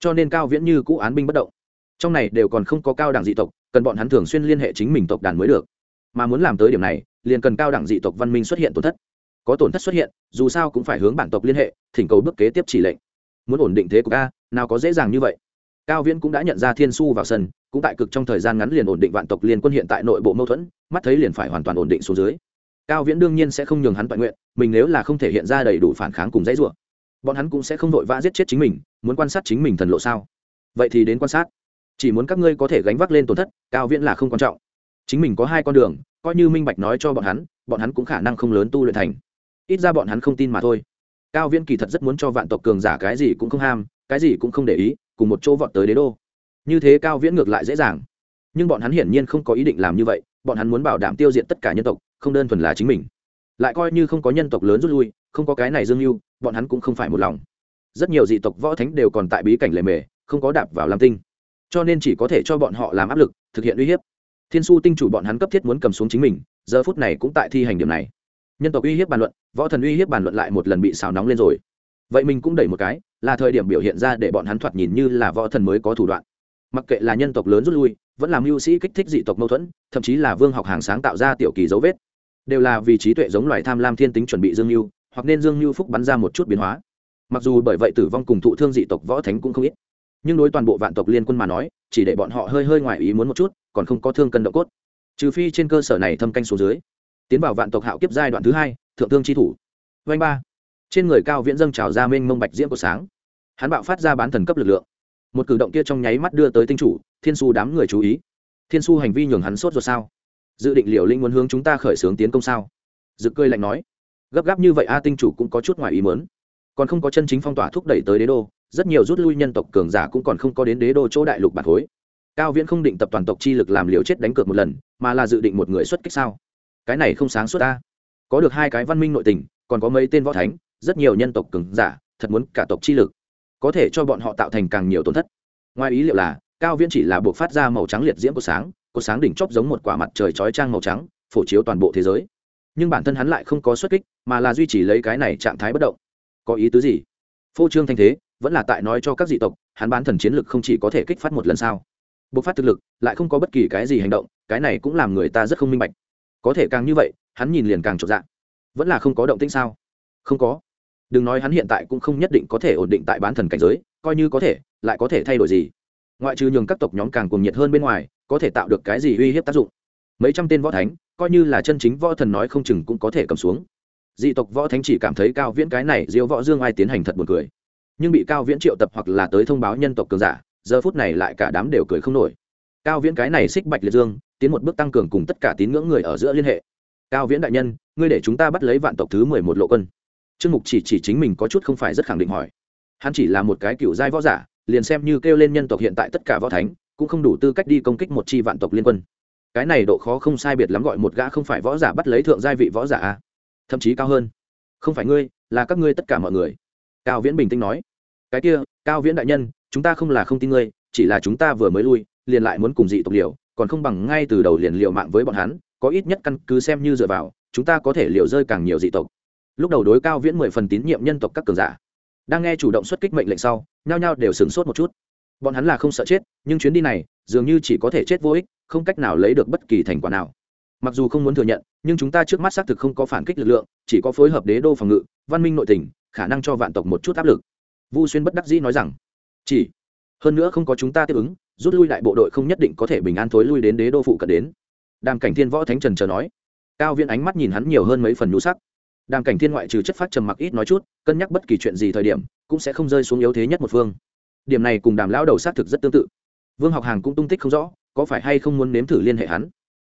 Cho nên cao viễn như cũ án binh bất động. Trong này đều còn không có cao đẳng dị tộc, cần bọn hắn thường xuyên liên hệ chính mình tộc đàn mới được mà muốn làm tới điểm này, liền cần cao đẳng dị tộc văn minh xuất hiện tổn thất. Có tổn thất xuất hiện, dù sao cũng phải hướng bản tộc liên hệ, thỉnh cầu bước kế tiếp chỉ lệnh. Muốn ổn định thế của ca nào có dễ dàng như vậy. Cao viễn cũng đã nhận ra thiên su vào sân, cũng tại cực trong thời gian ngắn liền ổn định vạn tộc liên quân hiện tại nội bộ mâu thuẫn, mắt thấy liền phải hoàn toàn ổn định xuống dưới. Cao viễn đương nhiên sẽ không nhường hắn toàn nguyện, mình nếu là không thể hiện ra đầy đủ phản kháng cùng dãy rủa, bọn hắn cũng sẽ không vội vã giết chết chính mình, muốn quan sát chính mình thần lộ sao. Vậy thì đến quan sát. Chỉ muốn các ngươi có thể gánh vác lên tổn thất, cao viễn là không quan trọng chính mình có hai con đường, coi như minh bạch nói cho bọn hắn bọn hắn cũng khả năng không lớn tu luyện thành. Ít ra bọn hắn không tin mà thôi. Cao viễn kỳ thật rất muốn cho vạn tộc cường giả cái gì cũng không ham, cái gì cũng không để ý, cùng một chỗ vọt tới đế đô. Như thế cao viễn ngược lại dễ dàng. Nhưng bọn hắn hiển nhiên không có ý định làm như vậy, bọn hắn muốn bảo đảm tiêu diệt tất cả nhân tộc, không đơn thuần là chính mình. Lại coi như không có nhân tộc lớn rút lui, không có cái này dương mưu bọn hắn cũng không phải một lòng. Rất nhiều dị tộc võ thánh đều còn tại bí cảnh lề mề, không có đạp vào lam tinh. Cho nên chỉ có thể cho bọn họ làm áp lực, thực hiện uy hiếp thiên su tinh chủ bọn hắn cấp thiết muốn cầm xuống chính mình, giờ phút này cũng tại thi hành điểm này. Nhân tộc uy hiếp bàn luận, võ thần uy hiếp bàn luận lại một lần bị xào nóng lên rồi. Vậy mình cũng đẩy một cái, là thời điểm biểu hiện ra để bọn hắn thoạt nhìn như là võ thần mới có thủ đoạn. Mặc kệ là nhân tộc lớn rút lui, vẫn làm mưu sĩ kích thích dị tộc mâu thuẫn, thậm chí là vương học hàng sáng tạo ra tiểu kỳ dấu vết, đều là vì trí tuệ giống loài tham lam thiên tính chuẩn bị dương mưu hoặc nên dương mưu phúc bắn ra một chút biến hóa. Mặc dù bởi vậy tử vong cùng thụ thương dị tộc võ thánh cũng không ít, nhưng đối toàn bộ vạn tộc liên quân mà nói, chỉ để bọn họ hơi hơi ngoài ý muốn một chút còn không có thương cân động cốt. Trừ phi trên cơ sở này thâm canh xuống dưới, tiến vào vạn tộc hạo kiếp giai đoạn thứ hai, thượng thương chi thủ. Vanh ba. Trên người cao viễn dâng trào ra mênh mông bạch diễm của sáng. Hắn bạo phát ra bán thần cấp lực lượng. Một cử động kia trong nháy mắt đưa tới tinh chủ, thiên su đám người chú ý. Thiên su hành vi nhường hắn sốt rồi sao? Dự định liệu linh muốn hướng chúng ta khởi xướng tiến công sao? Dự cơi lạnh nói. Gấp gáp như vậy a, tinh chủ cũng có chút ngoài ý mớn còn không có chân chính phong tỏa thúc đẩy tới đế đô, rất nhiều rút lui nhân tộc cường giả cũng còn không có đến đế đô chỗ đại lục bản khối cao viễn không định tập toàn tộc chi lực làm liều chết đánh cược một lần, mà là dự định một người xuất kích sao? Cái này không sáng suốt ta. Có được hai cái văn minh nội tình, còn có mấy tên võ thánh, rất nhiều nhân tộc cường giả, thật muốn cả tộc chi lực. Có thể cho bọn họ tạo thành càng nhiều tổn thất. Ngoài ý liệu là, cao viễn chỉ là buộc phát ra màu trắng liệt diễm của sáng của sáng đỉnh chóp giống một quả mặt trời chói trang màu trắng, phổ chiếu toàn bộ thế giới. Nhưng bản thân hắn lại không có xuất kích, mà là duy trì lấy cái này trạng thái bất động. Có ý tứ gì? Phô trương thanh thế, vẫn là tại nói cho các dị tộc, hắn bán thần chiến lực không chỉ có thể kích phát một lần sao? Bộc phát thực lực, lại không có bất kỳ cái gì hành động, cái này cũng làm người ta rất không minh bạch. Có thể càng như vậy, hắn nhìn liền càng trộn dạng vẫn là không có động tĩnh sao? Không có. Đừng nói hắn hiện tại cũng không nhất định có thể ổn định tại bán thần cảnh giới, coi như có thể, lại có thể thay đổi gì? Ngoại trừ nhường các tộc nhóm càng cuồng nhiệt hơn bên ngoài, có thể tạo được cái gì uy hiếp tác dụng? Mấy trăm tên võ thánh, coi như là chân chính võ thần nói không chừng cũng có thể cầm xuống. Dị tộc võ thánh chỉ cảm thấy cao viễn cái này diêu võ dương ai tiến hành thật buồn cười. Nhưng bị cao viễn triệu tập hoặc là tới thông báo nhân tộc cường giả giờ phút này lại cả đám đều cười không nổi. Cao viễn cái này xích bạch liệt dương, tiến một bước tăng cường cùng tất cả tín ngưỡng người ở giữa liên hệ. Cao viễn đại nhân, ngươi để chúng ta bắt lấy vạn tộc thứ mười một lộ quân. Trương mục chỉ chỉ chính mình có chút không phải rất khẳng định hỏi. Hắn chỉ là một cái cựu giai võ giả, liền xem như kêu lên nhân tộc hiện tại tất cả võ thánh, cũng không đủ tư cách đi công kích một chi vạn tộc liên quân. Cái này độ khó không sai biệt lắm gọi một gã không phải võ giả bắt lấy thượng giai vị võ giả a. Thậm chí cao hơn. Không phải ngươi, là các ngươi tất cả mọi người. Cao viễn bình tĩnh nói. Cái kia, cao viễn đại nhân chúng ta không là không tin ngươi, chỉ là chúng ta vừa mới lui, liền lại muốn cùng dị tộc liều, còn không bằng ngay từ đầu liền liều mạng với bọn hắn, có ít nhất căn cứ xem như dựa vào, chúng ta có thể liều rơi càng nhiều dị tộc. Lúc đầu đối cao viễn mười phần tín nhiệm nhân tộc các cường giả, đang nghe chủ động xuất kích mệnh lệnh sau, nhao nhao đều sửng sốt một chút. Bọn hắn là không sợ chết, nhưng chuyến đi này, dường như chỉ có thể chết vô ích, không cách nào lấy được bất kỳ thành quả nào. Mặc dù không muốn thừa nhận, nhưng chúng ta trước mắt xác thực không có phản kích lực lượng, chỉ có phối hợp đế đô phòng ngự, văn minh nội tình, khả năng cho vạn tộc một chút áp lực. Vu xuyên bất đắc dĩ nói rằng chỉ. Hơn nữa không có chúng ta tiếp ứng, rút lui đại bộ đội không nhất định có thể bình an thối lui đến đế đô phụ cận đến. Đàm cảnh thiên võ thánh trần chờ nói. Cao viên ánh mắt nhìn hắn nhiều hơn mấy phần nhũ sắc. Đàm cảnh thiên ngoại trừ chất phát trầm mặc ít nói chút, cân nhắc bất kỳ chuyện gì thời điểm, cũng sẽ không rơi xuống yếu thế nhất một phương. Điểm này cùng đàm lão đầu xác thực rất tương tự. Vương học hàng cũng tung tích không rõ, có phải hay không muốn nếm thử liên hệ hắn.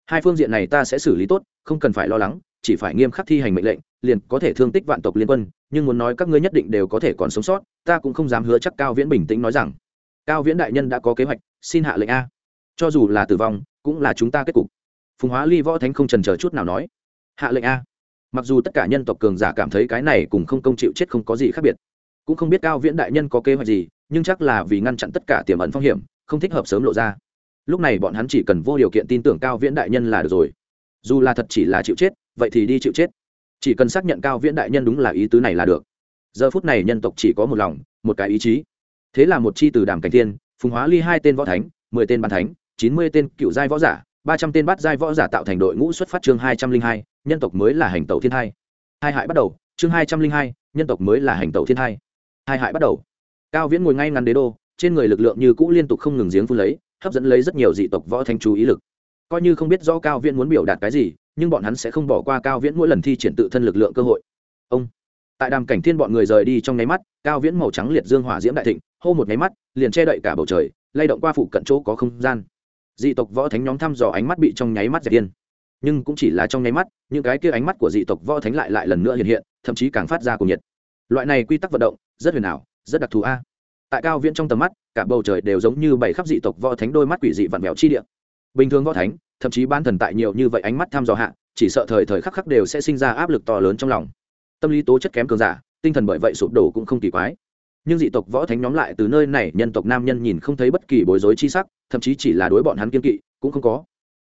Hai phương diện này ta sẽ xử lý tốt, không cần phải lo lắng chỉ phải nghiêm khắc thi hành mệnh lệnh, liền có thể thương tích vạn tộc liên quân, nhưng muốn nói các ngươi nhất định đều có thể còn sống sót, ta cũng không dám hứa chắc cao viễn bình tĩnh nói rằng, cao viễn đại nhân đã có kế hoạch, xin hạ lệnh a. Cho dù là tử vong, cũng là chúng ta kết cục. Phùng hóa ly võ thánh không trần chờ chút nào nói, hạ lệnh a. Mặc dù tất cả nhân tộc cường giả cảm thấy cái này cùng không công chịu chết không có gì khác biệt, cũng không biết cao viễn đại nhân có kế hoạch gì, nhưng chắc là vì ngăn chặn tất cả tiềm ẩn phong hiểm, không thích hợp sớm lộ ra. Lúc này bọn hắn chỉ cần vô điều kiện tin tưởng cao viễn đại nhân là được rồi dù là thật chỉ là chịu chết, vậy thì đi chịu chết. Chỉ cần xác nhận cao viễn đại nhân đúng là ý tứ này là được. Giờ phút này nhân tộc chỉ có một lòng, một cái ý chí. Thế là một chi từ đàm cảnh thiên, phùng hóa ly hai tên võ thánh, mười tên bàn thánh, chín mươi tên cựu giai võ giả, ba trăm tên bắt giai võ giả tạo thành đội ngũ xuất phát chương hai trăm linh hai, nhân tộc mới là hành tẩu thiên hai. Hai hại bắt đầu, chương hai trăm linh hai, nhân tộc mới là hành tẩu thiên hai. Hai hại bắt đầu. Cao viễn ngồi ngay ngắn đế đô, trên người lực lượng như cũ liên tục không ngừng giếng phun lấy, hấp dẫn lấy rất nhiều dị tộc võ thanh chú ý lực coi như không biết rõ cao viễn muốn biểu đạt cái gì, nhưng bọn hắn sẽ không bỏ qua cao viễn mỗi lần thi triển tự thân lực lượng cơ hội. Ông, tại đàm cảnh thiên bọn người rời đi trong nháy mắt, cao viễn màu trắng liệt dương hỏa diễm đại thịnh, hô một nháy mắt, liền che đậy cả bầu trời, lay động qua phụ cận chỗ có không gian. Dị tộc võ thánh nhóm thăm dò ánh mắt bị trong nháy mắt dẹp yên nhưng cũng chỉ là trong nháy mắt, những cái kia ánh mắt của dị tộc võ thánh lại lại lần nữa hiện hiện, thậm chí càng phát ra cùng nhiệt. Loại này quy tắc vận động, rất huyền ảo, rất đặc thù a. Tại cao viễn trong tầm mắt, cả bầu trời đều giống như bảy khắp dị tộc võ thánh đôi mắt quỷ dị vặn vẹo chi địa bình thường võ thánh, thậm chí ban thần tại nhiều như vậy ánh mắt tham dò hạ, chỉ sợ thời thời khắc khắc đều sẽ sinh ra áp lực to lớn trong lòng. Tâm lý tố chất kém cường giả, tinh thần bởi vậy sụp đổ cũng không kỳ quái. Nhưng dị tộc võ thánh nhóm lại từ nơi này, nhân tộc nam nhân nhìn không thấy bất kỳ bối rối chi sắc, thậm chí chỉ là đối bọn hắn kiên kỵ, cũng không có.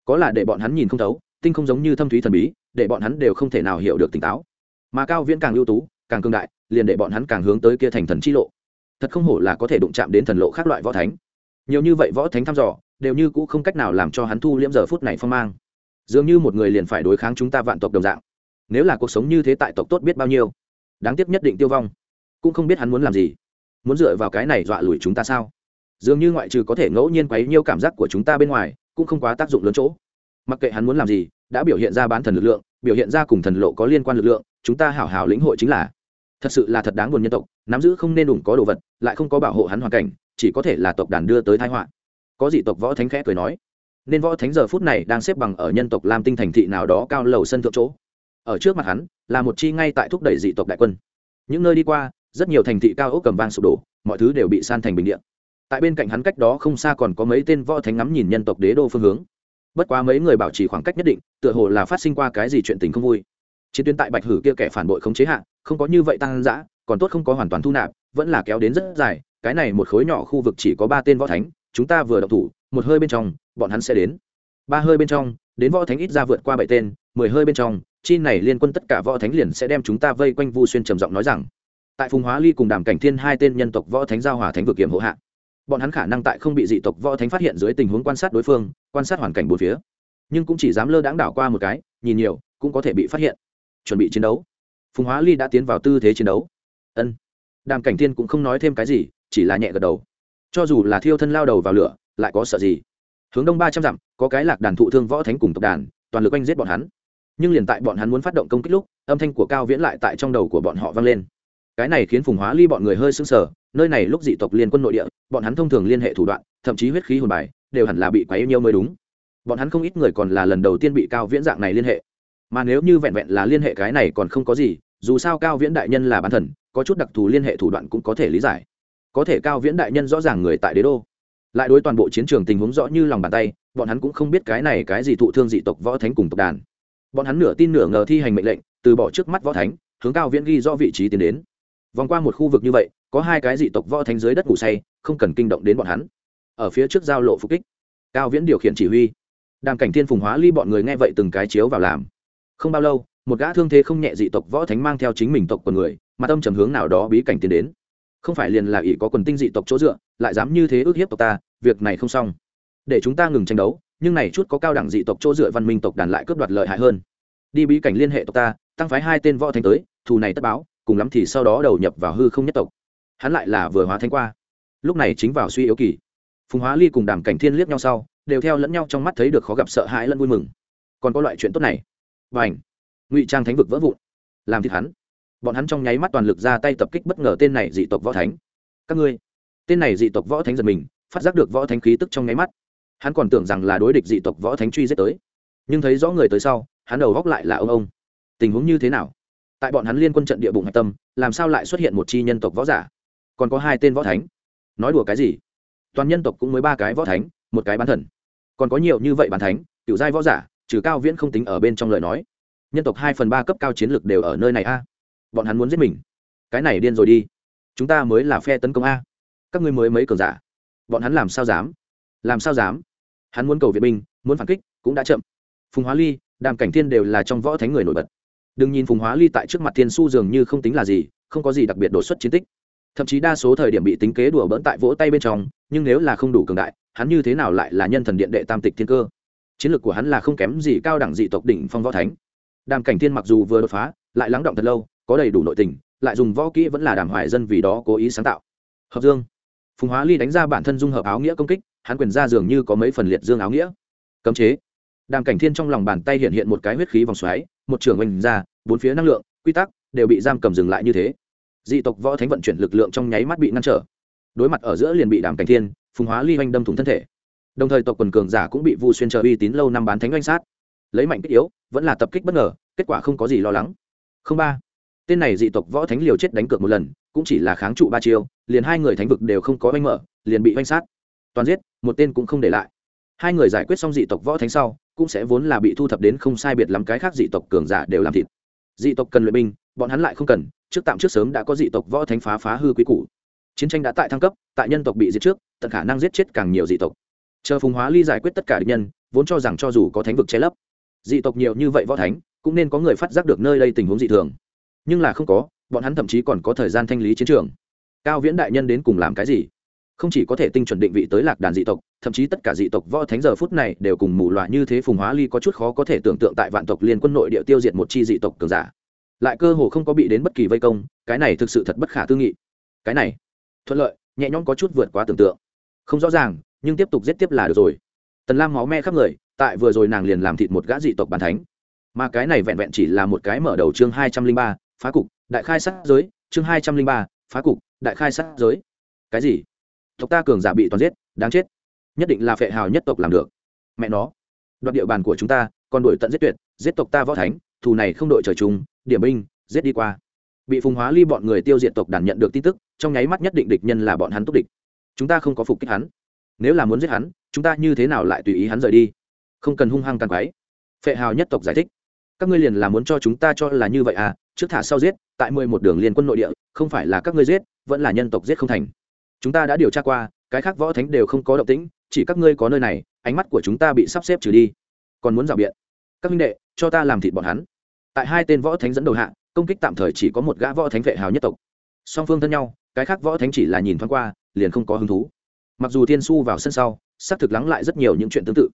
Có là để bọn hắn nhìn không thấu, tinh không giống như thâm thúy thần bí, để bọn hắn đều không thể nào hiểu được tỉnh táo. Mà cao viễn càng ưu tú, càng cương đại, liền để bọn hắn càng hướng tới kia thành thần chi lộ. Thật không hổ là có thể đụng chạm đến thần lộ khác loại võ thánh. Nhiều như vậy võ thánh thăm dò đều như cũ không cách nào làm cho hắn thu liễm giờ phút này phong mang. Dường như một người liền phải đối kháng chúng ta vạn tộc đồng dạng. Nếu là cuộc sống như thế tại tộc tốt biết bao nhiêu, đáng tiếc nhất định tiêu vong. Cũng không biết hắn muốn làm gì. Muốn dựa vào cái này dọa lùi chúng ta sao? Dường như ngoại trừ có thể ngẫu nhiên quấy nhiêu cảm giác của chúng ta bên ngoài, cũng không quá tác dụng lớn chỗ. Mặc kệ hắn muốn làm gì, đã biểu hiện ra bán thần lực lượng, biểu hiện ra cùng thần lộ có liên quan lực lượng, chúng ta hảo hảo lĩnh hội chính là. Thật sự là thật đáng buồn nhân tộc, nắm giữ không nên đủ có đồ vật, lại không có bảo hộ hắn hoàn cảnh, chỉ có thể là tộc đàn đưa tới thái họa có dị tộc võ thánh khẽ cười nói, nên võ thánh giờ phút này đang xếp bằng ở nhân tộc lam tinh thành thị nào đó cao lầu sân thượng chỗ. Ở trước mặt hắn, là một chi ngay tại thúc đẩy dị tộc đại quân. Những nơi đi qua, rất nhiều thành thị cao ốc cầm vang sụp đổ, mọi thứ đều bị san thành bình điện tại bên cạnh hắn cách đó không xa còn có mấy tên võ thánh ngắm nhìn nhân tộc đế đô phương hướng. Bất quá mấy người bảo trì khoảng cách nhất định, tựa hồ là phát sinh qua cái gì chuyện tình không vui. Chiến tuyến tại bạch hử kia kẻ phản bội không chế hạn không có như vậy tăng giã còn tốt không có hoàn toàn thu nạp, vẫn là kéo đến rất dài, cái này một khối nhỏ khu vực chỉ có ba tên võ thánh chúng ta vừa đậu thủ, một hơi bên trong, bọn hắn sẽ đến. Ba hơi bên trong, đến võ thánh ít ra vượt qua bảy tên, mười hơi bên trong, chi này liên quân tất cả võ thánh liền sẽ đem chúng ta vây quanh vu xuyên trầm giọng nói rằng, tại phùng hóa ly cùng đàm cảnh thiên hai tên nhân tộc võ thánh giao hòa thánh vực kiểm hộ hạ, bọn hắn khả năng tại không bị dị tộc võ thánh phát hiện dưới tình huống quan sát đối phương, quan sát hoàn cảnh bốn phía. Nhưng cũng chỉ dám lơ đãng đảo qua một cái, nhìn nhiều, cũng có thể bị phát hiện. Chuẩn bị chiến đấu. Phùng hóa ly đã tiến vào tư thế chiến đấu. Ân. Đàm cảnh thiên cũng không nói thêm cái gì, chỉ là nhẹ gật đầu cho dù là thiêu thân lao đầu vào lửa, lại có sợ gì? Hướng đông ba trăm dặm, có cái lạc đàn thụ thương võ thánh cùng tộc đàn, toàn lực oanh giết bọn hắn. Nhưng liền tại bọn hắn muốn phát động công kích lúc, âm thanh của cao viễn lại tại trong đầu của bọn họ vang lên. Cái này khiến phùng hóa ly bọn người hơi sững sờ, nơi này lúc dị tộc liên quân nội địa, bọn hắn thông thường liên hệ thủ đoạn, thậm chí huyết khí hồn bài, đều hẳn là bị quấy nhiêu mới đúng. Bọn hắn không ít người còn là lần đầu tiên bị cao viễn dạng này liên hệ. Mà nếu như vẹn vẹn là liên hệ cái này còn không có gì, dù sao cao viễn đại nhân là bán thần, có chút đặc thù liên hệ thủ đoạn cũng có thể lý giải có thể cao viễn đại nhân rõ ràng người tại đế đô. Lại đối toàn bộ chiến trường tình huống rõ như lòng bàn tay, bọn hắn cũng không biết cái này cái gì thụ thương dị tộc võ thánh cùng tộc đàn. Bọn hắn nửa tin nửa ngờ thi hành mệnh lệnh, từ bỏ trước mắt võ thánh, hướng cao viễn ghi do vị trí tiến đến. Vòng qua một khu vực như vậy, có hai cái dị tộc võ thánh dưới đất ngủ say, không cần kinh động đến bọn hắn. Ở phía trước giao lộ phục kích, cao viễn điều khiển chỉ huy. Đàm cảnh thiên phùng hóa ly bọn người nghe vậy từng cái chiếu vào làm. Không bao lâu, một gã thương thế không nhẹ dị tộc võ thánh mang theo chính mình tộc quần người mà tâm trầm hướng nào đó bí cảnh tiến đến không phải liền là ỷ có quần tinh dị tộc chỗ dựa, lại dám như thế ước hiếp tộc ta, việc này không xong. Để chúng ta ngừng tranh đấu, nhưng này chút có cao đẳng dị tộc chỗ dựa văn minh tộc đàn lại cướp đoạt lợi hại hơn. Đi bí cảnh liên hệ tộc ta, tăng phái hai tên võ thánh tới, thù này tất báo, cùng lắm thì sau đó đầu nhập vào hư không nhất tộc. Hắn lại là vừa hóa thánh qua. Lúc này chính vào suy yếu kỳ. Phùng hóa ly cùng đàm cảnh thiên liếc nhau sau, đều theo lẫn nhau trong mắt thấy được khó gặp sợ hãi lẫn vui mừng. Còn có loại chuyện tốt này. Và ảnh ngụy trang thánh vực vỡ vụn. Làm thịt hắn bọn hắn trong nháy mắt toàn lực ra tay tập kích bất ngờ tên này dị tộc võ thánh. Các ngươi, tên này dị tộc võ thánh giật mình, phát giác được võ thánh khí tức trong nháy mắt. Hắn còn tưởng rằng là đối địch dị tộc võ thánh truy giết tới. Nhưng thấy rõ người tới sau, hắn đầu góc lại là ông ông. Tình huống như thế nào? Tại bọn hắn liên quân trận địa bụng hạch tâm, làm sao lại xuất hiện một chi nhân tộc võ giả? Còn có hai tên võ thánh. Nói đùa cái gì? Toàn nhân tộc cũng mới ba cái võ thánh, một cái bán thần. Còn có nhiều như vậy bán thánh, cựu giai võ giả, trừ cao viễn không tính ở bên trong lời nói. Nhân tộc hai phần ba cấp cao chiến lược đều ở nơi này a bọn hắn muốn giết mình. Cái này điên rồi đi. Chúng ta mới là phe tấn công a. Các ngươi mới mấy cường giả? Bọn hắn làm sao dám? Làm sao dám? Hắn muốn cầu viện binh, muốn phản kích, cũng đã chậm. Phùng hóa ly, đàm cảnh thiên đều là trong võ thánh người nổi bật. Đừng nhìn phùng hóa ly tại trước mặt thiên su dường như không tính là gì, không có gì đặc biệt đột xuất chiến tích. Thậm chí đa số thời điểm bị tính kế đùa bỡn tại vỗ tay bên trong, nhưng nếu là không đủ cường đại, hắn như thế nào lại là nhân thần điện đệ tam tịch thiên cơ? Chiến lược của hắn là không kém gì cao đẳng dị tộc đỉnh phong võ thánh. Đàm cảnh thiên mặc dù vừa đột phá, lại lắng động thật lâu có đầy đủ nội tình, lại dùng võ kỹ vẫn là đàm hoài dân vì đó cố ý sáng tạo. Hợp dương. Phùng hóa ly đánh ra bản thân dung hợp áo nghĩa công kích, hắn quyền ra dường như có mấy phần liệt dương áo nghĩa. Cấm chế. Đàm cảnh thiên trong lòng bàn tay hiện hiện một cái huyết khí vòng xoáy, một trường oanh ra, bốn phía năng lượng, quy tắc đều bị giam cầm dừng lại như thế. Dị tộc võ thánh vận chuyển lực lượng trong nháy mắt bị ngăn trở. Đối mặt ở giữa liền bị đàm cảnh thiên, phùng hóa ly oanh đâm thủng thân thể. Đồng thời tộc quần cường giả cũng bị vu xuyên chờ uy tín lâu năm bán thánh oanh sát. Lấy mạnh kích yếu, vẫn là tập kích bất ngờ, kết quả không có gì lo lắng. Không ba tên này dị tộc võ thánh liều chết đánh cược một lần, cũng chỉ là kháng trụ ba chiêu, liền hai người thánh vực đều không có oanh mở, liền bị oanh sát. Toàn giết, một tên cũng không để lại. Hai người giải quyết xong dị tộc võ thánh sau, cũng sẽ vốn là bị thu thập đến không sai biệt lắm cái khác dị tộc cường giả đều làm thịt. Dị tộc cần luyện binh, bọn hắn lại không cần, trước tạm trước sớm đã có dị tộc võ thánh phá phá hư quý cũ chiến tranh đã tại thăng cấp, tại nhân tộc bị diệt trước, tận khả năng giết chết càng nhiều dị tộc. Chờ phùng hóa ly giải quyết tất cả địch nhân, vốn cho rằng cho dù có thánh vực che lấp, dị tộc nhiều như vậy võ thánh, cũng nên có người phát giác được nơi đây tình huống dị thường nhưng là không có, bọn hắn thậm chí còn có thời gian thanh lý chiến trường. Cao viễn đại nhân đến cùng làm cái gì? Không chỉ có thể tinh chuẩn định vị tới lạc đàn dị tộc, thậm chí tất cả dị tộc võ thánh giờ phút này đều cùng mù loà như thế phùng hóa ly có chút khó có thể tưởng tượng tại vạn tộc liên quân nội địa tiêu diệt một chi dị tộc cường giả. Lại cơ hồ không có bị đến bất kỳ vây công, cái này thực sự thật bất khả tư nghị. Cái này, thuận lợi, nhẹ nhõm có chút vượt quá tưởng tượng. Không rõ ràng, nhưng tiếp tục giết tiếp là được rồi. Tần lam máu me khắp người, tại vừa rồi nàng liền làm thịt một gã dị tộc bàn thánh. Mà cái này vẹn vẹn chỉ là một cái mở đầu chương hai trăm linh ba phá cục, đại khai sát giới, chương hai trăm linh ba, phá cục, đại khai sát giới. Cái gì? Tộc ta cường giả bị toàn giết, đáng chết. Nhất định là phệ hào nhất tộc làm được. Mẹ nó. Đoạt địa bàn của chúng ta, còn đổi tận giết tuyệt, giết tộc ta võ thánh, thù này không đội trời chung, điểm binh, giết đi qua. Bị phùng hóa ly bọn người tiêu diệt tộc đàn nhận được tin tức, trong nháy mắt nhất định địch nhân là bọn hắn túc địch. Chúng ta không có phục kích hắn. Nếu là muốn giết hắn, chúng ta như thế nào lại tùy ý hắn rời đi? Không cần hung hăng càng quái phệ hào nhất tộc giải thích. Các ngươi liền là muốn cho chúng ta cho là như vậy à? Trước thả sau giết, tại mười một đường liên quân nội địa, không phải là các ngươi giết, vẫn là nhân tộc giết không thành. Chúng ta đã điều tra qua, cái khác võ thánh đều không có động tĩnh, chỉ các ngươi có nơi này, ánh mắt của chúng ta bị sắp xếp trừ đi. Còn muốn rào biện. Các minh đệ, cho ta làm thịt bọn hắn. Tại hai tên võ thánh dẫn đầu hạ, công kích tạm thời chỉ có một gã võ thánh vệ hào nhất tộc. Song phương thân nhau, cái khác võ thánh chỉ là nhìn thoáng qua, liền không có hứng thú. Mặc dù thiên su vào sân sau, xác thực lắng lại rất nhiều những chuyện tương tự.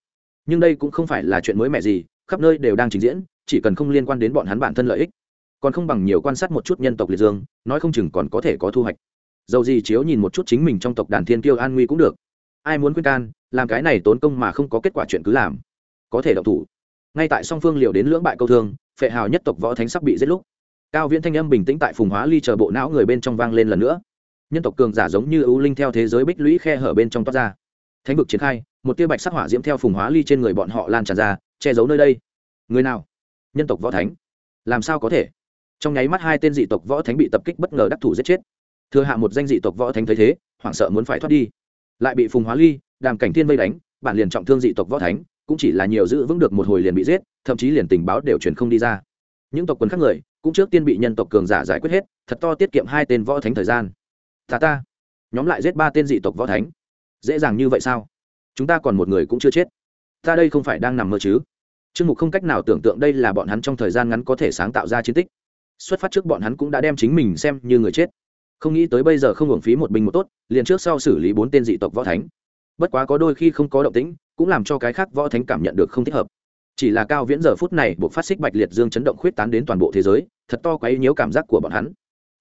Nhưng đây cũng không phải là chuyện mới mẻ gì, khắp nơi đều đang trình diễn, chỉ cần không liên quan đến bọn hắn bản thân lợi ích còn không bằng nhiều quan sát một chút nhân tộc liệt dương, nói không chừng còn có thể có thu hoạch. Dầu gì chiếu nhìn một chút chính mình trong tộc đàn thiên kiêu an nguy cũng được. Ai muốn khuyên can, làm cái này tốn công mà không có kết quả chuyện cứ làm. Có thể động thủ. Ngay tại song phương liều đến lưỡng bại câu thương, phệ hào nhất tộc võ thánh sắp bị giết lúc. Cao viễn thanh âm bình tĩnh tại phùng hóa ly chờ bộ não người bên trong vang lên lần nữa. Nhân tộc cường giả giống như ưu linh theo thế giới bích lũy khe hở bên trong toát ra. Thánh vực triển khai, một tia bạch sắc hỏa diễm theo phùng hóa ly trên người bọn họ lan tràn ra, che giấu nơi đây. Người nào? Nhân tộc võ thánh. Làm sao có thể? Trong nháy mắt hai tên dị tộc võ thánh bị tập kích bất ngờ đắc thủ giết chết. Thừa hạ một danh dị tộc võ thánh thấy thế, hoảng sợ muốn phải thoát đi. Lại bị phùng hóa ly, đàm cảnh thiên vây đánh, bản liền trọng thương dị tộc võ thánh, cũng chỉ là nhiều giữ vững được một hồi liền bị giết, thậm chí liền tình báo đều truyền không đi ra. Những tộc quần khác người, cũng trước tiên bị nhân tộc cường giả giải quyết hết, thật to tiết kiệm hai tên võ thánh thời gian. Ta ta, nhóm lại giết ba tên dị tộc võ thánh. Dễ dàng như vậy sao? Chúng ta còn một người cũng chưa chết. Ta đây không phải đang nằm mơ chứ? Chương mục không cách nào tưởng tượng đây là bọn hắn trong thời gian ngắn có thể sáng tạo ra chiến tích xuất phát trước bọn hắn cũng đã đem chính mình xem như người chết. Không nghĩ tới bây giờ không hưởng phí một binh một tốt, liền trước sau xử lý bốn tên dị tộc võ thánh. Bất quá có đôi khi không có động tĩnh, cũng làm cho cái khác võ thánh cảm nhận được không thích hợp. Chỉ là cao viễn giờ phút này buộc phát xích bạch liệt dương chấn động khuyết tán đến toàn bộ thế giới, thật to quấy nhiễu cảm giác của bọn hắn.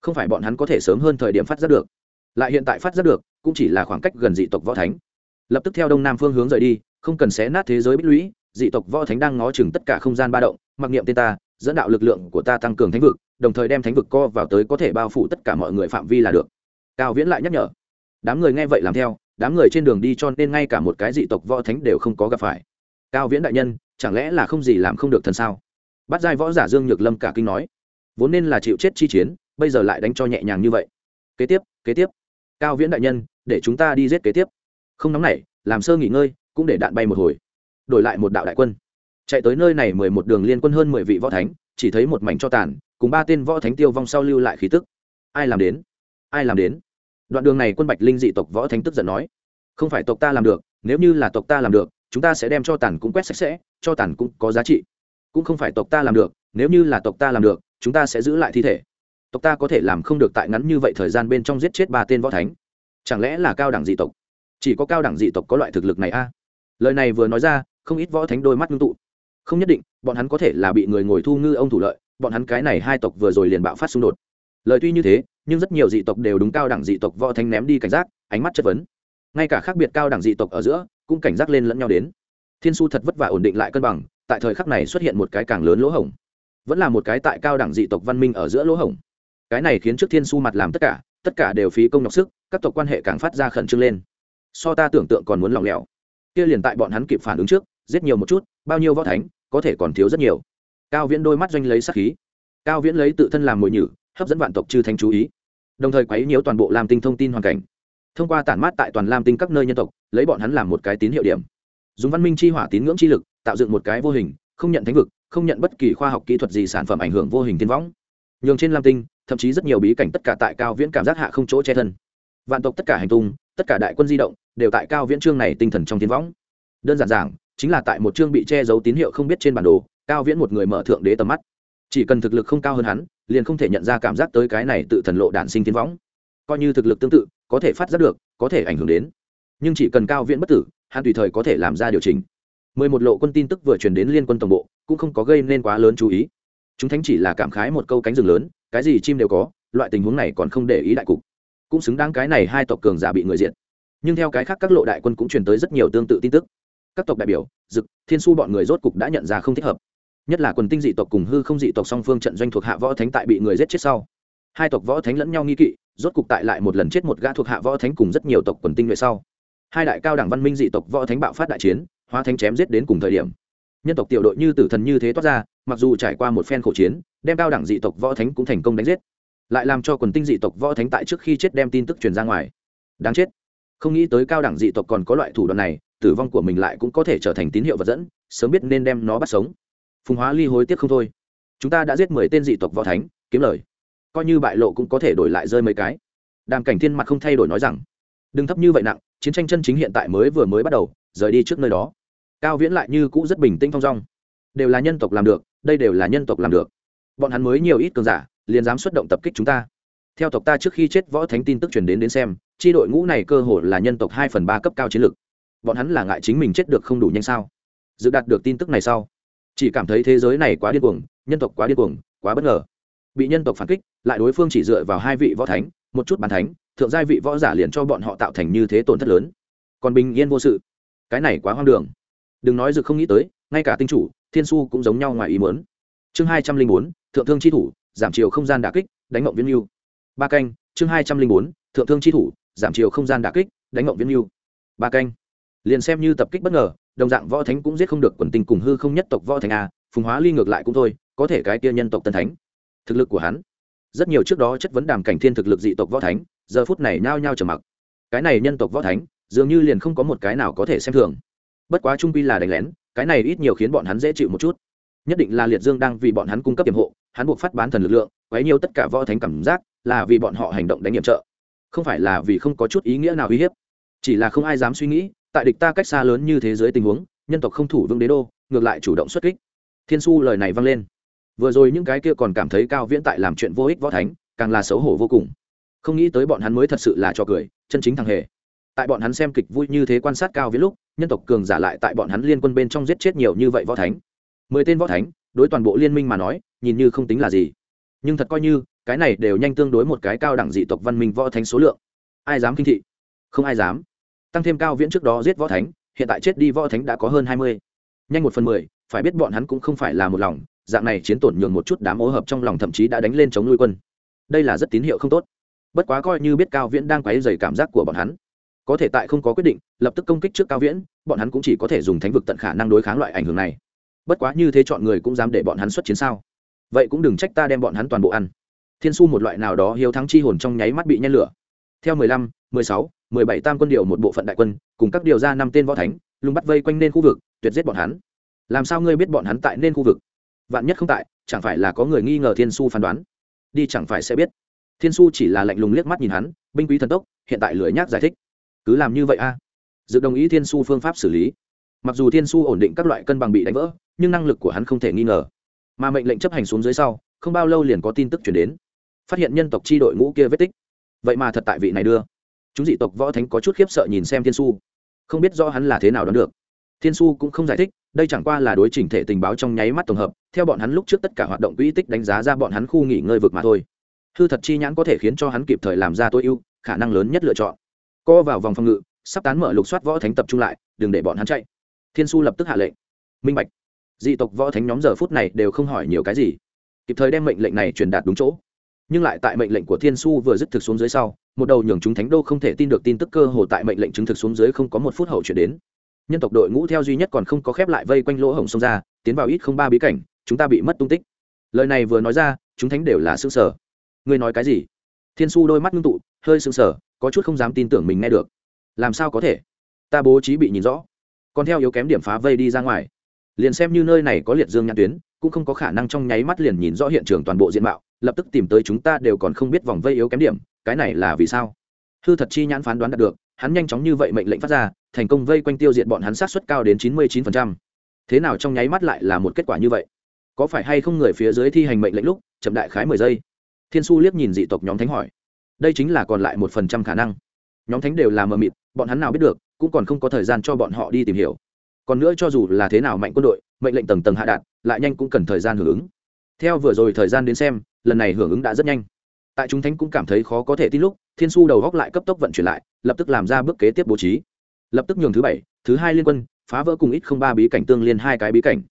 Không phải bọn hắn có thể sớm hơn thời điểm phát giác được, lại hiện tại phát giác được, cũng chỉ là khoảng cách gần dị tộc võ thánh. Lập tức theo đông nam phương hướng rời đi, không cần xé nát thế giới bích lũy, dị tộc võ thánh đang ngó chừng tất cả không gian ba động, mặc niệm tên ta dẫn đạo lực lượng của ta tăng cường thánh vực, đồng thời đem thánh vực co vào tới có thể bao phủ tất cả mọi người phạm vi là được. Cao viễn lại nhắc nhở. Đám người nghe vậy làm theo, đám người trên đường đi cho nên ngay cả một cái dị tộc võ thánh đều không có gặp phải. Cao viễn đại nhân, chẳng lẽ là không gì làm không được thần sao? Bắt giai võ giả dương nhược lâm cả kinh nói. Vốn nên là chịu chết chi chiến, bây giờ lại đánh cho nhẹ nhàng như vậy. Kế tiếp kế tiếp. Cao viễn đại nhân, để chúng ta đi giết kế tiếp. Không nóng nảy, làm sơ nghỉ ngơi, cũng để đạn bay một hồi. Đổi lại một đạo đại quân chạy tới nơi này mười một đường liên quân hơn mười vị võ thánh, chỉ thấy một mảnh cho tàn, cùng ba tên võ thánh tiêu vong sau lưu lại khí tức. Ai làm đến? Ai làm đến? Đoạn đường này quân bạch linh dị tộc võ thánh tức giận nói. Không phải tộc ta làm được, nếu như là tộc ta làm được, chúng ta sẽ đem cho tàn cũng quét sạch sẽ, cho tàn cũng có giá trị. Cũng không phải tộc ta làm được, nếu như là tộc ta làm được, chúng ta sẽ giữ lại thi thể. Tộc ta có thể làm không được tại ngắn như vậy thời gian bên trong giết chết ba tên võ thánh. Chẳng lẽ là cao đẳng dị tộc? Chỉ có cao đẳng dị tộc có loại thực lực này a? À? lời này vừa nói ra, không ít võ thánh đôi mắt ngưng tụ không nhất định, bọn hắn có thể là bị người ngồi thu ngư ông thủ lợi, bọn hắn cái này hai tộc vừa rồi liền bạo phát xung đột. Lời tuy như thế, nhưng rất nhiều dị tộc đều đúng cao đẳng dị tộc võ thanh ném đi cảnh giác, ánh mắt chất vấn. Ngay cả khác biệt cao đẳng dị tộc ở giữa, cũng cảnh giác lên lẫn nhau đến. Thiên su thật vất vả ổn định lại cân bằng, tại thời khắc này xuất hiện một cái càng lớn lỗ hổng. Vẫn là một cái tại cao đẳng dị tộc văn minh ở giữa lỗ hổng. Cái này khiến trước thiên su mặt làm tất cả tất cả đều phí công nhọc sức, các tộc quan hệ càng phát ra khẩn trương lên. So ta tưởng tượng còn muốn lòng lẻo. Kia liền tại bọn hắn kịp phản ứng trước, giết nhiều một chút, bao nhiêu võ thánh có thể còn thiếu rất nhiều. Cao viễn đôi mắt doanh lấy sát khí. Cao viễn lấy tự thân làm mồi nhử, hấp dẫn vạn tộc chư thánh chú ý. Đồng thời quấy nhiễu toàn bộ lam tinh thông tin hoàn cảnh. Thông qua tản mát tại toàn lam tinh các nơi nhân tộc, lấy bọn hắn làm một cái tín hiệu điểm. Dùng văn minh chi hỏa tín ngưỡng chi lực, tạo dựng một cái vô hình, không nhận thánh vực, không nhận bất kỳ khoa học kỹ thuật gì sản phẩm ảnh hưởng vô hình tiên võng. Nhường trên lam tinh, thậm chí rất nhiều bí cảnh tất cả tại cao viễn cảm giác hạ không chỗ che thân. Vạn tộc tất cả hành tung, tất cả đại quân di động, đều tại cao viễn trương này tinh thần trong tiên võng. Đơn giản giảng chính là tại một chương bị che giấu tín hiệu không biết trên bản đồ, cao viễn một người mở thượng đế tầm mắt. Chỉ cần thực lực không cao hơn hắn, liền không thể nhận ra cảm giác tới cái này tự thần lộ đản sinh tiến võng. Coi như thực lực tương tự, có thể phát giác được, có thể ảnh hưởng đến. Nhưng chỉ cần cao viễn bất tử, hắn tùy thời có thể làm ra điều chỉnh. Mười một lộ quân tin tức vừa truyền đến liên quân tổng bộ, cũng không có gây nên quá lớn chú ý. Chúng thánh chỉ là cảm khái một câu cánh rừng lớn, cái gì chim đều có, loại tình huống này còn không để ý đại cục. Cũng xứng đáng cái này hai tộc cường giả bị người diện. nhưng theo cái khác các lộ đại quân cũng truyền tới rất nhiều tương tự tin tức các tộc đại biểu, dực, thiên su bọn người rốt cục đã nhận ra không thích hợp. Nhất là quần tinh dị tộc cùng hư không dị tộc song phương trận doanh thuộc hạ võ thánh tại bị người giết chết sau. Hai tộc võ thánh lẫn nhau nghi kỵ, rốt cục tại lại một lần chết một gã thuộc hạ võ thánh cùng rất nhiều tộc quần tinh về sau. Hai đại cao đẳng văn minh dị tộc võ thánh bạo phát đại chiến, hóa thánh chém giết đến cùng thời điểm. Nhân tộc tiểu đội như tử thần như thế toát ra, mặc dù trải qua một phen khổ chiến, đem cao đẳng dị tộc võ thánh cũng thành công đánh giết. Lại làm cho quần tinh dị tộc võ thánh tại trước khi chết đem tin tức truyền ra ngoài. Đáng chết. Không nghĩ tới cao đẳng dị tộc còn có loại thủ đoạn này tử vong của mình lại cũng có thể trở thành tín hiệu vật dẫn, sớm biết nên đem nó bắt sống. Phùng hóa ly hối tiếc không thôi. Chúng ta đã giết mười tên dị tộc võ thánh, kiếm lời. Coi như bại lộ cũng có thể đổi lại rơi mấy cái. Đàm cảnh thiên mặt không thay đổi nói rằng, đừng thấp như vậy nặng, chiến tranh chân chính hiện tại mới vừa mới bắt đầu, rời đi trước nơi đó. Cao viễn lại như cũ rất bình tĩnh thong dong. Đều là nhân tộc làm được, đây đều là nhân tộc làm được. Bọn hắn mới nhiều ít cường giả, liền dám xuất động tập kích chúng ta. Theo tộc ta trước khi chết võ thánh tin tức truyền đến đến xem, chi đội ngũ này cơ hồ là nhân tộc hai phần ba cấp cao chiến lược bọn hắn là ngại chính mình chết được không đủ nhanh sao? Dự đạt được tin tức này sau, chỉ cảm thấy thế giới này quá điên cuồng, nhân tộc quá điên cuồng, quá bất ngờ. Bị nhân tộc phản kích, lại đối phương chỉ dựa vào hai vị võ thánh, một chút bàn thánh, thượng giai vị võ giả liền cho bọn họ tạo thành như thế tổn thất lớn. Còn bình yên vô sự. Cái này quá hoang đường. Đừng nói dự không nghĩ tới, ngay cả tinh chủ, thiên su cũng giống nhau ngoài ý muốn. Chương hai trăm linh bốn, thượng thương chi thủ, giảm chiều không gian đà kích, đánh mộng viễn mưu. Ba canh, chương hai trăm linh bốn, thượng thương chi thủ, giảm chiều không gian đà kích, đánh mộng viễn mưu. Ba canh liền xem như tập kích bất ngờ, đồng dạng võ thánh cũng giết không được quần tinh cùng hư không nhất tộc võ thánh a, phùng hóa ly ngược lại cũng thôi, có thể cái kia nhân tộc tân thánh. Thực lực của hắn, rất nhiều trước đó chất vấn đàm cảnh thiên thực lực dị tộc võ thánh, giờ phút này nao nhao trầm mặc. Cái này nhân tộc võ thánh, dường như liền không có một cái nào có thể xem thường. Bất quá trung pi là đánh lén, cái này ít nhiều khiến bọn hắn dễ chịu một chút. Nhất định là liệt dương đang vì bọn hắn cung cấp tiềm hộ, hắn buộc phát bán thần lực lượng, quấy nhiều tất cả võ thánh cảm giác, là vì bọn họ hành động đánh nhiệm trợ. Không phải là vì không có chút ý nghĩa nào uy hiếp, chỉ là không ai dám suy nghĩ tại địch ta cách xa lớn như thế giới tình huống, nhân tộc không thủ vương đế đô, ngược lại chủ động xuất kích. Thiên su lời này vang lên. Vừa rồi những cái kia còn cảm thấy cao viễn tại làm chuyện vô ích võ thánh, càng là xấu hổ vô cùng. Không nghĩ tới bọn hắn mới thật sự là cho cười, chân chính thằng hề. Tại bọn hắn xem kịch vui như thế quan sát cao viễn lúc, nhân tộc cường giả lại tại bọn hắn liên quân bên trong giết chết nhiều như vậy võ thánh. Mười tên võ thánh, đối toàn bộ liên minh mà nói, nhìn như không tính là gì. Nhưng thật coi như, cái này đều nhanh tương đối một cái cao đẳng dị tộc văn minh võ thánh số lượng. Ai dám kinh thị? Không ai dám tăng thêm cao viễn trước đó giết võ thánh, hiện tại chết đi võ thánh đã có hơn hai mươi. Nhanh một phần mười, phải biết bọn hắn cũng không phải là một lòng, dạng này chiến tổn nhường một chút đám ô hợp trong lòng thậm chí đã đánh lên chống nuôi quân. Đây là rất tín hiệu không tốt. Bất quá coi như biết cao viễn đang quấy dày cảm giác của bọn hắn, có thể tại không có quyết định, lập tức công kích trước cao viễn, bọn hắn cũng chỉ có thể dùng thánh vực tận khả năng đối kháng loại ảnh hưởng này. Bất quá như thế chọn người cũng dám để bọn hắn xuất chiến sao? Vậy cũng đừng trách ta đem bọn hắn toàn bộ ăn. Thiên su một loại nào đó hiếu thắng chi hồn trong nháy mắt bị nhen lửa. Theo mười lăm mười sáu, mười bảy tam quân điều một bộ phận đại quân, cùng các điều ra năm tên võ thánh, lùng bắt vây quanh nên khu vực, tuyệt giết bọn hắn. Làm sao ngươi biết bọn hắn tại nên khu vực? Vạn nhất không tại, chẳng phải là có người nghi ngờ thiên su phán đoán? Đi chẳng phải sẽ biết. Thiên su chỉ là lạnh lùng liếc mắt nhìn hắn, binh quý thần tốc, hiện tại lười nhác giải thích. Cứ làm như vậy a. À. dự đồng ý thiên su phương pháp xử lý. Mặc dù thiên su ổn định các loại cân bằng bị đánh vỡ, nhưng năng lực của hắn không thể nghi ngờ. Mà mệnh lệnh chấp hành xuống dưới sau, không bao lâu liền có tin tức truyền đến. Phát hiện nhân tộc chi đội ngũ kia vết tích. Vậy mà thật tại vị này đưa chúng dị tộc võ thánh có chút khiếp sợ nhìn xem thiên su. Không biết do hắn là thế nào đón được. Thiên su cũng không giải thích, đây chẳng qua là đối chỉnh thể tình báo trong nháy mắt tổng hợp, theo bọn hắn lúc trước tất cả hoạt động quỹ tích đánh giá ra bọn hắn khu nghỉ ngơi vực mà thôi. Hư thật chi nhãn có thể khiến cho hắn kịp thời làm ra tối ưu, khả năng lớn nhất lựa chọn. Co vào vòng phòng ngự, sắp tán mở lục soát võ thánh tập trung lại, đừng để bọn hắn chạy. Thiên su lập tức hạ lệnh. Minh bạch. Dị tộc võ thánh nhóm giờ phút này đều không hỏi nhiều cái gì. Kịp thời đem mệnh lệnh này truyền đạt đúng chỗ. Nhưng lại tại mệnh lệnh của thiên su vừa dứt thực xuống dưới sau một đầu nhường chúng thánh đô không thể tin được tin tức cơ hồ tại mệnh lệnh chứng thực xuống dưới không có một phút hậu chuyển đến. Nhân tộc đội ngũ theo duy nhất còn không có khép lại vây quanh lỗ hổng sông ra, tiến vào ít không ba bí cảnh, chúng ta bị mất tung tích. Lời này vừa nói ra, chúng thánh đều là xương sở ngươi nói cái gì? Thiên su đôi mắt ngưng tụ, hơi xương sở có chút không dám tin tưởng mình nghe được. Làm sao có thể? Ta bố trí bị nhìn rõ. Còn theo yếu kém điểm phá vây đi ra ngoài. Liền xem như nơi này có liệt dương nhãn tuyến, cũng không có khả năng trong nháy mắt liền nhìn rõ hiện trường toàn bộ diện mạo, lập tức tìm tới chúng ta đều còn không biết vòng vây yếu kém điểm cái này là vì sao? Hư thật chi nhãn phán đoán đạt được, hắn nhanh chóng như vậy mệnh lệnh phát ra, thành công vây quanh tiêu diệt bọn hắn sát suất cao đến chín mươi chín thế nào trong nháy mắt lại là một kết quả như vậy? Có phải hay không người phía dưới thi hành mệnh lệnh lúc, chậm đại khái mười giây? Thiên su liếc nhìn dị tộc nhóm thánh hỏi. Đây chính là còn lại một phần trăm khả năng. Nhóm thánh đều là mờ mịt, bọn hắn nào biết được, cũng còn không có thời gian cho bọn họ đi tìm hiểu. Còn nữa cho dù là thế nào mạnh quân đội, mệnh lệnh tầng tầng hạ đạt lại nhanh cũng cần thời gian hưởng ứng. Theo vừa rồi thời gian đến xem, lần này hưởng ứng đã rất nhanh tại chúng thánh cũng cảm thấy khó có thể tin lúc, thiên su đầu góc lại cấp tốc vận chuyển lại, lập tức làm ra bước kế tiếp bố trí. Lập tức nhường thứ bảy, thứ hai liên quân, phá vỡ cùng ít không ba bí cảnh tương liên hai cái bí cảnh.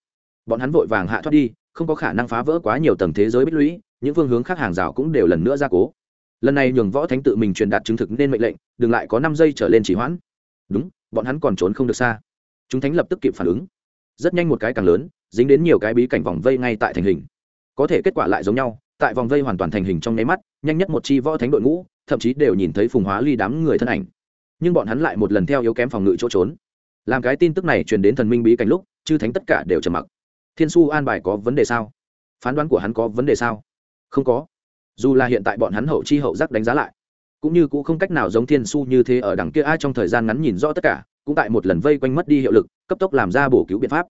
Bọn hắn vội vàng hạ thoát đi, không có khả năng phá vỡ quá nhiều tầng thế giới bích lũy, những phương hướng khác hàng rào cũng đều lần nữa ra cố. Lần này nhường võ thánh tự mình truyền đạt chứng thực nên mệnh lệnh, đừng lại có năm giây trở lên chỉ hoãn. Đúng, bọn hắn còn trốn không được xa. Chúng thánh lập tức kịp phản ứng. Rất nhanh một cái càng lớn, dính đến nhiều cái bí cảnh vòng vây ngay tại thành hình. Có thể kết quả lại giống nhau tại vòng vây hoàn toàn thành hình trong nháy mắt, nhanh nhất một chi võ thánh đội ngũ, thậm chí đều nhìn thấy phùng hóa ly đám người thân ảnh. Nhưng bọn hắn lại một lần theo yếu kém phòng ngự chỗ trốn. Làm cái tin tức này truyền đến thần minh bí cảnh lúc, chư thánh tất cả đều trầm mặc. Thiên su an bài có vấn đề sao? Phán đoán của hắn có vấn đề sao? Không có. Dù là hiện tại bọn hắn hậu chi hậu giác đánh giá lại, cũng như cũng không cách nào giống thiên su như thế ở đằng kia ai trong thời gian ngắn nhìn rõ tất cả, cũng tại một lần vây quanh mất đi hiệu lực, cấp tốc làm ra bổ cứu biện pháp.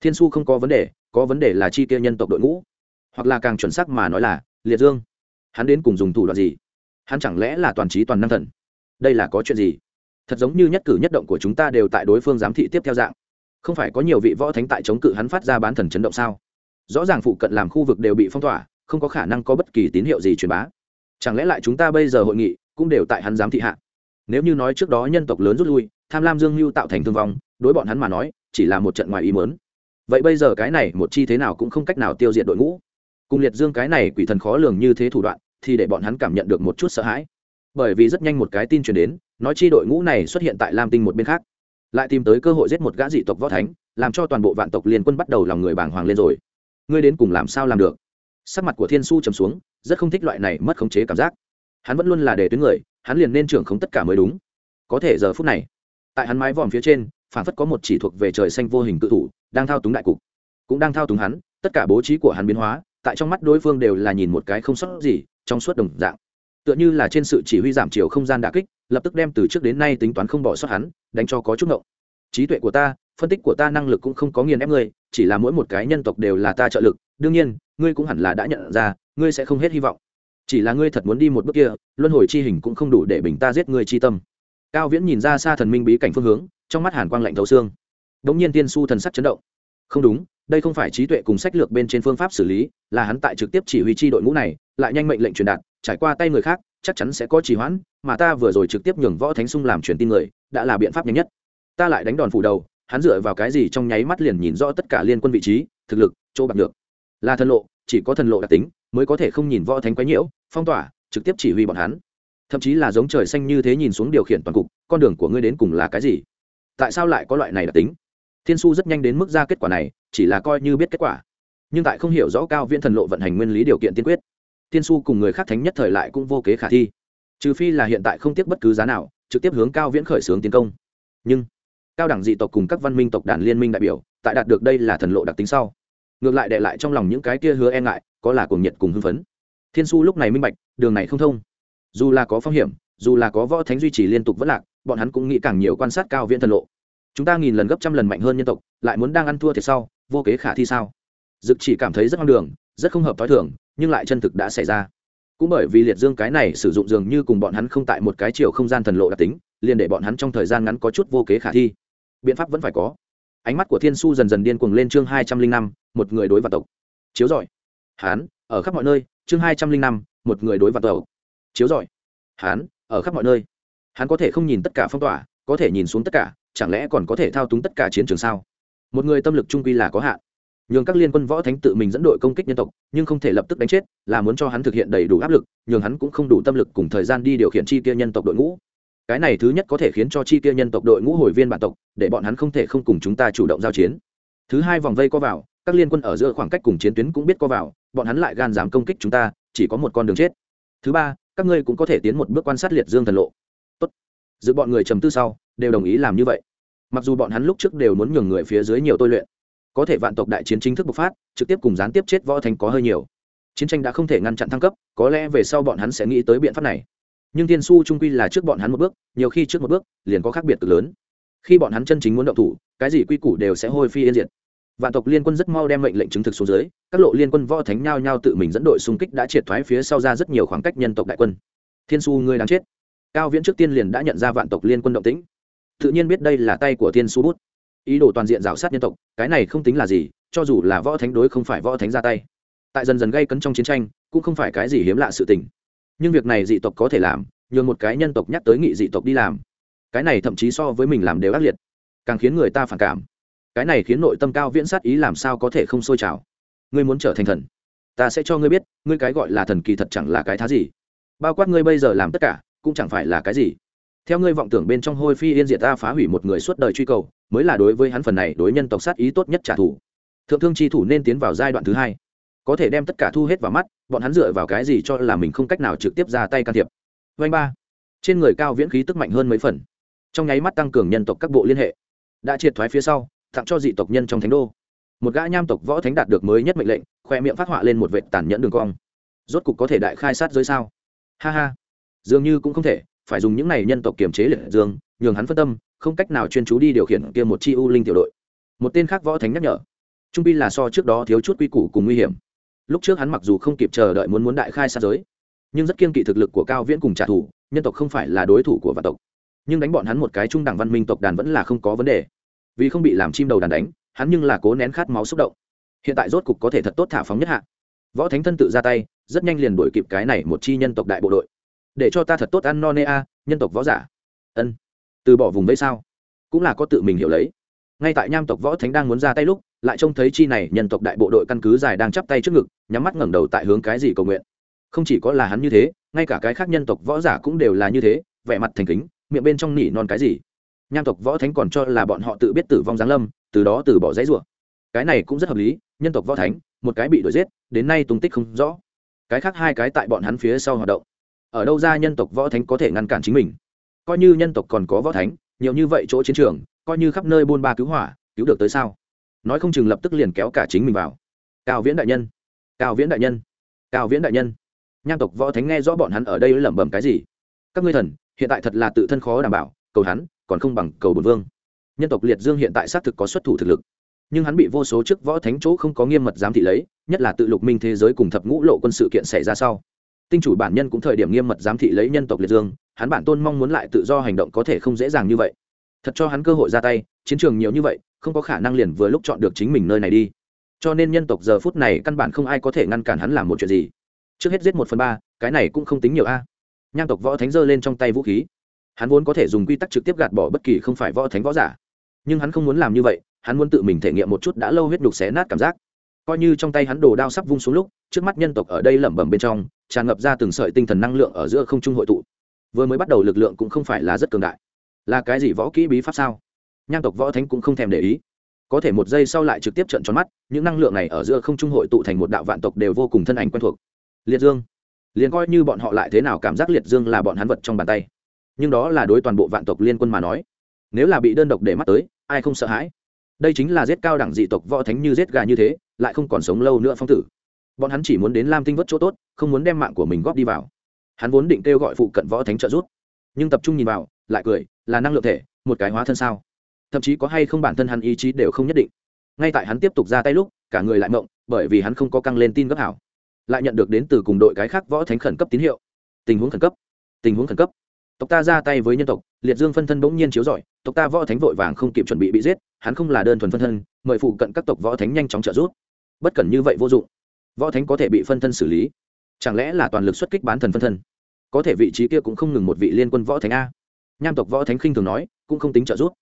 Thiên su không có vấn đề, có vấn đề là chi kia nhân tộc đội ngũ hoặc là càng chuẩn xác mà nói là liệt dương. Hắn đến cùng dùng thủ đoạn gì? Hắn chẳng lẽ là toàn trí toàn năng thần? Đây là có chuyện gì? Thật giống như nhất cử nhất động của chúng ta đều tại đối phương giám thị tiếp theo dạng. Không phải có nhiều vị võ thánh tại chống cự hắn phát ra bán thần chấn động sao? Rõ ràng phụ cận làm khu vực đều bị phong tỏa, không có khả năng có bất kỳ tín hiệu gì truyền bá. Chẳng lẽ lại chúng ta bây giờ hội nghị cũng đều tại hắn giám thị hạ? Nếu như nói trước đó nhân tộc lớn rút lui, tham lam dương mưu tạo thành thương vong, đối bọn hắn mà nói, chỉ là một trận ngoài ý mớn vậy bây giờ cái này một chi thế nào cũng không cách nào tiêu diệt đội ngũ cùng liệt dương cái này quỷ thần khó lường như thế thủ đoạn, thì để bọn hắn cảm nhận được một chút sợ hãi. Bởi vì rất nhanh một cái tin truyền đến, nói chi đội ngũ này xuất hiện tại lam tinh một bên khác. Lại tìm tới cơ hội giết một gã dị tộc võ thánh, làm cho toàn bộ vạn tộc liên quân bắt đầu lòng người bàng hoàng lên rồi. Ngươi đến cùng làm sao làm được? Sắc mặt của thiên su trầm xuống, rất không thích loại này mất khống chế cảm giác. Hắn vẫn luôn là để tuyến người, hắn liền nên trưởng không tất cả mới đúng. Có thể giờ phút này, tại hắn mái vòm phía trên phản phất có một chỉ thuộc về trời xanh vô hình cự thủ, đang thao túng đại cục. Cũng đang thao túng hắn, tất cả bố trí của hắn biến hóa tại trong mắt đối phương đều là nhìn một cái không sót gì, trong suốt đồng dạng. Tựa như là trên sự chỉ huy giảm chiều không gian đà kích, lập tức đem từ trước đến nay tính toán không bỏ sót hắn, đánh cho có chút ngộng. Trí tuệ của ta, phân tích của ta năng lực cũng không có nghiền ép ngươi, chỉ là mỗi một cái nhân tộc đều là ta trợ lực, đương nhiên, ngươi cũng hẳn là đã nhận ra, ngươi sẽ không hết hy vọng. Chỉ là ngươi thật muốn đi một bước kia, luân hồi chi hình cũng không đủ để bình ta giết ngươi chi tâm. Cao viễn nhìn ra xa thần minh bí cảnh phương hướng, trong mắt hàn quang lạnh thấu xương. Đ ỗ n g nhiên tiên su thần sắc chấn động. Không đúng đây không phải trí tuệ cùng sách lược bên trên phương pháp xử lý, là hắn tại trực tiếp chỉ huy chi đội ngũ này, lại nhanh mệnh lệnh truyền đạt, trải qua tay người khác, chắc chắn sẽ có trì hoãn, mà ta vừa rồi trực tiếp nhường võ thánh sung làm truyền tin người, đã là biện pháp nhanh nhất. Ta lại đánh đòn phủ đầu, hắn dựa vào cái gì trong nháy mắt liền nhìn rõ tất cả liên quân vị trí, thực lực, chỗ bạc được là thần lộ, chỉ có thần lộ đặc tính, mới có thể không nhìn võ thánh quái nhiễu, phong tỏa, trực tiếp chỉ huy bọn hắn. Thậm chí là giống trời xanh như thế nhìn xuống điều khiển toàn cục, con đường của ngươi đến cùng là cái gì? Tại sao lại có loại này đặc tính? Thiên su rất nhanh đến mức ra kết quả này chỉ là coi như biết kết quả. Nhưng tại không hiểu rõ cao viễn thần lộ vận hành nguyên lý điều kiện tiên quyết thiên su cùng người khác thánh nhất thời lại cũng vô kế khả thi. Trừ phi là hiện tại không tiếc bất cứ giá nào, trực tiếp hướng cao viễn khởi xướng tiến công. Nhưng, cao đẳng dị tộc cùng các văn minh tộc đàn liên minh đại biểu, tại đạt được đây là thần lộ đặc tính sau, ngược lại đệ lại trong lòng những cái kia hứa e ngại, có là cuồng nhiệt cùng hưng phấn. Thiên su lúc này minh bạch, đường này không thông. Dù là có phong hiểm, dù là có võ thánh duy trì liên tục vất lạc, bọn hắn cũng nghĩ càng nhiều quan sát cao viễn thần lộ. Chúng ta nghìn lần gấp trăm lần mạnh hơn nhân tộc, lại muốn đang ăn thua thiệt sau vô kế khả thi sao? Dực chỉ cảm thấy rất ngang đường, rất không hợp t h o i thường, nhưng lại chân thực đã xảy ra. Cũng bởi vì liệt dương cái này sử dụng dường như cùng bọn hắn không tại một cái chiều không gian thần lộ đặc tính, liền để bọn hắn trong thời gian ngắn có chút vô kế khả thi. Biện pháp vẫn phải có. Ánh mắt của thiên su dần dần điên cuồng lên chương hai trăm linh năm, một người đối vào tộc. Chiếu giỏi hán, ở khắp mọi nơi, chương hai trăm linh năm, một người đối vào tộc. Chiếu giỏi hán, ở khắp mọi nơi. Hắn có thể không nhìn tất cả phong tỏa, có thể nhìn xuống tất cả, chẳng lẽ còn có thể thao túng tất cả chiến trường sao? Một người tâm lực trung quy là có hạn. Nhường các liên quân võ thánh tự mình dẫn đội công kích nhân tộc, nhưng không thể lập tức đánh chết, là muốn cho hắn thực hiện đầy đủ áp lực, nhường hắn cũng không đủ tâm lực cùng thời gian đi điều khiển chi kia nhân tộc đội ngũ. Cái này thứ nhất có thể khiến cho chi tiêu nhân tộc đội ngũ hồi viên bản tộc, để bọn hắn không thể không cùng chúng ta chủ động giao chiến. Thứ hai vòng vây co vào, các liên quân ở giữa khoảng cách cùng chiến tuyến cũng biết co vào, bọn hắn lại gan dám công kích chúng ta, chỉ có một con đường chết. Thứ ba, các ngươi cũng có thể tiến một bước quan sát liệt dương thần lộ. Tốt. Giữ bọn người trầm tư sau, đều đồng ý làm như vậy mặc dù bọn hắn lúc trước đều muốn nhường người phía dưới nhiều tôi luyện, có thể vạn tộc đại chiến chính thức bộc phát, trực tiếp cùng gián tiếp chết võ thành có hơi nhiều. Chiến tranh đã không thể ngăn chặn thăng cấp, có lẽ về sau bọn hắn sẽ nghĩ tới biện pháp này. Nhưng tiên su trung quy là trước bọn hắn một bước, nhiều khi trước một bước, liền có khác biệt cực lớn. Khi bọn hắn chân chính muốn động thủ, cái gì quy củ đều sẽ hôi phi yên diệt. Vạn tộc liên quân rất mau đem mệnh lệnh chứng thực xuống dưới, các lộ liên quân võ thánh nhao nhao tự mình dẫn đội xung kích đã triệt thoái phía sau ra rất nhiều khoảng cách nhân tộc đại quân. Thiên su ngươi đang chết. Cao viễn trước tiên liền đã nhận ra vạn tộc liên quân động tĩnh tự nhiên biết đây là tay của thiên su bút. Ý đồ toàn diện rào sát nhân tộc, cái này không tính là gì, cho dù là võ thánh đối không phải võ thánh ra tay. Tại dần dần gây cấn trong chiến tranh, cũng không phải cái gì hiếm lạ sự tình. Nhưng việc này dị tộc có thể làm, nhường một cái nhân tộc nhắc tới nghị dị tộc đi làm. Cái này thậm chí so với mình làm đều ác liệt. Càng khiến người ta phản cảm. Cái này khiến nội tâm cao viễn sát ý làm sao có thể không sôi trào. Ngươi muốn trở thành thần. Ta sẽ cho ngươi biết, ngươi cái gọi là thần kỳ thật chẳng là cái thá gì. Bao quát ngươi bây giờ làm tất cả, cũng chẳng phải là cái gì theo ngươi vọng tưởng bên trong hôi phi yên diệt ta phá hủy một người suốt đời truy cầu, mới là đối với hắn phần này đối nhân tộc sát ý tốt nhất trả thù. Thượng thương chi thủ nên tiến vào giai đoạn thứ hai. Có thể đem tất cả thu hết vào mắt, bọn hắn dựa vào cái gì cho là mình không cách nào trực tiếp ra tay can thiệp? Vanh ba. Trên người cao viễn khí tức mạnh hơn mấy phần. Trong nháy mắt tăng cường nhân tộc các bộ liên hệ. Đã triệt thoái phía sau tặng cho dị tộc nhân trong thánh đô. Một gã nham tộc võ thánh đạt được mới nhất mệnh lệnh, khoe miệng phát họa lên một vệ tàn nhẫn đường cong. Rốt cục có thể đại khai sát giới sao? Ha ha. Dường như cũng không thể phải dùng những này nhân tộc kiềm chế liệt dương, nhường hắn phân tâm, không cách nào chuyên chú đi điều khiển kia một chi u linh tiểu đội. Một tên khác võ thánh nhắc nhở, trung bi là so trước đó thiếu chút quy củ cùng nguy hiểm. Lúc trước hắn mặc dù không kịp chờ đợi muốn muốn đại khai sát giới, nhưng rất kiên kỵ thực lực của cao viễn cùng trả thù, nhân tộc không phải là đối thủ của vạn tộc. Nhưng đánh bọn hắn một cái trung đẳng văn minh tộc đàn vẫn là không có vấn đề. Vì không bị làm chim đầu đàn đánh, hắn nhưng là cố nén khát máu xúc động. Hiện tại rốt cục có thể thật tốt thả phóng nhất hạ. Võ thánh thân tự ra tay, rất nhanh liền đuổi kịp cái này một chi nhân tộc đại bộ đội để cho ta thật tốt ăn no nê a, nhân tộc võ giả. Ân. Từ bỏ vùng vây sao? Cũng là có tự mình hiểu lấy. Ngay tại nham tộc võ thánh đang muốn ra tay lúc, lại trông thấy chi này nhân tộc đại bộ đội căn cứ dài đang chắp tay trước ngực, nhắm mắt ngẩng đầu tại hướng cái gì cầu nguyện. Không chỉ có là hắn như thế, ngay cả cái khác nhân tộc võ giả cũng đều là như thế, vẻ mặt thành kính, miệng bên trong nỉ non cái gì. Nham tộc võ thánh còn cho là bọn họ tự biết tử vong giáng lâm, từ đó từ bỏ giấy rủa. Cái này cũng rất hợp lý, nhân tộc võ thánh, một cái bị đuổi giết, đến nay tung tích không rõ. Cái khác hai cái tại bọn hắn phía sau hoạt động ở đâu ra nhân tộc võ thánh có thể ngăn cản chính mình? Coi như nhân tộc còn có võ thánh, nhiều như vậy chỗ chiến trường, coi như khắp nơi buôn ba cứu hỏa, cứu được tới sao? Nói không chừng lập tức liền kéo cả chính mình vào. Cao viễn đại nhân, cao viễn đại nhân, cao viễn đại nhân. Nham tộc võ thánh nghe rõ bọn hắn ở đây lẩm bẩm cái gì? Các ngươi thần, hiện tại thật là tự thân khó đảm bảo, cầu hắn, còn không bằng cầu bổn vương. Nhân tộc liệt dương hiện tại xác thực có xuất thủ thực lực. Nhưng hắn bị vô số chức võ thánh chỗ không có nghiêm mật giám thị lấy, nhất là tự lục minh thế giới cùng thập ngũ lộ quân sự kiện xảy ra sau tinh chủ bản nhân cũng thời điểm nghiêm mật giám thị lấy nhân tộc liệt dương, hắn bản tôn mong muốn lại tự do hành động có thể không dễ dàng như vậy. Thật cho hắn cơ hội ra tay, chiến trường nhiều như vậy, không có khả năng liền vừa lúc chọn được chính mình nơi này đi. Cho nên nhân tộc giờ phút này căn bản không ai có thể ngăn cản hắn làm một chuyện gì. Trước hết giết một phần ba, cái này cũng không tính nhiều a. À. nham tộc võ thánh giơ lên trong tay vũ khí. Hắn vốn có thể dùng quy tắc trực tiếp gạt bỏ bất kỳ không phải võ thánh võ giả. Nhưng hắn không muốn làm như vậy, hắn muốn tự mình thể nghiệm một chút đã lâu huyết đục xé nát cảm giác. Coi như trong tay hắn đồ đao sắp vung xuống lúc, trước mắt nhân tộc ở đây lẩm bẩm bên trong tràn ngập ra từng sợi tinh thần năng lượng ở giữa không trung hội tụ. Vừa mới bắt đầu lực lượng cũng không phải là rất cường đại. Là cái gì võ kỹ bí pháp sao? Nham tộc võ thánh cũng không thèm để ý. Có thể một giây sau lại trực tiếp trận tròn mắt, những năng lượng này ở giữa không trung hội tụ thành một đạo vạn tộc đều vô cùng thân ảnh quen thuộc. Liệt dương. Liền coi như bọn họ lại thế nào cảm giác liệt dương là bọn hắn vật trong bàn tay. Nhưng đó là đối toàn bộ vạn tộc liên quân mà nói. Nếu là bị đơn độc để mắt tới, ai không sợ hãi? Đây chính là giết cao đẳng dị tộc võ thánh như giết gà như thế, lại không còn sống lâu nữa phong tử bọn hắn chỉ muốn đến lam tinh vớt chỗ tốt, không muốn đem mạng của mình góp đi vào. Hắn vốn định kêu gọi phụ cận võ thánh trợ giúp, nhưng tập trung nhìn vào, lại cười, là năng lượng thể, một cái hóa thân sao? Thậm chí có hay không bản thân hắn ý chí đều không nhất định. Ngay tại hắn tiếp tục ra tay lúc, cả người lại mộng, bởi vì hắn không có căng lên tin gấp hảo. Lại nhận được đến từ cùng đội cái khác võ thánh khẩn cấp tín hiệu. Tình huống khẩn cấp. Tình huống khẩn cấp. Tộc ta ra tay với nhân tộc, liệt dương phân thân bỗng nhiên chiếu rọi, tộc ta võ thánh vội vàng không kịp chuẩn bị bị giết, hắn không là đơn thuần phân thân, mời phụ cận các tộc võ thánh nhanh chóng trợ giúp. Bất cần như vậy vô dụng võ thánh có thể bị phân thân xử lý. Chẳng lẽ là toàn lực xuất kích bán thần phân thân? Có thể vị trí kia cũng không ngừng một vị liên quân võ thánh a. Nham tộc võ thánh khinh thường nói, cũng không tính trợ giúp.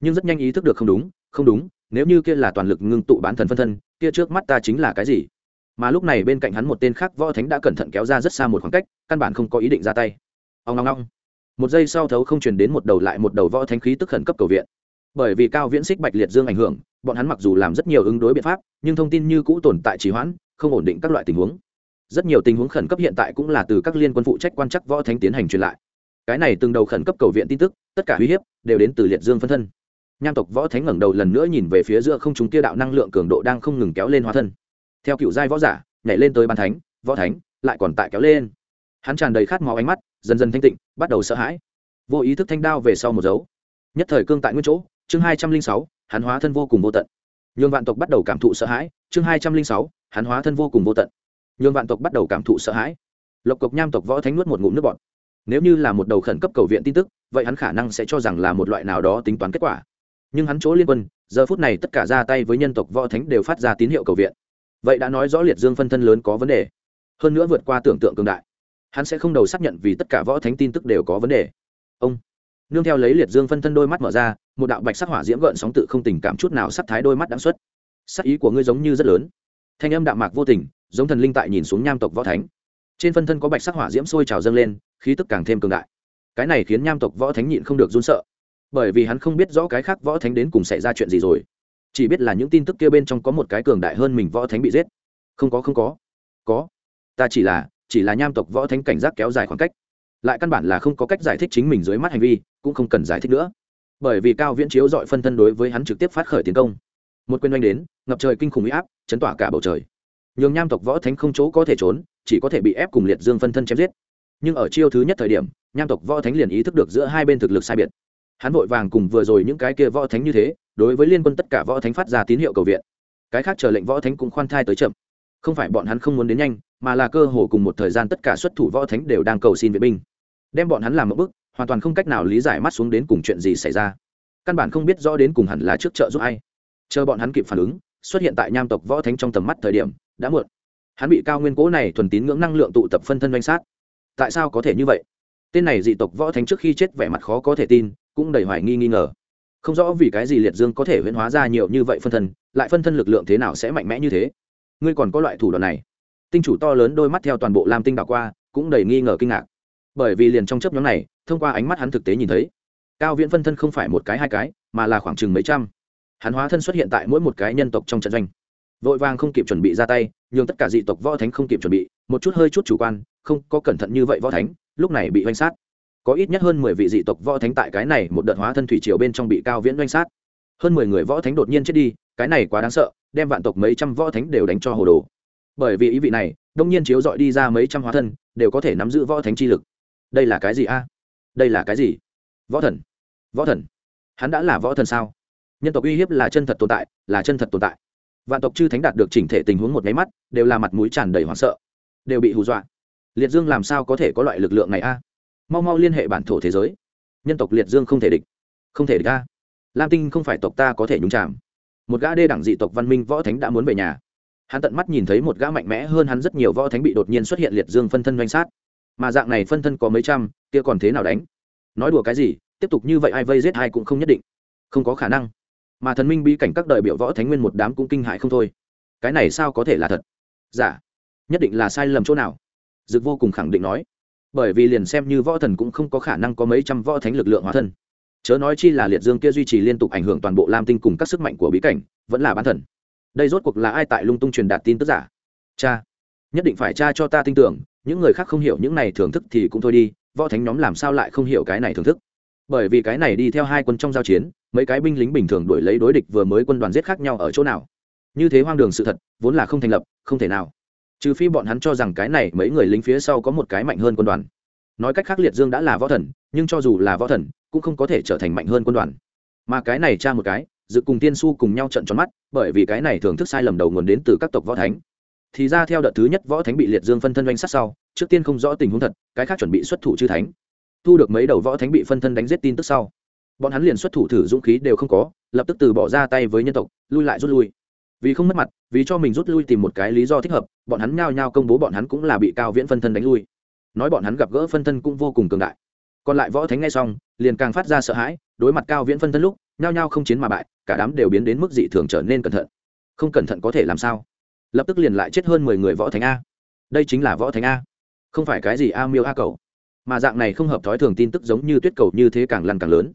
Nhưng rất nhanh ý thức được không đúng không đúng, nếu như kia là toàn lực ngưng tụ bán thần phân thân, kia trước mắt ta chính là cái gì? Mà lúc này bên cạnh hắn một tên khác võ thánh đã cẩn thận kéo ra rất xa một khoảng cách, căn bản không có ý định ra tay. Ông ngong ngong một giây sau thấu không truyền đến một đầu lại một đầu võ thánh khí tức khẩn cấp cầu viện. Bởi vì cao viễn xích bạch liệt dương ảnh hưởng, bọn hắn mặc dù làm rất nhiều ứng đối biện pháp, nhưng thông tin như cũ tồn tại trì hoãn không ổn định các loại tình huống. Rất nhiều tình huống khẩn cấp hiện tại cũng là từ các liên quân phụ trách quan chắc võ thánh tiến hành truyền lại. Cái này từng đầu khẩn cấp cầu viện tin tức, tất cả uy hiếp đều đến từ liệt dương phân thân. Nham tộc võ thánh ngẩng đầu lần nữa nhìn về phía giữa không chúng kia đạo năng lượng cường độ đang không ngừng kéo lên hóa thân. Theo cựu giai võ giả, nhảy lên tới ban thánh, võ thánh, lại còn tại kéo lên. Hắn tràn đầy khát máu ánh mắt, dần dần thanh tịnh, bắt đầu sợ hãi. Vô ý thức thanh đao về sau một dấu. Nhất thời cương tại nguyên chỗ, chương hai trăm linh sáu, hắn hóa thân vô cùng vô tận. Nhường vạn tộc bắt đầu cảm thụ sợ hãi, chương hai trăm linh sáu hắn hóa thân vô cùng vô tận. Nhường vạn tộc bắt đầu cảm thụ sợ hãi. Lộc cộc nham tộc võ thánh nuốt một ngụm nước bọt. Nếu như là một đầu khẩn cấp cầu viện tin tức, vậy hắn khả năng sẽ cho rằng là một loại nào đó tính toán kết quả. Nhưng hắn chỗ liên quân, giờ phút này tất cả ra tay với nhân tộc võ thánh đều phát ra tín hiệu cầu viện. Vậy đã nói rõ liệt dương phân thân lớn có vấn đề. Hơn nữa vượt qua tưởng tượng cường đại. Hắn sẽ không đầu xác nhận vì tất cả võ thánh tin tức đều có vấn đề. Ông. Nương theo lấy liệt dương phân thân đôi mắt mở ra, một đạo bạch sắc hỏa diễm gợn sóng tự không tình cảm chút nào sắc thái đôi mắt đáng xuất. Sắc ý của ngươi giống như rất lớn thanh âm đạm mạc vô tình, giống thần linh tại nhìn xuống nham tộc võ thánh. Trên phân thân có bạch sắc hỏa diễm sôi trào dâng lên, khí tức càng thêm cường đại. Cái này khiến nham tộc võ thánh nhịn không được run sợ. Bởi vì hắn không biết rõ cái khác võ thánh đến cùng xảy ra chuyện gì rồi. Chỉ biết là những tin tức kia bên trong có một cái cường đại hơn mình võ thánh bị giết. Không có không có. Có. Ta chỉ là chỉ là nham tộc võ thánh cảnh giác kéo dài khoảng cách. Lại căn bản là không có cách giải thích chính mình dưới mắt hành vi, cũng không cần giải thích nữa. Bởi vì cao viễn chiếu dọi phân thân đối với hắn trực tiếp phát khởi tiến công một quyền oanh đến, ngập trời kinh khủng huy áp, chấn tỏa cả bầu trời. Nhường nham tộc võ thánh không chỗ có thể trốn, chỉ có thể bị ép cùng liệt dương phân thân chém giết. Nhưng ở chiêu thứ nhất thời điểm, nham tộc võ thánh liền ý thức được giữa hai bên thực lực sai biệt. Hắn vội vàng cùng vừa rồi những cái kia võ thánh như thế, đối với liên quân tất cả võ thánh phát ra tín hiệu cầu viện. Cái khác chờ lệnh võ thánh cũng khoan thai tới chậm. Không phải bọn hắn không muốn đến nhanh, mà là cơ hồ cùng một thời gian tất cả xuất thủ võ thánh đều đang cầu xin viện binh. Đem bọn hắn làm một bức, hoàn toàn không cách nào lý giải mắt xuống đến cùng chuyện gì xảy ra. Căn bản không biết rõ đến cùng hẳn là trước chợ giúp ai chờ bọn hắn kịp phản ứng, xuất hiện tại nham tộc võ thánh trong tầm mắt thời điểm, đã muộn. Hắn bị cao nguyên cố này thuần tín ngưỡng năng lượng tụ tập phân thân doanh sát. Tại sao có thể như vậy? Tên này dị tộc võ thánh trước khi chết vẻ mặt khó có thể tin, cũng đầy hoài nghi nghi ngờ. Không rõ vì cái gì liệt dương có thể huyễn hóa ra nhiều như vậy phân thân, lại phân thân lực lượng thế nào sẽ mạnh mẽ như thế? Ngươi còn có loại thủ đoạn này. Tinh chủ to lớn đôi mắt theo toàn bộ lam tinh đảo qua, cũng đầy nghi ngờ kinh ngạc. Bởi vì liền trong chấp nhóm này, thông qua ánh mắt hắn thực tế nhìn thấy, cao viễn phân thân không phải một cái hai cái, mà là khoảng chừng mấy trăm hắn hóa thân xuất hiện tại mỗi một cái nhân tộc trong trận doanh. Vội vàng không kịp chuẩn bị ra tay nhưng tất cả dị tộc võ thánh không kịp chuẩn bị, một chút hơi chút chủ quan, không có cẩn thận như vậy võ thánh, lúc này bị oanh sát. Có ít nhất hơn mười vị dị tộc võ thánh tại cái này một đợt hóa thân thủy triều bên trong bị cao viễn oanh sát. Hơn mười người võ thánh đột nhiên chết đi, cái này quá đáng sợ, đem vạn tộc mấy trăm võ thánh đều đánh cho hồ đồ. Bởi vì ý vị này, đông nhiên chiếu dọi đi ra mấy trăm hóa thân, đều có thể nắm giữ võ thánh chi lực. Đây là cái gì a? Đây là cái gì? Võ thần. Võ thần. Hắn đã là võ thần sao? Nhân tộc uy hiếp là chân thật tồn tại, là chân thật tồn tại. Vạn tộc chư thánh đạt được chỉnh thể tình huống một máy mắt, đều là mặt mũi tràn đầy hoảng sợ, đều bị hù dọa. Liệt dương làm sao có thể có loại lực lượng này a? Mau mau liên hệ bản thổ thế giới. Nhân tộc liệt dương không thể địch. Không thể địch a. Lam tinh không phải tộc ta có thể nhúng chạm một gã đê đẳng dị tộc văn minh võ thánh đã muốn về nhà. Hắn tận mắt nhìn thấy một gã mạnh mẽ hơn hắn rất nhiều võ thánh bị đột nhiên xuất hiện liệt dương phân thân doanh sát. Mà dạng này phân thân có mấy trăm, kia còn thế nào đánh? Nói đùa cái gì, tiếp tục như vậy ai vây giết ai cũng không nhất định. Không có khả năng mà thần minh bí cảnh các đời biểu võ thánh nguyên một đám cũng kinh hại không thôi. Cái này sao có thể là thật? Giả dạ. nhất định là sai lầm chỗ nào? Dực vô cùng khẳng định nói. Bởi vì liền xem như võ thần cũng không có khả năng có mấy trăm võ thánh lực lượng hóa thân. Chớ nói chi là liệt dương kia duy trì liên tục ảnh hưởng toàn bộ lam tinh cùng các sức mạnh của bí cảnh, vẫn là bán thần. Đây rốt cuộc là ai tại lung tung truyền đạt tin tức giả? Cha, nhất định phải cha cho ta tin tưởng, những người khác không hiểu những này thưởng thức thì cũng thôi đi, võ thánh nhóm làm sao lại không hiểu cái này thưởng thức? Bởi vì cái này đi theo hai quân trong giao chiến mấy cái binh lính bình thường đuổi lấy đối địch vừa mới quân đoàn giết khác nhau ở chỗ nào? Như thế hoang đường sự thật, vốn là không thành lập, không thể nào. Trừ phi bọn hắn cho rằng cái này mấy người lính phía sau có một cái mạnh hơn quân đoàn. Nói cách khác liệt dương đã là võ thần, nhưng cho dù là võ thần, cũng không có thể trở thành mạnh hơn quân đoàn. Mà cái này tra một cái dự cùng tiên su cùng nhau trận tròn mắt, bởi vì cái này thường thức sai lầm đầu nguồn đến từ các tộc võ thánh. Thì ra theo đợt thứ nhất võ thánh bị liệt dương phân thân doanh sát sau, trước tiên không rõ tình huống thật, cái khác chuẩn bị xuất thủ chư thánh. Thu được mấy đầu võ thánh bị phân thân đánh giết tin tức sau bọn hắn liền xuất thủ thử dũng khí đều không có, lập tức từ bỏ ra tay với nhân tộc, lui lại rút lui. Vì không mất mặt, vì cho mình rút lui tìm một cái lý do thích hợp, bọn hắn nhao nhao công bố bọn hắn cũng là bị cao viễn phân thân đánh lui. Nói bọn hắn gặp gỡ phân thân cũng vô cùng cường đại. Còn lại võ thánh ngay xong, liền càng phát ra sợ hãi, đối mặt cao viễn phân thân lúc, nhao nhao không chiến mà bại, cả đám đều biến đến mức dị thường trở nên cẩn thận. Không cẩn thận có thể làm sao? Lập tức liền lại chết hơn mười người võ thánh a. Đây chính là võ thánh a. Không phải cái gì a miêu a cầu. Mà dạng này không hợp thói thường tin tức giống như tuyết cầu như thế càng lăn càng lớn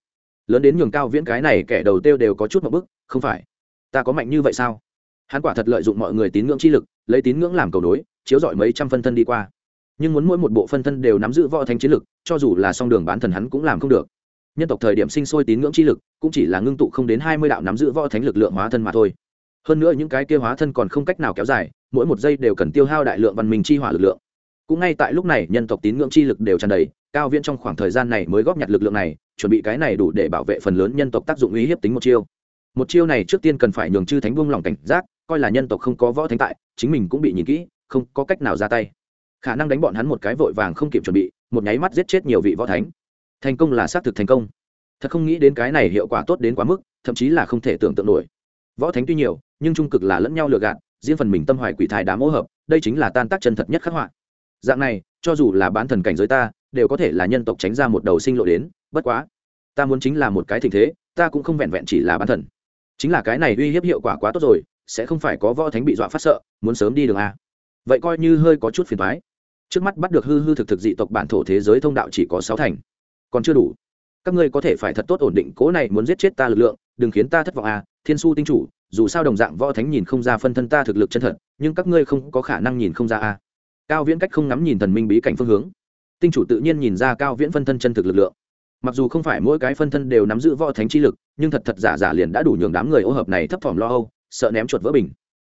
lớn đến nhường cao viễn cái này kẻ đầu tiêu đều có chút một bức, không phải. Ta có mạnh như vậy sao? Hắn quả thật lợi dụng mọi người tín ngưỡng chi lực, lấy tín ngưỡng làm cầu nối, chiếu dọi mấy trăm phân thân đi qua. Nhưng muốn mỗi một bộ phân thân đều nắm giữ võ thánh chiến lực, cho dù là song đường bán thần hắn cũng làm không được. Nhân tộc thời điểm sinh sôi tín ngưỡng chi lực, cũng chỉ là ngưng tụ không đến hai mươi đạo nắm giữ võ thánh lực lượng hóa thân mà thôi. Hơn nữa những cái kia hóa thân còn không cách nào kéo dài, mỗi một giây đều cần tiêu hao đại lượng văn minh chi hỏa lực lượng cũng ngay tại lúc này, nhân tộc tín ngưỡng chi lực đều tràn đầy, cao viễn trong khoảng thời gian này mới góp nhặt lực lượng này, chuẩn bị cái này đủ để bảo vệ phần lớn nhân tộc tác dụng uy hiếp tính một chiêu. Một chiêu này trước tiên cần phải nhường chư thánh buông lòng cảnh giác, coi là nhân tộc không có võ thánh tại, chính mình cũng bị nhìn kỹ, không có cách nào ra tay. Khả năng đánh bọn hắn một cái vội vàng không kịp chuẩn bị, một nháy mắt giết chết nhiều vị võ thánh. Thành công là xác thực thành công. Thật không nghĩ đến cái này hiệu quả tốt đến quá mức, thậm chí là không thể tưởng tượng nổi. Võ thánh tuy nhiều, nhưng trung cực là lẫn nhau lừa gạt, riêng phần mình tâm hoài quỷ thai đá mỗ hợp, đây chính là tan tác chân thật nhất khắc họa dạng này, cho dù là bán thần cảnh giới ta, đều có thể là nhân tộc tránh ra một đầu sinh lộ đến, bất quá, ta muốn chính là một cái tình thế, ta cũng không vẹn vẹn chỉ là bán thần. Chính là cái này uy hiếp hiệu quả quá tốt rồi, sẽ không phải có võ thánh bị dọa phát sợ, muốn sớm đi đường a. Vậy coi như hơi có chút phiền thoái trước mắt bắt được hư hư thực thực dị tộc bản thổ thế giới thông đạo chỉ có sáu thành. Còn chưa đủ. Các ngươi có thể phải thật tốt ổn định, cố này muốn giết chết ta lực lượng, đừng khiến ta thất vọng à thiên su tinh chủ, dù sao đồng dạng võ thánh nhìn không ra phân thân ta thực lực chân thật, nhưng các ngươi không có khả năng nhìn không ra à cao viễn cách không ngắm nhìn thần minh bí cảnh phương hướng. Tinh chủ tự nhiên nhìn ra cao viễn phân thân chân thực lực lượng. Mặc dù không phải mỗi cái phân thân đều nắm giữ võ thánh chi lực, nhưng thật thật giả giả liền đã đủ nhường đám người ô hợp này thấp thỏm lo âu, sợ ném chuột vỡ bình.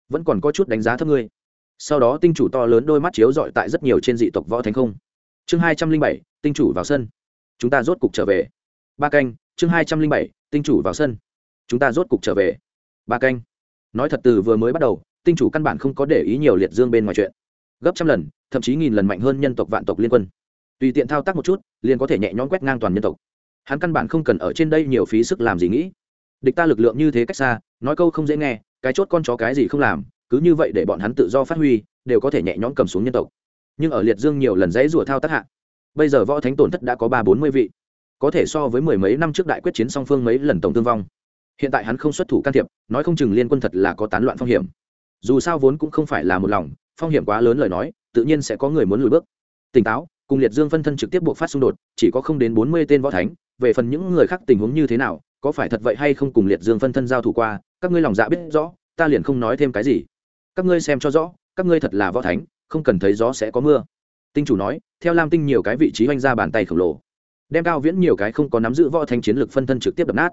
Vẫn còn có chút đánh giá thấp ngươi. Sau đó tinh chủ to lớn đôi mắt chiếu dọi tại rất nhiều trên dị tộc võ thánh không. Chương hai trăm linh bảy, tinh chủ vào sân. Chúng ta rốt cục trở về. Ba canh, chương hai trăm linh bảy, tinh chủ vào sân. Chúng ta rốt cục trở về. Ba canh. Nói thật từ vừa mới bắt đầu, tinh chủ căn bản không có để ý nhiều liệt dương bên ngoài chuyện gấp trăm lần, thậm chí nghìn lần mạnh hơn nhân tộc vạn tộc liên quân. Tùy tiện thao tác một chút, liền có thể nhẹ nhõm quét ngang toàn nhân tộc. Hắn căn bản không cần ở trên đây nhiều phí sức làm gì nghĩ. Địch ta lực lượng như thế cách xa, nói câu không dễ nghe, cái chốt con chó cái gì không làm, cứ như vậy để bọn hắn tự do phát huy, đều có thể nhẹ nhõm cầm xuống nhân tộc. Nhưng ở liệt dương nhiều lần dãy rủa thao tác hạ, bây giờ võ thánh tổn thất đã có ba bốn mươi vị, có thể so với mười mấy năm trước đại quyết chiến song phương mấy lần tổng thương vong. Hiện tại hắn không xuất thủ can thiệp, nói không chừng liên quân thật là có tán loạn phong hiểm. Dù sao vốn cũng không phải là một lòng phong hiểm quá lớn lời nói, tự nhiên sẽ có người muốn lùi bước. Tỉnh táo, cùng liệt dương phân thân trực tiếp buộc phát xung đột, chỉ có không đến bốn mươi tên võ thánh, về phần những người khác tình huống như thế nào, có phải thật vậy hay không cùng liệt dương phân thân giao thủ qua, các ngươi lòng dạ biết rõ, ta liền không nói thêm cái gì. Các ngươi xem cho rõ, các ngươi thật là võ thánh, không cần thấy gió sẽ có mưa. Tinh chủ nói, theo lam tinh nhiều cái vị trí oanh ra bàn tay khổng lồ, đem cao viễn nhiều cái không có nắm giữ võ thánh chiến lược phân thân trực tiếp đập nát.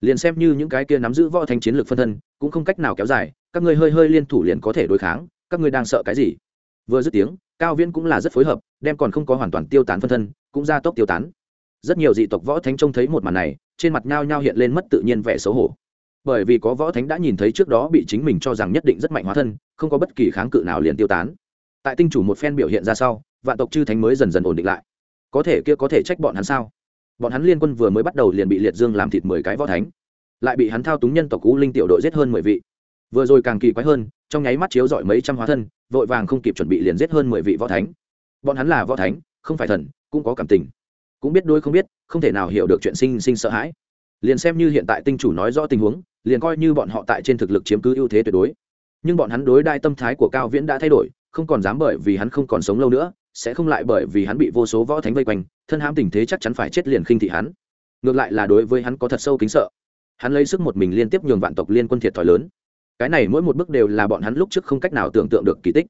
Liền xem như những cái kia nắm giữ võ thánh chiến lược phân thân, cũng không cách nào kéo dài, các ngươi hơi hơi liên thủ liền có thể đối kháng các ngươi đang sợ cái gì? Vừa dứt tiếng, cao viễn cũng là rất phối hợp, đem còn không có hoàn toàn tiêu tán phân thân, cũng ra tốc tiêu tán. Rất nhiều dị tộc võ thánh trông thấy một màn này, trên mặt nhao nhao hiện lên mất tự nhiên vẻ xấu hổ. Bởi vì có võ thánh đã nhìn thấy trước đó bị chính mình cho rằng nhất định rất mạnh hóa thân, không có bất kỳ kháng cự nào liền tiêu tán. Tại tinh chủ một phen biểu hiện ra sau, vạn tộc chư thánh mới dần dần ổn định lại. Có thể kia có thể trách bọn hắn sao? Bọn hắn liên quân vừa mới bắt đầu liền bị liệt dương làm thịt mười cái võ thánh. Lại bị hắn thao túng nhân tộc cũ linh tiểu đội giết hơn mười vị vừa rồi càng kỳ quái hơn, trong nháy mắt chiếu dọi mấy trăm hóa thân, vội vàng không kịp chuẩn bị liền giết hơn mười vị võ thánh. Bọn hắn là võ thánh, không phải thần, cũng có cảm tình. Cũng biết đôi không biết, không thể nào hiểu được chuyện sinh sinh sợ hãi. Liền xem như hiện tại tinh chủ nói rõ tình huống, liền coi như bọn họ tại trên thực lực chiếm cứ ưu thế tuyệt đối. Nhưng bọn hắn đối đai tâm thái của cao viễn đã thay đổi, không còn dám bởi vì hắn không còn sống lâu nữa, sẽ không lại bởi vì hắn bị vô số võ thánh vây quanh, thân hãm tình thế chắc chắn phải chết liền khinh thị hắn. Ngược lại là đối với hắn có thật sâu kính sợ. Hắn lấy sức một mình liên tiếp nhường vạn tộc liên quân thiệt thòi lớn cái này mỗi một bước đều là bọn hắn lúc trước không cách nào tưởng tượng được kỳ tích.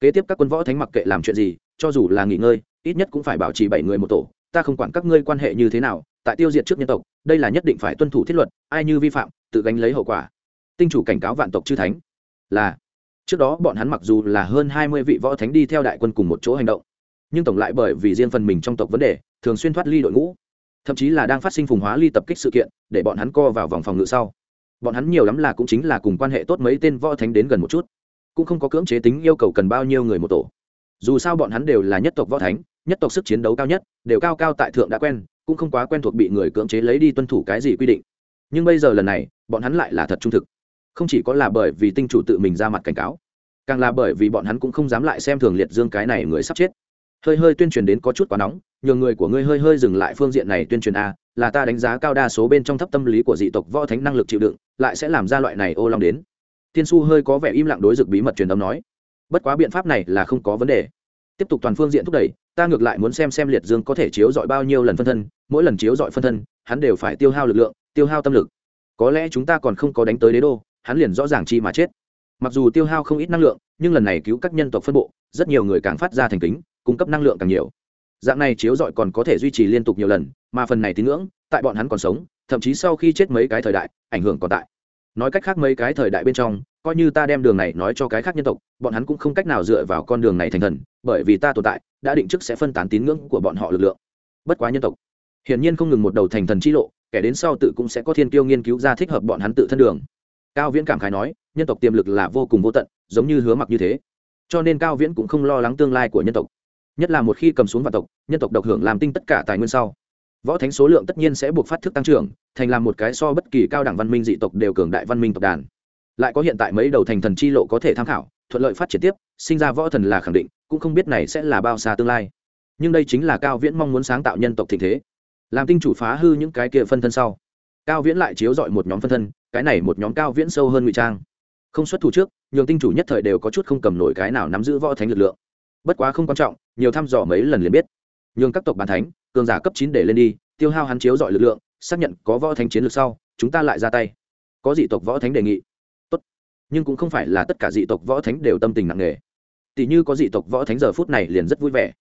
Kế tiếp các quân võ thánh mặc kệ làm chuyện gì, cho dù là nghỉ ngơi, ít nhất cũng phải bảo trì bảy người một tổ, ta không quản các ngươi quan hệ như thế nào, tại tiêu diệt trước nhân tộc, đây là nhất định phải tuân thủ thiết luật, ai như vi phạm, tự gánh lấy hậu quả. Tinh chủ cảnh cáo vạn tộc chư thánh là, trước đó bọn hắn mặc dù là hơn hai mươi vị võ thánh đi theo đại quân cùng một chỗ hành động, nhưng tổng lại bởi vì riêng phần mình trong tộc vấn đề, thường xuyên thoát ly đội ngũ, thậm chí là đang phát sinh phùng hóa ly tập kích sự kiện, để bọn hắn co vào vòng phòng ngự sau bọn hắn nhiều lắm là cũng chính là cùng quan hệ tốt mấy tên võ thánh đến gần một chút, cũng không có cưỡng chế tính yêu cầu cần bao nhiêu người một tổ. Dù sao bọn hắn đều là nhất tộc võ thánh, nhất tộc sức chiến đấu cao nhất, đều cao cao tại thượng đã quen, cũng không quá quen thuộc bị người cưỡng chế lấy đi tuân thủ cái gì quy định. Nhưng bây giờ lần này, bọn hắn lại là thật trung thực. Không chỉ có là bởi vì tinh chủ tự mình ra mặt cảnh cáo, càng là bởi vì bọn hắn cũng không dám lại xem thường liệt dương cái này người sắp chết. Hơi hơi tuyên truyền đến có chút quá nóng, nhường người của ngươi hơi hơi dừng lại phương diện này tuyên truyền a là ta đánh giá cao đa số bên trong thấp tâm lý của dị tộc võ thánh năng lực chịu đựng, lại sẽ làm ra loại này ô long đến. Tiên su hơi có vẻ im lặng đối dực bí mật truyền âm nói. Bất quá biện pháp này là không có vấn đề. Tiếp tục toàn phương diện thúc đẩy, ta ngược lại muốn xem xem liệt dương có thể chiếu dọi bao nhiêu lần phân thân, mỗi lần chiếu dọi phân thân, hắn đều phải tiêu hao lực lượng, tiêu hao tâm lực. Có lẽ chúng ta còn không có đánh tới đế đô, hắn liền rõ ràng chi mà chết. Mặc dù tiêu hao không ít năng lượng, nhưng lần này cứu các nhân tộc phân bộ, rất nhiều người càng phát ra thành kính, cung cấp năng lượng càng nhiều dạng này chiếu dọi còn có thể duy trì liên tục nhiều lần, mà phần này tín ngưỡng, tại bọn hắn còn sống, thậm chí sau khi chết mấy cái thời đại, ảnh hưởng còn tại. Nói cách khác mấy cái thời đại bên trong, coi như ta đem đường này nói cho cái khác nhân tộc, bọn hắn cũng không cách nào dựa vào con đường này thành thần, bởi vì ta tồn tại, đã định trước sẽ phân tán tín ngưỡng của bọn họ lực lượng. Bất quá nhân tộc, hiển nhiên không ngừng một đầu thành thần chi lộ, kẻ đến sau tự cũng sẽ có thiên kiêu nghiên cứu ra thích hợp bọn hắn tự thân đường. Cao viễn cảm khái nói, nhân tộc tiềm lực là vô cùng vô tận, giống như hứa mặc như thế. Cho nên cao viễn cũng không lo lắng tương lai của nhân tộc nhất là một khi cầm xuống vạn tộc, nhân tộc độc hưởng làm tinh tất cả tài nguyên sau. Võ thánh số lượng tất nhiên sẽ buộc phát thức tăng trưởng, thành làm một cái so bất kỳ cao đẳng văn minh dị tộc đều cường đại văn minh tộc đàn. Lại có hiện tại mấy đầu thành thần chi lộ có thể tham khảo, thuận lợi phát triển tiếp, sinh ra võ thần là khẳng định, cũng không biết này sẽ là bao xa tương lai. Nhưng đây chính là cao viễn mong muốn sáng tạo nhân tộc thịnh thế, làm tinh chủ phá hư những cái kia phân thân sau. Cao viễn lại chiếu dọi một nhóm phân thân, cái này một nhóm cao viễn sâu hơn ngụy trang. Không xuất thủ trước, nhường tinh chủ nhất thời đều có chút không cầm nổi cái nào nắm giữ võ thánh lực lượng. Bất quá không quan trọng nhiều thăm dò mấy lần liền biết. Nhường các tộc bàn thánh, cường giả cấp chín để lên đi, tiêu hao hắn chiếu dọi lực lượng, xác nhận có võ thánh chiến lược sau, chúng ta lại ra tay. Có dị tộc võ thánh đề nghị. Tốt. Nhưng cũng không phải là tất cả dị tộc võ thánh đều tâm tình nặng nề. Tỷ như có dị tộc võ thánh giờ phút này liền rất vui vẻ.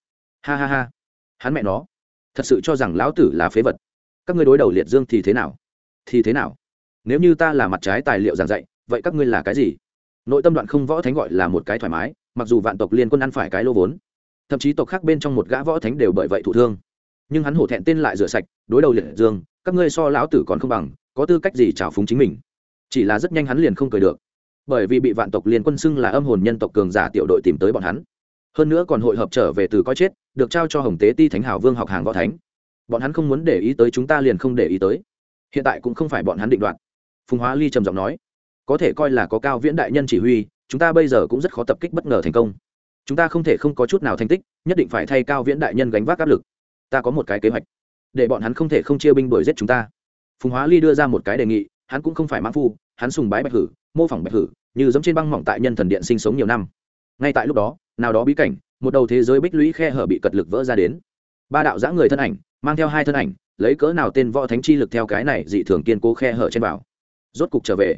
Ha ha ha. Hắn mẹ nó. Thật sự cho rằng lão tử là phế vật. Các ngươi đối đầu liệt dương thì thế nào? Thì thế nào? Nếu như ta là mặt trái tài liệu giảng dạy, vậy các ngươi là cái gì? Nội tâm đoạn không võ thánh gọi là một cái thoải mái, mặc dù vạn tộc liên quân ăn phải cái lô vốn thậm chí tộc khác bên trong một gã võ thánh đều bởi vậy thụ thương. Nhưng hắn hổ thẹn tên lại rửa sạch, đối đầu liệt dương, các ngươi so lão tử còn không bằng, có tư cách gì trào phúng chính mình? Chỉ là rất nhanh hắn liền không cười được. Bởi vì bị vạn tộc liên quân xưng là âm hồn nhân tộc cường giả tiểu đội tìm tới bọn hắn. Hơn nữa còn hội hợp trở về từ coi chết, được trao cho hồng tế ti thánh hảo vương học hàng võ thánh. Bọn hắn không muốn để ý tới chúng ta liền không để ý tới. Hiện tại cũng không phải bọn hắn định đoạt. Phùng hóa ly trầm giọng nói, có thể coi là có cao viễn đại nhân chỉ huy, chúng ta bây giờ cũng rất khó tập kích bất ngờ thành công chúng ta không thể không có chút nào thành tích, nhất định phải thay cao viễn đại nhân gánh vác áp lực. Ta có một cái kế hoạch, để bọn hắn không thể không chia binh đuổi giết chúng ta. Phùng hóa ly đưa ra một cái đề nghị, hắn cũng không phải mãn phu, hắn sùng bái bạch hử, mô phỏng bạch hử, như giống trên băng mỏng tại nhân thần điện sinh sống nhiều năm. Ngay tại lúc đó, nào đó bí cảnh, một đầu thế giới bích lũy khe hở bị cật lực vỡ ra đến. Ba đạo giã người thân ảnh, mang theo hai thân ảnh, lấy cỡ nào tên võ thánh chi lực theo cái này dị thường kiên cố khe hở trên bảo rốt cục trở về.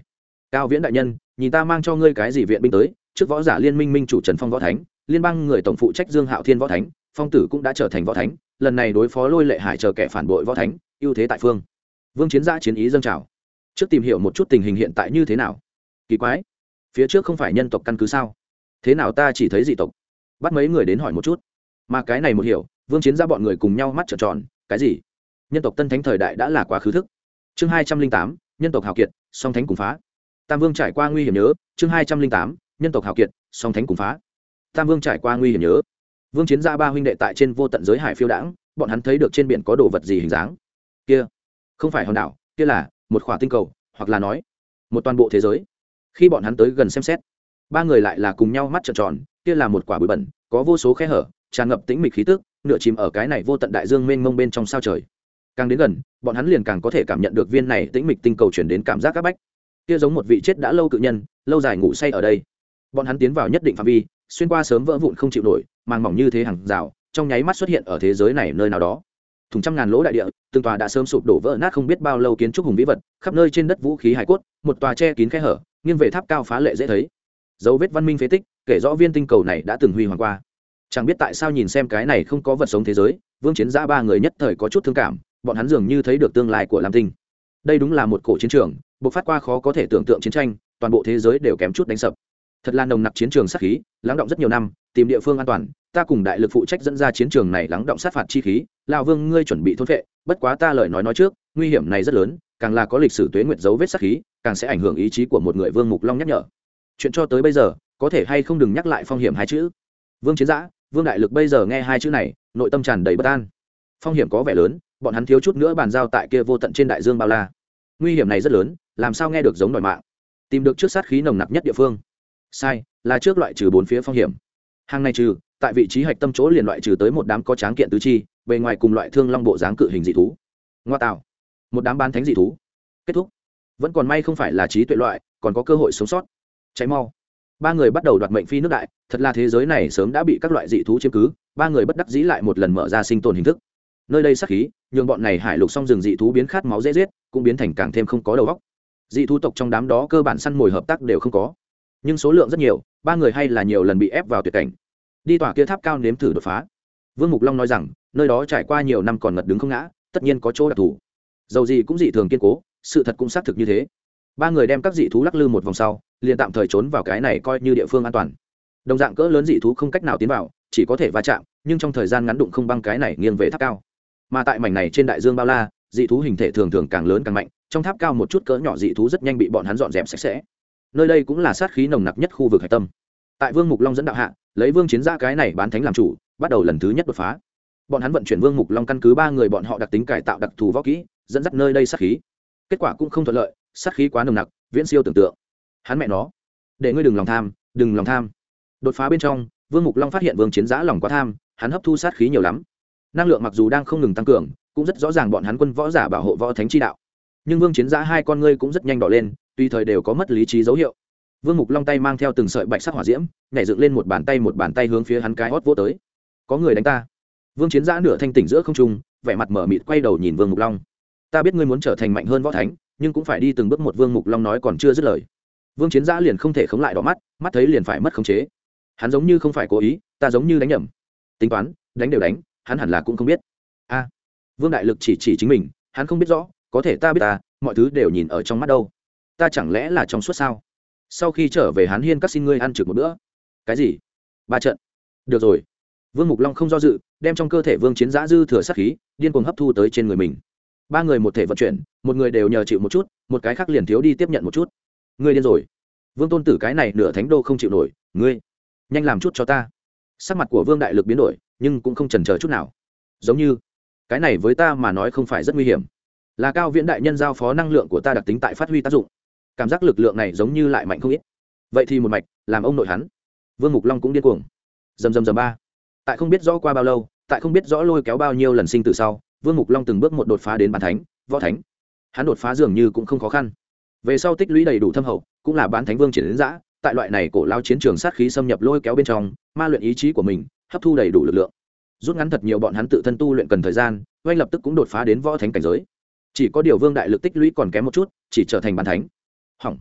Cao viễn đại nhân, nhìn ta mang cho ngươi cái gì viện binh tới, trước võ giả liên minh minh chủ trần phong võ thánh liên bang người tổng phụ trách dương hạo thiên võ thánh, phong tử cũng đã trở thành võ thánh, lần này đối phó lôi lệ hải chờ kẻ phản bội võ thánh, ưu thế tại phương. Vương chiến gia chiến ý dâng trào. Trước tìm hiểu một chút tình hình hiện tại như thế nào. Kỳ quái. Phía trước không phải nhân tộc căn cứ sao? Thế nào ta chỉ thấy dị tộc? Bắt mấy người đến hỏi một chút. Mà cái này một hiểu, vương chiến ra bọn người cùng nhau mắt trợn tròn, cái gì? Nhân tộc tân thánh thời đại đã là quá khứ thức. Chương hai trăm linh tám, nhân tộc hào kiệt, song thánh cùng phá. Tam vương trải qua nguy hiểm nhớ, chương hai trăm linh tám, nhân tộc hào kiệt, song thánh cùng phá tam vương trải qua nguy hiểm nhớ. Vương chiến gia ba huynh đệ tại trên vô tận giới hải phiêu đãng, bọn hắn thấy được trên biển có đồ vật gì hình dáng. Kia, không phải hòn đảo, kia là một khỏa tinh cầu, hoặc là nói, một toàn bộ thế giới. Khi bọn hắn tới gần xem xét, ba người lại là cùng nhau mắt trợn tròn, kia là một quả bụi bẩn, có vô số khe hở, tràn ngập tĩnh mịch khí tức, nửa chìm ở cái này vô tận đại dương mênh mông bên trong sao trời. Càng đến gần, bọn hắn liền càng có thể cảm nhận được viên này tĩnh mịch tinh cầu chuyển đến cảm giác áp bách. Kia giống một vị chết đã lâu cự nhân, lâu dài ngủ say ở đây. Bọn hắn tiến vào nhất định phạm vi xuyên qua sớm vỡ vụn không chịu nổi, màng mỏng như thế hàng rào, trong nháy mắt xuất hiện ở thế giới này nơi nào đó. Thùng trăm ngàn lỗ đại địa, từng tòa đã sớm sụp đổ vỡ nát không biết bao lâu kiến trúc hùng vĩ vật, khắp nơi trên đất vũ khí hải cốt, một tòa che kín khe hở, nghiêng về tháp cao phá lệ dễ thấy. Dấu vết văn minh phế tích, kể rõ viên tinh cầu này đã từng huy hoàng qua. Chẳng biết tại sao nhìn xem cái này không có vật sống thế giới, vương chiến giã ba người nhất thời có chút thương cảm, bọn hắn dường như thấy được tương lai của lam tinh. Đây đúng là một cổ chiến trường buộc phát qua khó có thể tưởng tượng chiến tranh, toàn bộ thế giới đều kém chút đánh sập thật là nồng nặc chiến trường sát khí, lắng động rất nhiều năm, tìm địa phương an toàn, ta cùng đại lực phụ trách dẫn ra chiến trường này lắng động sát phạt chi khí lao vương, ngươi chuẩn bị thôn vệ bất quá ta lời nói nói trước, nguy hiểm này rất lớn, càng là có lịch sử tuế nguyệt dấu vết sát khí, càng sẽ ảnh hưởng ý chí của một người vương mục long nhắc nhở. Chuyện cho tới bây giờ, có thể hay không đừng nhắc lại phong hiểm hai chữ. Vương chiến giã, vương đại lực bây giờ nghe hai chữ này, nội tâm tràn đầy bất an. Phong hiểm có vẻ lớn, bọn hắn thiếu chút nữa bàn giao tại kia vô tận trên đại dương bao la. Nguy hiểm này rất lớn, làm sao nghe được giống đòi mạng? Tìm được trước sát khí nồng nặc nhất địa phương sai, là trước loại trừ bốn phía phong hiểm. Hàng này trừ, tại vị trí hạch tâm chỗ liền loại trừ tới một đám có tráng kiện tứ chi, bề ngoài cùng loại thương long bộ dáng cự hình dị thú. Ngoa tạo. Một đám bán thánh dị thú. Kết thúc. Vẫn còn may không phải là trí tuệ loại, còn có cơ hội sống sót. Cháy mau. Ba người bắt đầu đoạt mệnh phi nước đại, thật là thế giới này sớm đã bị các loại dị thú chiếm cứ, ba người bất đắc dĩ lại một lần mở ra sinh tồn hình thức. Nơi đây sắc khí, nhường bọn này hải lục xong rừng dị thú biến khát máu dễ giết, cũng biến thành càng thêm không có đầu óc. Dị thú tộc trong đám đó cơ bản săn mồi hợp tác đều không có nhưng số lượng rất nhiều, ba người hay là nhiều lần bị ép vào tuyệt cảnh. Đi tòa kia tháp cao nếm thử đột phá. Vương mục long nói rằng, nơi đó trải qua nhiều năm còn ngật đứng không ngã, tất nhiên có chỗ đặc thù. Dầu gì cũng dị thường kiên cố, sự thật cũng xác thực như thế. Ba người đem các dị thú lắc lư một vòng sau, liền tạm thời trốn vào cái này coi như địa phương an toàn. Đồng dạng cỡ lớn dị thú không cách nào tiến vào, chỉ có thể va chạm, nhưng trong thời gian ngắn đụng không băng cái này nghiêng về tháp cao. Mà tại mảnh này trên đại dương bao la, dị thú hình thể thường thường càng lớn càng mạnh, trong tháp cao một chút cỡ nhỏ dị thú rất nhanh bị bọn hắn dọn dẹp sạch sẽ nơi đây cũng là sát khí nồng nặc nhất khu vực hải tâm. Tại vương mục long dẫn đạo hạ, lấy vương chiến gia cái này bán thánh làm chủ, bắt đầu lần thứ nhất đột phá. Bọn hắn vận chuyển vương mục long căn cứ ba người bọn họ đặc tính cải tạo đặc thù võ kỹ, dẫn dắt nơi đây sát khí. Kết quả cũng không thuận lợi, sát khí quá nồng nặc, viễn siêu tưởng tượng. Hắn mẹ nó, để ngươi đừng lòng tham, đừng lòng tham. Đột phá bên trong, vương mục long phát hiện vương chiến giã lòng quá tham, hắn hấp thu sát khí nhiều lắm. Năng lượng mặc dù đang không ngừng tăng cường, cũng rất rõ ràng bọn hắn quân võ giả bảo hộ võ thánh chi đạo. Nhưng vương chiến giã hai con ngươi cũng rất nhanh đỏ lên tùy thời đều có mất lý trí dấu hiệu. Vương mục long tay mang theo từng sợi bạch sắc hỏa diễm, nhảy dựng lên một bàn tay một bàn tay hướng phía hắn cái hót vô tới. Có người đánh ta. Vương chiến giã nửa thanh tỉnh giữa không trung, vẻ mặt mở mịt quay đầu nhìn vương mục long. Ta biết ngươi muốn trở thành mạnh hơn võ thánh, nhưng cũng phải đi từng bước một, vương mục long nói còn chưa dứt lời. Vương chiến giã liền không thể khống lại đỏ mắt mắt thấy liền phải mất khống chế. Hắn giống như không phải cố ý, ta giống như đánh nhầm. Tính toán, đánh đều đánh, hắn hẳn là cũng không biết. A. Vương đại lực chỉ chỉ chính mình, hắn không biết rõ, có thể ta biết ta, mọi thứ đều nhìn ở trong mắt đâu ta chẳng lẽ là trong suốt sao? Sau khi trở về hán hiên các xin ngươi ăn trực một bữa. Cái gì? Ba trận. Được rồi. Vương mục long không do dự, đem trong cơ thể vương chiến giã dư thừa sát khí, điên cuồng hấp thu tới trên người mình. Ba người một thể vận chuyển, một người đều nhờ chịu một chút, một cái khác liền thiếu đi tiếp nhận một chút. Ngươi điên rồi. Vương tôn tử cái này nửa thánh đô không chịu nổi, ngươi, nhanh làm chút cho ta. Sắc mặt của vương đại lực biến đổi, nhưng cũng không trần c chút nào. Giống như, cái này với ta mà nói không phải rất nguy hiểm. Là cao viễn đại nhân giao phó năng lượng của ta đặc tính tại phát huy tác dụng cảm giác lực lượng này giống như lại mạnh không ít. Vậy thì một mạch, làm ông nội hắn. Vương mục long cũng điên cuồng. Dầm dầm dầm ba. Tại không biết rõ qua bao lâu, tại không biết rõ lôi kéo bao nhiêu lần sinh từ sau, vương mục long từng bước một đột phá đến bàn thánh, võ thánh. Hắn đột phá dường như cũng không khó khăn. Về sau tích lũy đầy đủ thâm hậu, cũng là bán thánh vương triển đến giã tại loại này cổ lao chiến trường sát khí xâm nhập lôi kéo bên trong, ma luyện ý chí của mình, hấp thu đầy đủ lực lượng. Rút ngắn thật nhiều bọn hắn tự thân tu luyện cần thời gian, oanh lập tức cũng đột phá đến võ thánh cảnh giới. Chỉ có điều vương đại lực tích lũy còn kém một chút, chỉ trở thành bàn thánh hỏng.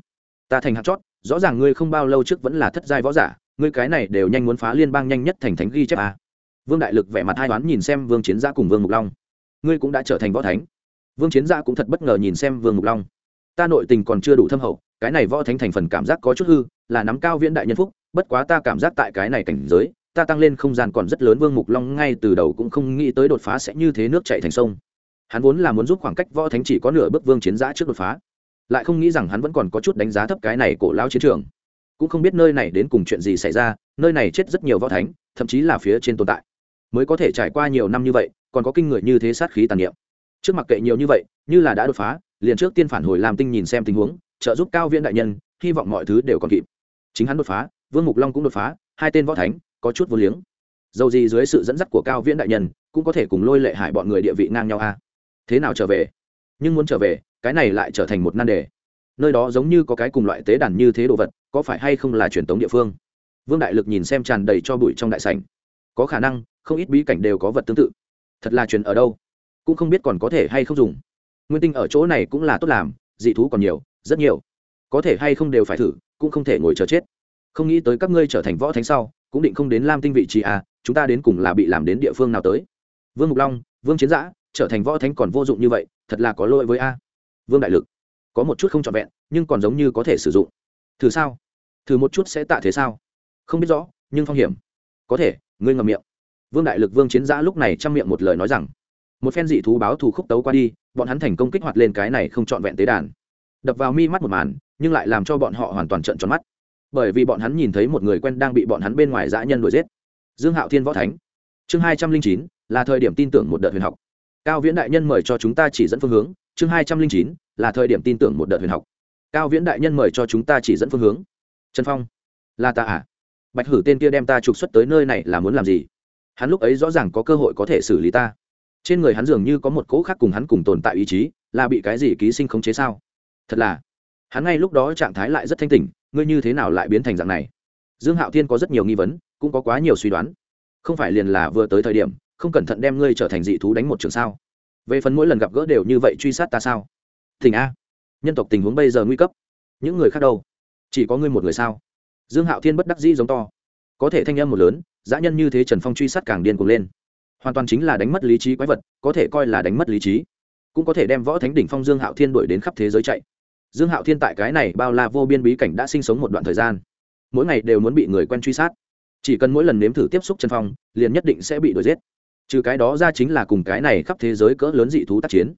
Ta thành hạt chót, rõ ràng ngươi không bao lâu trước vẫn là thất giai võ giả, ngươi cái này đều nhanh muốn phá liên bang nhanh nhất thành thánh ghi chép a vương đại lực vẻ mặt hai toán nhìn xem vương chiến gia cùng vương mục long. Ngươi cũng đã trở thành võ thánh. Vương chiến gia cũng thật bất ngờ nhìn xem vương mục long. Ta nội tình còn chưa đủ thâm hậu, cái này võ thánh thành phần cảm giác có chút hư, là nắm cao viễn đại nhân phúc, bất quá ta cảm giác tại cái này cảnh giới, ta tăng lên không gian còn rất lớn, vương mục long ngay từ đầu cũng không nghĩ tới đột phá sẽ như thế nước chạy thành sông. Hắn vốn là muốn giúp khoảng cách võ thánh chỉ có nửa bước vương chiến giã trước đột phá lại không nghĩ rằng hắn vẫn còn có chút đánh giá thấp cái này cổ lao chiến trường. Cũng không biết nơi này đến cùng chuyện gì xảy ra, nơi này chết rất nhiều võ thánh, thậm chí là phía trên tồn tại. Mới có thể trải qua nhiều năm như vậy, còn có kinh người như thế sát khí tàn niệm. Trước mặt kệ nhiều như vậy, như là đã đột phá, liền trước tiên phản hồi làm tinh nhìn xem tình huống, trợ giúp cao viên đại nhân, hy vọng mọi thứ đều còn kịp. Chính hắn đột phá, vương mục long cũng đột phá, hai tên võ thánh, có chút vô liếng. Dầu gì dưới sự dẫn dắt của cao viễn đại nhân, cũng có thể cùng lôi lệ hải bọn người địa vị ngang nhau a. Thế nào trở về? Nhưng muốn trở về, cái này lại trở thành một nan đề. Nơi đó giống như có cái cùng loại tế đàn như thế đồ vật, có phải hay không là truyền thống địa phương? Vương đại lực nhìn xem tràn đầy cho bụi trong đại sảnh. Có khả năng, không ít bí cảnh đều có vật tương tự. Thật là truyền ở đâu? Cũng không biết còn có thể hay không dùng. Nguyên tinh ở chỗ này cũng là tốt làm, dị thú còn nhiều, rất nhiều. Có thể hay không đều phải thử, cũng không thể ngồi chờ chết. Không nghĩ tới các ngươi trở thành võ thánh sau, cũng định không đến lam tinh vị trí à chúng ta đến cùng là bị làm đến địa phương nào tới? Vương mục long, vương chiến giã, trở thành võ thánh còn vô dụng như vậy thật là có lỗi với a. Vương đại lực, có một chút không trọn vẹn, nhưng còn giống như có thể sử dụng. Thử sao? Thử một chút sẽ tạ thế sao? Không biết rõ, nhưng phong hiểm. Có thể, ngươi ngầm miệng. Vương đại lực, vương chiến giã lúc này chăm miệng một lời nói rằng, một phen dị thú báo thù khúc tấu qua đi, bọn hắn thành công kích hoạt lên cái này không trọn vẹn tế đàn. Đập vào mi mắt một màn, nhưng lại làm cho bọn họ hoàn toàn trận tròn mắt. Bởi vì bọn hắn nhìn thấy một người quen đang bị bọn hắn bên ngoài dã nhân đuổi giết. Dương hạo thiên võ thánh. Chương hai trăm linh chín, là thời điểm tin tưởng một đợt huyền học cao viễn đại nhân mời cho chúng ta chỉ dẫn phương hướng, chương hai trăm linh chín, là thời điểm tin tưởng một đợt huyền học. Cao viễn đại nhân mời cho chúng ta chỉ dẫn phương hướng. Trần phong, là ta à? Bạch hử tên kia đem ta trục xuất tới nơi này là muốn làm gì? Hắn lúc ấy rõ ràng có cơ hội có thể xử lý ta. Trên người hắn dường như có một cỗ khác cùng hắn cùng tồn tại ý chí, là bị cái gì ký sinh khống chế sao? Thật là, hắn ngay lúc đó trạng thái lại rất thanh tỉnh, ngươi như thế nào lại biến thành dạng này? Dương hạo thiên có rất nhiều nghi vấn, cũng có quá nhiều suy đoán. Không phải liền là vừa tới thời điểm không cẩn thận đem ngươi trở thành dị thú đánh một trường sao? Về phần mỗi lần gặp gỡ đều như vậy truy sát ta sao? Thỉnh a. Nhân tộc tình huống bây giờ nguy cấp. Những người khác đâu? Chỉ có ngươi một người sao? Dương hạo thiên bất đắc dĩ giống to. Có thể thanh âm một lớn, dã nhân như thế trần phong truy sát càng điên cuồng lên. Hoàn toàn chính là đánh mất lý trí quái vật, có thể coi là đánh mất lý trí. Cũng có thể đem võ thánh đỉnh phong dương hạo thiên đuổi đến khắp thế giới chạy. Dương hạo thiên tại cái này bao la vô biên bí cảnh đã sinh sống một đoạn thời gian. Mỗi ngày đều muốn bị người quen truy sát. Chỉ cần mỗi lần nếm thử tiếp xúc Trần phong, liền nhất định sẽ bị đuổi giết trừ cái đó ra chính là cùng cái này khắp thế giới cỡ lớn dị thú tác chiến.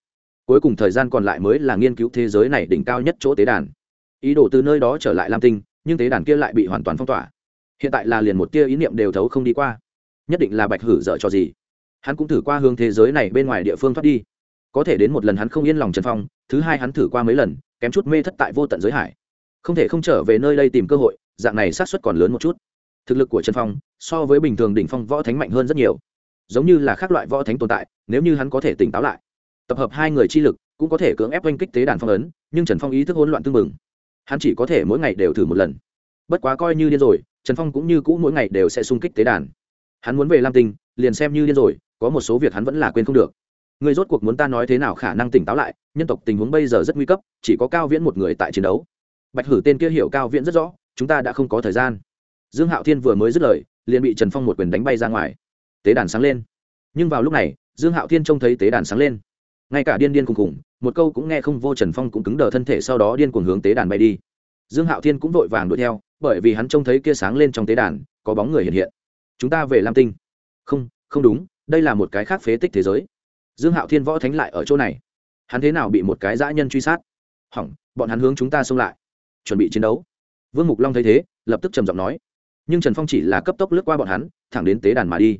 Cuối cùng thời gian còn lại mới là nghiên cứu thế giới này đỉnh cao nhất chỗ tế đàn. Ý đồ từ nơi đó trở lại lam tinh, nhưng tế đàn kia lại bị hoàn toàn phong tỏa. Hiện tại là liền một tia ý niệm đều thấu không đi qua. Nhất định là bạch hử dở cho gì? Hắn cũng thử qua hướng thế giới này bên ngoài địa phương thoát đi. Có thể đến một lần hắn không yên lòng trần phong, thứ hai hắn thử qua mấy lần, kém chút mê thất tại vô tận giới hải. Không thể không trở về nơi đây tìm cơ hội, dạng này sát xuất còn lớn một chút. Thực lực của trần phong, so với bình thường đỉnh phong võ thánh mạnh hơn rất nhiều giống như là các loại võ thánh tồn tại, nếu như hắn có thể tỉnh táo lại. Tập hợp hai người chi lực, cũng có thể cưỡng ép oanh kích tế đàn phong ấn, nhưng trần phong ý thức hỗn loạn tương mừng. Hắn chỉ có thể mỗi ngày đều thử một lần. Bất quá coi như điên rồi, trần phong cũng như cũ mỗi ngày đều sẽ xung kích tế đàn. Hắn muốn về lam tinh, liền xem như điên rồi, có một số việc hắn vẫn là quên không được. Người rốt cuộc muốn ta nói thế nào khả năng tỉnh táo lại, nhân tộc tình huống bây giờ rất nguy cấp, chỉ có cao viễn một người tại chiến đấu. Bạch hử tên kia hiểu cao viễn rất rõ, chúng ta đã không có thời gian. Dương hạo thiên vừa mới dứt lời, liền bị trần phong một quyền đánh bay ra ngoài tế đàn sáng lên. Nhưng vào lúc này, dương hạo thiên trông thấy tế đàn sáng lên. Ngay cả điên điên cùng cùng một câu cũng nghe không, vô trần phong cũng cứng đờ thân thể sau đó điên cuồng hướng tế đàn bay đi. Dương hạo thiên cũng vội vàng đuổi theo, bởi vì hắn trông thấy kia sáng lên trong tế đàn, có bóng người hiện hiện. Chúng ta về lam tinh. Không không đúng, đây là một cái khác phế tích thế giới. Dương hạo thiên võ thánh lại ở chỗ này. Hắn thế nào bị một cái dã nhân truy sát? Hỏng, bọn hắn hướng chúng ta xông lại. Chuẩn bị chiến đấu. Vương mục long thấy thế, lập tức trầm giọng nói. Nhưng trần phong chỉ là cấp tốc lướt qua bọn hắn, thẳng đến tế đàn mà đi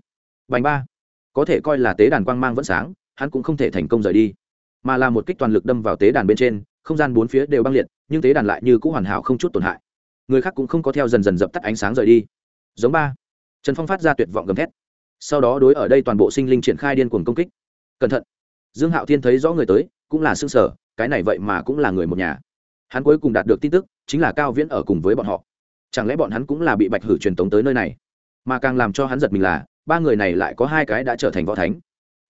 bành ba. Có thể coi là tế đàn quang mang vẫn sáng, hắn cũng không thể thành công rời đi. Mà là một kích toàn lực đâm vào tế đàn bên trên, không gian bốn phía đều băng liệt, nhưng tế đàn lại như cũng hoàn hảo không chút tổn hại. Người khác cũng không có theo dần dần dập tắt ánh sáng rời đi. Giống ba. Trần phong phát ra tuyệt vọng gầm thét. Sau đó đối ở đây toàn bộ sinh linh triển khai điên cuồng công kích. Cẩn thận. Dương hạo thiên thấy rõ người tới, cũng là xương sở cái này vậy mà cũng là người một nhà. Hắn cuối cùng đạt được tin tức, chính là cao viễn ở cùng với bọn họ. Chẳng lẽ bọn hắn cũng là bị bạch hử truyền tống tới nơi này? Mà càng làm cho hắn giật mình là ba người này lại có hai cái đã trở thành võ thánh.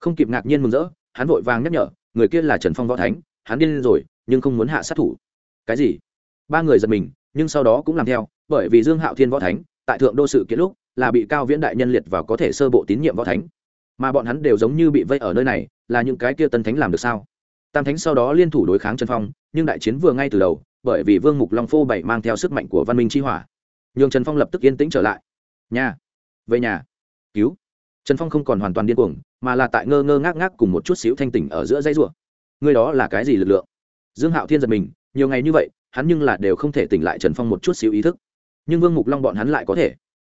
Không kịp ngạc nhiên mừng rỡ, hắn vội vàng nhắc nhở, người kia là trần phong võ thánh, hắn điên rồi, nhưng không muốn hạ sát thủ. Cái gì? Ba người giật mình, nhưng sau đó cũng làm theo, bởi vì dương hạo thiên võ thánh, tại thượng đô sự kiện lúc, là bị cao viễn đại nhân liệt vào có thể sơ bộ tín nhiệm võ thánh. Mà bọn hắn đều giống như bị vây ở nơi này, là những cái kia tân thánh làm được sao? Tam thánh sau đó liên thủ đối kháng trần phong, nhưng đại chiến vừa ngay từ đầu, bởi vì vương mục long phô bảy mang theo sức mạnh của văn minh chi hỏa. Nhường trần phong lập tức yên tĩnh trở lại. Nhà, về nhà cứu. Trần phong không còn hoàn toàn điên cuồng, mà là tại ngơ ngơ ngác ngác cùng một chút xíu thanh tỉnh ở giữa dây rùa người đó là cái gì lực lượng? Dương hạo thiên giật mình, nhiều ngày như vậy, hắn nhưng là đều không thể tỉnh lại trần phong một chút xíu ý thức. Nhưng vương mục long bọn hắn lại có thể.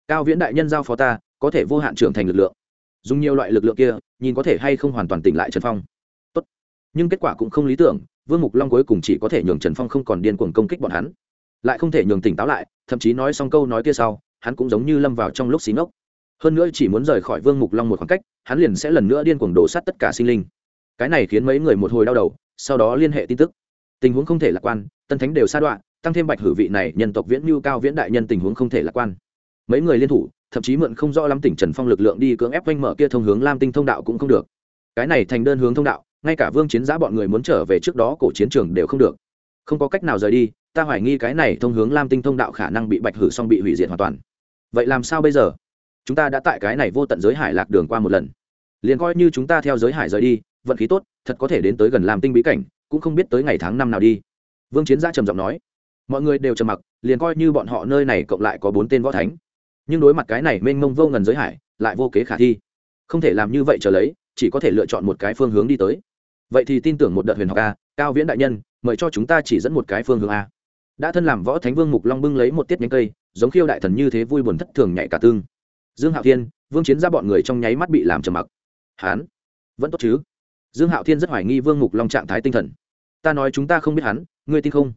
Cao viễn đại nhân giao phó ta, có thể vô hạn trưởng thành lực lượng. Dùng nhiều loại lực lượng kia, nhìn có thể hay không hoàn toàn tỉnh lại trần phong. Tốt. nhưng kết quả cũng không lý tưởng, vương mục long cuối cùng chỉ có thể nhường trần phong không còn điên cuồng công kích bọn hắn. Lại không thể nhường tỉnh táo lại, thậm chí nói xong câu nói kia sau, hắn cũng giống như lâm vào trong lúc xí ngốc hơn nữa chỉ muốn rời khỏi vương mục long một khoảng cách, hắn liền sẽ lần nữa điên cuồng đổ sát tất cả sinh linh. Cái này khiến mấy người một hồi đau đầu, sau đó liên hệ tin tức. Tình huống không thể lạc quan, tân thánh đều sa đoạn tăng thêm bạch hử vị này, nhân tộc viễn mưu cao viễn đại nhân tình huống không thể lạc quan. Mấy người liên thủ, thậm chí mượn không rõ lắm tỉnh trần phong lực lượng đi cưỡng ép oanh mở kia thông hướng lam tinh thông đạo cũng không được. Cái này thành đơn hướng thông đạo, ngay cả vương chiến giã bọn người muốn trở về trước đó cổ chiến trường đều không được. Không có cách nào rời đi, ta hoài nghi cái này thông hướng lam tinh thông đạo khả năng bị bạch hử xong bị hủy diệt hoàn toàn. Vậy làm sao bây giờ? Chúng ta đã tại cái này vô tận giới hải lạc đường qua một lần. Liền coi như chúng ta theo giới hải rời đi, vận khí tốt, thật có thể đến tới gần làm tinh bí cảnh, cũng không biết tới ngày tháng năm nào đi. Vương chiến gia trầm giọng nói. Mọi người đều trầm mặc, liền coi như bọn họ nơi này cộng lại có bốn tên võ thánh. Nhưng đối mặt cái này mênh mông vô ngần giới hải, lại vô kế khả thi. Không thể làm như vậy trở lấy, chỉ có thể lựa chọn một cái phương hướng đi tới. Vậy thì tin tưởng một đợt huyền học a, cao viễn đại nhân, mời cho chúng ta chỉ dẫn một cái phương hướng a. Đã thân làm võ thánh vương mục long bưng lấy một tiết nhánh cây, giống khiêu đại thần như thế vui buồn thất thường nhảy cả tương dương hạo thiên, vương chiến ra bọn người trong nháy mắt bị làm trầm mặc. Hán vẫn tốt chứ? Dương hạo thiên rất hoài nghi vương mục long trạng thái tinh thần. Ta nói chúng ta không biết hắn, ngươi tin không?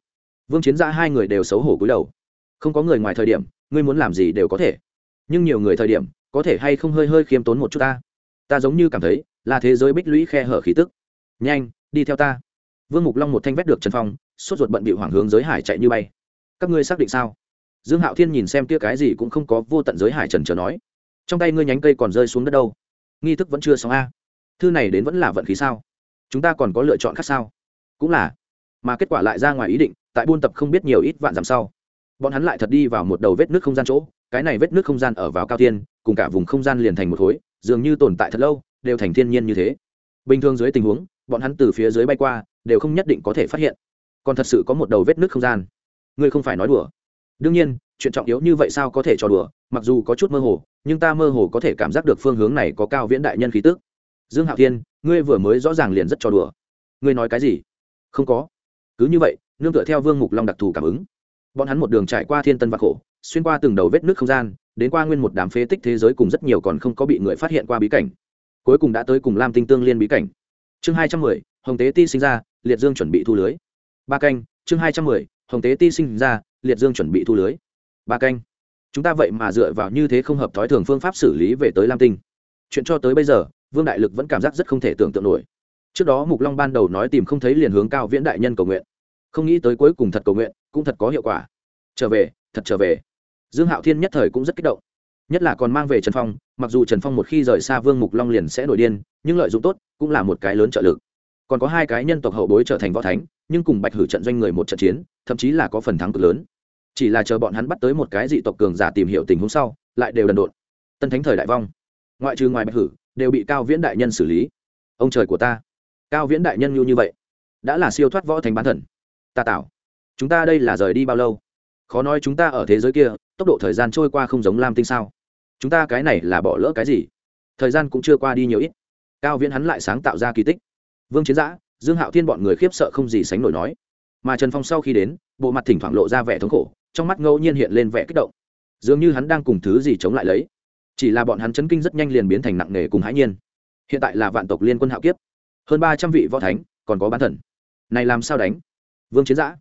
Vương chiến ra hai người đều xấu hổ cúi đầu. Không có người ngoài thời điểm, ngươi muốn làm gì đều có thể. Nhưng nhiều người thời điểm, có thể hay không hơi hơi khiêm tốn một chút ta? Ta giống như cảm thấy, là thế giới bích lũy khe hở khí tức. Nhanh, đi theo ta. Vương mục long một thanh vét được trần phong, sốt ruột bận bị hoảng hướng giới hải chạy như bay. Các ngươi xác định sao? Dương hạo thiên nhìn xem kia cái gì cũng không có vô tận giới hải trần chờ nói trong tay ngươi nhánh cây còn rơi xuống đất đâu? Nghi thức vẫn chưa xong a. Thư này đến vẫn là vận khí sao? Chúng ta còn có lựa chọn khác sao? Cũng là. Mà kết quả lại ra ngoài ý định, tại buôn tập không biết nhiều ít vạn dặm sau, bọn hắn lại thật đi vào một đầu vết nước không gian chỗ, cái này vết nước không gian ở vào cao tiên, cùng cả vùng không gian liền thành một khối, dường như tồn tại thật lâu, đều thành thiên nhiên như thế. Bình thường dưới tình huống, bọn hắn từ phía dưới bay qua, đều không nhất định có thể phát hiện. Còn thật sự có một đầu vết nước không gian. Ngươi không phải nói đùa. Đương nhiên, chuyện trọng yếu như vậy sao có thể trò đùa, mặc dù có chút mơ hồ nhưng ta mơ hồ có thể cảm giác được phương hướng này có cao viễn đại nhân khí tức. Dương hạo thiên, ngươi vừa mới rõ ràng liền rất trò đùa. Ngươi nói cái gì? Không có. Cứ như vậy, nương tựa theo vương mục long đặc thù cảm ứng. Bọn hắn một đường trải qua thiên tân vạc khổ, xuyên qua từng đầu vết nước không gian, đến qua nguyên một đám phế tích thế giới cùng rất nhiều còn không có bị người phát hiện qua bí cảnh. Cuối cùng đã tới cùng lam tinh tương liên bí cảnh. Chương hai trăm mười, hồng tế ti sinh ra, liệt dương chuẩn bị thu lưới. Ba canh, chương hai trăm mười, hồng tế ti sinh ra, liệt dương chuẩn bị thu lưới. Ba canh chúng ta vậy mà dựa vào như thế không hợp thói thường phương pháp xử lý về tới lam tinh. Chuyện cho tới bây giờ, vương đại lực vẫn cảm giác rất không thể tưởng tượng nổi. Trước đó mục long ban đầu nói tìm không thấy liền hướng cao viễn đại nhân cầu nguyện. Không nghĩ tới cuối cùng thật cầu nguyện, cũng thật có hiệu quả. Trở về, thật trở về. Dương hạo thiên nhất thời cũng rất kích động. Nhất là còn mang về trần phong, mặc dù trần phong một khi rời xa vương mục long liền sẽ nổi điên, nhưng lợi dụng tốt cũng là một cái lớn trợ lực. Còn có hai cái nhân tộc hậu bối trở thành võ thánh, nhưng cùng bạch hử trận doanh người một trận chiến, thậm chí là có phần thắng cực lớn chỉ là chờ bọn hắn bắt tới một cái dị tộc cường giả tìm hiểu tình huống sau, lại đều đần độn. Tân thánh thời đại vong. Ngoại trừ ngoài bạch hử, đều bị cao viễn đại nhân xử lý. Ông trời của ta, cao viễn đại nhân nhu như vậy, đã là siêu thoát võ thành bán thần. Ta tạo, chúng ta đây là rời đi bao lâu? Khó nói chúng ta ở thế giới kia, tốc độ thời gian trôi qua không giống lam tinh sao? Chúng ta cái này là bỏ lỡ cái gì? Thời gian cũng chưa qua đi nhiều ít. Cao viễn hắn lại sáng tạo ra kỳ tích. Vương chiến giã, dương hạo thiên bọn người khiếp sợ không gì sánh nổi nói. Mà trần phong sau khi đến, bộ mặt thỉnh thoảng lộ ra vẻ thống khổ trong mắt ngẫu nhiên hiện lên vẻ kích động. Dường như hắn đang cùng thứ gì chống lại lấy. Chỉ là bọn hắn chấn kinh rất nhanh liền biến thành nặng nề cùng hãi nhiên. Hiện tại là vạn tộc liên quân hạo kiếp. Hơn ba trăm vị võ thánh, còn có bán thần. Này làm sao đánh? Vương chiến giã.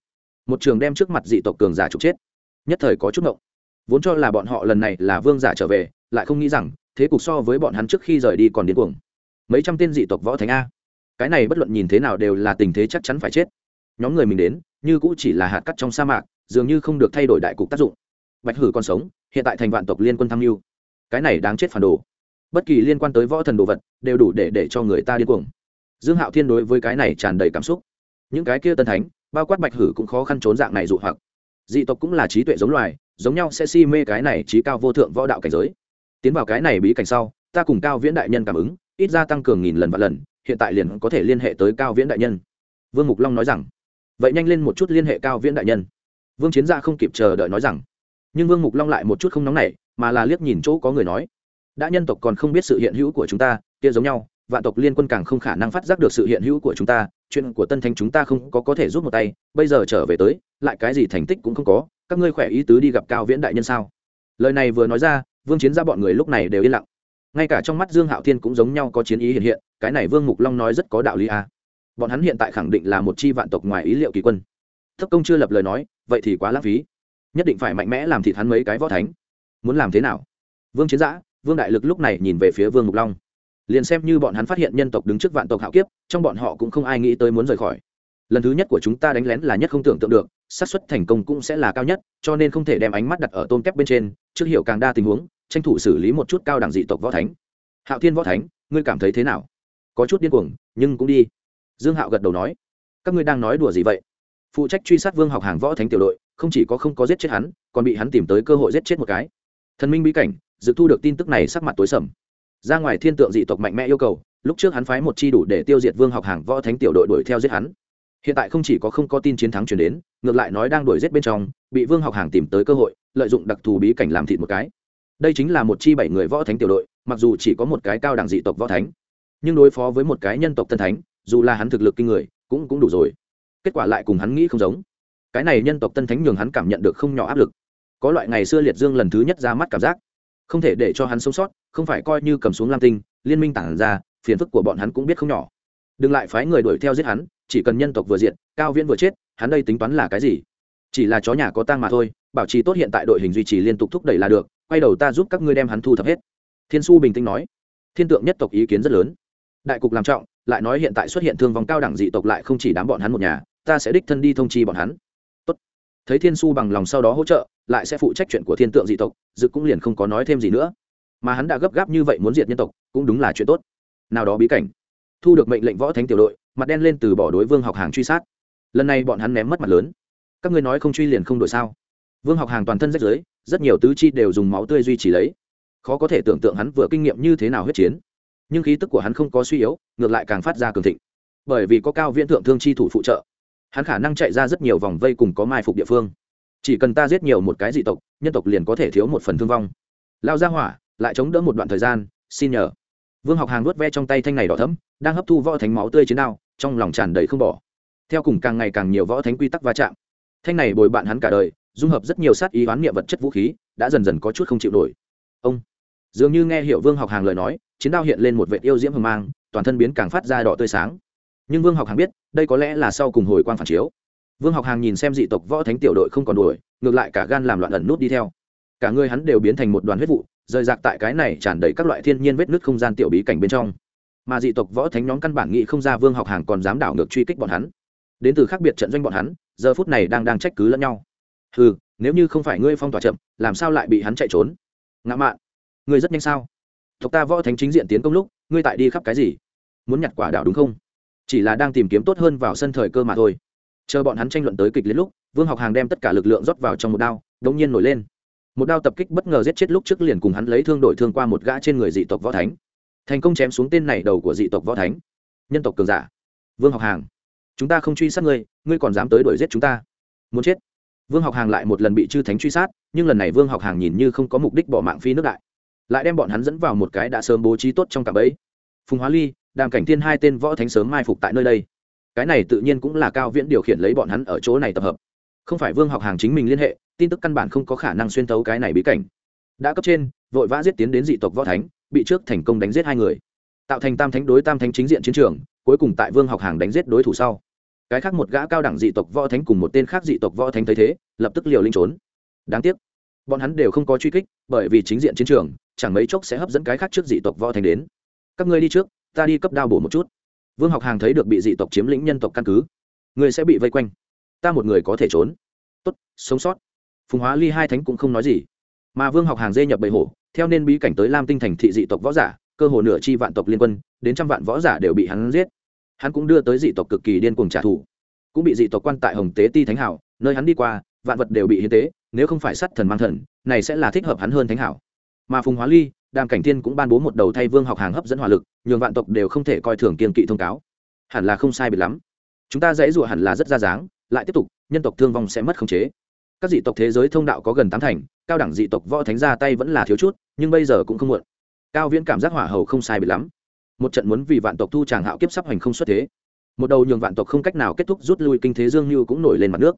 Một trường đem trước mặt dị tộc cường giả trục chết. Nhất thời có chút ngộng. Vốn cho là bọn họ lần này là vương giả trở về, lại không nghĩ rằng, thế cục so với bọn hắn trước khi rời đi còn điên cuồng. Mấy trăm tên dị tộc võ thánh a. Cái này bất luận nhìn thế nào đều là tình thế chắc chắn phải chết. Nhóm người mình đến, như cũng chỉ là hạt cắt trong sa mạc dường như không được thay đổi đại cục tác dụng. Bạch hử còn sống, hiện tại thành vạn tộc liên quân tham mưu. Cái này đáng chết phản đồ. Bất kỳ liên quan tới võ thần đồ vật, đều đủ để để cho người ta điên cuồng. Dương hạo thiên đối với cái này tràn đầy cảm xúc. Những cái kia tân thánh, bao quát bạch hử cũng khó khăn trốn dạng này dụ hoặc. Dị tộc cũng là trí tuệ giống loài, giống nhau sẽ si mê cái này trí cao vô thượng võ đạo cảnh giới. Tiến vào cái này bí cảnh sau, ta cùng cao viễn đại nhân cảm ứng, ít ra tăng cường nghìn lần và lần, hiện tại liền có thể liên hệ tới cao viễn đại nhân. Vương mục long nói rằng, vậy nhanh lên một chút liên hệ cao viễn đại nhân vương chiến gia không kịp chờ đợi nói rằng, nhưng vương mục long lại một chút không nóng nảy, mà là liếc nhìn chỗ có người nói, đã nhân tộc còn không biết sự hiện hữu của chúng ta, kia giống nhau, vạn tộc liên quân càng không khả năng phát giác được sự hiện hữu của chúng ta, chuyện của tân thanh chúng ta không có có thể giúp một tay, bây giờ trở về tới, lại cái gì thành tích cũng không có, các ngươi khỏe ý tứ đi gặp cao viễn đại nhân sao? Lời này vừa nói ra, vương chiến ra bọn người lúc này đều yên lặng. Ngay cả trong mắt dương hạo thiên cũng giống nhau có chiến ý hiện hiện, cái này vương mục long nói rất có đạo lý à. bọn hắn hiện tại khẳng định là một chi vạn tộc ngoài ý liệu kỳ quân thấp công chưa lập lời nói, vậy thì quá lãng phí. Nhất định phải mạnh mẽ làm thịt hắn mấy cái võ thánh. Muốn làm thế nào? Vương chiến giã, vương đại lực lúc này nhìn về phía vương mục long. Liền xem như bọn hắn phát hiện nhân tộc đứng trước vạn tộc hạo kiếp, trong bọn họ cũng không ai nghĩ tới muốn rời khỏi. Lần thứ nhất của chúng ta đánh lén là nhất không tưởng tượng được, xác suất thành công cũng sẽ là cao nhất, cho nên không thể đem ánh mắt đặt ở tôm kép bên trên, trước hiểu càng đa tình huống, tranh thủ xử lý một chút cao đẳng dị tộc võ thánh. Hạo thiên võ thánh, ngươi cảm thấy thế nào? Có chút điên cuồng, nhưng cũng đi. Dương hạo gật đầu nói, các ngươi đang nói đùa gì vậy? Phụ trách truy sát vương học hàng võ thánh tiểu đội, không chỉ có không có giết chết hắn, còn bị hắn tìm tới cơ hội giết chết một cái. Thần minh bí cảnh, dự thu được tin tức này sắc mặt tối sầm. Ra ngoài thiên tượng dị tộc mạnh mẽ yêu cầu, lúc trước hắn phái một chi đủ để tiêu diệt vương học hàng võ thánh tiểu đội đuổi theo giết hắn. Hiện tại không chỉ có không có tin chiến thắng chuyển đến, ngược lại nói đang đuổi giết bên trong, bị vương học hàng tìm tới cơ hội, lợi dụng đặc thù bí cảnh làm thịt một cái. Đây chính là một chi bảy người võ thánh tiểu đội, mặc dù chỉ có một cái cao đẳng dị tộc võ thánh, nhưng đối phó với một cái nhân tộc tân thánh, dù là hắn thực lực kinh người, cũng cũng đủ rồi kết quả lại cùng hắn nghĩ không giống. Cái này nhân tộc tân thánh nhường hắn cảm nhận được không nhỏ áp lực. Có loại ngày xưa liệt dương lần thứ nhất ra mắt cảm giác. Không thể để cho hắn sống sót, không phải coi như cầm xuống lam tinh, liên minh tản ra, phiền phức của bọn hắn cũng biết không nhỏ. Đừng lại phái người đuổi theo giết hắn, chỉ cần nhân tộc vừa diện cao viễn vừa chết, hắn đây tính toán là cái gì? Chỉ là chó nhà có tang mà thôi, bảo trì tốt hiện tại đội hình duy trì liên tục thúc đẩy là được, quay đầu ta giúp các ngươi đem hắn thu thập hết. Thiên su bình tĩnh nói. Thiên tượng nhất tộc ý kiến rất lớn. Đại cục làm trọng, lại nói hiện tại xuất hiện thương vong cao đẳng dị tộc lại không chỉ đám bọn hắn một nhà ta sẽ đích thân đi thông chi bọn hắn. Tốt. thấy thiên su bằng lòng sau đó hỗ trợ, lại sẽ phụ trách chuyện của thiên tượng dị tộc dự cũng liền không có nói thêm gì nữa. Mà hắn đã gấp gáp như vậy muốn diệt nhân tộc, cũng đúng là chuyện tốt. Nào đó bí cảnh. Thu được mệnh lệnh võ thánh tiểu đội, mặt đen lên từ bỏ đối vương học hàng truy sát. Lần này bọn hắn ném mất mặt lớn. Các ngươi nói không truy liền không đổi sao? Vương học hàng toàn thân rách giới rất nhiều tứ chi đều dùng máu tươi duy trì lấy. Khó có thể tưởng tượng hắn vừa kinh nghiệm như thế nào huyết chiến. Nhưng khí tức của hắn không có suy yếu, ngược lại càng phát ra cường thịnh. Bởi vì có cao viễn thượng thương chi thủ phụ trợ hắn khả năng chạy ra rất nhiều vòng vây cùng có mai phục địa phương. Chỉ cần ta giết nhiều một cái dị tộc, nhân tộc liền có thể thiếu một phần thương vong. Lao ra hỏa, lại chống đỡ một đoạn thời gian, xin nhờ. Vương học hàng nuốt ve trong tay thanh này đỏ thấm đang hấp thu võ thánh máu tươi chiến đao, trong lòng tràn đầy không bỏ. Theo cùng càng ngày càng nhiều võ thánh quy tắc va chạm, thanh này bồi bạn hắn cả đời, dung hợp rất nhiều sát ý oán niệm vật chất vũ khí, đã dần dần có chút không chịu nổi. Ông, dường như nghe hiểu vương học hàng lời nói, chiến đao hiện lên một vệ yêu diễm hờ mang, toàn thân biến càng phát ra đỏ tươi sáng nhưng vương học hàng biết đây có lẽ là sau cùng hồi quang phản chiếu vương học hàng nhìn xem dị tộc võ thánh tiểu đội không còn đuổi, ngược lại cả gan làm loạn ẩn nút đi theo. cả người hắn đều biến thành một đoàn huyết vụ, rời rạc tại cái này tràn đầy các loại thiên nhiên vết nứt không gian tiểu bí cảnh bên trong. mà dị tộc võ thánh nhóm căn bản nghĩ không ra vương học hàng còn dám đảo ngược truy kích bọn hắn. đến từ khác biệt trận doanh bọn hắn, giờ phút này đang đang trách cứ lẫn nhau. ừ nếu như không phải ngươi phong tỏa chậm, làm sao lại bị hắn chạy trốn? ngã mạn, ngươi rất nhanh sao? tộc ta võ thánh chính diện tiến công lúc, ngươi tại đi khắp cái gì? muốn nhặt quả đảo đúng không? Chỉ là đang tìm kiếm tốt hơn vào sân thời cơ mà thôi. Chờ bọn hắn tranh luận tới kịch liệt lúc, vương học hàng đem tất cả lực lượng rót vào trong một đao, đống nhiên nổi lên. Một đao tập kích bất ngờ giết chết lúc trước liền cùng hắn lấy thương đổi thương qua một gã trên người dị tộc võ thánh. Thành công chém xuống tên này đầu của dị tộc võ thánh. Nhân tộc cường giả. Vương học hàng. Chúng ta không truy sát ngươi ngươi còn dám tới đuổi giết chúng ta. Muốn chết. Vương học hàng lại một lần bị chư thánh truy sát, nhưng lần này vương học hàng nhìn như không có mục đích bỏ mạng phi nước đại. Lại đem bọn hắn dẫn vào một cái đã sớm bố trí tốt trong cả bẫy. Phùng hóa ly đàm cảnh thiên hai tên võ thánh sớm mai phục tại nơi đây. Cái này tự nhiên cũng là cao viễn điều khiển lấy bọn hắn ở chỗ này tập hợp. Không phải vương học hàng chính mình liên hệ, tin tức căn bản không có khả năng xuyên thấu cái này bí cảnh. Đã cấp trên, vội vã giết tiến đến dị tộc võ thánh, bị trước thành công đánh giết hai người. Tạo thành tam thánh đối tam thánh chính diện chiến trường, cuối cùng tại vương học hàng đánh giết đối thủ sau. Cái khác một gã cao đẳng dị tộc võ thánh cùng một tên khác dị tộc võ thánh thấy thế, lập tức liều linh trốn. Đáng tiếc, bọn hắn đều không có truy kích, bởi vì chính diện chiến trường, chẳng mấy chốc sẽ hấp dẫn cái khác trước dị tộc võ thánh đến. Các ngươi đi trước ta đi cấp đao bổ một chút. Vương học hàng thấy được bị dị tộc chiếm lĩnh nhân tộc căn cứ, người sẽ bị vây quanh. Ta một người có thể trốn. Tốt, sống sót. Phùng hóa ly hai thánh cũng không nói gì. Mà vương học hàng dê nhập bầy hổ, theo nên bí cảnh tới lam tinh thành thị dị tộc võ giả, cơ hồ nửa chi vạn tộc liên quân, đến trăm vạn võ giả đều bị hắn giết. Hắn cũng đưa tới dị tộc cực kỳ điên cuồng trả thù. Cũng bị dị tộc quan tại hồng tế ti thánh hảo, nơi hắn đi qua, vạn vật đều bị hiến tế, nếu không phải sát thần mang thần, này sẽ là thích hợp hắn hơn thánh hảo. Mà phùng hóa ly đàm cảnh thiên cũng ban bố một đầu thay vương học hàng hấp dẫn hỏa lực, nhường vạn tộc đều không thể coi thường kiên kỵ thông cáo. Hẳn là không sai biệt lắm. Chúng ta dãy rụa hẳn là rất ra dáng, lại tiếp tục, nhân tộc thương vong sẽ mất khống chế. Các dị tộc thế giới thông đạo có gần tám thành, cao đẳng dị tộc võ thánh ra tay vẫn là thiếu chút, nhưng bây giờ cũng không muộn. Cao viễn cảm giác hỏa hầu không sai biệt lắm. Một trận muốn vì vạn tộc thu tràng hạo kiếp sắp hành không xuất thế. Một đầu nhường vạn tộc không cách nào kết thúc rút lui kinh thế dương như cũng nổi lên mặt nước.